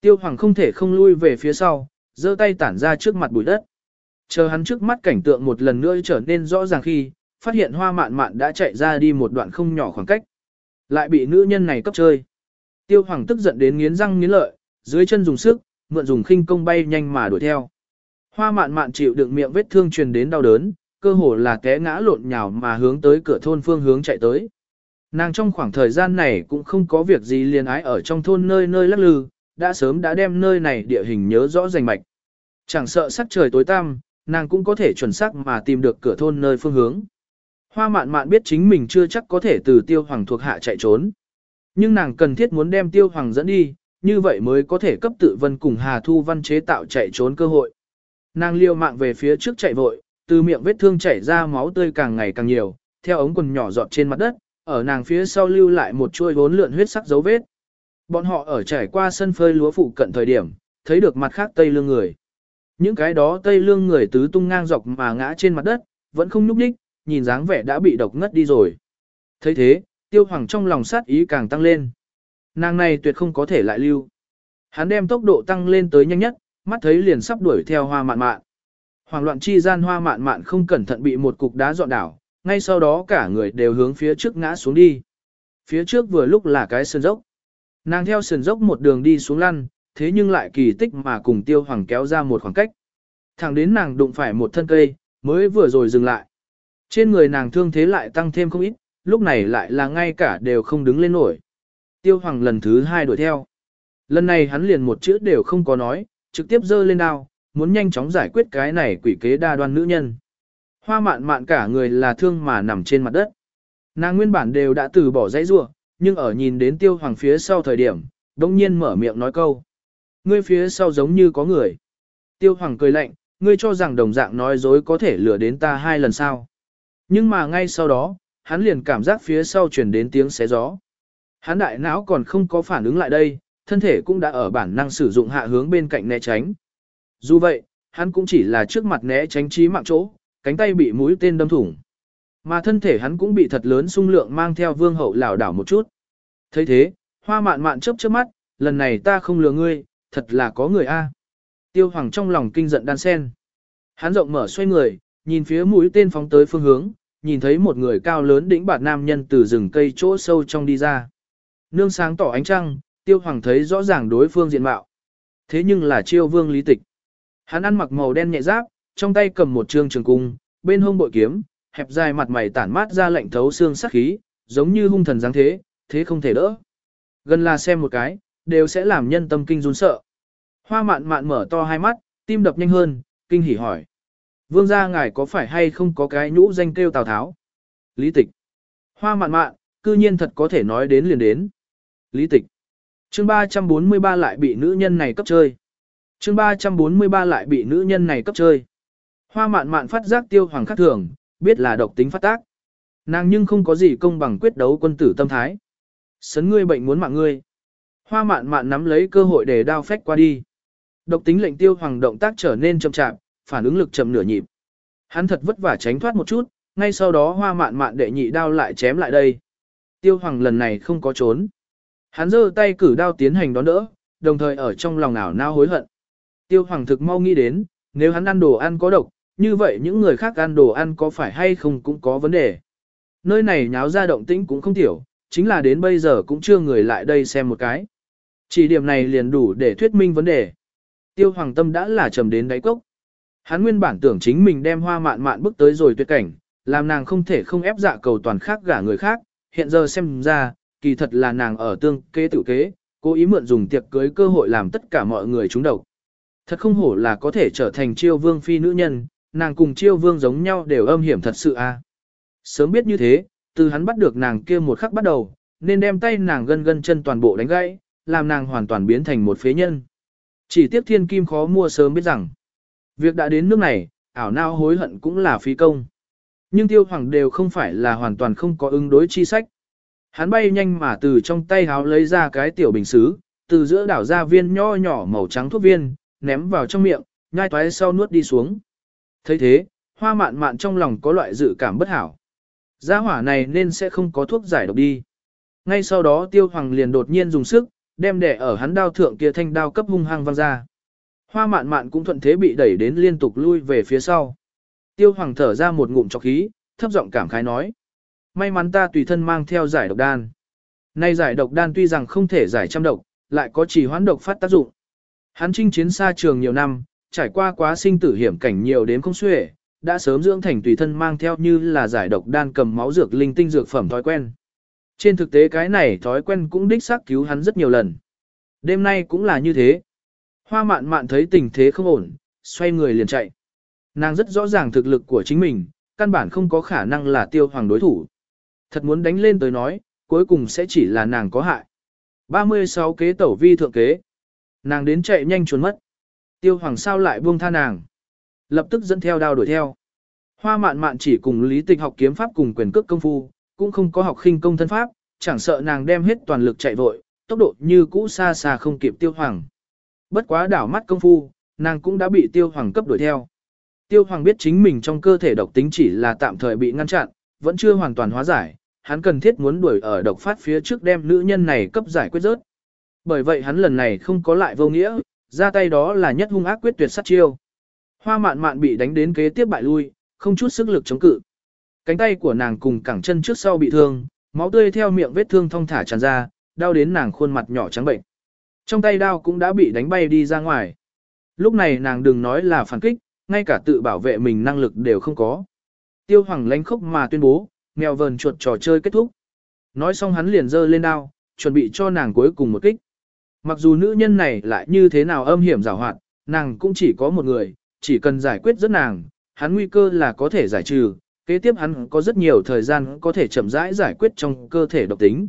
Tiêu hoàng không thể không lui về phía sau, giơ tay tản ra trước mặt bụi đất. Chờ hắn trước mắt cảnh tượng một lần nữa trở nên rõ ràng khi, phát hiện hoa mạn mạn đã chạy ra đi một đoạn không nhỏ khoảng cách. Lại bị nữ nhân này cấp chơi. Tiêu hoàng tức giận đến nghiến răng nghiến lợi, dưới chân dùng sức, mượn dùng khinh công bay nhanh mà đuổi theo. Hoa mạn mạn chịu đựng miệng vết thương truyền đến đau đớn, cơ hồ là té ngã lộn nhào mà hướng tới cửa thôn phương hướng chạy tới. Nàng trong khoảng thời gian này cũng không có việc gì liền ái ở trong thôn nơi nơi lắc lư, đã sớm đã đem nơi này địa hình nhớ rõ rành mạch. Chẳng sợ sắc trời tối tăm, nàng cũng có thể chuẩn xác mà tìm được cửa thôn nơi phương hướng. Hoa mạn mạn biết chính mình chưa chắc có thể từ tiêu hoàng thuộc hạ chạy trốn. Nhưng nàng cần thiết muốn đem tiêu hoàng dẫn đi, như vậy mới có thể cấp tự vân cùng Hà Thu Văn chế tạo chạy trốn cơ hội. Nàng liều mạng về phía trước chạy vội, từ miệng vết thương chảy ra máu tươi càng ngày càng nhiều, theo ống quần nhỏ giọt trên mặt đất, ở nàng phía sau lưu lại một chuôi vốn lượn huyết sắc dấu vết. Bọn họ ở trải qua sân phơi lúa phụ cận thời điểm, thấy được mặt khác tây lương người. Những cái đó tây lương người tứ tung ngang dọc mà ngã trên mặt đất, vẫn không nhúc nhích, nhìn dáng vẻ đã bị độc ngất đi rồi. thấy thế, tiêu hoàng trong lòng sát ý càng tăng lên. Nàng này tuyệt không có thể lại lưu. Hắn đem tốc độ tăng lên tới nhanh nhất, mắt thấy liền sắp đuổi theo hoa mạn mạn. Hoàng loạn chi gian hoa mạn mạn không cẩn thận bị một cục đá dọn đảo, ngay sau đó cả người đều hướng phía trước ngã xuống đi. Phía trước vừa lúc là cái sườn dốc. Nàng theo sườn dốc một đường đi xuống lăn, thế nhưng lại kỳ tích mà cùng tiêu hoàng kéo ra một khoảng cách. Thẳng đến nàng đụng phải một thân cây, mới vừa rồi dừng lại. Trên người nàng thương thế lại tăng thêm không ít, lúc này lại là ngay cả đều không đứng lên nổi. Tiêu hoàng lần thứ hai đuổi theo. Lần này hắn liền một chữ đều không có nói, trực tiếp giơ lên đao, muốn nhanh chóng giải quyết cái này quỷ kế đa đoan nữ nhân. Hoa mạn mạn cả người là thương mà nằm trên mặt đất. Nàng nguyên bản đều đã từ bỏ dãy rua, nhưng ở nhìn đến tiêu hoàng phía sau thời điểm, đông nhiên mở miệng nói câu. Ngươi phía sau giống như có người. Tiêu hoàng cười lạnh, ngươi cho rằng đồng dạng nói dối có thể lừa đến ta hai lần sau. Nhưng mà ngay sau đó, hắn liền cảm giác phía sau chuyển đến tiếng xé gió. Hắn đại não còn không có phản ứng lại đây, thân thể cũng đã ở bản năng sử dụng hạ hướng bên cạnh né tránh. Dù vậy, hắn cũng chỉ là trước mặt né tránh trí mạng chỗ, cánh tay bị mũi tên đâm thủng. Mà thân thể hắn cũng bị thật lớn sung lượng mang theo vương hậu lảo đảo một chút. thấy thế, hoa mạn mạn chớp chớp mắt, lần này ta không lừa ngươi, thật là có người a. Tiêu hoàng trong lòng kinh giận đan sen. Hắn rộng mở xoay người, nhìn phía mũi tên phóng tới phương hướng, nhìn thấy một người cao lớn đỉnh bạt nam nhân từ rừng cây chỗ sâu trong đi ra. Nương sáng tỏ ánh trăng, tiêu hoàng thấy rõ ràng đối phương diện mạo. Thế nhưng là chiêu vương lý tịch. Hắn ăn mặc màu đen nhẹ giáp, trong tay cầm một trương trường cung, bên hông bội kiếm, hẹp dài mặt mày tản mát ra lạnh thấu xương sắc khí, giống như hung thần dáng thế, thế không thể đỡ. Gần là xem một cái, đều sẽ làm nhân tâm kinh run sợ. Hoa mạn mạn mở to hai mắt, tim đập nhanh hơn, kinh hỉ hỏi. Vương gia ngài có phải hay không có cái nhũ danh kêu Tào Tháo? Lý tịch. Hoa mạn mạn, cư nhiên thật có thể nói đến liền đến. Lý tịch. chương 343 lại bị nữ nhân này cấp chơi. chương 343 lại bị nữ nhân này cấp chơi. Hoa mạn mạn phát giác tiêu hoàng khắc thường, biết là độc tính phát tác. Nàng nhưng không có gì công bằng quyết đấu quân tử tâm thái. Sấn ngươi bệnh muốn mạng ngươi. Hoa mạn mạn nắm lấy cơ hội để đao phách qua đi. Độc tính lệnh tiêu hoàng động tác trở nên chậm chạp, phản ứng lực chậm nửa nhịp. Hắn thật vất vả tránh thoát một chút, ngay sau đó hoa mạn mạn đệ nhị đao lại chém lại đây. Tiêu hoàng lần này không có trốn. Hắn giơ tay cử đao tiến hành đón đỡ, đồng thời ở trong lòng ảo nao hối hận. Tiêu hoàng thực mau nghĩ đến, nếu hắn ăn đồ ăn có độc, như vậy những người khác ăn đồ ăn có phải hay không cũng có vấn đề. Nơi này nháo ra động tĩnh cũng không thiểu, chính là đến bây giờ cũng chưa người lại đây xem một cái. Chỉ điểm này liền đủ để thuyết minh vấn đề. Tiêu hoàng tâm đã là trầm đến đáy cốc. Hắn nguyên bản tưởng chính mình đem hoa mạn mạn bước tới rồi tuyệt cảnh, làm nàng không thể không ép dạ cầu toàn khác gả người khác, hiện giờ xem ra, kỳ thật là nàng ở tương kế tự kế, cố ý mượn dùng tiệc cưới cơ hội làm tất cả mọi người trúng độc. Thật không hổ là có thể trở thành chiêu vương phi nữ nhân, nàng cùng chiêu vương giống nhau đều âm hiểm thật sự a. Sớm biết như thế, từ hắn bắt được nàng kia một khắc bắt đầu, nên đem tay nàng gân gân chân toàn bộ đánh gãy, làm nàng hoàn toàn biến thành một phế nhân. Chỉ tiếc thiên kim khó mua sớm biết rằng, việc đã đến nước này, ảo nao hối hận cũng là phí công. Nhưng tiêu hoàng đều không phải là hoàn toàn không có ứng đối chi sách. Hắn bay nhanh mà từ trong tay háo lấy ra cái tiểu bình xứ, từ giữa đảo ra viên nho nhỏ màu trắng thuốc viên, ném vào trong miệng, nhai toái sau nuốt đi xuống. thấy thế, hoa mạn mạn trong lòng có loại dự cảm bất hảo. Gia hỏa này nên sẽ không có thuốc giải độc đi. Ngay sau đó tiêu hoàng liền đột nhiên dùng sức, đem đẻ ở hắn đao thượng kia thanh đao cấp hung hăng văng ra. Hoa mạn mạn cũng thuận thế bị đẩy đến liên tục lui về phía sau. Tiêu hoàng thở ra một ngụm chọc khí, thấp giọng cảm khái nói. May mắn ta tùy thân mang theo giải độc đan. Nay giải độc đan tuy rằng không thể giải trăm độc, lại có chỉ hoán độc phát tác dụng. Hắn chinh chiến xa trường nhiều năm, trải qua quá sinh tử hiểm cảnh nhiều đến không xuể, đã sớm dưỡng thành tùy thân mang theo như là giải độc đan cầm máu dược linh tinh dược phẩm thói quen. Trên thực tế cái này thói quen cũng đích xác cứu hắn rất nhiều lần. Đêm nay cũng là như thế. Hoa mạn mạn thấy tình thế không ổn, xoay người liền chạy. Nàng rất rõ ràng thực lực của chính mình, căn bản không có khả năng là tiêu hoàng đối thủ. Thật muốn đánh lên tới nói, cuối cùng sẽ chỉ là nàng có hại. 36 kế tẩu vi thượng kế. Nàng đến chạy nhanh trốn mất. Tiêu hoàng sao lại buông tha nàng. Lập tức dẫn theo đao đuổi theo. Hoa mạn mạn chỉ cùng lý tịch học kiếm pháp cùng quyền cước công phu, cũng không có học khinh công thân pháp, chẳng sợ nàng đem hết toàn lực chạy vội, tốc độ như cũ xa xa không kịp tiêu hoàng. Bất quá đảo mắt công phu, nàng cũng đã bị tiêu hoàng cấp đuổi theo. Tiêu hoàng biết chính mình trong cơ thể độc tính chỉ là tạm thời bị ngăn chặn, vẫn chưa hoàn toàn hóa giải, hắn cần thiết muốn đuổi ở độc phát phía trước đem nữ nhân này cấp giải quyết rớt. Bởi vậy hắn lần này không có lại vô nghĩa, ra tay đó là nhất hung ác quyết tuyệt sát chiêu. Hoa mạn mạn bị đánh đến kế tiếp bại lui, không chút sức lực chống cự. Cánh tay của nàng cùng cẳng chân trước sau bị thương, máu tươi theo miệng vết thương thong thả tràn ra, đau đến nàng khuôn mặt nhỏ trắng bệnh. Trong tay đao cũng đã bị đánh bay đi ra ngoài. Lúc này nàng đừng nói là phản kích, ngay cả tự bảo vệ mình năng lực đều không có. Tiêu hoàng lánh khốc mà tuyên bố, mèo vờn chuột trò chơi kết thúc. Nói xong hắn liền giơ lên đao, chuẩn bị cho nàng cuối cùng một kích. Mặc dù nữ nhân này lại như thế nào âm hiểm giảo hoạt, nàng cũng chỉ có một người, chỉ cần giải quyết rất nàng, hắn nguy cơ là có thể giải trừ, kế tiếp hắn có rất nhiều thời gian có thể chậm rãi giải quyết trong cơ thể độc tính.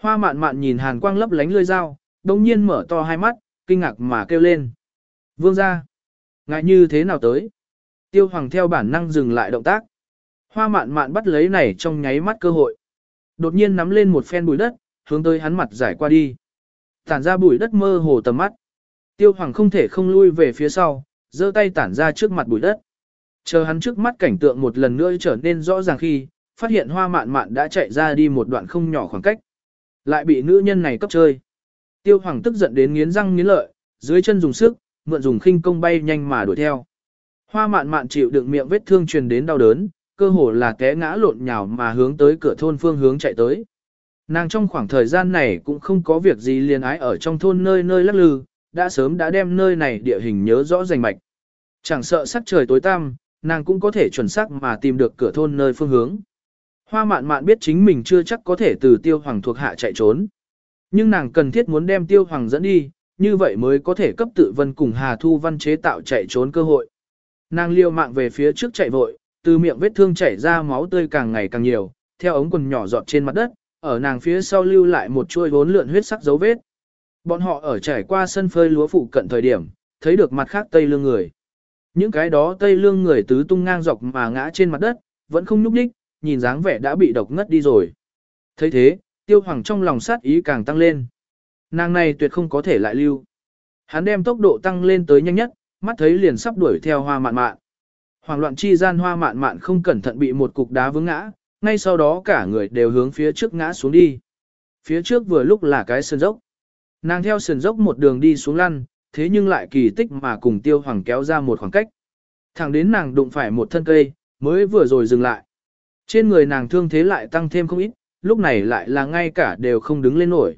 Hoa mạn mạn nhìn hàn quang lấp lánh lưỡi dao, đồng nhiên mở to hai mắt, kinh ngạc mà kêu lên. Vương ra. Ngại như thế nào tới? Tiêu hoàng theo bản năng dừng lại động tác. Hoa mạn mạn bắt lấy này trong nháy mắt cơ hội. Đột nhiên nắm lên một phen bụi đất, hướng tới hắn mặt giải qua đi. Tản ra bụi đất mơ hồ tầm mắt. Tiêu hoàng không thể không lui về phía sau, giơ tay tản ra trước mặt bụi đất. Chờ hắn trước mắt cảnh tượng một lần nữa trở nên rõ ràng khi, phát hiện hoa mạn mạn đã chạy ra đi một đoạn không nhỏ khoảng cách. Lại bị nữ nhân này cấp chơi. Tiêu hoàng tức giận đến nghiến răng nghiến lợi, dưới chân dùng sức, mượn dùng khinh công bay nhanh mà đuổi theo. Hoa mạn mạn chịu đựng miệng vết thương truyền đến đau đớn, cơ hồ là té ngã lộn nhào mà hướng tới cửa thôn phương hướng chạy tới. Nàng trong khoảng thời gian này cũng không có việc gì liền ái ở trong thôn nơi nơi lắc lư, đã sớm đã đem nơi này địa hình nhớ rõ rành mạch. Chẳng sợ sắc trời tối tăm, nàng cũng có thể chuẩn xác mà tìm được cửa thôn nơi phương hướng. Hoa mạn mạn biết chính mình chưa chắc có thể từ tiêu hoàng thuộc hạ chạy trốn. Nhưng nàng cần thiết muốn đem tiêu hoàng dẫn đi, như vậy mới có thể cấp tự vân cùng Hà Thu Văn chế tạo chạy trốn cơ hội. Nàng liêu mạng về phía trước chạy vội, từ miệng vết thương chảy ra máu tươi càng ngày càng nhiều, theo ống quần nhỏ giọt trên mặt đất, ở nàng phía sau lưu lại một chuôi vốn lượn huyết sắc dấu vết. Bọn họ ở trải qua sân phơi lúa phụ cận thời điểm, thấy được mặt khác tây lương người. Những cái đó tây lương người tứ tung ngang dọc mà ngã trên mặt đất, vẫn không nhúc nhích, nhìn dáng vẻ đã bị độc ngất đi rồi. thấy thế, tiêu hoàng trong lòng sát ý càng tăng lên. Nàng này tuyệt không có thể lại lưu. Hắn đem tốc độ tăng lên tới nhanh nhất, mắt thấy liền sắp đuổi theo hoa mạn mạn. Hoàng loạn chi gian hoa mạn mạn không cẩn thận bị một cục đá vướng ngã, ngay sau đó cả người đều hướng phía trước ngã xuống đi. Phía trước vừa lúc là cái sườn dốc. Nàng theo sườn dốc một đường đi xuống lăn, thế nhưng lại kỳ tích mà cùng tiêu hoàng kéo ra một khoảng cách. Thẳng đến nàng đụng phải một thân cây, mới vừa rồi dừng lại. Trên người nàng thương thế lại tăng thêm không ít, lúc này lại là ngay cả đều không đứng lên nổi.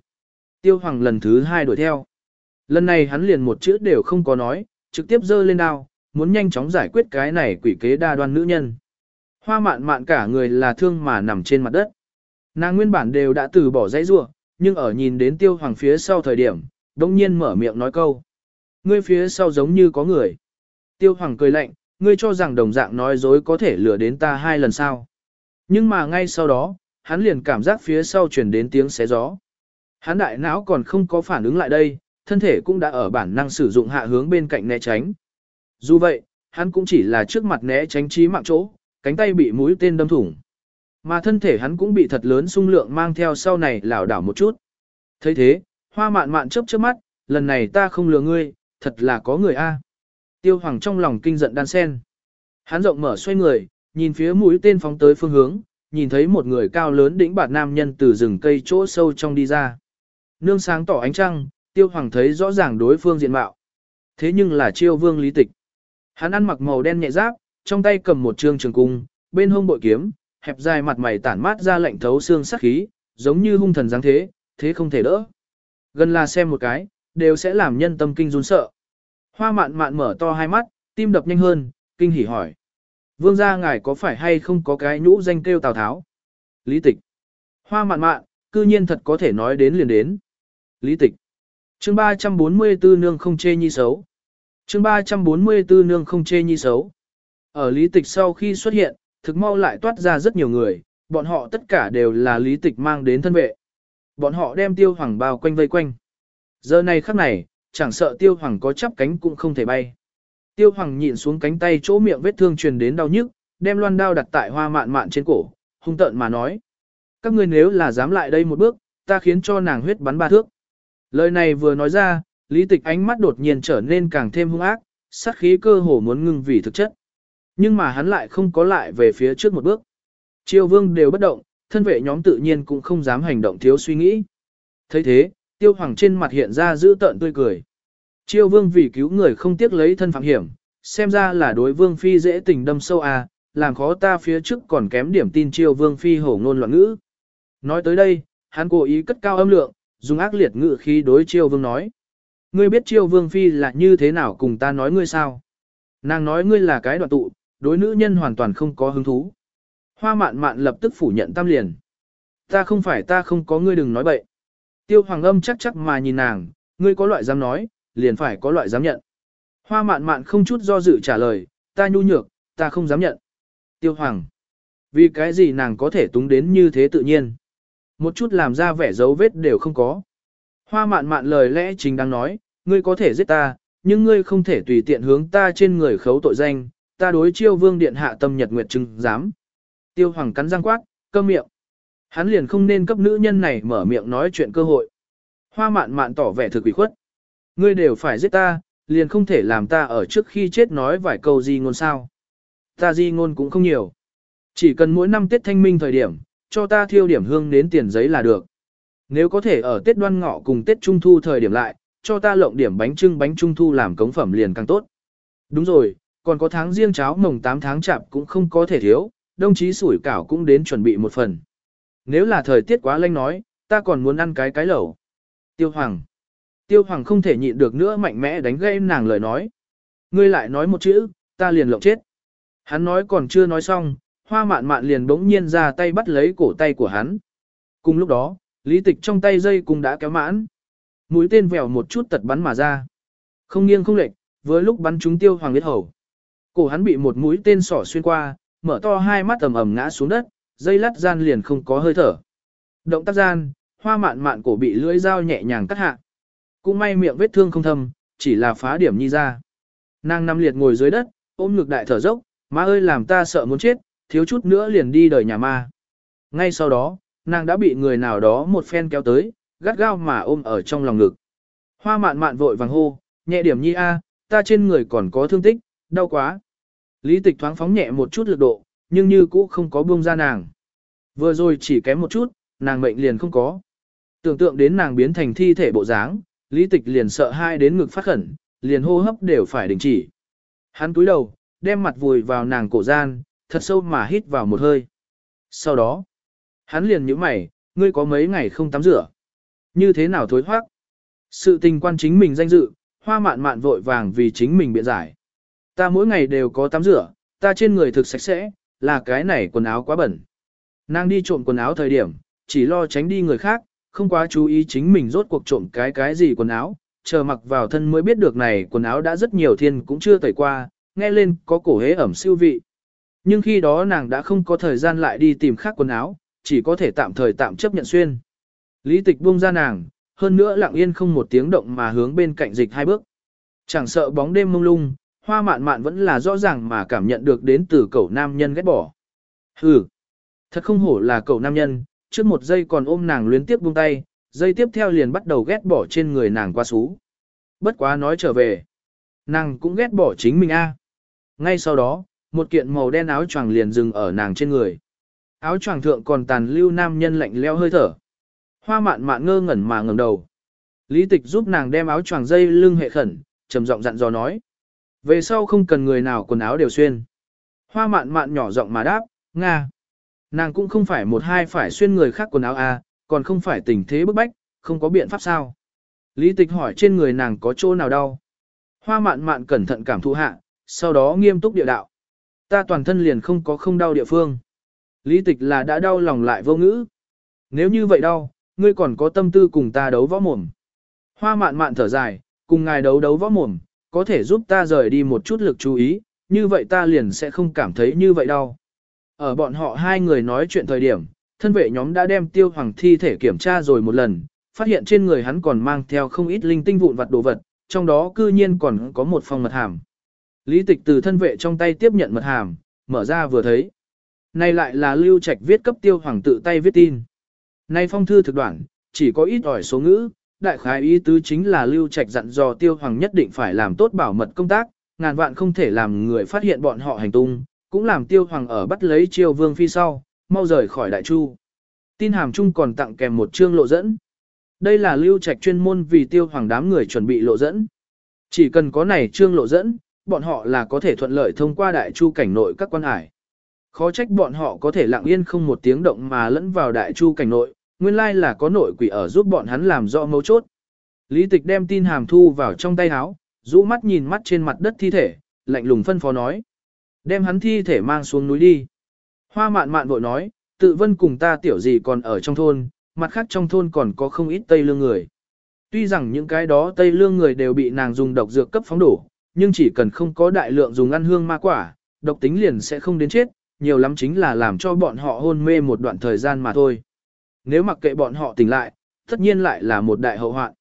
Tiêu hoàng lần thứ hai đuổi theo. Lần này hắn liền một chữ đều không có nói, trực tiếp giơ lên đao, muốn nhanh chóng giải quyết cái này quỷ kế đa đoan nữ nhân. Hoa mạn mạn cả người là thương mà nằm trên mặt đất. Nàng nguyên bản đều đã từ bỏ dãy rua, nhưng ở nhìn đến tiêu hoàng phía sau thời điểm, đông nhiên mở miệng nói câu. Ngươi phía sau giống như có người. Tiêu hoàng cười lạnh, ngươi cho rằng đồng dạng nói dối có thể lừa đến ta hai lần sau. Nhưng mà ngay sau đó, hắn liền cảm giác phía sau chuyển đến tiếng xé gió. Hắn đại não còn không có phản ứng lại đây, thân thể cũng đã ở bản năng sử dụng hạ hướng bên cạnh né tránh. Dù vậy, hắn cũng chỉ là trước mặt né tránh trí mạng chỗ, cánh tay bị mũi tên đâm thủng. Mà thân thể hắn cũng bị thật lớn xung lượng mang theo sau này lảo đảo một chút. thấy thế, hoa mạn mạn chớp chớp mắt, lần này ta không lừa ngươi, thật là có người a. Tiêu hoàng trong lòng kinh giận đan sen. Hắn rộng mở xoay người, nhìn phía mũi tên phóng tới phương hướng, nhìn thấy một người cao lớn đĩnh bạt nam nhân từ rừng cây chỗ sâu trong đi ra. Nương sáng tỏ ánh trăng, tiêu hoàng thấy rõ ràng đối phương diện mạo. Thế nhưng là chiêu vương lý tịch. Hắn ăn mặc màu đen nhẹ giáp, trong tay cầm một trương trường cung, bên hông bội kiếm, hẹp dài mặt mày tản mát ra lạnh thấu xương sắc khí, giống như hung thần dáng thế, thế không thể đỡ. Gần là xem một cái, đều sẽ làm nhân tâm kinh run sợ. Hoa mạn mạn mở to hai mắt, tim đập nhanh hơn, kinh hỉ hỏi. Vương gia ngài có phải hay không có cái nhũ danh kêu Tào Tháo? Lý tịch. Hoa mạn mạn, cư nhiên thật có thể nói đến liền đến. Lý tịch. chương 344 nương không chê nhi xấu chương 344 nương không chê nhi xấu. Ở lý tịch sau khi xuất hiện, thực mau lại toát ra rất nhiều người, bọn họ tất cả đều là lý tịch mang đến thân vệ. Bọn họ đem tiêu hoàng bao quanh vây quanh. Giờ này khắc này, chẳng sợ tiêu hoàng có chắp cánh cũng không thể bay. Tiêu hoàng nhịn xuống cánh tay chỗ miệng vết thương truyền đến đau nhức, đem loan đao đặt tại hoa mạn mạn trên cổ, hung tợn mà nói. Các ngươi nếu là dám lại đây một bước, ta khiến cho nàng huyết bắn ba thước. Lời này vừa nói ra, lý tịch ánh mắt đột nhiên trở nên càng thêm hung ác, sát khí cơ hồ muốn ngưng vì thực chất. Nhưng mà hắn lại không có lại về phía trước một bước. Triều vương đều bất động, thân vệ nhóm tự nhiên cũng không dám hành động thiếu suy nghĩ. thấy thế, tiêu hoàng trên mặt hiện ra giữ tợn tươi cười. Triều vương vì cứu người không tiếc lấy thân phạm hiểm, xem ra là đối vương phi dễ tình đâm sâu à, làm khó ta phía trước còn kém điểm tin triều vương phi hổ ngôn loạn ngữ. Nói tới đây, hắn cố ý cất cao âm lượng, dùng ác liệt ngữ khí đối triều vương nói. Ngươi biết triều vương phi là như thế nào cùng ta nói ngươi sao? Nàng nói ngươi là cái đoạn tụ, đối nữ nhân hoàn toàn không có hứng thú. Hoa mạn mạn lập tức phủ nhận tam liền. Ta không phải ta không có ngươi đừng nói bậy. Tiêu hoàng âm chắc chắc mà nhìn nàng, ngươi có loại dám nói, liền phải có loại dám nhận. Hoa mạn mạn không chút do dự trả lời, ta nhu nhược, ta không dám nhận. Tiêu hoàng. Vì cái gì nàng có thể túng đến như thế tự nhiên. Một chút làm ra vẻ dấu vết đều không có. Hoa mạn mạn lời lẽ chính đang nói, ngươi có thể giết ta, nhưng ngươi không thể tùy tiện hướng ta trên người khấu tội danh, ta đối chiêu vương điện hạ tâm nhật nguyệt trưng dám. Tiêu hoàng cắn răng quát, câm miệng. Hắn liền không nên cấp nữ nhân này mở miệng nói chuyện cơ hội. Hoa mạn mạn tỏ vẻ thực quỷ khuất. Ngươi đều phải giết ta, liền không thể làm ta ở trước khi chết nói vài câu gì ngôn sao. Ta di ngôn cũng không nhiều. Chỉ cần mỗi năm Tết Thanh Minh thời điểm, cho ta thiêu điểm hương đến tiền giấy là được. Nếu có thể ở Tết Đoan Ngọ cùng Tết Trung Thu thời điểm lại, cho ta lộng điểm bánh trưng bánh Trung Thu làm cống phẩm liền càng tốt. Đúng rồi, còn có tháng riêng cháo mồng 8 tháng chạp cũng không có thể thiếu, đồng chí sủi cảo cũng đến chuẩn bị một phần. Nếu là thời tiết quá lạnh nói, ta còn muốn ăn cái cái lẩu. Tiêu Hoàng. Tiêu Hoàng không thể nhịn được nữa mạnh mẽ đánh gây nàng lời nói. Ngươi lại nói một chữ, ta liền lộng chết. Hắn nói còn chưa nói xong, hoa mạn mạn liền bỗng nhiên ra tay bắt lấy cổ tay của hắn. Cùng lúc đó, lý tịch trong tay dây cùng đã kéo mãn. Mũi tên vèo một chút tật bắn mà ra. Không nghiêng không lệch, với lúc bắn trúng tiêu hoàng Liệt hầu. Cổ hắn bị một mũi tên sỏ xuyên qua, mở to hai mắt ầm ầm ngã xuống đất, dây lắt gian liền không có hơi thở. Động tác gian, hoa mạn mạn cổ bị lưỡi dao nhẹ nhàng cắt hạ. Cũng may miệng vết thương không thâm, chỉ là phá điểm nhi ra. Nàng nằm liệt ngồi dưới đất, ôm ngực đại thở dốc, má ơi làm ta sợ muốn chết, thiếu chút nữa liền đi đời nhà ma. Ngay sau đó, nàng đã bị người nào đó một phen kéo tới, gắt gao mà ôm ở trong lòng ngực. Hoa mạn mạn vội vàng hô, nhẹ điểm nhi a, ta trên người còn có thương tích, đau quá. Lý tịch thoáng phóng nhẹ một chút lực độ, nhưng như cũ không có buông ra nàng. Vừa rồi chỉ kém một chút, nàng mệnh liền không có. Tưởng tượng đến nàng biến thành thi thể bộ dáng, lý tịch liền sợ hai đến ngực phát khẩn, liền hô hấp đều phải đình chỉ. Hắn túi đầu, đem mặt vùi vào nàng cổ gian, thật sâu mà hít vào một hơi. Sau đó, hắn liền nhíu mày, ngươi có mấy ngày không tắm rửa. Như thế nào thối hoác? Sự tình quan chính mình danh dự, hoa mạn mạn vội vàng vì chính mình biện giải. Ta mỗi ngày đều có tắm rửa, ta trên người thực sạch sẽ, là cái này quần áo quá bẩn. Nàng đi trộm quần áo thời điểm, chỉ lo tránh đi người khác, không quá chú ý chính mình rốt cuộc trộm cái cái gì quần áo, chờ mặc vào thân mới biết được này quần áo đã rất nhiều thiên cũng chưa tẩy qua, nghe lên có cổ hế ẩm siêu vị. Nhưng khi đó nàng đã không có thời gian lại đi tìm khác quần áo, chỉ có thể tạm thời tạm chấp nhận xuyên. Lý tịch buông ra nàng, hơn nữa lặng yên không một tiếng động mà hướng bên cạnh dịch hai bước. Chẳng sợ bóng đêm mông lung, hoa mạn mạn vẫn là rõ ràng mà cảm nhận được đến từ cậu nam nhân ghét bỏ. Hừ, thật không hổ là cậu nam nhân, trước một giây còn ôm nàng luyến tiếp buông tay, giây tiếp theo liền bắt đầu ghét bỏ trên người nàng qua xú. Bất quá nói trở về, nàng cũng ghét bỏ chính mình a. Ngay sau đó, một kiện màu đen áo choàng liền dừng ở nàng trên người. Áo choàng thượng còn tàn lưu nam nhân lạnh leo hơi thở. Hoa mạn mạn ngơ ngẩn mà ngẩng đầu. Lý tịch giúp nàng đem áo choàng dây lưng hệ khẩn, trầm giọng dặn dò nói. Về sau không cần người nào quần áo đều xuyên. Hoa mạn mạn nhỏ giọng mà đáp, Nga. Nàng cũng không phải một hai phải xuyên người khác quần áo à, còn không phải tình thế bức bách, không có biện pháp sao. Lý tịch hỏi trên người nàng có chỗ nào đau. Hoa mạn mạn cẩn thận cảm thụ hạ, sau đó nghiêm túc địa đạo. Ta toàn thân liền không có không đau địa phương. Lý tịch là đã đau lòng lại vô ngữ. Nếu như vậy đau, ngươi còn có tâm tư cùng ta đấu võ mồm. Hoa mạn mạn thở dài, cùng ngài đấu đấu võ mồm, có thể giúp ta rời đi một chút lực chú ý, như vậy ta liền sẽ không cảm thấy như vậy đau. Ở bọn họ hai người nói chuyện thời điểm, thân vệ nhóm đã đem tiêu hoàng thi thể kiểm tra rồi một lần, phát hiện trên người hắn còn mang theo không ít linh tinh vụn vặt đồ vật, trong đó cư nhiên còn có một phòng mật hàm. Lý tịch từ thân vệ trong tay tiếp nhận mật hàm, mở ra vừa thấy. Này lại là lưu trạch viết cấp tiêu hoàng tự tay viết tin. Này phong thư thực đoạn, chỉ có ít ỏi số ngữ, đại khái ý tứ chính là lưu trạch dặn dò tiêu hoàng nhất định phải làm tốt bảo mật công tác, ngàn vạn không thể làm người phát hiện bọn họ hành tung, cũng làm tiêu hoàng ở bắt lấy triều vương phi sau, mau rời khỏi đại chu. Tin hàm chung còn tặng kèm một chương lộ dẫn. Đây là lưu trạch chuyên môn vì tiêu hoàng đám người chuẩn bị lộ dẫn. Chỉ cần có này chương lộ dẫn, bọn họ là có thể thuận lợi thông qua đại chu cảnh nội các quan hải. Khó trách bọn họ có thể lặng yên không một tiếng động mà lẫn vào đại chu cảnh nội, nguyên lai là có nội quỷ ở giúp bọn hắn làm rõ mấu chốt. Lý tịch đem tin hàm thu vào trong tay áo, rũ mắt nhìn mắt trên mặt đất thi thể, lạnh lùng phân phó nói. Đem hắn thi thể mang xuống núi đi. Hoa mạn mạn vội nói, tự vân cùng ta tiểu gì còn ở trong thôn, mặt khác trong thôn còn có không ít tây lương người. Tuy rằng những cái đó tây lương người đều bị nàng dùng độc dược cấp phóng đổ, nhưng chỉ cần không có đại lượng dùng ăn hương ma quả, độc tính liền sẽ không đến chết, nhiều lắm chính là làm cho bọn họ hôn mê một đoạn thời gian mà thôi. Nếu mặc kệ bọn họ tỉnh lại, tất nhiên lại là một đại hậu hoạn.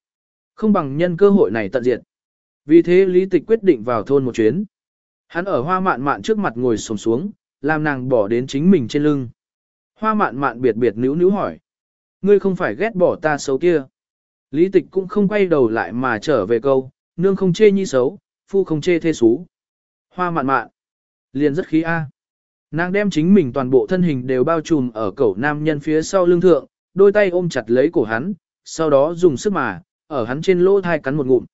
Không bằng nhân cơ hội này tận diệt. Vì thế Lý Tịch quyết định vào thôn một chuyến. Hắn ở hoa mạn mạn trước mặt ngồi sồm xuống, làm nàng bỏ đến chính mình trên lưng. Hoa mạn mạn biệt biệt níu níu hỏi. Ngươi không phải ghét bỏ ta xấu kia. Lý tịch cũng không quay đầu lại mà trở về câu, nương không chê nhi xấu, phu không chê thê xú. Hoa mạn mạn. Liền rất khí A. Nàng đem chính mình toàn bộ thân hình đều bao trùm ở cổ nam nhân phía sau lưng thượng, đôi tay ôm chặt lấy cổ hắn, sau đó dùng sức mà, ở hắn trên lỗ thai cắn một ngụm.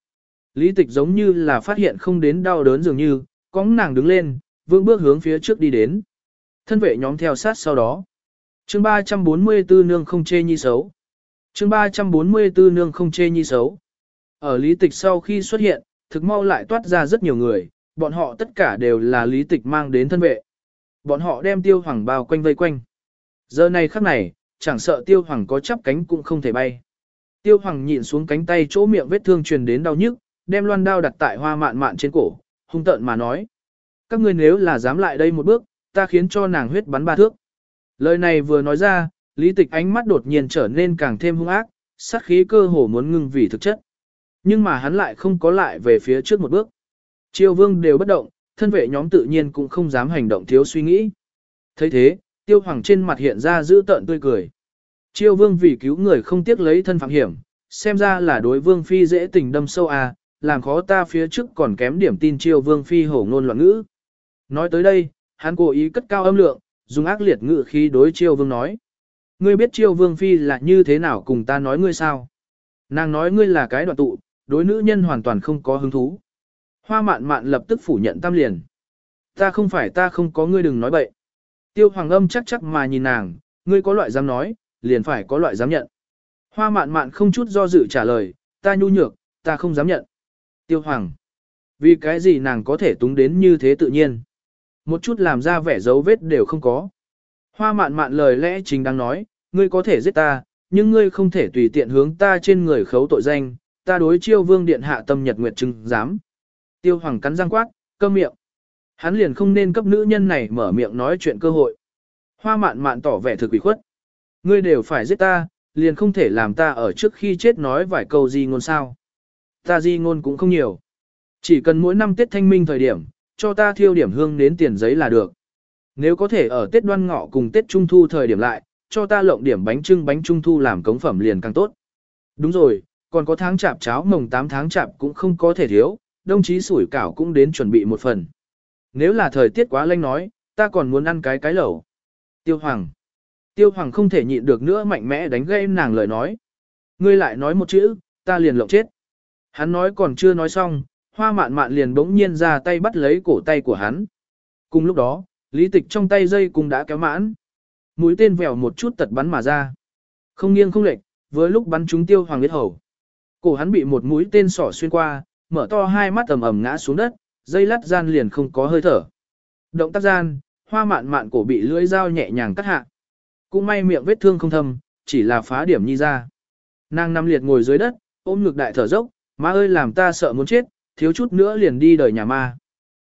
Lý tịch giống như là phát hiện không đến đau đớn dường như, cóng nàng đứng lên, vương bước hướng phía trước đi đến. Thân vệ nhóm theo sát sau đó. chương 344 nương không chê nhi xấu. chương 344 nương không chê nhi xấu. Ở lý tịch sau khi xuất hiện, thực mau lại toát ra rất nhiều người, bọn họ tất cả đều là lý tịch mang đến thân vệ. Bọn họ đem tiêu hoàng bao quanh vây quanh. Giờ này khắc này, chẳng sợ tiêu hoàng có chắp cánh cũng không thể bay. Tiêu hoàng nhịn xuống cánh tay chỗ miệng vết thương truyền đến đau nhức, đem loan đao đặt tại hoa mạn mạn trên cổ, hung tợn mà nói. Các ngươi nếu là dám lại đây một bước, ta khiến cho nàng huyết bắn ba thước. Lời này vừa nói ra, lý tịch ánh mắt đột nhiên trở nên càng thêm hung ác, sát khí cơ hồ muốn ngưng vì thực chất. Nhưng mà hắn lại không có lại về phía trước một bước. Triều vương đều bất động, thân vệ nhóm tự nhiên cũng không dám hành động thiếu suy nghĩ. thấy thế, tiêu hoàng trên mặt hiện ra giữ tợn tươi cười. Chiêu vương vì cứu người không tiếc lấy thân phạm hiểm, xem ra là đối vương phi dễ tình đâm sâu à, làm khó ta phía trước còn kém điểm tin chiêu vương phi hổ ngôn loạn ngữ. Nói tới đây, hắn cố ý cất cao âm lượng, dùng ác liệt ngữ khí đối chiêu vương nói. Ngươi biết chiêu vương phi là như thế nào cùng ta nói ngươi sao? Nàng nói ngươi là cái đoạn tụ, đối nữ nhân hoàn toàn không có hứng thú. Hoa mạn mạn lập tức phủ nhận tam liền. Ta không phải ta không có ngươi đừng nói bậy. Tiêu hoàng âm chắc chắc mà nhìn nàng, ngươi có loại dám nói, liền phải có loại dám nhận. Hoa mạn mạn không chút do dự trả lời, ta nhu nhược, ta không dám nhận. Tiêu hoàng. Vì cái gì nàng có thể túng đến như thế tự nhiên. Một chút làm ra vẻ dấu vết đều không có. Hoa mạn mạn lời lẽ chính đang nói, ngươi có thể giết ta, nhưng ngươi không thể tùy tiện hướng ta trên người khấu tội danh, ta đối chiêu vương điện hạ tâm nhật nguyệt chứng dám. Tiêu hoàng cắn răng quát, câm miệng. Hắn liền không nên cấp nữ nhân này mở miệng nói chuyện cơ hội. Hoa mạn mạn tỏ vẻ thực ủy khuất. Ngươi đều phải giết ta, liền không thể làm ta ở trước khi chết nói vài câu gì ngôn sao. Ta di ngôn cũng không nhiều. Chỉ cần mỗi năm Tết Thanh Minh thời điểm, cho ta thiêu điểm hương đến tiền giấy là được. Nếu có thể ở Tết Đoan Ngọ cùng Tết Trung Thu thời điểm lại, cho ta lộng điểm bánh trưng bánh Trung Thu làm cống phẩm liền càng tốt. Đúng rồi, còn có tháng chạp cháo mồng 8 tháng chạp cũng không có thể thiếu, đồng chí sủi cảo cũng đến chuẩn bị một phần. Nếu là thời tiết quá lanh nói, ta còn muốn ăn cái cái lẩu. Tiêu Hoàng. Tiêu Hoàng không thể nhịn được nữa mạnh mẽ đánh gây nàng lời nói. Ngươi lại nói một chữ, ta liền lộng chết. Hắn nói còn chưa nói xong, hoa mạn mạn liền bỗng nhiên ra tay bắt lấy cổ tay của hắn. Cùng lúc đó, lý tịch trong tay dây cùng đã kéo mãn. Mũi tên vèo một chút tật bắn mà ra. Không nghiêng không lệch, với lúc bắn trúng tiêu hoàng biết hầu. Cổ hắn bị một mũi tên sỏ xuyên qua, mở to hai mắt ầm ầm ngã xuống đất, dây lát gian liền không có hơi thở. Động tác gian, hoa mạn mạn cổ bị lưỡi dao nhẹ nhàng cắt hạ. Cũng may miệng vết thương không thâm, chỉ là phá điểm nhi ra. Nàng nằm liệt ngồi dưới đất, ôm ngực đại thở dốc, má ơi làm ta sợ muốn chết, thiếu chút nữa liền đi đời nhà ma.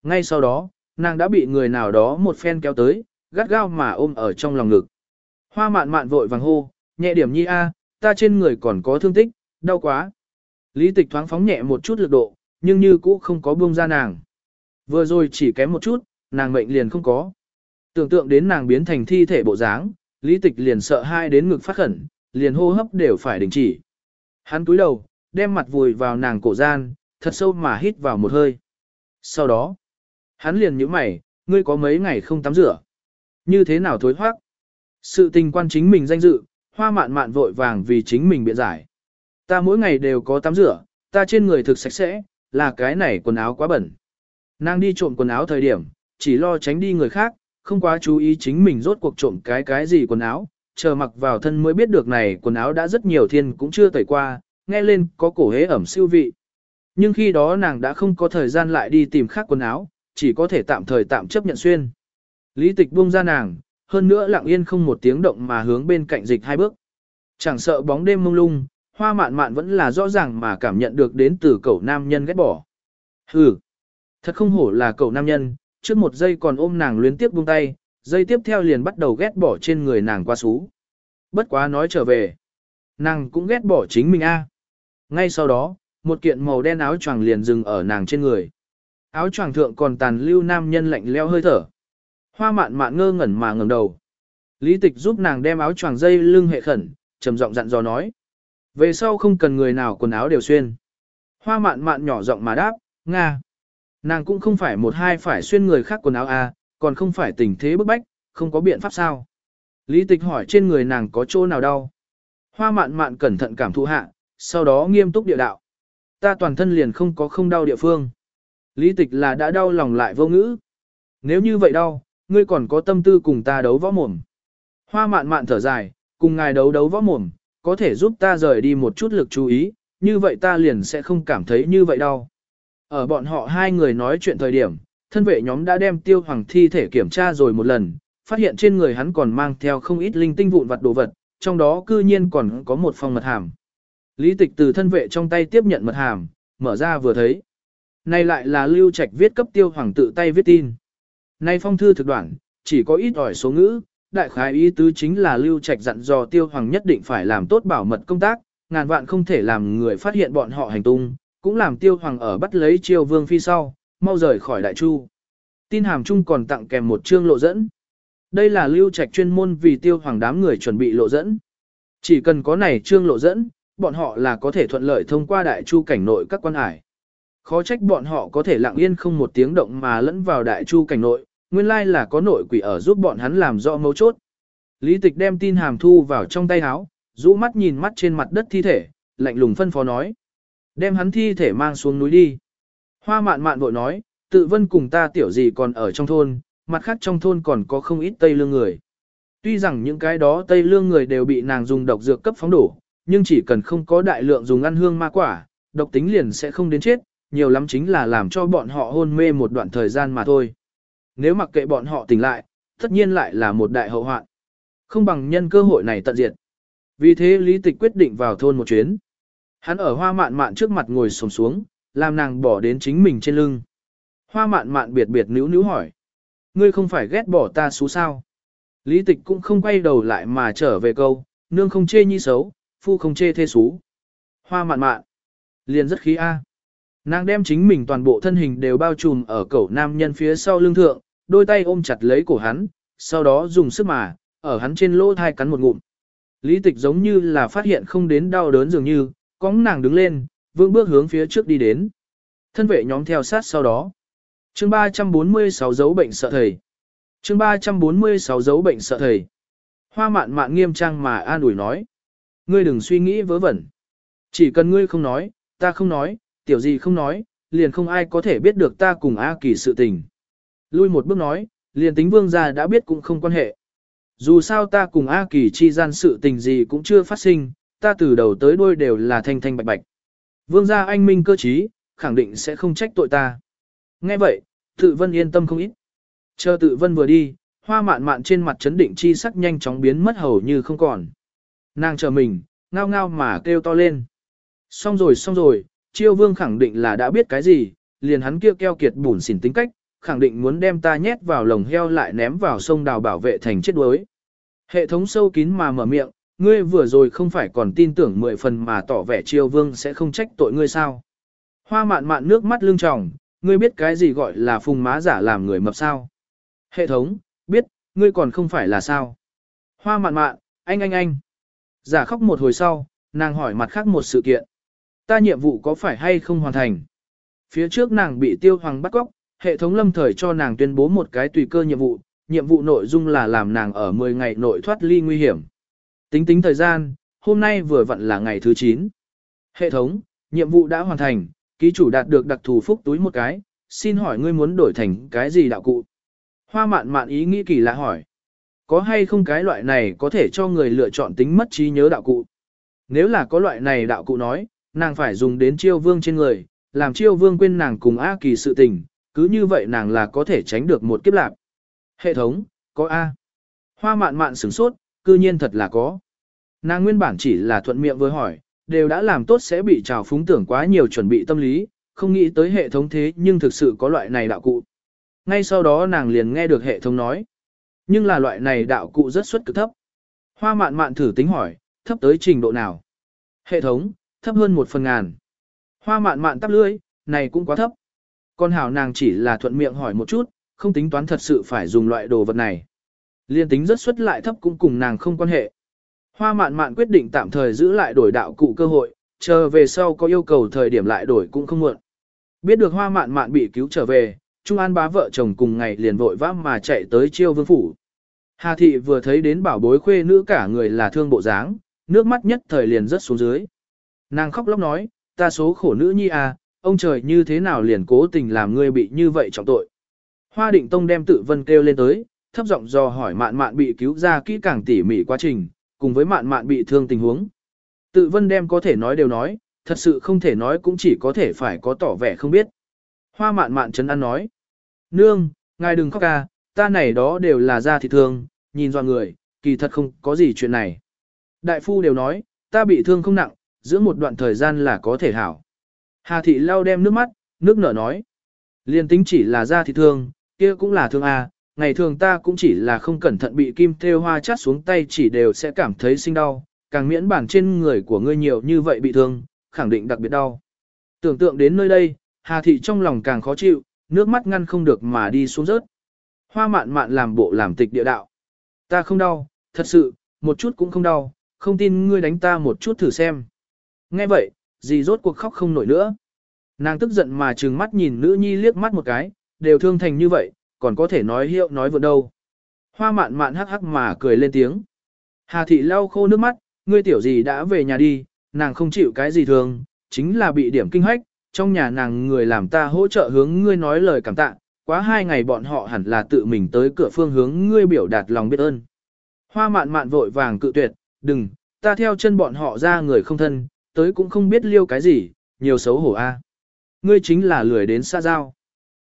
Ngay sau đó, nàng đã bị người nào đó một phen kéo tới, gắt gao mà ôm ở trong lòng ngực. Hoa mạn mạn vội vàng hô, nhẹ điểm nhi a, ta trên người còn có thương tích, đau quá. Lý tịch thoáng phóng nhẹ một chút lực độ, nhưng như cũ không có buông ra nàng. Vừa rồi chỉ kém một chút, nàng mệnh liền không có. Tưởng tượng đến nàng biến thành thi thể bộ dáng, lý tịch liền sợ hai đến ngực phát khẩn, liền hô hấp đều phải đình chỉ. Hắn túi đầu, đem mặt vùi vào nàng cổ gian, thật sâu mà hít vào một hơi. Sau đó, hắn liền nhíu mày, ngươi có mấy ngày không tắm rửa. Như thế nào thối thoát? Sự tình quan chính mình danh dự, hoa mạn mạn vội vàng vì chính mình biện giải. Ta mỗi ngày đều có tắm rửa, ta trên người thực sạch sẽ, là cái này quần áo quá bẩn. Nàng đi trộm quần áo thời điểm, chỉ lo tránh đi người khác, không quá chú ý chính mình rốt cuộc trộm cái cái gì quần áo, chờ mặc vào thân mới biết được này quần áo đã rất nhiều thiên cũng chưa tẩy qua, nghe lên có cổ hế ẩm siêu vị. Nhưng khi đó nàng đã không có thời gian lại đi tìm khác quần áo, chỉ có thể tạm thời tạm chấp nhận xuyên. Lý tịch buông ra nàng, hơn nữa lặng yên không một tiếng động mà hướng bên cạnh dịch hai bước. Chẳng sợ bóng đêm mông lung, hoa mạn mạn vẫn là rõ ràng mà cảm nhận được đến từ cậu nam nhân ghét bỏ. Hừ, thật không hổ là cậu nam nhân, trước một giây còn ôm nàng luyến tiếp buông tay, giây tiếp theo liền bắt đầu ghét bỏ trên người nàng qua xú. Bất quá nói trở về, nàng cũng ghét bỏ chính mình a. Ngay sau đó, một kiện màu đen áo choàng liền dừng ở nàng trên người. Áo choàng thượng còn tàn lưu nam nhân lạnh leo hơi thở. Hoa mạn mạn ngơ ngẩn mà ngẩng đầu. Lý tịch giúp nàng đem áo choàng dây lưng hệ khẩn, trầm giọng dặn dò nói. Về sau không cần người nào quần áo đều xuyên. Hoa mạn mạn nhỏ giọng mà đáp, Nga. Nàng cũng không phải một hai phải xuyên người khác quần áo à, còn không phải tình thế bức bách, không có biện pháp sao. Lý tịch hỏi trên người nàng có chỗ nào đau. Hoa mạn mạn cẩn thận cảm thụ hạ, sau đó nghiêm túc địa đạo. Ta toàn thân liền không có không đau địa phương. Lý tịch là đã đau lòng lại vô ngữ. Nếu như vậy đau, ngươi còn có tâm tư cùng ta đấu võ mồm. Hoa mạn mạn thở dài, cùng ngài đấu đấu võ mồm, có thể giúp ta rời đi một chút lực chú ý, như vậy ta liền sẽ không cảm thấy như vậy đâu. Ở bọn họ hai người nói chuyện thời điểm, thân vệ nhóm đã đem tiêu hoàng thi thể kiểm tra rồi một lần, phát hiện trên người hắn còn mang theo không ít linh tinh vụn vặt đồ vật, trong đó cư nhiên còn có một phong mật hàm. Lý tịch từ thân vệ trong tay tiếp nhận mật hàm, mở ra vừa thấy. Này lại là lưu trạch viết cấp tiêu hoàng tự tay viết tin. Nay phong thư thực đoạn, chỉ có ít ỏi số ngữ, đại khái ý tứ chính là lưu trạch dặn dò tiêu hoàng nhất định phải làm tốt bảo mật công tác, ngàn vạn không thể làm người phát hiện bọn họ hành tung, cũng làm tiêu hoàng ở bắt lấy Triều vương phi sau, mau rời khỏi đại chu. Tin hàm chung còn tặng kèm một chương lộ dẫn. Đây là lưu trạch chuyên môn vì tiêu hoàng đám người chuẩn bị lộ dẫn. Chỉ cần có này chương lộ dẫn, bọn họ là có thể thuận lợi thông qua đại chu cảnh nội các quan hải. Khó trách bọn họ có thể lặng yên không một tiếng động mà lẫn vào đại chu cảnh nội, nguyên lai là có nội quỷ ở giúp bọn hắn làm rõ mấu chốt. Lý tịch đem tin hàm thu vào trong tay áo, rũ mắt nhìn mắt trên mặt đất thi thể, lạnh lùng phân phó nói. Đem hắn thi thể mang xuống núi đi. Hoa mạn mạn vội nói, tự vân cùng ta tiểu gì còn ở trong thôn, mặt khác trong thôn còn có không ít tây lương người. Tuy rằng những cái đó tây lương người đều bị nàng dùng độc dược cấp phóng đổ, nhưng chỉ cần không có đại lượng dùng ăn hương ma quả, độc tính liền sẽ không đến chết, nhiều lắm chính là làm cho bọn họ hôn mê một đoạn thời gian mà thôi. Nếu mặc kệ bọn họ tỉnh lại, tất nhiên lại là một đại hậu hoạn. Không bằng nhân cơ hội này tận diệt. Vì thế Lý Tịch quyết định vào thôn một chuyến. Hắn ở hoa mạn mạn trước mặt ngồi xổm xuống, làm nàng bỏ đến chính mình trên lưng. Hoa mạn mạn biệt biệt níu níu hỏi. Ngươi không phải ghét bỏ ta xú sao? Lý tịch cũng không quay đầu lại mà trở về câu, nương không chê nhi xấu, phu không chê thê xú. Hoa mạn mạn. Liền rất khí A. Nàng đem chính mình toàn bộ thân hình đều bao trùm ở cẩu nam nhân phía sau lưng thượng, đôi tay ôm chặt lấy cổ hắn, sau đó dùng sức mà, ở hắn trên lỗ thai cắn một ngụm. Lý tịch giống như là phát hiện không đến đau đớn dường như, cóng nàng đứng lên, vương bước hướng phía trước đi đến. Thân vệ nhóm theo sát sau đó. chương 346 dấu bệnh sợ thầy. chương 346 dấu bệnh sợ thầy. Hoa mạn mạn nghiêm trang mà an ủi nói. Ngươi đừng suy nghĩ vớ vẩn. Chỉ cần ngươi không nói, ta không nói, tiểu gì không nói, liền không ai có thể biết được ta cùng A Kỳ sự tình. Lui một bước nói, liền tính vương gia đã biết cũng không quan hệ. Dù sao ta cùng A Kỳ chi gian sự tình gì cũng chưa phát sinh, ta từ đầu tới đuôi đều là thanh thanh bạch bạch. Vương gia anh minh cơ trí, khẳng định sẽ không trách tội ta. Nghe vậy, tự vân yên tâm không ít. Chờ tự vân vừa đi, hoa mạn mạn trên mặt chấn định chi sắc nhanh chóng biến mất hầu như không còn. Nàng chờ mình, ngao ngao mà kêu to lên. Xong rồi xong rồi, chiêu vương khẳng định là đã biết cái gì, liền hắn kia keo kiệt bùn xỉn tính cách, khẳng định muốn đem ta nhét vào lồng heo lại ném vào sông đào bảo vệ thành chết đuối. Hệ thống sâu kín mà mở miệng, ngươi vừa rồi không phải còn tin tưởng mười phần mà tỏ vẻ chiêu vương sẽ không trách tội ngươi sao. Hoa mạn mạn nước mắt lưng tròng, ngươi biết cái gì gọi là phùng má giả làm người mập sao. Hệ thống, biết, ngươi còn không phải là sao. Hoa mạn mạn, anh anh anh. Giả khóc một hồi sau, nàng hỏi mặt khác một sự kiện. Ta nhiệm vụ có phải hay không hoàn thành? Phía trước nàng bị tiêu hoàng bắt cóc, hệ thống lâm thời cho nàng tuyên bố một cái tùy cơ nhiệm vụ, nhiệm vụ nội dung là làm nàng ở 10 ngày nội thoát ly nguy hiểm. Tính tính thời gian, hôm nay vừa vặn là ngày thứ 9. Hệ thống, nhiệm vụ đã hoàn thành, ký chủ đạt được đặc thù phúc túi một cái, xin hỏi ngươi muốn đổi thành cái gì đạo cụ? Hoa mạn mạn ý nghĩ kỳ lạ hỏi. Có hay không cái loại này có thể cho người lựa chọn tính mất trí nhớ đạo cụ? Nếu là có loại này đạo cụ nói, nàng phải dùng đến chiêu vương trên người, làm chiêu vương quên nàng cùng A kỳ sự tình, cứ như vậy nàng là có thể tránh được một kiếp lạc. Hệ thống, có A. Hoa mạn mạn sửng sốt, cư nhiên thật là có. Nàng nguyên bản chỉ là thuận miệng với hỏi, đều đã làm tốt sẽ bị trào phúng tưởng quá nhiều chuẩn bị tâm lý, không nghĩ tới hệ thống thế nhưng thực sự có loại này đạo cụ. Ngay sau đó nàng liền nghe được hệ thống nói. Nhưng là loại này đạo cụ rất xuất cực thấp. Hoa mạn mạn thử tính hỏi, thấp tới trình độ nào? Hệ thống, thấp hơn một phần ngàn. Hoa mạn mạn tắp lưỡi, này cũng quá thấp. Con hảo nàng chỉ là thuận miệng hỏi một chút, không tính toán thật sự phải dùng loại đồ vật này. Liên tính rất xuất lại thấp cũng cùng nàng không quan hệ. Hoa mạn mạn quyết định tạm thời giữ lại đổi đạo cụ cơ hội, chờ về sau có yêu cầu thời điểm lại đổi cũng không muộn. Biết được hoa mạn mạn bị cứu trở về, Trung An bá vợ chồng cùng ngày liền vội vã mà chạy tới chiêu vương phủ. Hà thị vừa thấy đến bảo bối khuê nữ cả người là thương bộ dáng, nước mắt nhất thời liền rớt xuống dưới. Nàng khóc lóc nói, ta số khổ nữ nhi à, ông trời như thế nào liền cố tình làm ngươi bị như vậy trọng tội. Hoa định tông đem tự vân kêu lên tới, thấp giọng do hỏi mạn mạn bị cứu ra kỹ càng tỉ mỉ quá trình, cùng với mạn mạn bị thương tình huống. Tự vân đem có thể nói đều nói, thật sự không thể nói cũng chỉ có thể phải có tỏ vẻ không biết. Hoa mạn mạn chấn an nói. Nương, ngài đừng khóc ca, ta này đó đều là da thịt thương, nhìn do người, kỳ thật không có gì chuyện này. Đại phu đều nói, ta bị thương không nặng, giữa một đoạn thời gian là có thể hảo. Hà thị lau đem nước mắt, nước nở nói. Liên tính chỉ là da thì thương, kia cũng là thương à? ngày thường ta cũng chỉ là không cẩn thận bị kim thêu hoa chát xuống tay chỉ đều sẽ cảm thấy sinh đau, càng miễn bản trên người của ngươi nhiều như vậy bị thương, khẳng định đặc biệt đau. Tưởng tượng đến nơi đây, Hà thị trong lòng càng khó chịu, nước mắt ngăn không được mà đi xuống rớt. Hoa mạn mạn làm bộ làm tịch địa đạo. Ta không đau, thật sự, một chút cũng không đau, không tin ngươi đánh ta một chút thử xem. Nghe vậy, dì rốt cuộc khóc không nổi nữa. Nàng tức giận mà trừng mắt nhìn nữ nhi liếc mắt một cái, đều thương thành như vậy, còn có thể nói hiệu nói vượt đâu. Hoa mạn mạn hắc hắc mà cười lên tiếng. Hà thị lau khô nước mắt, ngươi tiểu gì đã về nhà đi, nàng không chịu cái gì thường, chính là bị điểm kinh hách, trong nhà nàng người làm ta hỗ trợ hướng ngươi nói lời cảm tạ, quá hai ngày bọn họ hẳn là tự mình tới cửa phương hướng ngươi biểu đạt lòng biết ơn. Hoa mạn mạn vội vàng cự tuyệt, đừng, ta theo chân bọn họ ra người không thân, tới cũng không biết liêu cái gì, nhiều xấu hổ a. À. Ngươi chính là lười đến xa giao.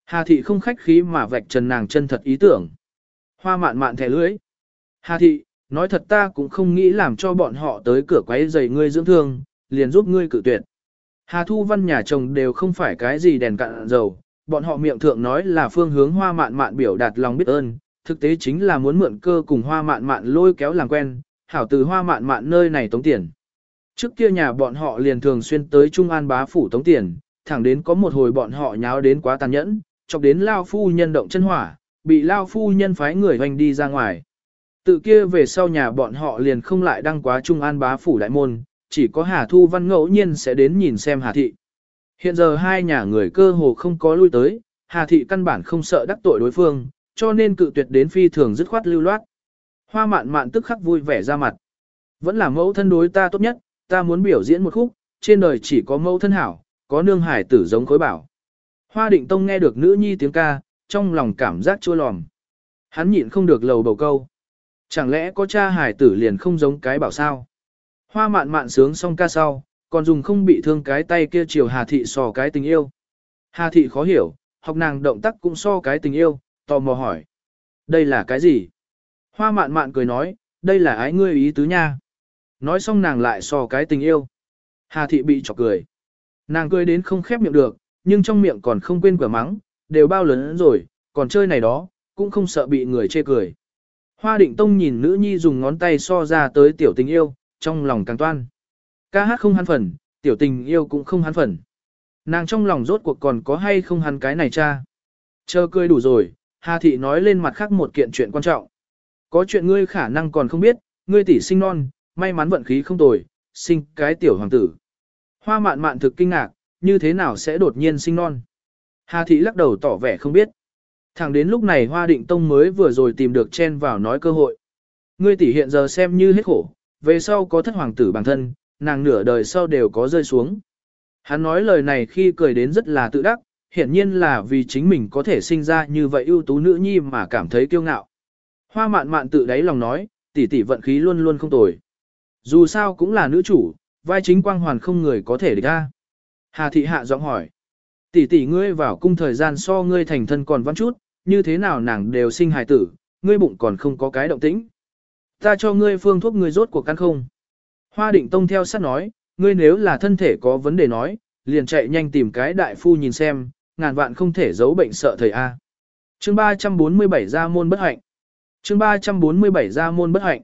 Hà thị không khách khí mà vạch trần nàng chân thật ý tưởng. Hoa mạn mạn thẻ lưỡi. Hà thị, nói thật ta cũng không nghĩ làm cho bọn họ tới cửa quấy giày ngươi dưỡng thương, liền giúp ngươi cự tuyệt. Hà Thu Văn nhà chồng đều không phải cái gì đèn cạn dầu, bọn họ miệng thượng nói là phương hướng hoa mạn mạn biểu đạt lòng biết ơn, thực tế chính là muốn mượn cơ cùng hoa mạn mạn lôi kéo làm quen, hảo từ hoa mạn mạn nơi này tống tiền. Trước kia nhà bọn họ liền thường xuyên tới Trung An bá phủ tống tiền, thẳng đến có một hồi bọn họ nháo đến quá tàn nhẫn, chọc đến Lao Phu Nhân động chân hỏa, bị Lao Phu Nhân phái người hoành đi ra ngoài. Tự kia về sau nhà bọn họ liền không lại đăng quá Trung An bá phủ đại môn, chỉ có Hà Thu Văn ngẫu nhiên sẽ đến nhìn xem Hà Thị. Hiện giờ hai nhà người cơ hồ không có lui tới, Hà Thị căn bản không sợ đắc tội đối phương, cho nên cự tuyệt đến phi thường dứt khoát lưu loát. Hoa mạn mạn tức khắc vui vẻ ra mặt. Vẫn là mẫu thân đối ta tốt nhất, ta muốn biểu diễn một khúc, trên đời chỉ có mẫu thân hảo, có nương hải tử giống khối bảo. Hoa định tông nghe được nữ nhi tiếng ca, trong lòng cảm giác chua lòm. Hắn nhịn không được lầu bầu câu. Chẳng lẽ có cha hải tử liền không giống cái bảo sao? Hoa mạn mạn sướng xong ca sau, còn dùng không bị thương cái tay kia chiều Hà Thị so cái tình yêu. Hà Thị khó hiểu, học nàng động tác cũng so cái tình yêu, tò mò hỏi. Đây là cái gì? Hoa mạn mạn cười nói, đây là ái ngươi ý tứ nha. Nói xong nàng lại so cái tình yêu. Hà Thị bị chọc cười. Nàng cười đến không khép miệng được, nhưng trong miệng còn không quên quả mắng, đều bao lớn rồi, còn chơi này đó, cũng không sợ bị người chê cười. Hoa định tông nhìn nữ nhi dùng ngón tay so ra tới tiểu tình yêu, trong lòng càng toan. Ca hát không hắn phần, tiểu tình yêu cũng không hắn phần. Nàng trong lòng rốt cuộc còn có hay không hắn cái này cha. Chờ cười đủ rồi, Hà Thị nói lên mặt khác một kiện chuyện quan trọng. Có chuyện ngươi khả năng còn không biết, ngươi tỷ sinh non, may mắn vận khí không tồi, sinh cái tiểu hoàng tử. Hoa mạn mạn thực kinh ngạc, như thế nào sẽ đột nhiên sinh non. Hà Thị lắc đầu tỏ vẻ không biết. Thẳng đến lúc này Hoa Định Tông mới vừa rồi tìm được chen vào nói cơ hội. Ngươi tỷ hiện giờ xem như hết khổ, về sau có thất hoàng tử bản thân, nàng nửa đời sau đều có rơi xuống. Hắn nói lời này khi cười đến rất là tự đắc, hiển nhiên là vì chính mình có thể sinh ra như vậy ưu tú nữ nhi mà cảm thấy kiêu ngạo. Hoa mạn mạn tự đáy lòng nói, tỷ tỷ vận khí luôn luôn không tồi. Dù sao cũng là nữ chủ, vai chính quang hoàn không người có thể địch ra. Hà thị hạ giọng hỏi, tỷ tỷ ngươi vào cung thời gian so ngươi thành thân còn văn chút, như thế nào nàng đều sinh hài tử, ngươi bụng còn không có cái động tĩnh. Ta cho ngươi phương thuốc ngươi rốt cuộc căn không. Hoa định tông theo sát nói, ngươi nếu là thân thể có vấn đề nói, liền chạy nhanh tìm cái đại phu nhìn xem, ngàn vạn không thể giấu bệnh sợ thầy A. Chương 347 ra môn bất hạnh. Chương 347 ra môn bất hạnh.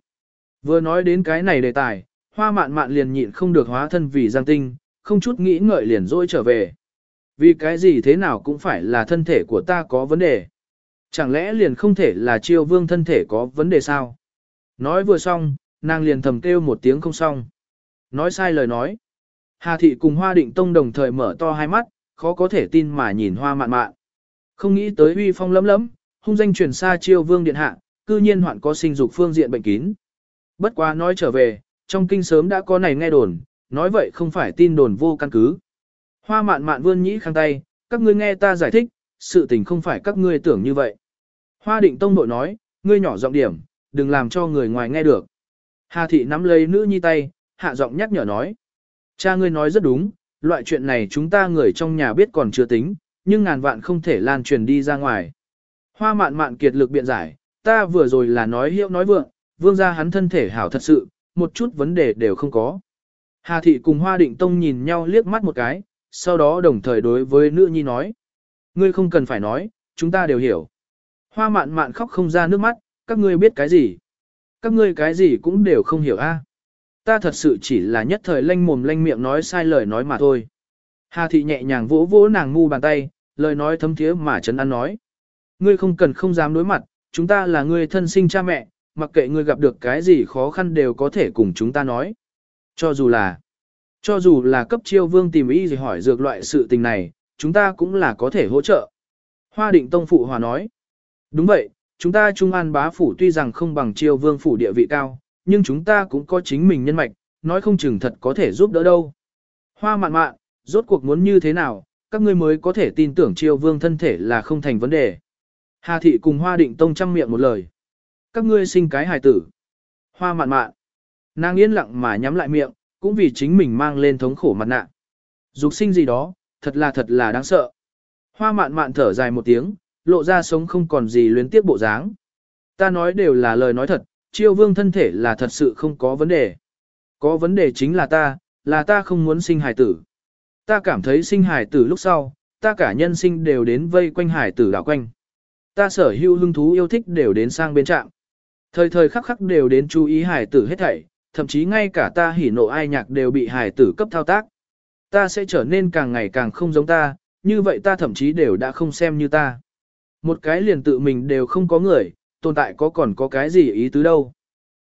Vừa nói đến cái này đề tài, hoa mạn mạn liền nhịn không được hóa thân vì giang tinh, không chút nghĩ ngợi liền dỗi trở về. Vì cái gì thế nào cũng phải là thân thể của ta có vấn đề. Chẳng lẽ liền không thể là chiêu vương thân thể có vấn đề sao? Nói vừa xong, nàng liền thầm kêu một tiếng không xong. Nói sai lời nói. Hà thị cùng hoa định tông đồng thời mở to hai mắt, khó có thể tin mà nhìn hoa mạn mạn. Không nghĩ tới uy phong lấm lấm, hung danh truyền xa chiêu vương điện hạ, cư nhiên hoạn có sinh dục phương diện bệnh kín. Bất quá nói trở về, trong kinh sớm đã có này nghe đồn, nói vậy không phải tin đồn vô căn cứ. Hoa mạn mạn vươn nhĩ khang tay, các ngươi nghe ta giải thích, sự tình không phải các ngươi tưởng như vậy. Hoa định tông nội nói, ngươi nhỏ giọng điểm, đừng làm cho người ngoài nghe được. Hà thị nắm lấy nữ nhi tay, hạ giọng nhắc nhở nói. Cha ngươi nói rất đúng, loại chuyện này chúng ta người trong nhà biết còn chưa tính, nhưng ngàn vạn không thể lan truyền đi ra ngoài. Hoa mạn mạn kiệt lực biện giải, ta vừa rồi là nói hiệu nói vượng, vương gia hắn thân thể hảo thật sự, một chút vấn đề đều không có. Hà thị cùng hoa định tông nhìn nhau liếc mắt một cái, sau đó đồng thời đối với nữ nhi nói. Ngươi không cần phải nói, chúng ta đều hiểu. Hoa mạn mạn khóc không ra nước mắt, các ngươi biết cái gì? Các ngươi cái gì cũng đều không hiểu a. Ta thật sự chỉ là nhất thời lanh mồm lanh miệng nói sai lời nói mà thôi. Hà thị nhẹ nhàng vỗ vỗ nàng ngu bàn tay, lời nói thấm thiế mà chấn an nói. Ngươi không cần không dám đối mặt, chúng ta là ngươi thân sinh cha mẹ, mặc kệ ngươi gặp được cái gì khó khăn đều có thể cùng chúng ta nói. Cho dù là, Cho dù là cấp chiêu vương tìm ý gì hỏi dược loại sự tình này, chúng ta cũng là có thể hỗ trợ. Hoa định tông phụ hòa nói. Đúng vậy, chúng ta Trung An bá phủ tuy rằng không bằng chiêu vương phủ địa vị cao, nhưng chúng ta cũng có chính mình nhân mạch, nói không chừng thật có thể giúp đỡ đâu. Hoa mạn mạn, rốt cuộc muốn như thế nào, các ngươi mới có thể tin tưởng chiêu vương thân thể là không thành vấn đề. Hà thị cùng hoa định tông chăm miệng một lời. Các ngươi sinh cái hài tử. Hoa mạn mạn. Nàng yên lặng mà nhắm lại miệng, cũng vì chính mình mang lên thống khổ mặt nạ. Dục sinh gì đó, thật là thật là đáng sợ. Hoa mạn mạn thở dài một tiếng, lộ ra sống không còn gì luyến tiếp bộ dáng. Ta nói đều là lời nói thật, chiêu vương thân thể là thật sự không có vấn đề. Có vấn đề chính là ta, là ta không muốn sinh hài tử. Ta cảm thấy sinh hài tử lúc sau, ta cả nhân sinh đều đến vây quanh hài tử đảo quanh. Ta sở hữu hứng thú yêu thích đều đến sang bên trạng. Thời thời khắc khắc đều đến chú ý hải tử hết thảy, thậm chí ngay cả ta hỉ nộ ai nhạc đều bị hải tử cấp thao tác. Ta sẽ trở nên càng ngày càng không giống ta, như vậy ta thậm chí đều đã không xem như ta. Một cái liền tự mình đều không có người, tồn tại có còn có cái gì ý tứ đâu.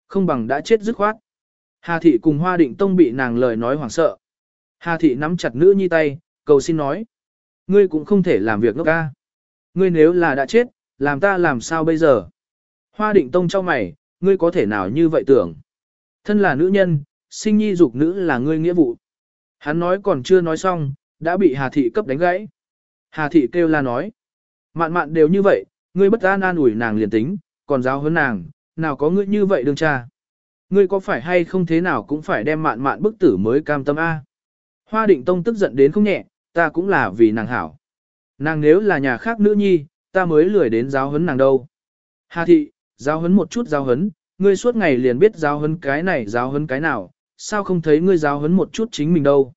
Không bằng đã chết dứt khoát. Hà thị cùng Hoa Định Tông bị nàng lời nói hoảng sợ. Hà thị nắm chặt nữ nhi tay, cầu xin nói. Ngươi cũng không thể làm việc ngốc ca. Ngươi nếu là đã chết, làm ta làm sao bây giờ? Hoa Định Tông cho mày, ngươi có thể nào như vậy tưởng? Thân là nữ nhân, sinh nhi dục nữ là ngươi nghĩa vụ. Hắn nói còn chưa nói xong, đã bị Hà thị cấp đánh gãy. Hà thị kêu la nói. Mạn mạn đều như vậy, ngươi bất an an ủi nàng liền tính, còn giáo hơn nàng, nào có ngươi như vậy đương cha. Ngươi có phải hay không thế nào cũng phải đem mạn mạn bức tử mới cam tâm A. Hoa định tông tức giận đến không nhẹ, ta cũng là vì nàng hảo. Nàng nếu là nhà khác nữ nhi, ta mới lười đến giáo huấn nàng đâu. Hà thị, giáo huấn một chút giáo huấn, ngươi suốt ngày liền biết giáo huấn cái này giáo huấn cái nào, sao không thấy ngươi giáo huấn một chút chính mình đâu.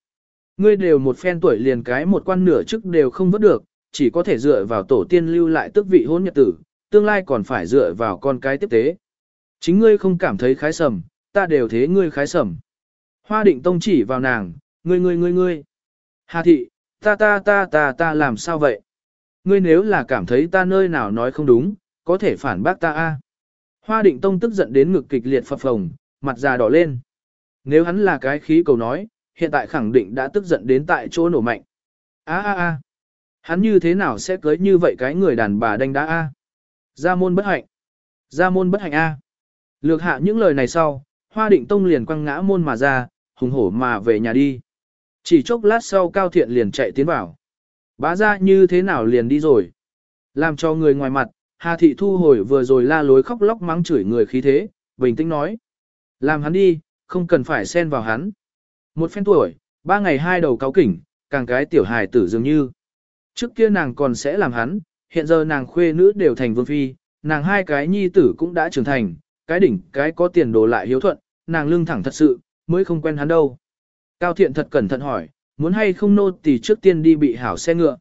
Ngươi đều một phen tuổi liền cái một quan nửa chức đều không vớt được, chỉ có thể dựa vào tổ tiên lưu lại tước vị hôn nhật tử, tương lai còn phải dựa vào con cái tiếp tế. Chính ngươi không cảm thấy khái sầm, ta đều thế ngươi khái sầm. Hoa định tông chỉ vào nàng, ngươi ngươi ngươi ngươi. Hà thị, ta ta ta ta ta làm sao vậy? Ngươi nếu là cảm thấy ta nơi nào nói không đúng, có thể phản bác ta a. Hoa định tông tức giận đến ngực kịch liệt phập phồng, mặt già đỏ lên. Nếu hắn là cái khí cầu nói, hiện tại khẳng định đã tức giận đến tại chỗ nổ mạnh. A a a. Hắn như thế nào sẽ cưới như vậy cái người đàn bà đánh đá a? Gia môn bất hạnh. Gia môn bất hạnh a. Lược hạ những lời này sau, Hoa Định Tông liền quăng ngã môn mà ra, hùng hổ mà về nhà đi. Chỉ chốc lát sau Cao Thiện liền chạy tiến vào. Bá ra như thế nào liền đi rồi. Làm cho người ngoài mặt, Hà Thị thu hồi vừa rồi la lối khóc lóc mắng chửi người khí thế, bình tĩnh nói. Làm hắn đi, không cần phải xen vào hắn. Một phen tuổi, ba ngày hai đầu cáo kỉnh, càng cái tiểu hài tử dường như. Trước kia nàng còn sẽ làm hắn, hiện giờ nàng khuê nữ đều thành vương phi, nàng hai cái nhi tử cũng đã trưởng thành, cái đỉnh cái có tiền đồ lại hiếu thuận, nàng lưng thẳng thật sự, mới không quen hắn đâu. Cao thiện thật cẩn thận hỏi, muốn hay không nô tỳ trước tiên đi bị hảo xe ngựa.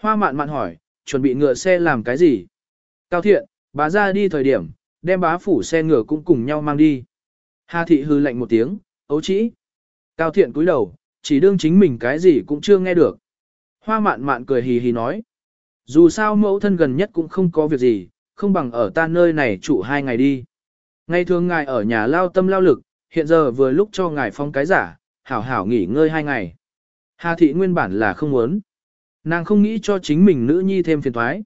Hoa mạn mạn hỏi, chuẩn bị ngựa xe làm cái gì? Cao thiện, bá ra đi thời điểm, đem bá phủ xe ngựa cũng cùng nhau mang đi. Hà thị hư lạnh một tiếng, ấu chỉ. Cao thiện cúi đầu, chỉ đương chính mình cái gì cũng chưa nghe được. Hoa mạn mạn cười hì hì nói. Dù sao mẫu thân gần nhất cũng không có việc gì, không bằng ở ta nơi này trụ hai ngày đi. Ngày thường ngài ở nhà lao tâm lao lực, hiện giờ vừa lúc cho ngài phong cái giả, hảo hảo nghỉ ngơi hai ngày. Hà thị nguyên bản là không muốn. Nàng không nghĩ cho chính mình nữ nhi thêm phiền thoái.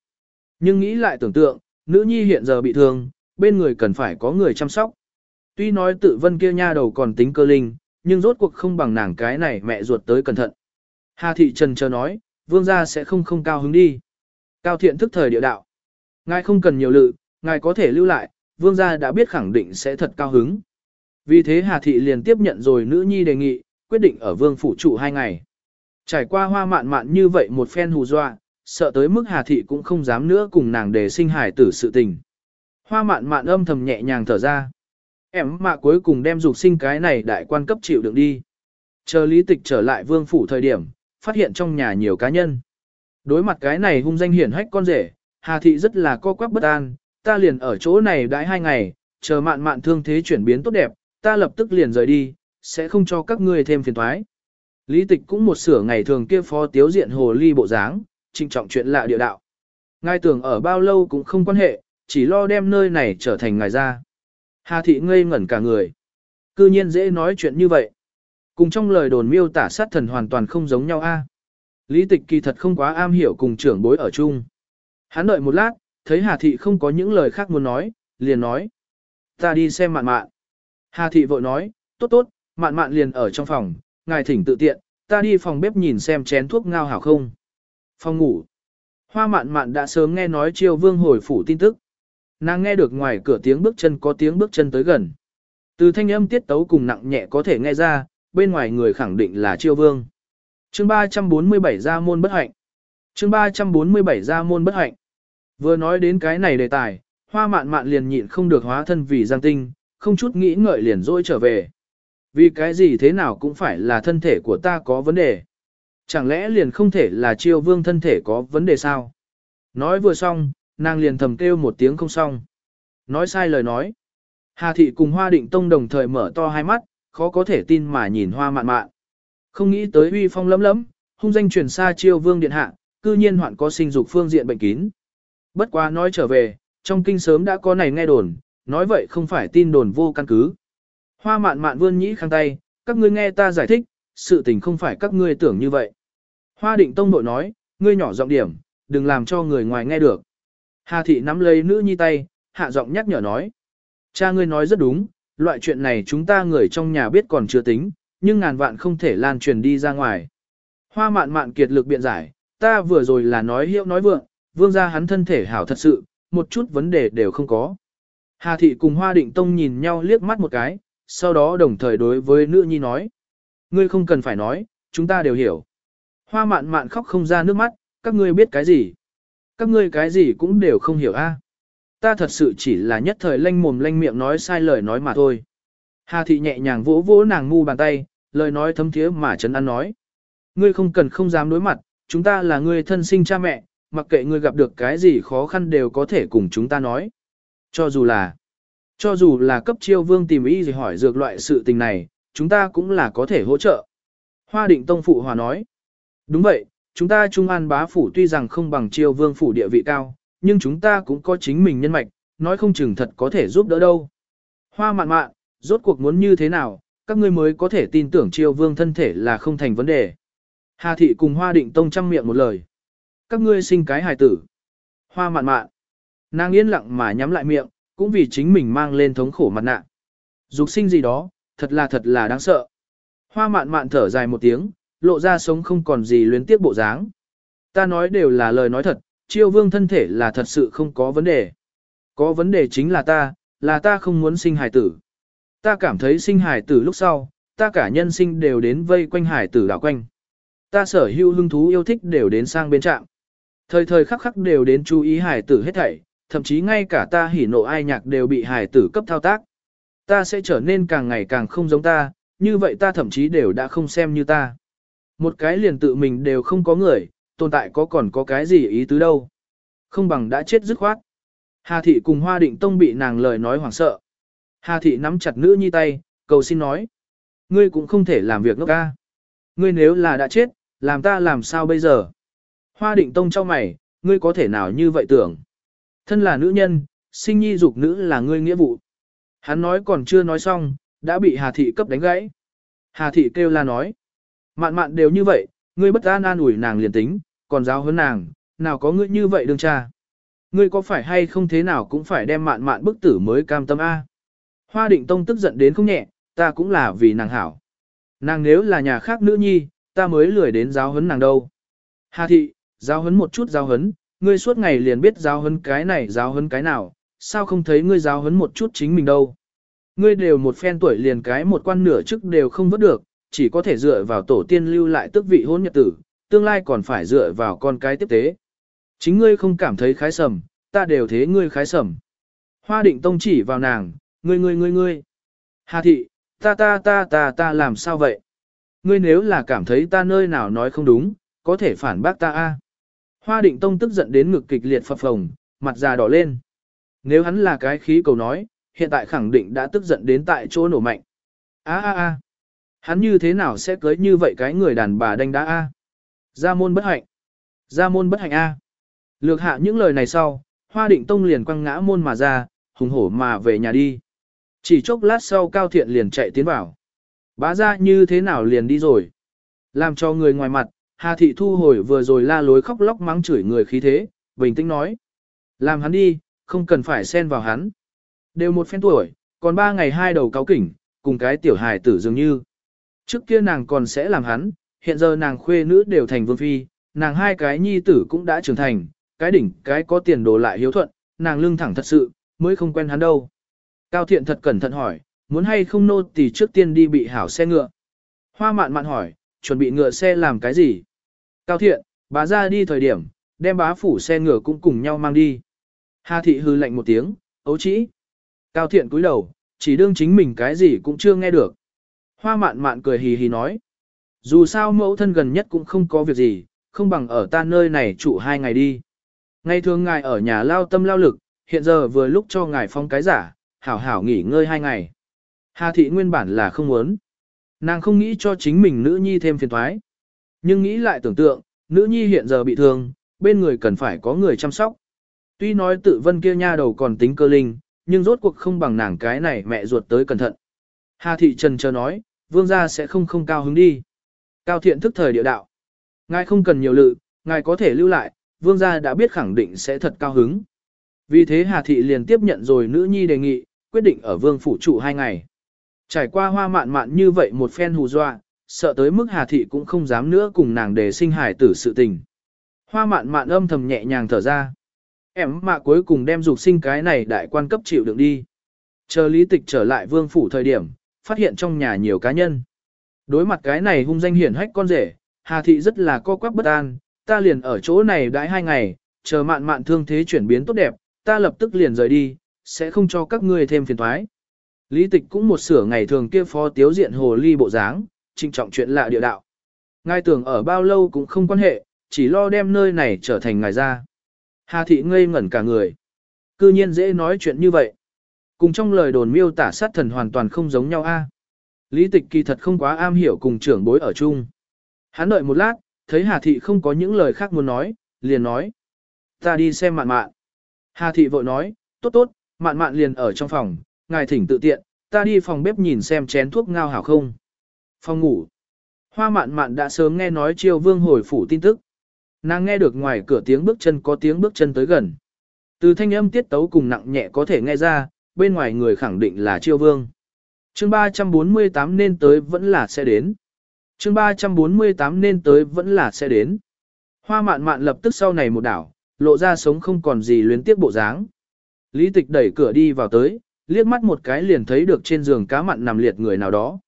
Nhưng nghĩ lại tưởng tượng, nữ nhi hiện giờ bị thương, bên người cần phải có người chăm sóc. Tuy nói tự vân kia nha đầu còn tính cơ linh, nhưng rốt cuộc không bằng nàng cái này mẹ ruột tới cẩn thận. Hà thị trần chờ nói, vương gia sẽ không không cao hứng đi. Cao thiện thức thời địa đạo. Ngài không cần nhiều lự, ngài có thể lưu lại, vương gia đã biết khẳng định sẽ thật cao hứng. Vì thế Hà thị liền tiếp nhận rồi nữ nhi đề nghị, quyết định ở vương phủ trụ hai ngày. Trải qua hoa mạn mạn như vậy một phen hù dọa, sợ tới mức Hà thị cũng không dám nữa cùng nàng để sinh hải tử sự tình. Hoa mạn mạn âm thầm nhẹ nhàng thở ra. Em mà cuối cùng đem dục sinh cái này đại quan cấp chịu đựng đi. Chờ lý tịch trở lại vương phủ thời điểm, phát hiện trong nhà nhiều cá nhân. Đối mặt cái này hung danh hiển hách con rể, Hà Thị rất là co quắp bất an, ta liền ở chỗ này đãi hai ngày, chờ mạn mạn thương thế chuyển biến tốt đẹp, ta lập tức liền rời đi, sẽ không cho các ngươi thêm phiền toái. Lý tịch cũng một sửa ngày thường kia phó tiếu diện hồ ly bộ dáng, trinh trọng chuyện lạ địa đạo. Ngài tưởng ở bao lâu cũng không quan hệ, chỉ lo đem nơi này trở thành ngài ra. Hà thị ngây ngẩn cả người. Cư nhiên dễ nói chuyện như vậy. Cùng trong lời đồn miêu tả sát thần hoàn toàn không giống nhau a. Lý tịch kỳ thật không quá am hiểu cùng trưởng bối ở chung. Hắn đợi một lát, thấy Hà Thị không có những lời khác muốn nói, liền nói. Ta đi xem mạn mạn. Hà Thị vội nói, tốt tốt, mạn mạn liền ở trong phòng, ngài thỉnh tự tiện, ta đi phòng bếp nhìn xem chén thuốc ngao hảo không. Phòng ngủ. Hoa mạn mạn đã sớm nghe nói triều vương hồi phủ tin tức. Nàng nghe được ngoài cửa tiếng bước chân có tiếng bước chân tới gần. Từ thanh âm tiết tấu cùng nặng nhẹ có thể nghe ra, bên ngoài người khẳng định là triều vương. chương 347 ra môn bất hạnh. chương 347 ra môn bất hạnh. Vừa nói đến cái này đề tài, hoa mạn mạn liền nhịn không được hóa thân vì giang tinh, không chút nghĩ ngợi liền dỗi trở về. Vì cái gì thế nào cũng phải là thân thể của ta có vấn đề. Chẳng lẽ liền không thể là triều vương thân thể có vấn đề sao? Nói vừa xong, nàng liền thầm kêu một tiếng không xong. Nói sai lời nói. Hà thị cùng hoa định tông đồng thời mở to hai mắt, khó có thể tin mà nhìn hoa mạn mạn. Không nghĩ tới uy phong lấm lấm, hung danh truyền xa triều vương điện hạ, cư nhiên hoạn có sinh dục phương diện bệnh kín. Bất quá nói trở về, trong kinh sớm đã có này nghe đồn, nói vậy không phải tin đồn vô căn cứ. Hoa mạn mạn vươn nhĩ khang tay, các ngươi nghe ta giải thích, sự tình không phải các ngươi tưởng như vậy. Hoa định tông nội nói, ngươi nhỏ giọng điểm, đừng làm cho người ngoài nghe được. Hà thị nắm lấy nữ nhi tay, hạ giọng nhắc nhở nói. Cha ngươi nói rất đúng, loại chuyện này chúng ta người trong nhà biết còn chưa tính, nhưng ngàn vạn không thể lan truyền đi ra ngoài. Hoa mạn mạn kiệt lực biện giải, ta vừa rồi là nói hiệu nói vượng, vương gia hắn thân thể hảo thật sự, một chút vấn đề đều không có. Hà thị cùng hoa định tông nhìn nhau liếc mắt một cái, sau đó đồng thời đối với nữ nhi nói. Ngươi không cần phải nói, chúng ta đều hiểu. Hoa mạn mạn khóc không ra nước mắt, các ngươi biết cái gì? Các ngươi cái gì cũng đều không hiểu a. Ta thật sự chỉ là nhất thời lanh mồm lanh miệng nói sai lời nói mà thôi. Hà thị nhẹ nhàng vỗ vỗ nàng ngu bàn tay, lời nói thấm thiế mà trấn an nói. Ngươi không cần không dám đối mặt, chúng ta là ngươi thân sinh cha mẹ, mặc kệ ngươi gặp được cái gì khó khăn đều có thể cùng chúng ta nói. Cho dù là, cho dù là cấp chiêu vương tìm ý gì hỏi dược loại sự tình này, chúng ta cũng là có thể hỗ trợ. Hoa định tông phụ hòa nói. Đúng vậy, chúng ta Trung An bá phủ tuy rằng không bằng chiêu vương phủ địa vị cao, nhưng chúng ta cũng có chính mình nhân mạch, nói không chừng thật có thể giúp đỡ đâu. Hoa mạn mạn, rốt cuộc muốn như thế nào, các ngươi mới có thể tin tưởng chiêu vương thân thể là không thành vấn đề. Hà thị cùng hoa định tông chăm miệng một lời. Các ngươi sinh cái hài tử. Hoa mạn mạn. Nàng yên lặng mà nhắm lại miệng, cũng vì chính mình mang lên thống khổ mặt nạ. Dục sinh gì đó, thật là thật là đáng sợ. Hoa mạn mạn thở dài một tiếng, lộ ra sống không còn gì luyến tiếp bộ dáng. Ta nói đều là lời nói thật, chiêu vương thân thể là thật sự không có vấn đề. Có vấn đề chính là ta, là ta không muốn sinh hài tử. Ta cảm thấy sinh hài tử lúc sau, ta cả nhân sinh đều đến vây quanh hài tử đảo quanh. Ta sở hữu hứng thú yêu thích đều đến sang bên trạng. Thời thời khắc khắc đều đến chú ý hài tử hết thảy, thậm chí ngay cả ta hỉ nộ ai nhạc đều bị hài tử cấp thao tác. Ta sẽ trở nên càng ngày càng không giống ta, như vậy ta thậm chí đều đã không xem như ta. Một cái liền tự mình đều không có người, tồn tại có còn có cái gì ý tứ đâu. Không bằng đã chết dứt khoát. Hà thị cùng Hoa Định Tông bị nàng lời nói hoảng sợ. Hà thị nắm chặt nữ nhi tay, cầu xin nói. Ngươi cũng không thể làm việc ngốc ca. Ngươi nếu là đã chết, làm ta làm sao bây giờ? Hoa Định Tông cho mày, ngươi có thể nào như vậy tưởng? Thân là nữ nhân, sinh nhi dục nữ là ngươi nghĩa vụ. Hắn nói còn chưa nói xong, đã bị Hà thị cấp đánh gãy. Hà thị kêu la nói. Mạn mạn đều như vậy, ngươi bất an an ủi nàng liền tính, còn giáo hơn nàng, nào có ngươi như vậy đương cha. Ngươi có phải hay không thế nào cũng phải đem mạn mạn bức tử mới cam tâm A. Hoa định tông tức giận đến không nhẹ, ta cũng là vì nàng hảo. Nàng nếu là nhà khác nữ nhi, ta mới lười đến giáo huấn nàng đâu. Hà thị, giáo huấn một chút giáo huấn, ngươi suốt ngày liền biết giáo huấn cái này giáo huấn cái nào, sao không thấy ngươi giáo huấn một chút chính mình đâu. Ngươi đều một phen tuổi liền cái một quan nửa chức đều không vớt được, chỉ có thể dựa vào tổ tiên lưu lại tước vị hôn nhật tử, tương lai còn phải dựa vào con cái tiếp tế. Chính ngươi không cảm thấy khái sầm, ta đều thế ngươi khái sầm. Hoa định tông chỉ vào nàng, ngươi ngươi ngươi ngươi. Hà thị, ta ta ta ta ta làm sao vậy? Ngươi nếu là cảm thấy ta nơi nào nói không đúng, có thể phản bác ta a. Hoa định tông tức giận đến ngực kịch liệt phập phồng, mặt già đỏ lên. Nếu hắn là cái khí cầu nói, hiện tại khẳng định đã tức giận đến tại chỗ nổ mạnh. A a a. Hắn như thế nào sẽ cưới như vậy cái người đàn bà đánh đá A? Gia môn bất hạnh. Gia môn bất hạnh A. Lược hạ những lời này sau, hoa định tông liền quăng ngã môn mà ra, hùng hổ mà về nhà đi. Chỉ chốc lát sau cao thiện liền chạy tiến vào. Bá ra như thế nào liền đi rồi. Làm cho người ngoài mặt, Hà Thị thu hồi vừa rồi la lối khóc lóc mắng chửi người khí thế, bình tĩnh nói. Làm hắn đi, không cần phải xen vào hắn. Đều một phen tuổi, còn ba ngày hai đầu cáo kỉnh, cùng cái tiểu hài tử dường như. Trước kia nàng còn sẽ làm hắn, hiện giờ nàng khuê nữ đều thành vương phi, nàng hai cái nhi tử cũng đã trưởng thành, cái đỉnh cái có tiền đồ lại hiếu thuận, nàng lưng thẳng thật sự, mới không quen hắn đâu. Cao thiện thật cẩn thận hỏi, muốn hay không nô tỳ trước tiên đi bị hảo xe ngựa. Hoa mạn mạn hỏi, chuẩn bị ngựa xe làm cái gì? Cao thiện, bá ra đi thời điểm, đem bá phủ xe ngựa cũng cùng nhau mang đi. Hà thị hư lạnh một tiếng, ấu chỉ. Cao thiện cúi đầu, chỉ đương chính mình cái gì cũng chưa nghe được. Hoa mạn mạn cười hì hì nói. Dù sao mẫu thân gần nhất cũng không có việc gì, không bằng ở ta nơi này trụ hai ngày đi. Ngày thường ngài ở nhà lao tâm lao lực, hiện giờ vừa lúc cho ngài phong cái giả, hảo hảo nghỉ ngơi hai ngày. Hà thị nguyên bản là không muốn. Nàng không nghĩ cho chính mình nữ nhi thêm phiền thoái. Nhưng nghĩ lại tưởng tượng, nữ nhi hiện giờ bị thương, bên người cần phải có người chăm sóc. Tuy nói tự vân kia nha đầu còn tính cơ linh, nhưng rốt cuộc không bằng nàng cái này mẹ ruột tới cẩn thận. Hà thị trần chờ nói, vương gia sẽ không không cao hứng đi. Cao thiện thức thời địa đạo. Ngài không cần nhiều lự, ngài có thể lưu lại, vương gia đã biết khẳng định sẽ thật cao hứng. Vì thế Hà thị liền tiếp nhận rồi nữ nhi đề nghị, quyết định ở vương phủ trụ hai ngày. Trải qua hoa mạn mạn như vậy một phen hù dọa, sợ tới mức Hà thị cũng không dám nữa cùng nàng để sinh hải tử sự tình. Hoa mạn mạn âm thầm nhẹ nhàng thở ra. Em mà cuối cùng đem dục sinh cái này đại quan cấp chịu đựng đi. Chờ lý tịch trở lại vương phủ thời điểm, phát hiện trong nhà nhiều cá nhân. Đối mặt cái này hung danh hiển hách con rể, Hà thị rất là co quắp bất an, ta liền ở chỗ này đãi hai ngày, chờ mạn mạn thương thế chuyển biến tốt đẹp, ta lập tức liền rời đi, sẽ không cho các ngươi thêm phiền thoái. Lý tịch cũng một sửa ngày thường kia phó tiếu diện hồ ly bộ dáng, trinh trọng chuyện lạ địa đạo. Ngài tưởng ở bao lâu cũng không quan hệ, chỉ lo đem nơi này trở thành ngài ra. Hà thị ngây ngẩn cả người. Cư nhiên dễ nói chuyện như vậy. Cùng trong lời đồn miêu tả sát thần hoàn toàn không giống nhau a. Lý tịch kỳ thật không quá am hiểu cùng trưởng bối ở chung. Hắn đợi một lát, thấy Hà thị không có những lời khác muốn nói, liền nói. Ta đi xem mạn mạn. Hà thị vội nói, tốt tốt, mạn mạn liền ở trong phòng, ngài thỉnh tự tiện, ta đi phòng bếp nhìn xem chén thuốc ngao hảo không. Phòng ngủ. Hoa mạn mạn đã sớm nghe nói triều vương hồi phủ tin tức. Nàng nghe được ngoài cửa tiếng bước chân có tiếng bước chân tới gần. Từ thanh âm tiết tấu cùng nặng nhẹ có thể nghe ra, bên ngoài người khẳng định là chiêu vương. chương 348 nên tới vẫn là sẽ đến. chương 348 nên tới vẫn là sẽ đến. Hoa mạn mạn lập tức sau này một đảo, lộ ra sống không còn gì luyến tiếc bộ dáng. Lý tịch đẩy cửa đi vào tới, liếc mắt một cái liền thấy được trên giường cá mặn nằm liệt người nào đó.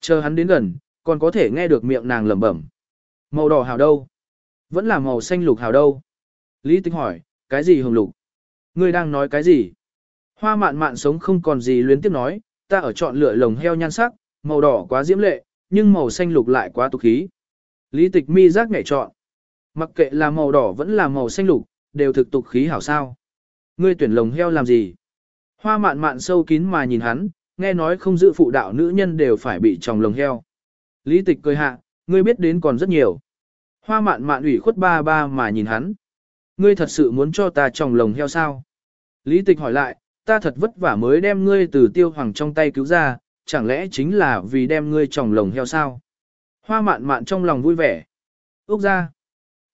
Chờ hắn đến gần, còn có thể nghe được miệng nàng lẩm bẩm. Màu đỏ hào đâu? Vẫn là màu xanh lục hào đâu? Lý tịch hỏi, cái gì hồng lục? Ngươi đang nói cái gì? Hoa mạn mạn sống không còn gì luyến tiếp nói, ta ở chọn lựa lồng heo nhan sắc, màu đỏ quá diễm lệ, nhưng màu xanh lục lại quá tục khí. Lý tịch mi giác ngại chọn. Mặc kệ là màu đỏ vẫn là màu xanh lục, đều thực tục khí hảo sao. Ngươi tuyển lồng heo làm gì? Hoa mạn mạn sâu kín mà nhìn hắn, nghe nói không giữ phụ đạo nữ nhân đều phải bị tròng lồng heo. Lý tịch cười hạ, ngươi biết đến còn rất nhiều. Hoa mạn mạn ủy khuất ba ba mà nhìn hắn. Ngươi thật sự muốn cho ta tròng lồng heo sao? Lý tịch hỏi lại, ta thật vất vả mới đem ngươi từ tiêu hoàng trong tay cứu ra, chẳng lẽ chính là vì đem ngươi tròng lồng heo sao? Hoa mạn mạn trong lòng vui vẻ. Úc ra.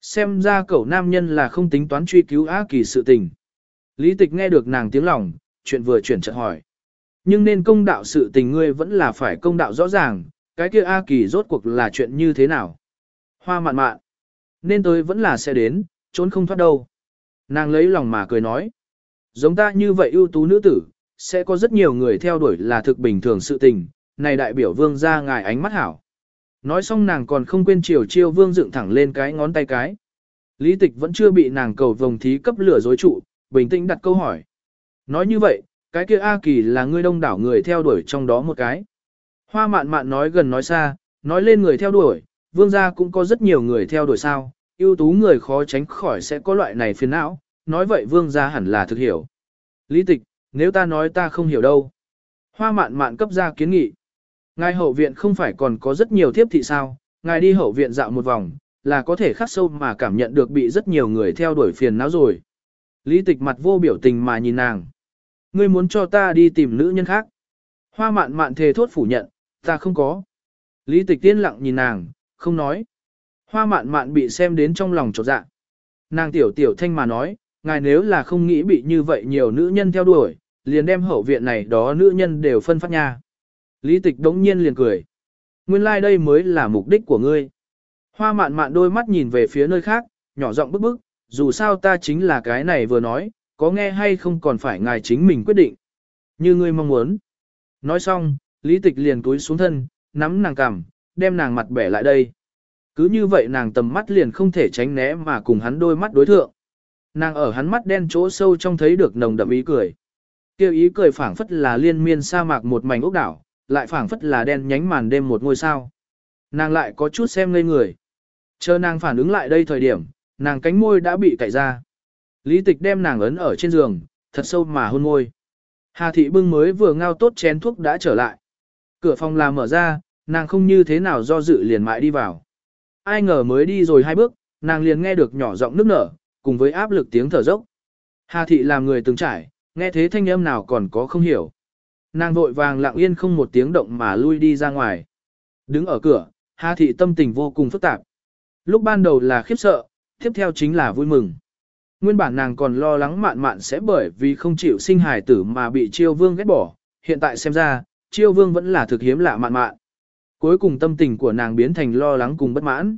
Xem ra cậu nam nhân là không tính toán truy cứu á kỳ sự tình. Lý tịch nghe được nàng tiếng lòng, chuyện vừa chuyển trận hỏi. Nhưng nên công đạo sự tình ngươi vẫn là phải công đạo rõ ràng, cái kia A kỳ rốt cuộc là chuyện như thế nào. Hoa mạn mạn. Nên tôi vẫn là sẽ đến, trốn không thoát đâu. Nàng lấy lòng mà cười nói. Giống ta như vậy ưu tú nữ tử, sẽ có rất nhiều người theo đuổi là thực bình thường sự tình, này đại biểu vương ra ngài ánh mắt hảo. Nói xong nàng còn không quên chiều chiêu vương dựng thẳng lên cái ngón tay cái. Lý tịch vẫn chưa bị nàng cầu vồng thí cấp lửa dối trụ, bình tĩnh đặt câu hỏi. Nói như vậy, cái kia A Kỳ là người đông đảo người theo đuổi trong đó một cái. Hoa mạn mạn nói gần nói xa, nói lên người theo đuổi, vương gia cũng có rất nhiều người theo đuổi sao, ưu tú người khó tránh khỏi sẽ có loại này phiền não, nói vậy vương gia hẳn là thực hiểu. Lý tịch, nếu ta nói ta không hiểu đâu. Hoa mạn mạn cấp ra kiến nghị. Ngài hậu viện không phải còn có rất nhiều thiếp thị sao, ngài đi hậu viện dạo một vòng, là có thể khắc sâu mà cảm nhận được bị rất nhiều người theo đuổi phiền não rồi. Lý tịch mặt vô biểu tình mà nhìn nàng. Ngươi muốn cho ta đi tìm nữ nhân khác. Hoa mạn mạn thề thốt phủ nhận, ta không có. Lý tịch tiên lặng nhìn nàng, không nói. Hoa mạn mạn bị xem đến trong lòng trột dạ. Nàng tiểu tiểu thanh mà nói, ngài nếu là không nghĩ bị như vậy nhiều nữ nhân theo đuổi, liền đem hậu viện này đó nữ nhân đều phân phát nha. Lý tịch đống nhiên liền cười. Nguyên lai like đây mới là mục đích của ngươi. Hoa mạn mạn đôi mắt nhìn về phía nơi khác, nhỏ giọng bức bức, dù sao ta chính là cái này vừa nói, có nghe hay không còn phải ngài chính mình quyết định. Như ngươi mong muốn. Nói xong, lý tịch liền túi xuống thân, nắm nàng cằm, đem nàng mặt bẻ lại đây. Cứ như vậy nàng tầm mắt liền không thể tránh né mà cùng hắn đôi mắt đối thượng. Nàng ở hắn mắt đen chỗ sâu trong thấy được nồng đậm ý cười. Kêu ý cười phảng phất là liên miên sa mạc một mảnh ốc đảo, lại phảng phất là đen nhánh màn đêm một ngôi sao. Nàng lại có chút xem ngây người. Chờ nàng phản ứng lại đây thời điểm, nàng cánh môi đã bị cạy ra. Lý tịch đem nàng ấn ở trên giường, thật sâu mà hôn môi. Hà thị bưng mới vừa ngao tốt chén thuốc đã trở lại. Cửa phòng làm mở ra, nàng không như thế nào do dự liền mãi đi vào. Ai ngờ mới đi rồi hai bước, nàng liền nghe được nhỏ giọng nức nở, cùng với áp lực tiếng thở dốc. Hà thị làm người từng trải, nghe thế thanh âm nào còn có không hiểu. Nàng vội vàng lặng yên không một tiếng động mà lui đi ra ngoài. Đứng ở cửa, Hà thị tâm tình vô cùng phức tạp. Lúc ban đầu là khiếp sợ, tiếp theo chính là vui mừng. Nguyên bản nàng còn lo lắng mạn mạn sẽ bởi vì không chịu sinh hài tử mà bị chiêu vương ghét bỏ, hiện tại xem ra, chiêu vương vẫn là thực hiếm lạ mạn mạn. Cuối cùng tâm tình của nàng biến thành lo lắng cùng bất mãn.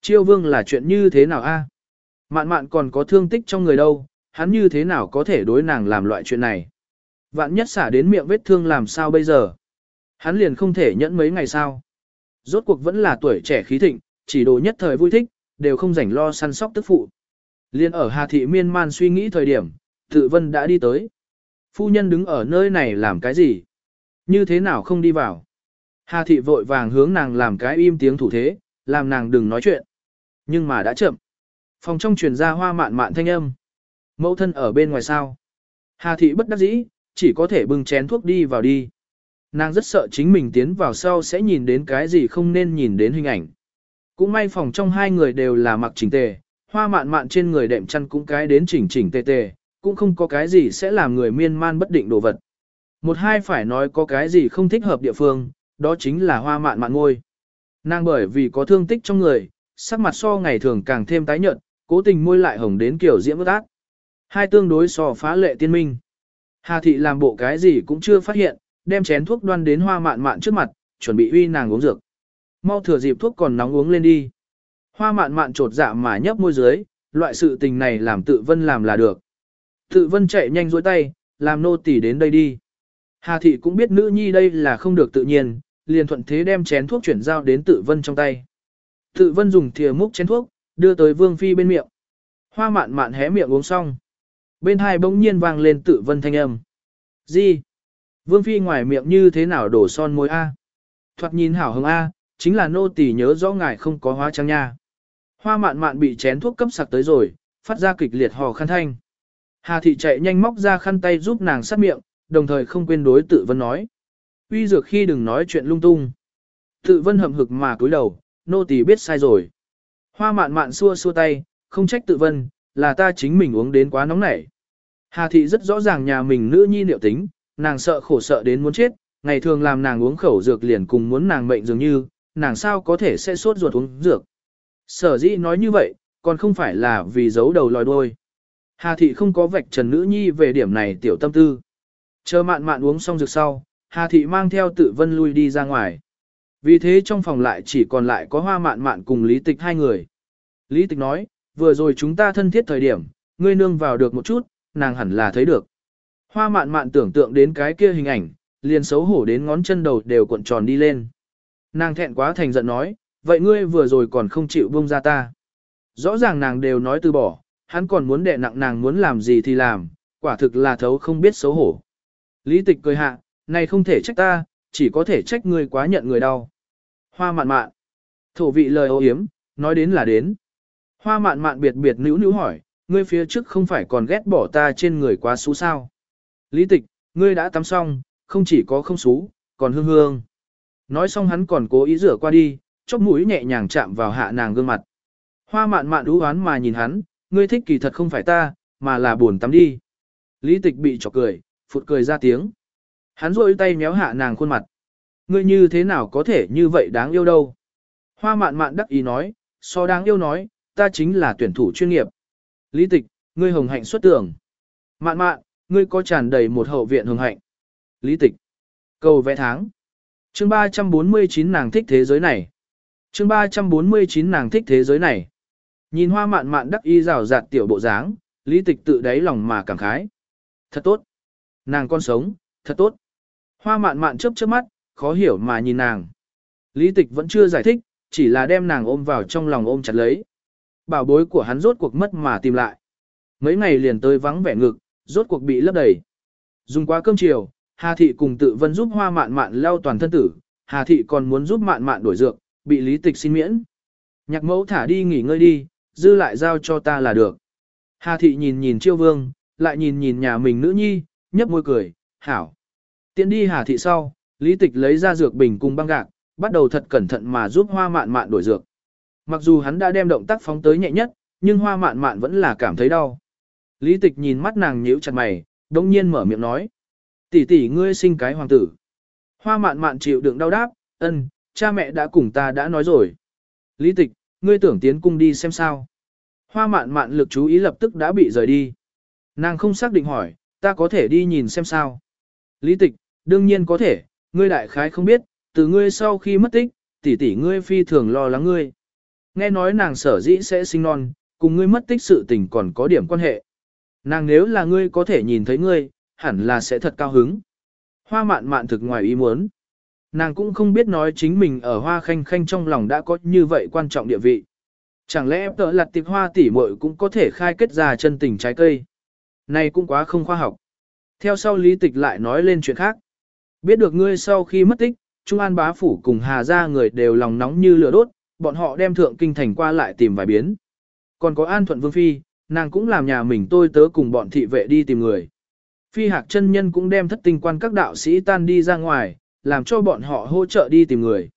Chiêu vương là chuyện như thế nào a? Mạn mạn còn có thương tích trong người đâu, hắn như thế nào có thể đối nàng làm loại chuyện này. Vạn nhất xả đến miệng vết thương làm sao bây giờ. Hắn liền không thể nhẫn mấy ngày sao. Rốt cuộc vẫn là tuổi trẻ khí thịnh, chỉ đồ nhất thời vui thích, đều không rảnh lo săn sóc tức phụ. Liên ở Hà Thị miên man suy nghĩ thời điểm, tự vân đã đi tới. Phu nhân đứng ở nơi này làm cái gì? Như thế nào không đi vào? Hà Thị vội vàng hướng nàng làm cái im tiếng thủ thế, làm nàng đừng nói chuyện. Nhưng mà đã chậm. Phòng trong truyền ra hoa mạn mạn thanh âm. Mẫu thân ở bên ngoài sao. Hà thị bất đắc dĩ, chỉ có thể bưng chén thuốc đi vào đi. Nàng rất sợ chính mình tiến vào sau sẽ nhìn đến cái gì không nên nhìn đến hình ảnh. Cũng may phòng trong hai người đều là mặc chỉnh tề, hoa mạn mạn trên người đệm chăn cũng cái đến chỉnh chỉnh tề tề, cũng không có cái gì sẽ làm người miên man bất định đồ vật. Một hai phải nói có cái gì không thích hợp địa phương, đó chính là hoa mạn mạn ngôi. Nàng bởi vì có thương tích trong người, sắc mặt so ngày thường càng thêm tái nhợt, cố tình môi lại hồng đến kiểu diễm ước ác. Hai tương đối so phá lệ tiên minh. Hà thị làm bộ cái gì cũng chưa phát hiện, đem chén thuốc đoan đến hoa mạn mạn trước mặt, chuẩn bị uy nàng uống dược. Mau thừa dịp thuốc còn nóng uống lên đi. Hoa mạn mạn trột dạ mà nhấp môi dưới, loại sự tình này làm tự vân làm là được. Tự vân chạy nhanh dối tay, làm nô tỳ đến đây đi. Hà thị cũng biết nữ nhi đây là không được tự nhiên, liền thuận thế đem chén thuốc chuyển giao đến tự vân trong tay. Tự vân dùng thìa múc chén thuốc, đưa tới vương phi bên miệng. Hoa mạn mạn hé miệng uống xong. Bên hai bỗng nhiên vang lên tự vân thanh âm. Gì? Vương phi ngoài miệng như thế nào đổ son môi A? Thoạt nhìn hảo hứng A, chính là nô tỳ nhớ rõ ngài không có hóa trang nha. Hoa mạn mạn bị chén thuốc cấp sặc tới rồi, phát ra kịch liệt hò khăn thanh. Hà thị chạy nhanh móc ra khăn tay giúp nàng sát miệng, đồng thời không quên đối tự vân nói. Uy dược khi đừng nói chuyện lung tung. Tự vân hậm hực mà cúi đầu, nô tỳ biết sai rồi. Hoa mạn mạn xua xua tay, không trách tự vân, là ta chính mình uống đến quá nóng nảy. Hà thị rất rõ ràng nhà mình nữ nhi liệu tính, nàng sợ khổ sợ đến muốn chết, ngày thường làm nàng uống khẩu dược liền cùng muốn nàng mệnh dường như, nàng sao có thể sẽ sốt ruột uống dược. Sở dĩ nói như vậy, còn không phải là vì giấu đầu lòi đuôi. Hà thị không có vạch trần nữ nhi về điểm này tiểu tâm tư. Chờ mạn mạn uống xong dược sau, Hà thị mang theo tự vân lui đi ra ngoài. Vì thế trong phòng lại chỉ còn lại có hoa mạn mạn cùng lý tịch hai người. Lý tịch nói, vừa rồi chúng ta thân thiết thời điểm, ngươi nương vào được một chút, nàng hẳn là thấy được. Hoa mạn mạn tưởng tượng đến cái kia hình ảnh, liền xấu hổ đến ngón chân đầu đều cuộn tròn đi lên. Nàng thẹn quá thành giận nói, vậy ngươi vừa rồi còn không chịu buông ra ta. Rõ ràng nàng đều nói từ bỏ, hắn còn muốn đè nặng nàng muốn làm gì thì làm, quả thực là thấu không biết xấu hổ. Lý tịch cười hạ, này không thể trách ta, chỉ có thể trách ngươi quá nhận người đau. Hoa mạn mạn. Thổ vị lời ô hiếm, nói đến là đến. Hoa mạn mạn biệt biệt nữ nữ hỏi, ngươi phía trước không phải còn ghét bỏ ta trên người quá xú sao. Lý tịch, ngươi đã tắm xong, không chỉ có không xú, còn hương hương. Nói xong hắn còn cố ý rửa qua đi, chóp mũi nhẹ nhàng chạm vào hạ nàng gương mặt. Hoa mạn mạn đú oán mà nhìn hắn, ngươi thích kỳ thật không phải ta, mà là buồn tắm đi. Lý tịch bị chọc cười, phụt cười ra tiếng. Hắn rôi tay méo hạ nàng khuôn mặt. Ngươi như thế nào có thể như vậy đáng yêu đâu? Hoa mạn mạn đắc ý nói, so đáng yêu nói, ta chính là tuyển thủ chuyên nghiệp. Lý tịch, ngươi hồng hạnh xuất tưởng. Mạn mạn, ngươi có tràn đầy một hậu viện hồng hạnh. Lý tịch. Cầu vẽ tháng. Chương 349 nàng thích thế giới này. Chương 349 nàng thích thế giới này. Nhìn hoa mạn mạn đắc y rào rạt tiểu bộ dáng, lý tịch tự đáy lòng mà cảm khái. Thật tốt. Nàng con sống, thật tốt. Hoa mạn mạn chớp chớp mắt, khó hiểu mà nhìn nàng. Lý tịch vẫn chưa giải thích, chỉ là đem nàng ôm vào trong lòng ôm chặt lấy. Bảo bối của hắn rốt cuộc mất mà tìm lại. Mấy ngày liền tới vắng vẻ ngực, rốt cuộc bị lấp đầy. Dùng quá cơm chiều, Hà Thị cùng tự vân giúp hoa mạn mạn leo toàn thân tử, Hà Thị còn muốn giúp mạn mạn đổi dược, bị lý tịch xin miễn. Nhạc mẫu thả đi nghỉ ngơi đi, dư lại giao cho ta là được. Hà Thị nhìn nhìn chiêu vương, lại nhìn nhìn nhà mình nữ nhi, nhấp môi cười, hảo. Tiến đi Hà Thị sau, lý tịch lấy ra dược bình cùng băng gạc, bắt đầu thật cẩn thận mà giúp hoa mạn mạn đổi dược. Mặc dù hắn đã đem động tác phóng tới nhẹ nhất, nhưng hoa mạn mạn vẫn là cảm thấy đau. Lý tịch nhìn mắt nàng nhíu chặt mày, đống nhiên mở miệng nói. Tỷ tỷ ngươi sinh cái hoàng tử. Hoa mạn mạn chịu đựng đau đáp, ân, cha mẹ đã cùng ta đã nói rồi. Lý tịch, ngươi tưởng tiến cung đi xem sao. Hoa mạn mạn lực chú ý lập tức đã bị rời đi. Nàng không xác định hỏi, ta có thể đi nhìn xem sao. Lý tịch, đương nhiên có thể, ngươi đại khái không biết, từ ngươi sau khi mất tích, tỷ tỷ ngươi phi thường lo lắng ngươi. Nghe nói nàng sở dĩ sẽ sinh non, cùng ngươi mất tích sự tình còn có điểm quan hệ. Nàng nếu là ngươi có thể nhìn thấy ngươi, hẳn là sẽ thật cao hứng. Hoa mạn mạn thực ngoài ý muốn. Nàng cũng không biết nói chính mình ở hoa khanh khanh trong lòng đã có như vậy quan trọng địa vị. Chẳng lẽ tợ lặt tiệp hoa tỉ muội cũng có thể khai kết ra chân tình trái cây. Này cũng quá không khoa học. Theo sau lý tịch lại nói lên chuyện khác. Biết được ngươi sau khi mất tích, Trung An bá phủ cùng Hà gia người đều lòng nóng như lửa đốt, bọn họ đem thượng kinh thành qua lại tìm vài biến. Còn có An Thuận Vương Phi, nàng cũng làm nhà mình tôi tớ cùng bọn thị vệ đi tìm người. Phi hạc chân nhân cũng đem thất tinh quan các đạo sĩ tan đi ra ngoài, làm cho bọn họ hỗ trợ đi tìm người.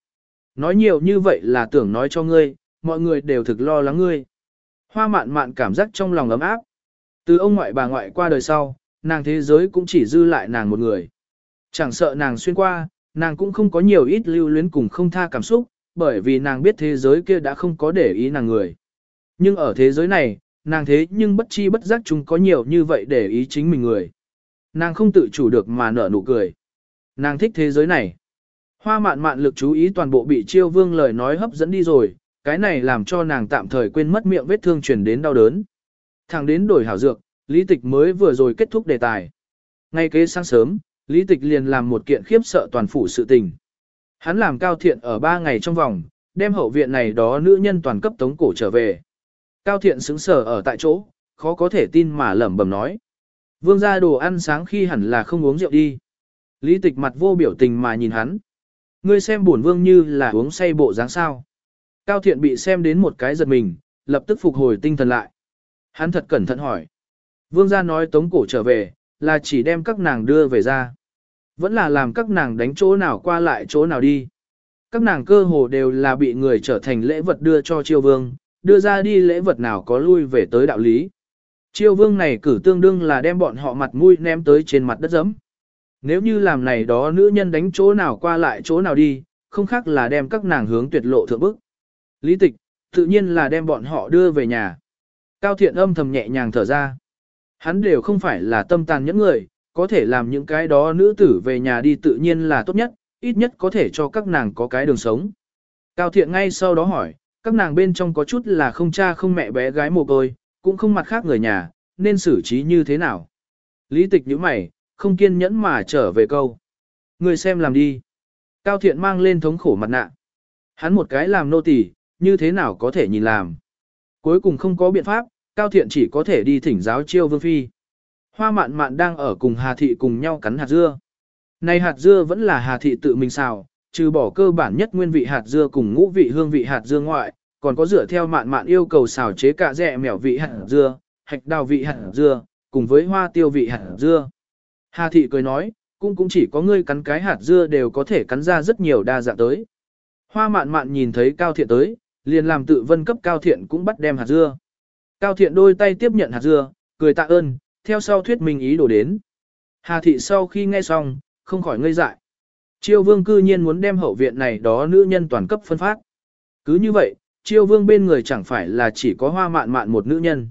Nói nhiều như vậy là tưởng nói cho ngươi, mọi người đều thực lo lắng ngươi. Hoa mạn mạn cảm giác trong lòng ấm áp. Từ ông ngoại bà ngoại qua đời sau, nàng thế giới cũng chỉ dư lại nàng một người. Chẳng sợ nàng xuyên qua, nàng cũng không có nhiều ít lưu luyến cùng không tha cảm xúc, bởi vì nàng biết thế giới kia đã không có để ý nàng người. Nhưng ở thế giới này, nàng thế nhưng bất chi bất giác chúng có nhiều như vậy để ý chính mình người. Nàng không tự chủ được mà nở nụ cười. Nàng thích thế giới này. Hoa mạn mạn lực chú ý toàn bộ bị chiêu vương lời nói hấp dẫn đi rồi, cái này làm cho nàng tạm thời quên mất miệng vết thương truyền đến đau đớn. Thẳng đến đổi hảo dược, lý tịch mới vừa rồi kết thúc đề tài. Ngay kế sáng sớm, lý tịch liền làm một kiện khiếp sợ toàn phủ sự tình. Hắn làm cao thiện ở ba ngày trong vòng, đem hậu viện này đó nữ nhân toàn cấp tống cổ trở về. Cao thiện xứng sở ở tại chỗ, khó có thể tin mà lẩm bẩm nói. Vương gia đồ ăn sáng khi hẳn là không uống rượu đi. Lý tịch mặt vô biểu tình mà nhìn hắn. Ngươi xem buồn vương như là uống say bộ dáng sao. Cao thiện bị xem đến một cái giật mình, lập tức phục hồi tinh thần lại. Hắn thật cẩn thận hỏi. Vương gia nói tống cổ trở về, là chỉ đem các nàng đưa về ra. Vẫn là làm các nàng đánh chỗ nào qua lại chỗ nào đi. Các nàng cơ hồ đều là bị người trở thành lễ vật đưa cho triều vương, đưa ra đi lễ vật nào có lui về tới đạo lý. Triều vương này cử tương đương là đem bọn họ mặt mũi ném tới trên mặt đất dẫm. Nếu như làm này đó nữ nhân đánh chỗ nào qua lại chỗ nào đi, không khác là đem các nàng hướng tuyệt lộ thượng bức. Lý tịch, tự nhiên là đem bọn họ đưa về nhà. Cao thiện âm thầm nhẹ nhàng thở ra. Hắn đều không phải là tâm tàn những người, có thể làm những cái đó nữ tử về nhà đi tự nhiên là tốt nhất, ít nhất có thể cho các nàng có cái đường sống. Cao thiện ngay sau đó hỏi, các nàng bên trong có chút là không cha không mẹ bé gái mồ côi, cũng không mặt khác người nhà, nên xử trí như thế nào. Lý tịch như mày, không kiên nhẫn mà trở về câu. Người xem làm đi. Cao thiện mang lên thống khổ mặt nạ. Hắn một cái làm nô tỳ, như thế nào có thể nhìn làm. Cuối cùng không có biện pháp, Cao thiện chỉ có thể đi thỉnh giáo chiêu vương phi. Hoa mạn mạn đang ở cùng Hà Thị cùng nhau cắn hạt dưa. Này hạt dưa vẫn là Hà Thị tự mình xào, trừ bỏ cơ bản nhất nguyên vị hạt dưa cùng ngũ vị hương vị hạt dưa ngoại, còn có dựa theo mạn mạn yêu cầu xào chế cả rẻ mẻo vị hạt dưa, hạch đào vị hạt dưa, cùng với hoa tiêu vị hạt dưa. Hà Thị cười nói, cũng cũng chỉ có ngươi cắn cái hạt dưa đều có thể cắn ra rất nhiều đa dạng tới. Hoa mạn mạn nhìn thấy Cao Thiện tới, liền làm tự vân cấp Cao Thiện cũng bắt đem hạt dưa. Cao Thiện đôi tay tiếp nhận hạt dưa, cười tạ ơn, theo sau thuyết minh ý đồ đến. Hà Thị sau khi nghe xong, không khỏi ngây dại. Chiêu vương cư nhiên muốn đem hậu viện này đó nữ nhân toàn cấp phân phát. Cứ như vậy, chiêu vương bên người chẳng phải là chỉ có hoa mạn mạn một nữ nhân.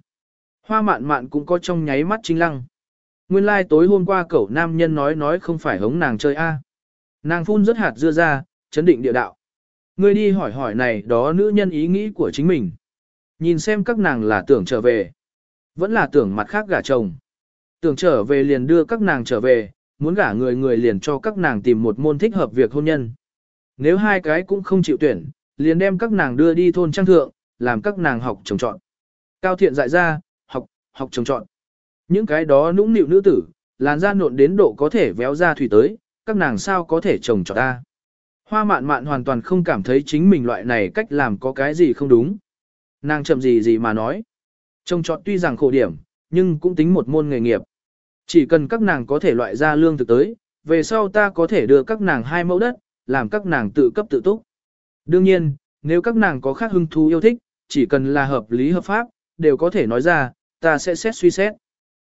Hoa mạn mạn cũng có trong nháy mắt chính lăng. Nguyên lai like tối hôm qua cậu nam nhân nói nói không phải hống nàng chơi a. À. Nàng phun rất hạt dưa ra, chấn định địa đạo. Ngươi đi hỏi hỏi này đó nữ nhân ý nghĩ của chính mình. Nhìn xem các nàng là tưởng trở về. Vẫn là tưởng mặt khác gả chồng. Tưởng trở về liền đưa các nàng trở về, muốn gả người người liền cho các nàng tìm một môn thích hợp việc hôn nhân. Nếu hai cái cũng không chịu tuyển, liền đem các nàng đưa đi thôn trang thượng, làm các nàng học trồng trọn. Cao thiện dạy ra, học, học trồng trọn. Những cái đó nũng nịu nữ tử, làn da nộn đến độ có thể véo ra thủy tới, các nàng sao có thể trồng trọt ta. Hoa mạn mạn hoàn toàn không cảm thấy chính mình loại này cách làm có cái gì không đúng. Nàng chậm gì gì mà nói. trông trọt tuy rằng khổ điểm, nhưng cũng tính một môn nghề nghiệp. Chỉ cần các nàng có thể loại ra lương thực tới, về sau ta có thể đưa các nàng hai mẫu đất, làm các nàng tự cấp tự túc. Đương nhiên, nếu các nàng có khác hứng thú yêu thích, chỉ cần là hợp lý hợp pháp, đều có thể nói ra, ta sẽ xét suy xét.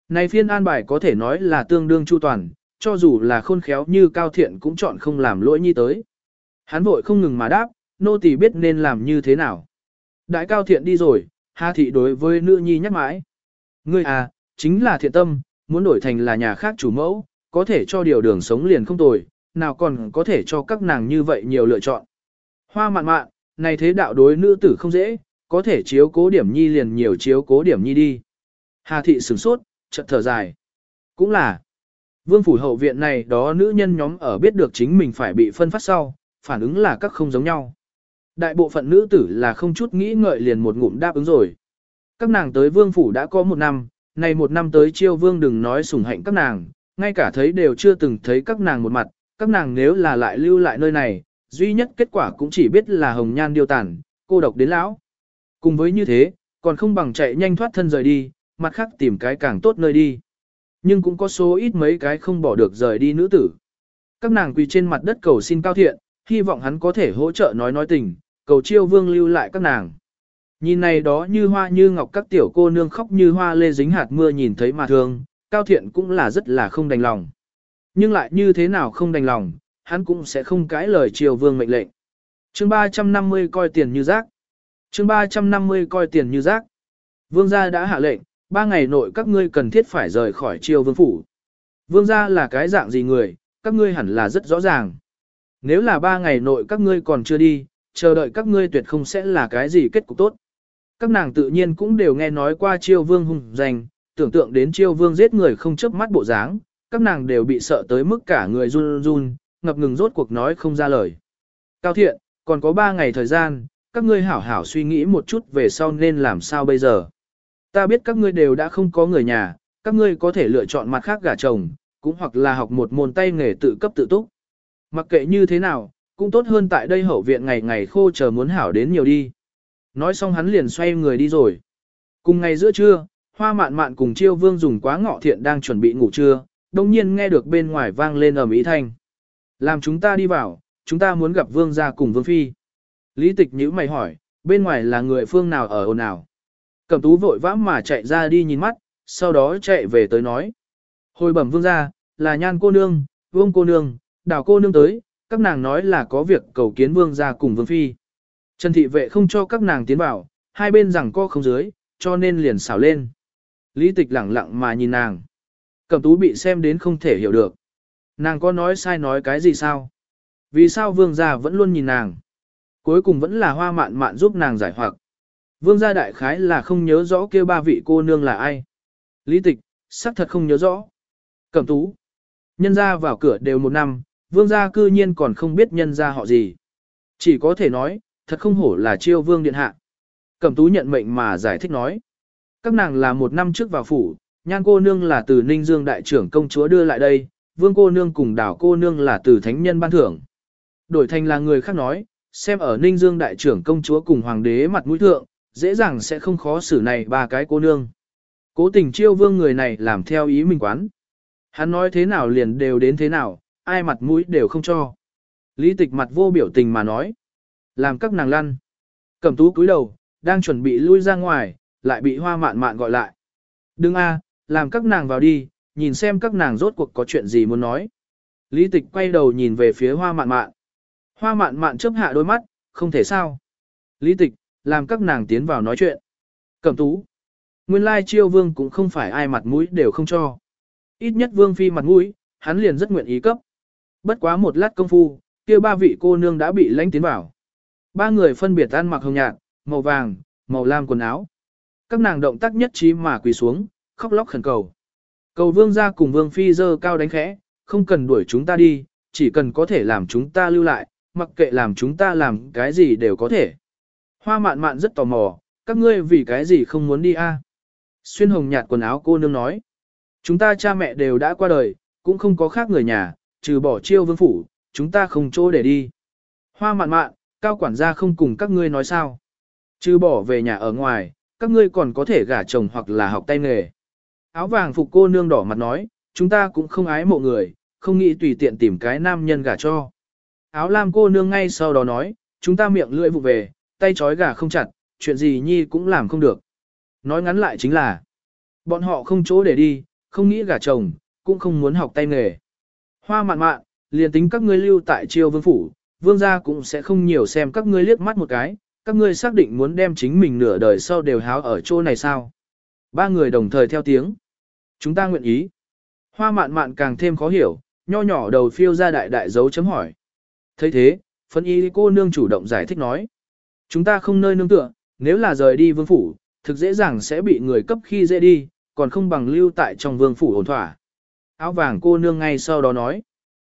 Này phiên an bài có thể nói là tương đương chu toàn, cho dù là khôn khéo như cao thiện cũng chọn không làm lỗi nhi tới. Hắn vội không ngừng mà đáp, nô tỳ biết nên làm như thế nào. Đại cao thiện đi rồi, Hà thị đối với nữ nhi nhắc mãi. Ngươi à, chính là thiện tâm, muốn đổi thành là nhà khác chủ mẫu, có thể cho điều đường sống liền không tồi, nào còn có thể cho các nàng như vậy nhiều lựa chọn. Hoa mạn mạn, này thế đạo đối nữ tử không dễ, có thể chiếu cố điểm nhi liền nhiều chiếu cố điểm nhi đi. Hà thị sửng sốt, chợt thở dài. Cũng là, vương phủ hậu viện này đó nữ nhân nhóm ở biết được chính mình phải bị phân phát sau, phản ứng là các không giống nhau. Đại bộ phận nữ tử là không chút nghĩ ngợi liền một ngụm đáp ứng rồi. Các nàng tới vương phủ đã có một năm, này một năm tới chiêu vương đừng nói sủng hạnh các nàng, ngay cả thấy đều chưa từng thấy các nàng một mặt, các nàng nếu là lại lưu lại nơi này, duy nhất kết quả cũng chỉ biết là hồng nhan điêu tản, cô độc đến lão. Cùng với như thế, còn không bằng chạy nhanh thoát thân rời đi, mặt khác tìm cái càng tốt nơi đi. Nhưng cũng có số ít mấy cái không bỏ được rời đi nữ tử. Các nàng quỳ trên mặt đất cầu xin cao thiện, hy vọng hắn có thể hỗ trợ nói nói tình, cầu chiêu vương lưu lại các nàng. Nhìn này đó như hoa như ngọc các tiểu cô nương khóc như hoa lê dính hạt mưa nhìn thấy mà thương, cao thiện cũng là rất là không đành lòng. Nhưng lại như thế nào không đành lòng, hắn cũng sẽ không cãi lời triều vương mệnh lệnh. chương 350 coi tiền như rác. chương 350 coi tiền như rác. Vương gia đã hạ lệnh, ba ngày nội các ngươi cần thiết phải rời khỏi triều vương phủ. Vương gia là cái dạng gì người, các ngươi hẳn là rất rõ ràng. Nếu là ba ngày nội các ngươi còn chưa đi, chờ đợi các ngươi tuyệt không sẽ là cái gì kết cục tốt. Các nàng tự nhiên cũng đều nghe nói qua chiêu vương hùng danh, tưởng tượng đến chiêu vương giết người không chớp mắt bộ dáng, các nàng đều bị sợ tới mức cả người run run, ngập ngừng rốt cuộc nói không ra lời. Cao thiện, còn có ba ngày thời gian, các ngươi hảo hảo suy nghĩ một chút về sau nên làm sao bây giờ. Ta biết các ngươi đều đã không có người nhà, các ngươi có thể lựa chọn mặt khác gả chồng, cũng hoặc là học một môn tay nghề tự cấp tự túc. Mặc kệ như thế nào, cũng tốt hơn tại đây hậu viện ngày ngày khô chờ muốn hảo đến nhiều đi. Nói xong hắn liền xoay người đi rồi. Cùng ngày giữa trưa, hoa mạn mạn cùng chiêu vương dùng quá ngọ thiện đang chuẩn bị ngủ trưa, đồng nhiên nghe được bên ngoài vang lên ầm ý thanh. Làm chúng ta đi vào, chúng ta muốn gặp vương gia cùng vương phi. Lý tịch nhữ mày hỏi, bên ngoài là người phương nào ở ồn nào. Cẩm tú vội vã mà chạy ra đi nhìn mắt, sau đó chạy về tới nói. Hồi bẩm vương gia, là nhan cô nương, vương cô nương, đào cô nương tới, các nàng nói là có việc cầu kiến vương gia cùng vương phi. Trần thị vệ không cho các nàng tiến vào, hai bên rằng co không dưới, cho nên liền xảo lên. Lý tịch lẳng lặng mà nhìn nàng. Cẩm tú bị xem đến không thể hiểu được. Nàng có nói sai nói cái gì sao? Vì sao vương gia vẫn luôn nhìn nàng? Cuối cùng vẫn là hoa mạn mạn giúp nàng giải hoặc. Vương gia đại khái là không nhớ rõ kêu ba vị cô nương là ai. Lý tịch, xác thật không nhớ rõ. Cẩm tú. Nhân ra vào cửa đều một năm, vương gia cư nhiên còn không biết nhân gia họ gì. Chỉ có thể nói, thật không hổ là chiêu vương điện hạ. Cẩm tú nhận mệnh mà giải thích nói. Các nàng là một năm trước vào phủ, nhan cô nương là từ Ninh Dương đại trưởng công chúa đưa lại đây, vương cô nương cùng đảo cô nương là từ thánh nhân ban thưởng. Đổi thành là người khác nói, xem ở Ninh Dương đại trưởng công chúa cùng hoàng đế mặt mũi thượng, dễ dàng sẽ không khó xử này ba cái cô nương. Cố tình chiêu vương người này làm theo ý mình quán. Hắn nói thế nào liền đều đến thế nào, ai mặt mũi đều không cho. Lý tịch mặt vô biểu tình mà nói. Làm các nàng lăn. Cẩm tú cúi đầu, đang chuẩn bị lui ra ngoài, lại bị hoa mạn mạn gọi lại. Đừng a, làm các nàng vào đi, nhìn xem các nàng rốt cuộc có chuyện gì muốn nói. Lý tịch quay đầu nhìn về phía hoa mạn mạn. Hoa mạn mạn chớp hạ đôi mắt, không thể sao. Lý tịch, làm các nàng tiến vào nói chuyện. Cẩm tú. Nguyên lai chiêu vương cũng không phải ai mặt mũi đều không cho. Ít nhất vương phi mặt mũi, hắn liền rất nguyện ý cấp. Bất quá một lát công phu, kia ba vị cô nương đã bị lãnh tiến vào. Ba người phân biệt ăn mặc hồng nhạt, màu vàng, màu lam quần áo. Các nàng động tác nhất trí mà quỳ xuống, khóc lóc khẩn cầu. Cầu vương ra cùng vương phi dơ cao đánh khẽ, không cần đuổi chúng ta đi, chỉ cần có thể làm chúng ta lưu lại, mặc kệ làm chúng ta làm cái gì đều có thể. Hoa mạn mạn rất tò mò, các ngươi vì cái gì không muốn đi a? À? Xuyên hồng nhạt quần áo cô nương nói. Chúng ta cha mẹ đều đã qua đời, cũng không có khác người nhà, trừ bỏ chiêu vương phủ, chúng ta không chỗ để đi. Hoa mạn mạn, cao quản gia không cùng các ngươi nói sao. Trừ bỏ về nhà ở ngoài, các ngươi còn có thể gả chồng hoặc là học tay nghề. Áo vàng phục cô nương đỏ mặt nói, chúng ta cũng không ái mộ người, không nghĩ tùy tiện tìm cái nam nhân gả cho. Áo lam cô nương ngay sau đó nói, chúng ta miệng lưỡi vụ về, tay trói gà không chặt, chuyện gì nhi cũng làm không được. Nói ngắn lại chính là, bọn họ không chỗ để đi, không nghĩ gả chồng, cũng không muốn học tay nghề. Hoa mạn mạn, liền tính các ngươi lưu tại triều vương phủ, vương gia cũng sẽ không nhiều xem các ngươi liếc mắt một cái, các ngươi xác định muốn đem chính mình nửa đời sau đều háo ở chỗ này sao. Ba người đồng thời theo tiếng. Chúng ta nguyện ý. Hoa mạn mạn càng thêm khó hiểu, nho nhỏ đầu phiêu ra đại đại dấu chấm hỏi. thấy thế, phân y cô nương chủ động giải thích nói. Chúng ta không nơi nương tựa, nếu là rời đi vương phủ, thực dễ dàng sẽ bị người cấp khi dễ đi, còn không bằng lưu tại trong vương phủ ổn thỏa. Áo vàng cô nương ngay sau đó nói.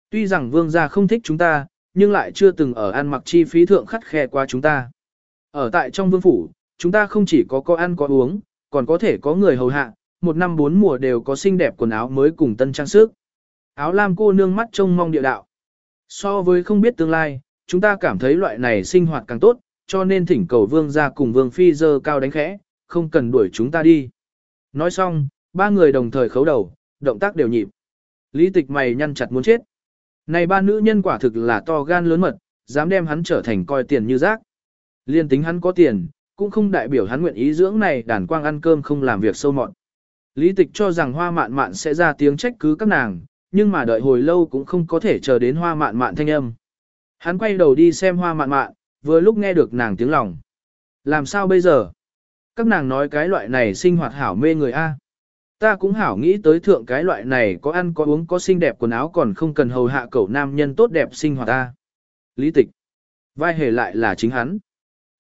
Tuy rằng vương gia không thích chúng ta, nhưng lại chưa từng ở ăn mặc chi phí thượng khắt khe qua chúng ta. Ở tại trong vương phủ, chúng ta không chỉ có có ăn có uống, còn có thể có người hầu hạ, một năm bốn mùa đều có xinh đẹp quần áo mới cùng tân trang sức. Áo lam cô nương mắt trông mong địa đạo. So với không biết tương lai, chúng ta cảm thấy loại này sinh hoạt càng tốt, cho nên thỉnh cầu vương gia cùng vương phi dơ cao đánh khẽ, không cần đuổi chúng ta đi. Nói xong, ba người đồng thời khấu đầu, động tác đều nhịp. Lý tịch mày nhăn chặt muốn chết. Này ba nữ nhân quả thực là to gan lớn mật, dám đem hắn trở thành coi tiền như rác. Liên tính hắn có tiền, cũng không đại biểu hắn nguyện ý dưỡng này đàn quang ăn cơm không làm việc sâu mọn. Lý tịch cho rằng hoa mạn mạn sẽ ra tiếng trách cứ các nàng, nhưng mà đợi hồi lâu cũng không có thể chờ đến hoa mạn mạn thanh âm. Hắn quay đầu đi xem hoa mạn mạn, vừa lúc nghe được nàng tiếng lòng. Làm sao bây giờ? Các nàng nói cái loại này sinh hoạt hảo mê người A. Ta cũng hảo nghĩ tới thượng cái loại này có ăn có uống có xinh đẹp quần áo còn không cần hầu hạ cậu nam nhân tốt đẹp sinh hoạt ta. Lý tịch. Vai hề lại là chính hắn.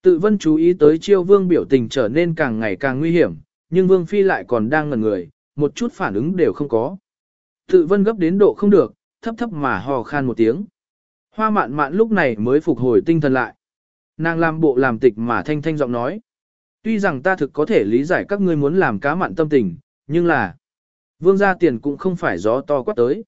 Tự vân chú ý tới chiêu vương biểu tình trở nên càng ngày càng nguy hiểm, nhưng vương phi lại còn đang ngẩn người, một chút phản ứng đều không có. Tự vân gấp đến độ không được, thấp thấp mà hò khan một tiếng. Hoa mạn mạn lúc này mới phục hồi tinh thần lại. Nàng làm bộ làm tịch mà thanh thanh giọng nói. Tuy rằng ta thực có thể lý giải các ngươi muốn làm cá mặn tâm tình, nhưng là vương gia tiền cũng không phải gió to quát tới.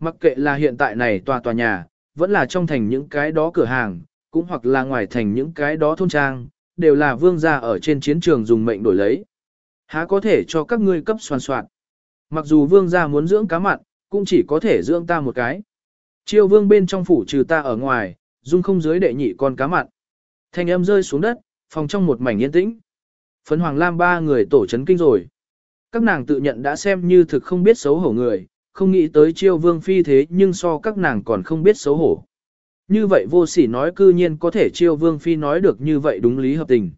Mặc kệ là hiện tại này tòa tòa nhà, vẫn là trong thành những cái đó cửa hàng, cũng hoặc là ngoài thành những cái đó thôn trang, đều là vương gia ở trên chiến trường dùng mệnh đổi lấy. Há có thể cho các ngươi cấp soàn soạn. Mặc dù vương gia muốn dưỡng cá mặn, cũng chỉ có thể dưỡng ta một cái. Chiêu vương bên trong phủ trừ ta ở ngoài, dung không dưới đệ nhị con cá mặn. Thanh âm rơi xuống đất, phòng trong một mảnh yên tĩnh. Phấn Hoàng Lam ba người tổ chấn kinh rồi. Các nàng tự nhận đã xem như thực không biết xấu hổ người, không nghĩ tới chiêu vương phi thế nhưng so các nàng còn không biết xấu hổ. Như vậy vô sỉ nói cư nhiên có thể chiêu vương phi nói được như vậy đúng lý hợp tình.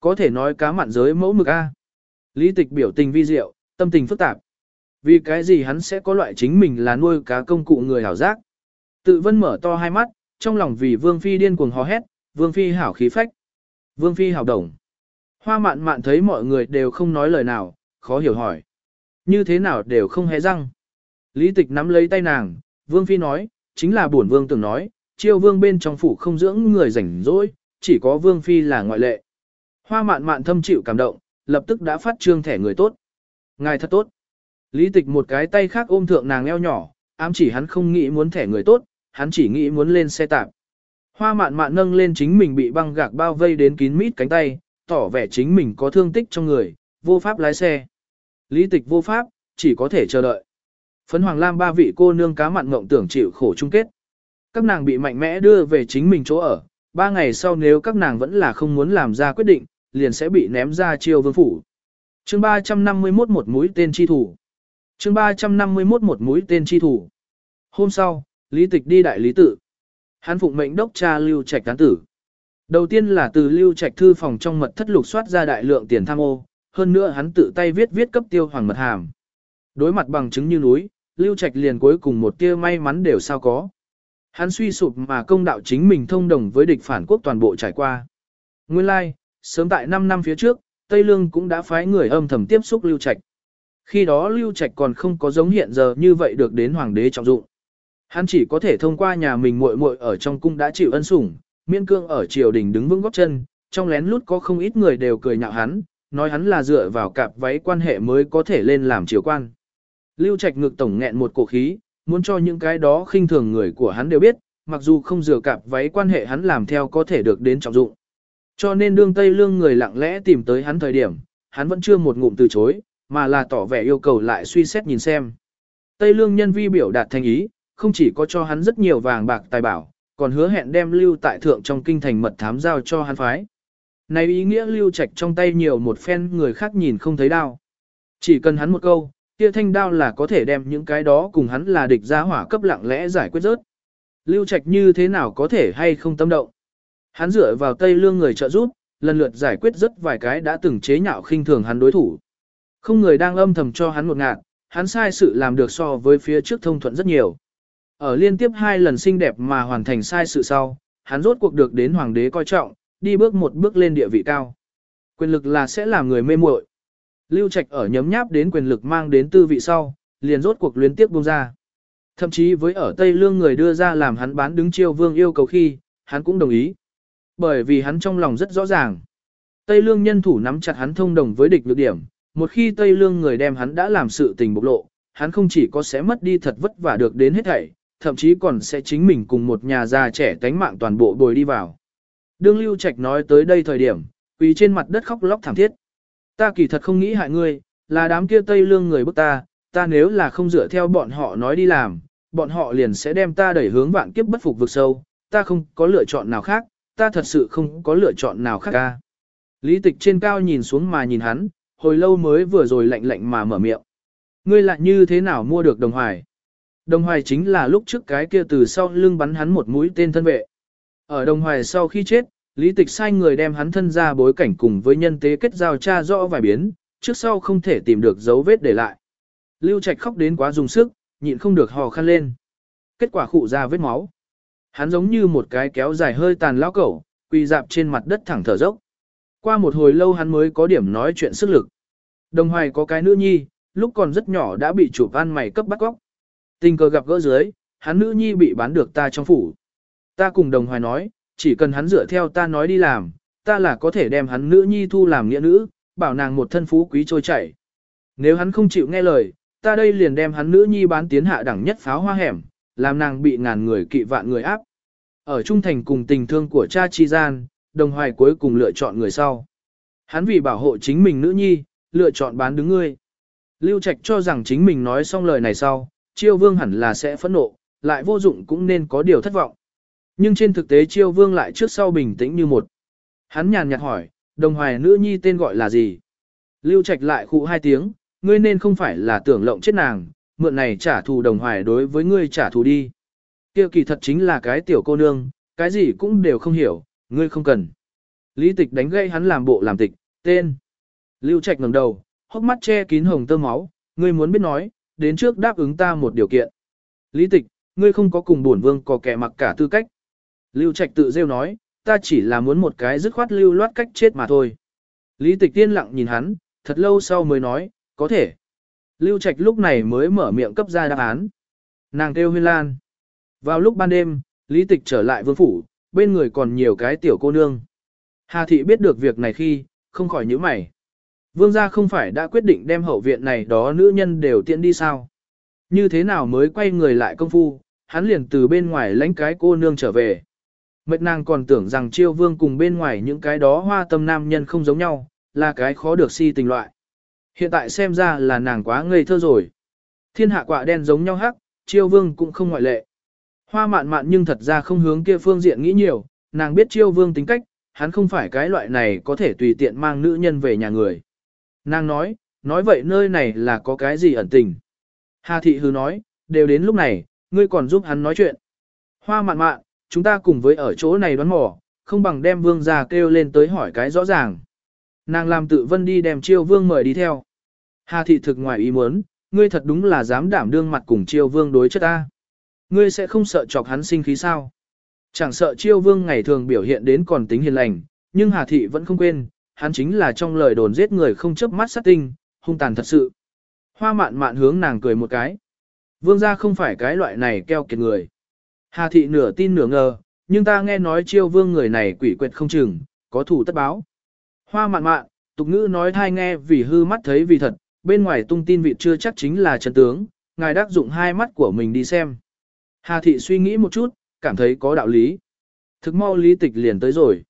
Có thể nói cá mặn giới mẫu mực A. Lý tịch biểu tình vi diệu, tâm tình phức tạp. Vì cái gì hắn sẽ có loại chính mình là nuôi cá công cụ người hảo giác. Tự vân mở to hai mắt, trong lòng vì vương phi điên cuồng hò hét, vương phi hảo khí phách. Vương phi hảo đồng. Hoa mạn mạn thấy mọi người đều không nói lời nào, khó hiểu hỏi. Như thế nào đều không hề răng. Lý tịch nắm lấy tay nàng, vương phi nói, chính là bổn vương từng nói, chiêu vương bên trong phủ không dưỡng người rảnh rỗi, chỉ có vương phi là ngoại lệ. Hoa mạn mạn thâm chịu cảm động, lập tức đã phát trương thẻ người tốt. Ngài thật tốt. Lý tịch một cái tay khác ôm thượng nàng eo nhỏ, ám chỉ hắn không nghĩ muốn thẻ người tốt, hắn chỉ nghĩ muốn lên xe tạp. Hoa mạn mạn nâng lên chính mình bị băng gạc bao vây đến kín mít cánh tay, tỏ vẻ chính mình có thương tích trong người, vô pháp lái xe. Lý tịch vô pháp, chỉ có thể chờ đợi. Phấn Hoàng Lam ba vị cô nương cá mặn ngộng tưởng chịu khổ chung kết. Các nàng bị mạnh mẽ đưa về chính mình chỗ ở, ba ngày sau nếu các nàng vẫn là không muốn làm ra quyết định, liền sẽ bị ném ra chiêu vương phủ. chương 351 một mũi tên chi thủ. chương 351 một mũi tên chi thủ. Hôm sau, Lý Tịch đi đại lý tự. Hắn phụng mệnh đốc cha Lưu Trạch tán tử. Đầu tiên là từ Lưu Trạch thư phòng trong mật thất lục soát ra đại lượng tiền tham ô, hơn nữa hắn tự tay viết viết cấp tiêu hoàng mật hàm. Đối mặt bằng chứng như núi, Lưu Trạch liền cuối cùng một tia may mắn đều sao có. Hắn suy sụp mà công đạo chính mình thông đồng với địch phản quốc toàn bộ trải qua. Nguyên lai, like, sớm tại 5 năm phía trước, Tây Lương cũng đã phái người âm thầm tiếp xúc Lưu Trạch. Khi đó Lưu Trạch còn không có giống hiện giờ như vậy được đến hoàng đế trọng dụng. Hắn chỉ có thể thông qua nhà mình muội muội ở trong cung đã chịu ân sủng, miên cương ở triều đình đứng vững góp chân, trong lén lút có không ít người đều cười nhạo hắn, nói hắn là dựa vào cặp váy quan hệ mới có thể lên làm triều quan. Lưu Trạch ngực tổng nghẹn một cổ khí, muốn cho những cái đó khinh thường người của hắn đều biết, mặc dù không dựa cặp váy quan hệ hắn làm theo có thể được đến trọng dụng. Cho nên đương Tây Lương người lặng lẽ tìm tới hắn thời điểm, hắn vẫn chưa một ngụm từ chối, mà là tỏ vẻ yêu cầu lại suy xét nhìn xem. Tây Lương nhân vi biểu đạt thành ý, không chỉ có cho hắn rất nhiều vàng bạc tài bảo, còn hứa hẹn đem lưu tại thượng trong kinh thành mật thám giao cho hắn phái. Này ý nghĩa lưu trạch trong tay nhiều một phen người khác nhìn không thấy đao. Chỉ cần hắn một câu, kia thanh đao là có thể đem những cái đó cùng hắn là địch ra hỏa cấp lặng lẽ giải quyết rớt. Lưu trạch như thế nào có thể hay không tâm động. Hắn dựa vào Tây Lương người trợ giúp, lần lượt giải quyết rất vài cái đã từng chế nhạo khinh thường hắn đối thủ. Không người đang âm thầm cho hắn một ngạt, hắn sai sự làm được so với phía trước thông thuận rất nhiều. Ở liên tiếp hai lần xinh đẹp mà hoàn thành sai sự sau, hắn rốt cuộc được đến hoàng đế coi trọng, đi bước một bước lên địa vị cao. Quyền lực là sẽ làm người mê muội. Lưu Trạch ở nhấm nháp đến quyền lực mang đến tư vị sau, liền rốt cuộc luyến tiếp buông ra. Thậm chí với ở Tây Lương người đưa ra làm hắn bán đứng chiêu vương yêu cầu khi, hắn cũng đồng ý. Bởi vì hắn trong lòng rất rõ ràng. Tây Lương nhân thủ nắm chặt hắn thông đồng với địch lược điểm, một khi Tây Lương người đem hắn đã làm sự tình bộc lộ, hắn không chỉ có sẽ mất đi thật vất vả được đến hết thảy, thậm chí còn sẽ chính mình cùng một nhà già trẻ tánh mạng toàn bộ bồi đi vào. Đương Lưu Trạch nói tới đây thời điểm, quỳ trên mặt đất khóc lóc thảm thiết. Ta kỳ thật không nghĩ hại ngươi, là đám kia Tây Lương người bức ta, ta nếu là không dựa theo bọn họ nói đi làm, bọn họ liền sẽ đem ta đẩy hướng vạn kiếp bất phục vực sâu, ta không có lựa chọn nào khác, ta thật sự không có lựa chọn nào khác ca. Lý tịch trên cao nhìn xuống mà nhìn hắn, hồi lâu mới vừa rồi lạnh lạnh mà mở miệng. Ngươi lại như thế nào mua được đồng hoài? Đồng hoài chính là lúc trước cái kia từ sau lưng bắn hắn một mũi tên thân vệ. Ở đồng hoài sau khi chết, lý tịch sai người đem hắn thân ra bối cảnh cùng với nhân tế kết giao tra rõ vài biến, trước sau không thể tìm được dấu vết để lại. Lưu Trạch khóc đến quá dùng sức, nhịn không được hò khăn lên. Kết quả khụ ra vết máu. Hắn giống như một cái kéo dài hơi tàn lão cẩu, quỳ dạp trên mặt đất thẳng thở dốc. Qua một hồi lâu hắn mới có điểm nói chuyện sức lực. Đồng hoài có cái nữ nhi, lúc còn rất nhỏ đã bị chủ van mày cấp bắt góc. Tình cờ gặp gỡ dưới, hắn nữ nhi bị bán được ta trong phủ. Ta cùng đồng hoài nói, chỉ cần hắn dựa theo ta nói đi làm, ta là có thể đem hắn nữ nhi thu làm nghĩa nữ, bảo nàng một thân phú quý trôi chảy. Nếu hắn không chịu nghe lời, ta đây liền đem hắn nữ nhi bán tiến hạ đẳng nhất pháo hoa hẻm, làm nàng bị ngàn người kỵ vạn người áp. Ở trung thành cùng tình thương của cha chi gian, đồng hoài cuối cùng lựa chọn người sau. Hắn vì bảo hộ chính mình nữ nhi, lựa chọn bán đứng ngươi. Lưu Trạch cho rằng chính mình nói xong lời này sau, chiêu vương hẳn là sẽ phẫn nộ, lại vô dụng cũng nên có điều thất vọng. Nhưng trên thực tế chiêu vương lại trước sau bình tĩnh như một. Hắn nhàn nhạt hỏi, đồng hoài nữ nhi tên gọi là gì? Lưu Trạch lại khụ hai tiếng, ngươi nên không phải là tưởng lộng chết nàng, mượn này trả thù đồng hoài đối với ngươi trả thù đi. Kia kỳ thật chính là cái tiểu cô nương, cái gì cũng đều không hiểu, ngươi không cần. Lý tịch đánh gây hắn làm bộ làm tịch, tên. Lưu Trạch ngẩng đầu, hốc mắt che kín hồng tơ máu, ngươi muốn biết nói, đến trước đáp ứng ta một điều kiện. Lý tịch, ngươi không có cùng bổn vương có kẻ mặc cả tư cách. Lưu Trạch tự rêu nói, ta chỉ là muốn một cái dứt khoát lưu loát cách chết mà thôi. Lý tịch tiên lặng nhìn hắn, thật lâu sau mới nói, có thể. Lưu Trạch lúc này mới mở miệng cấp ra đáp án. Nàng kêu huyên lan. Vào lúc ban đêm, Lý Tịch trở lại vương phủ, bên người còn nhiều cái tiểu cô nương. Hà thị biết được việc này khi, không khỏi nhíu mày. Vương gia không phải đã quyết định đem hậu viện này đó nữ nhân đều tiện đi sao? Như thế nào mới quay người lại công phu, hắn liền từ bên ngoài lánh cái cô nương trở về. Mệt nàng còn tưởng rằng chiêu vương cùng bên ngoài những cái đó hoa tâm nam nhân không giống nhau, là cái khó được si tình loại. Hiện tại xem ra là nàng quá ngây thơ rồi. Thiên hạ quả đen giống nhau hắc, chiêu vương cũng không ngoại lệ. Hoa mạn mạn nhưng thật ra không hướng kia phương diện nghĩ nhiều, nàng biết chiêu vương tính cách, hắn không phải cái loại này có thể tùy tiện mang nữ nhân về nhà người. Nàng nói, nói vậy nơi này là có cái gì ẩn tình. Hà thị hứ nói, đều đến lúc này, ngươi còn giúp hắn nói chuyện. Hoa mạn mạn, chúng ta cùng với ở chỗ này đoán mò, không bằng đem vương ra kêu lên tới hỏi cái rõ ràng. Nàng làm tự vân đi đem chiêu vương mời đi theo. Hà thị thực ngoài ý muốn, ngươi thật đúng là dám đảm đương mặt cùng chiêu vương đối chất ta. Ngươi sẽ không sợ chọc hắn sinh khí sao? Chẳng sợ chiêu vương ngày thường biểu hiện đến còn tính hiền lành, nhưng Hà thị vẫn không quên, hắn chính là trong lời đồn giết người không chớp mắt sát tinh, hung tàn thật sự. Hoa mạn mạn hướng nàng cười một cái. Vương gia không phải cái loại này keo kiệt người. Hà thị nửa tin nửa ngờ, nhưng ta nghe nói chiêu vương người này quỷ quyệt không chừng, có thủ tất báo. Hoa mạn mạn, tục ngữ nói thai nghe vì hư mắt thấy vì thật, bên ngoài tung tin vị chưa chắc chính là chân tướng, ngài đắc dụng hai mắt của mình đi xem. Hà thị suy nghĩ một chút, cảm thấy có đạo lý. Thực mau lý tịch liền tới rồi.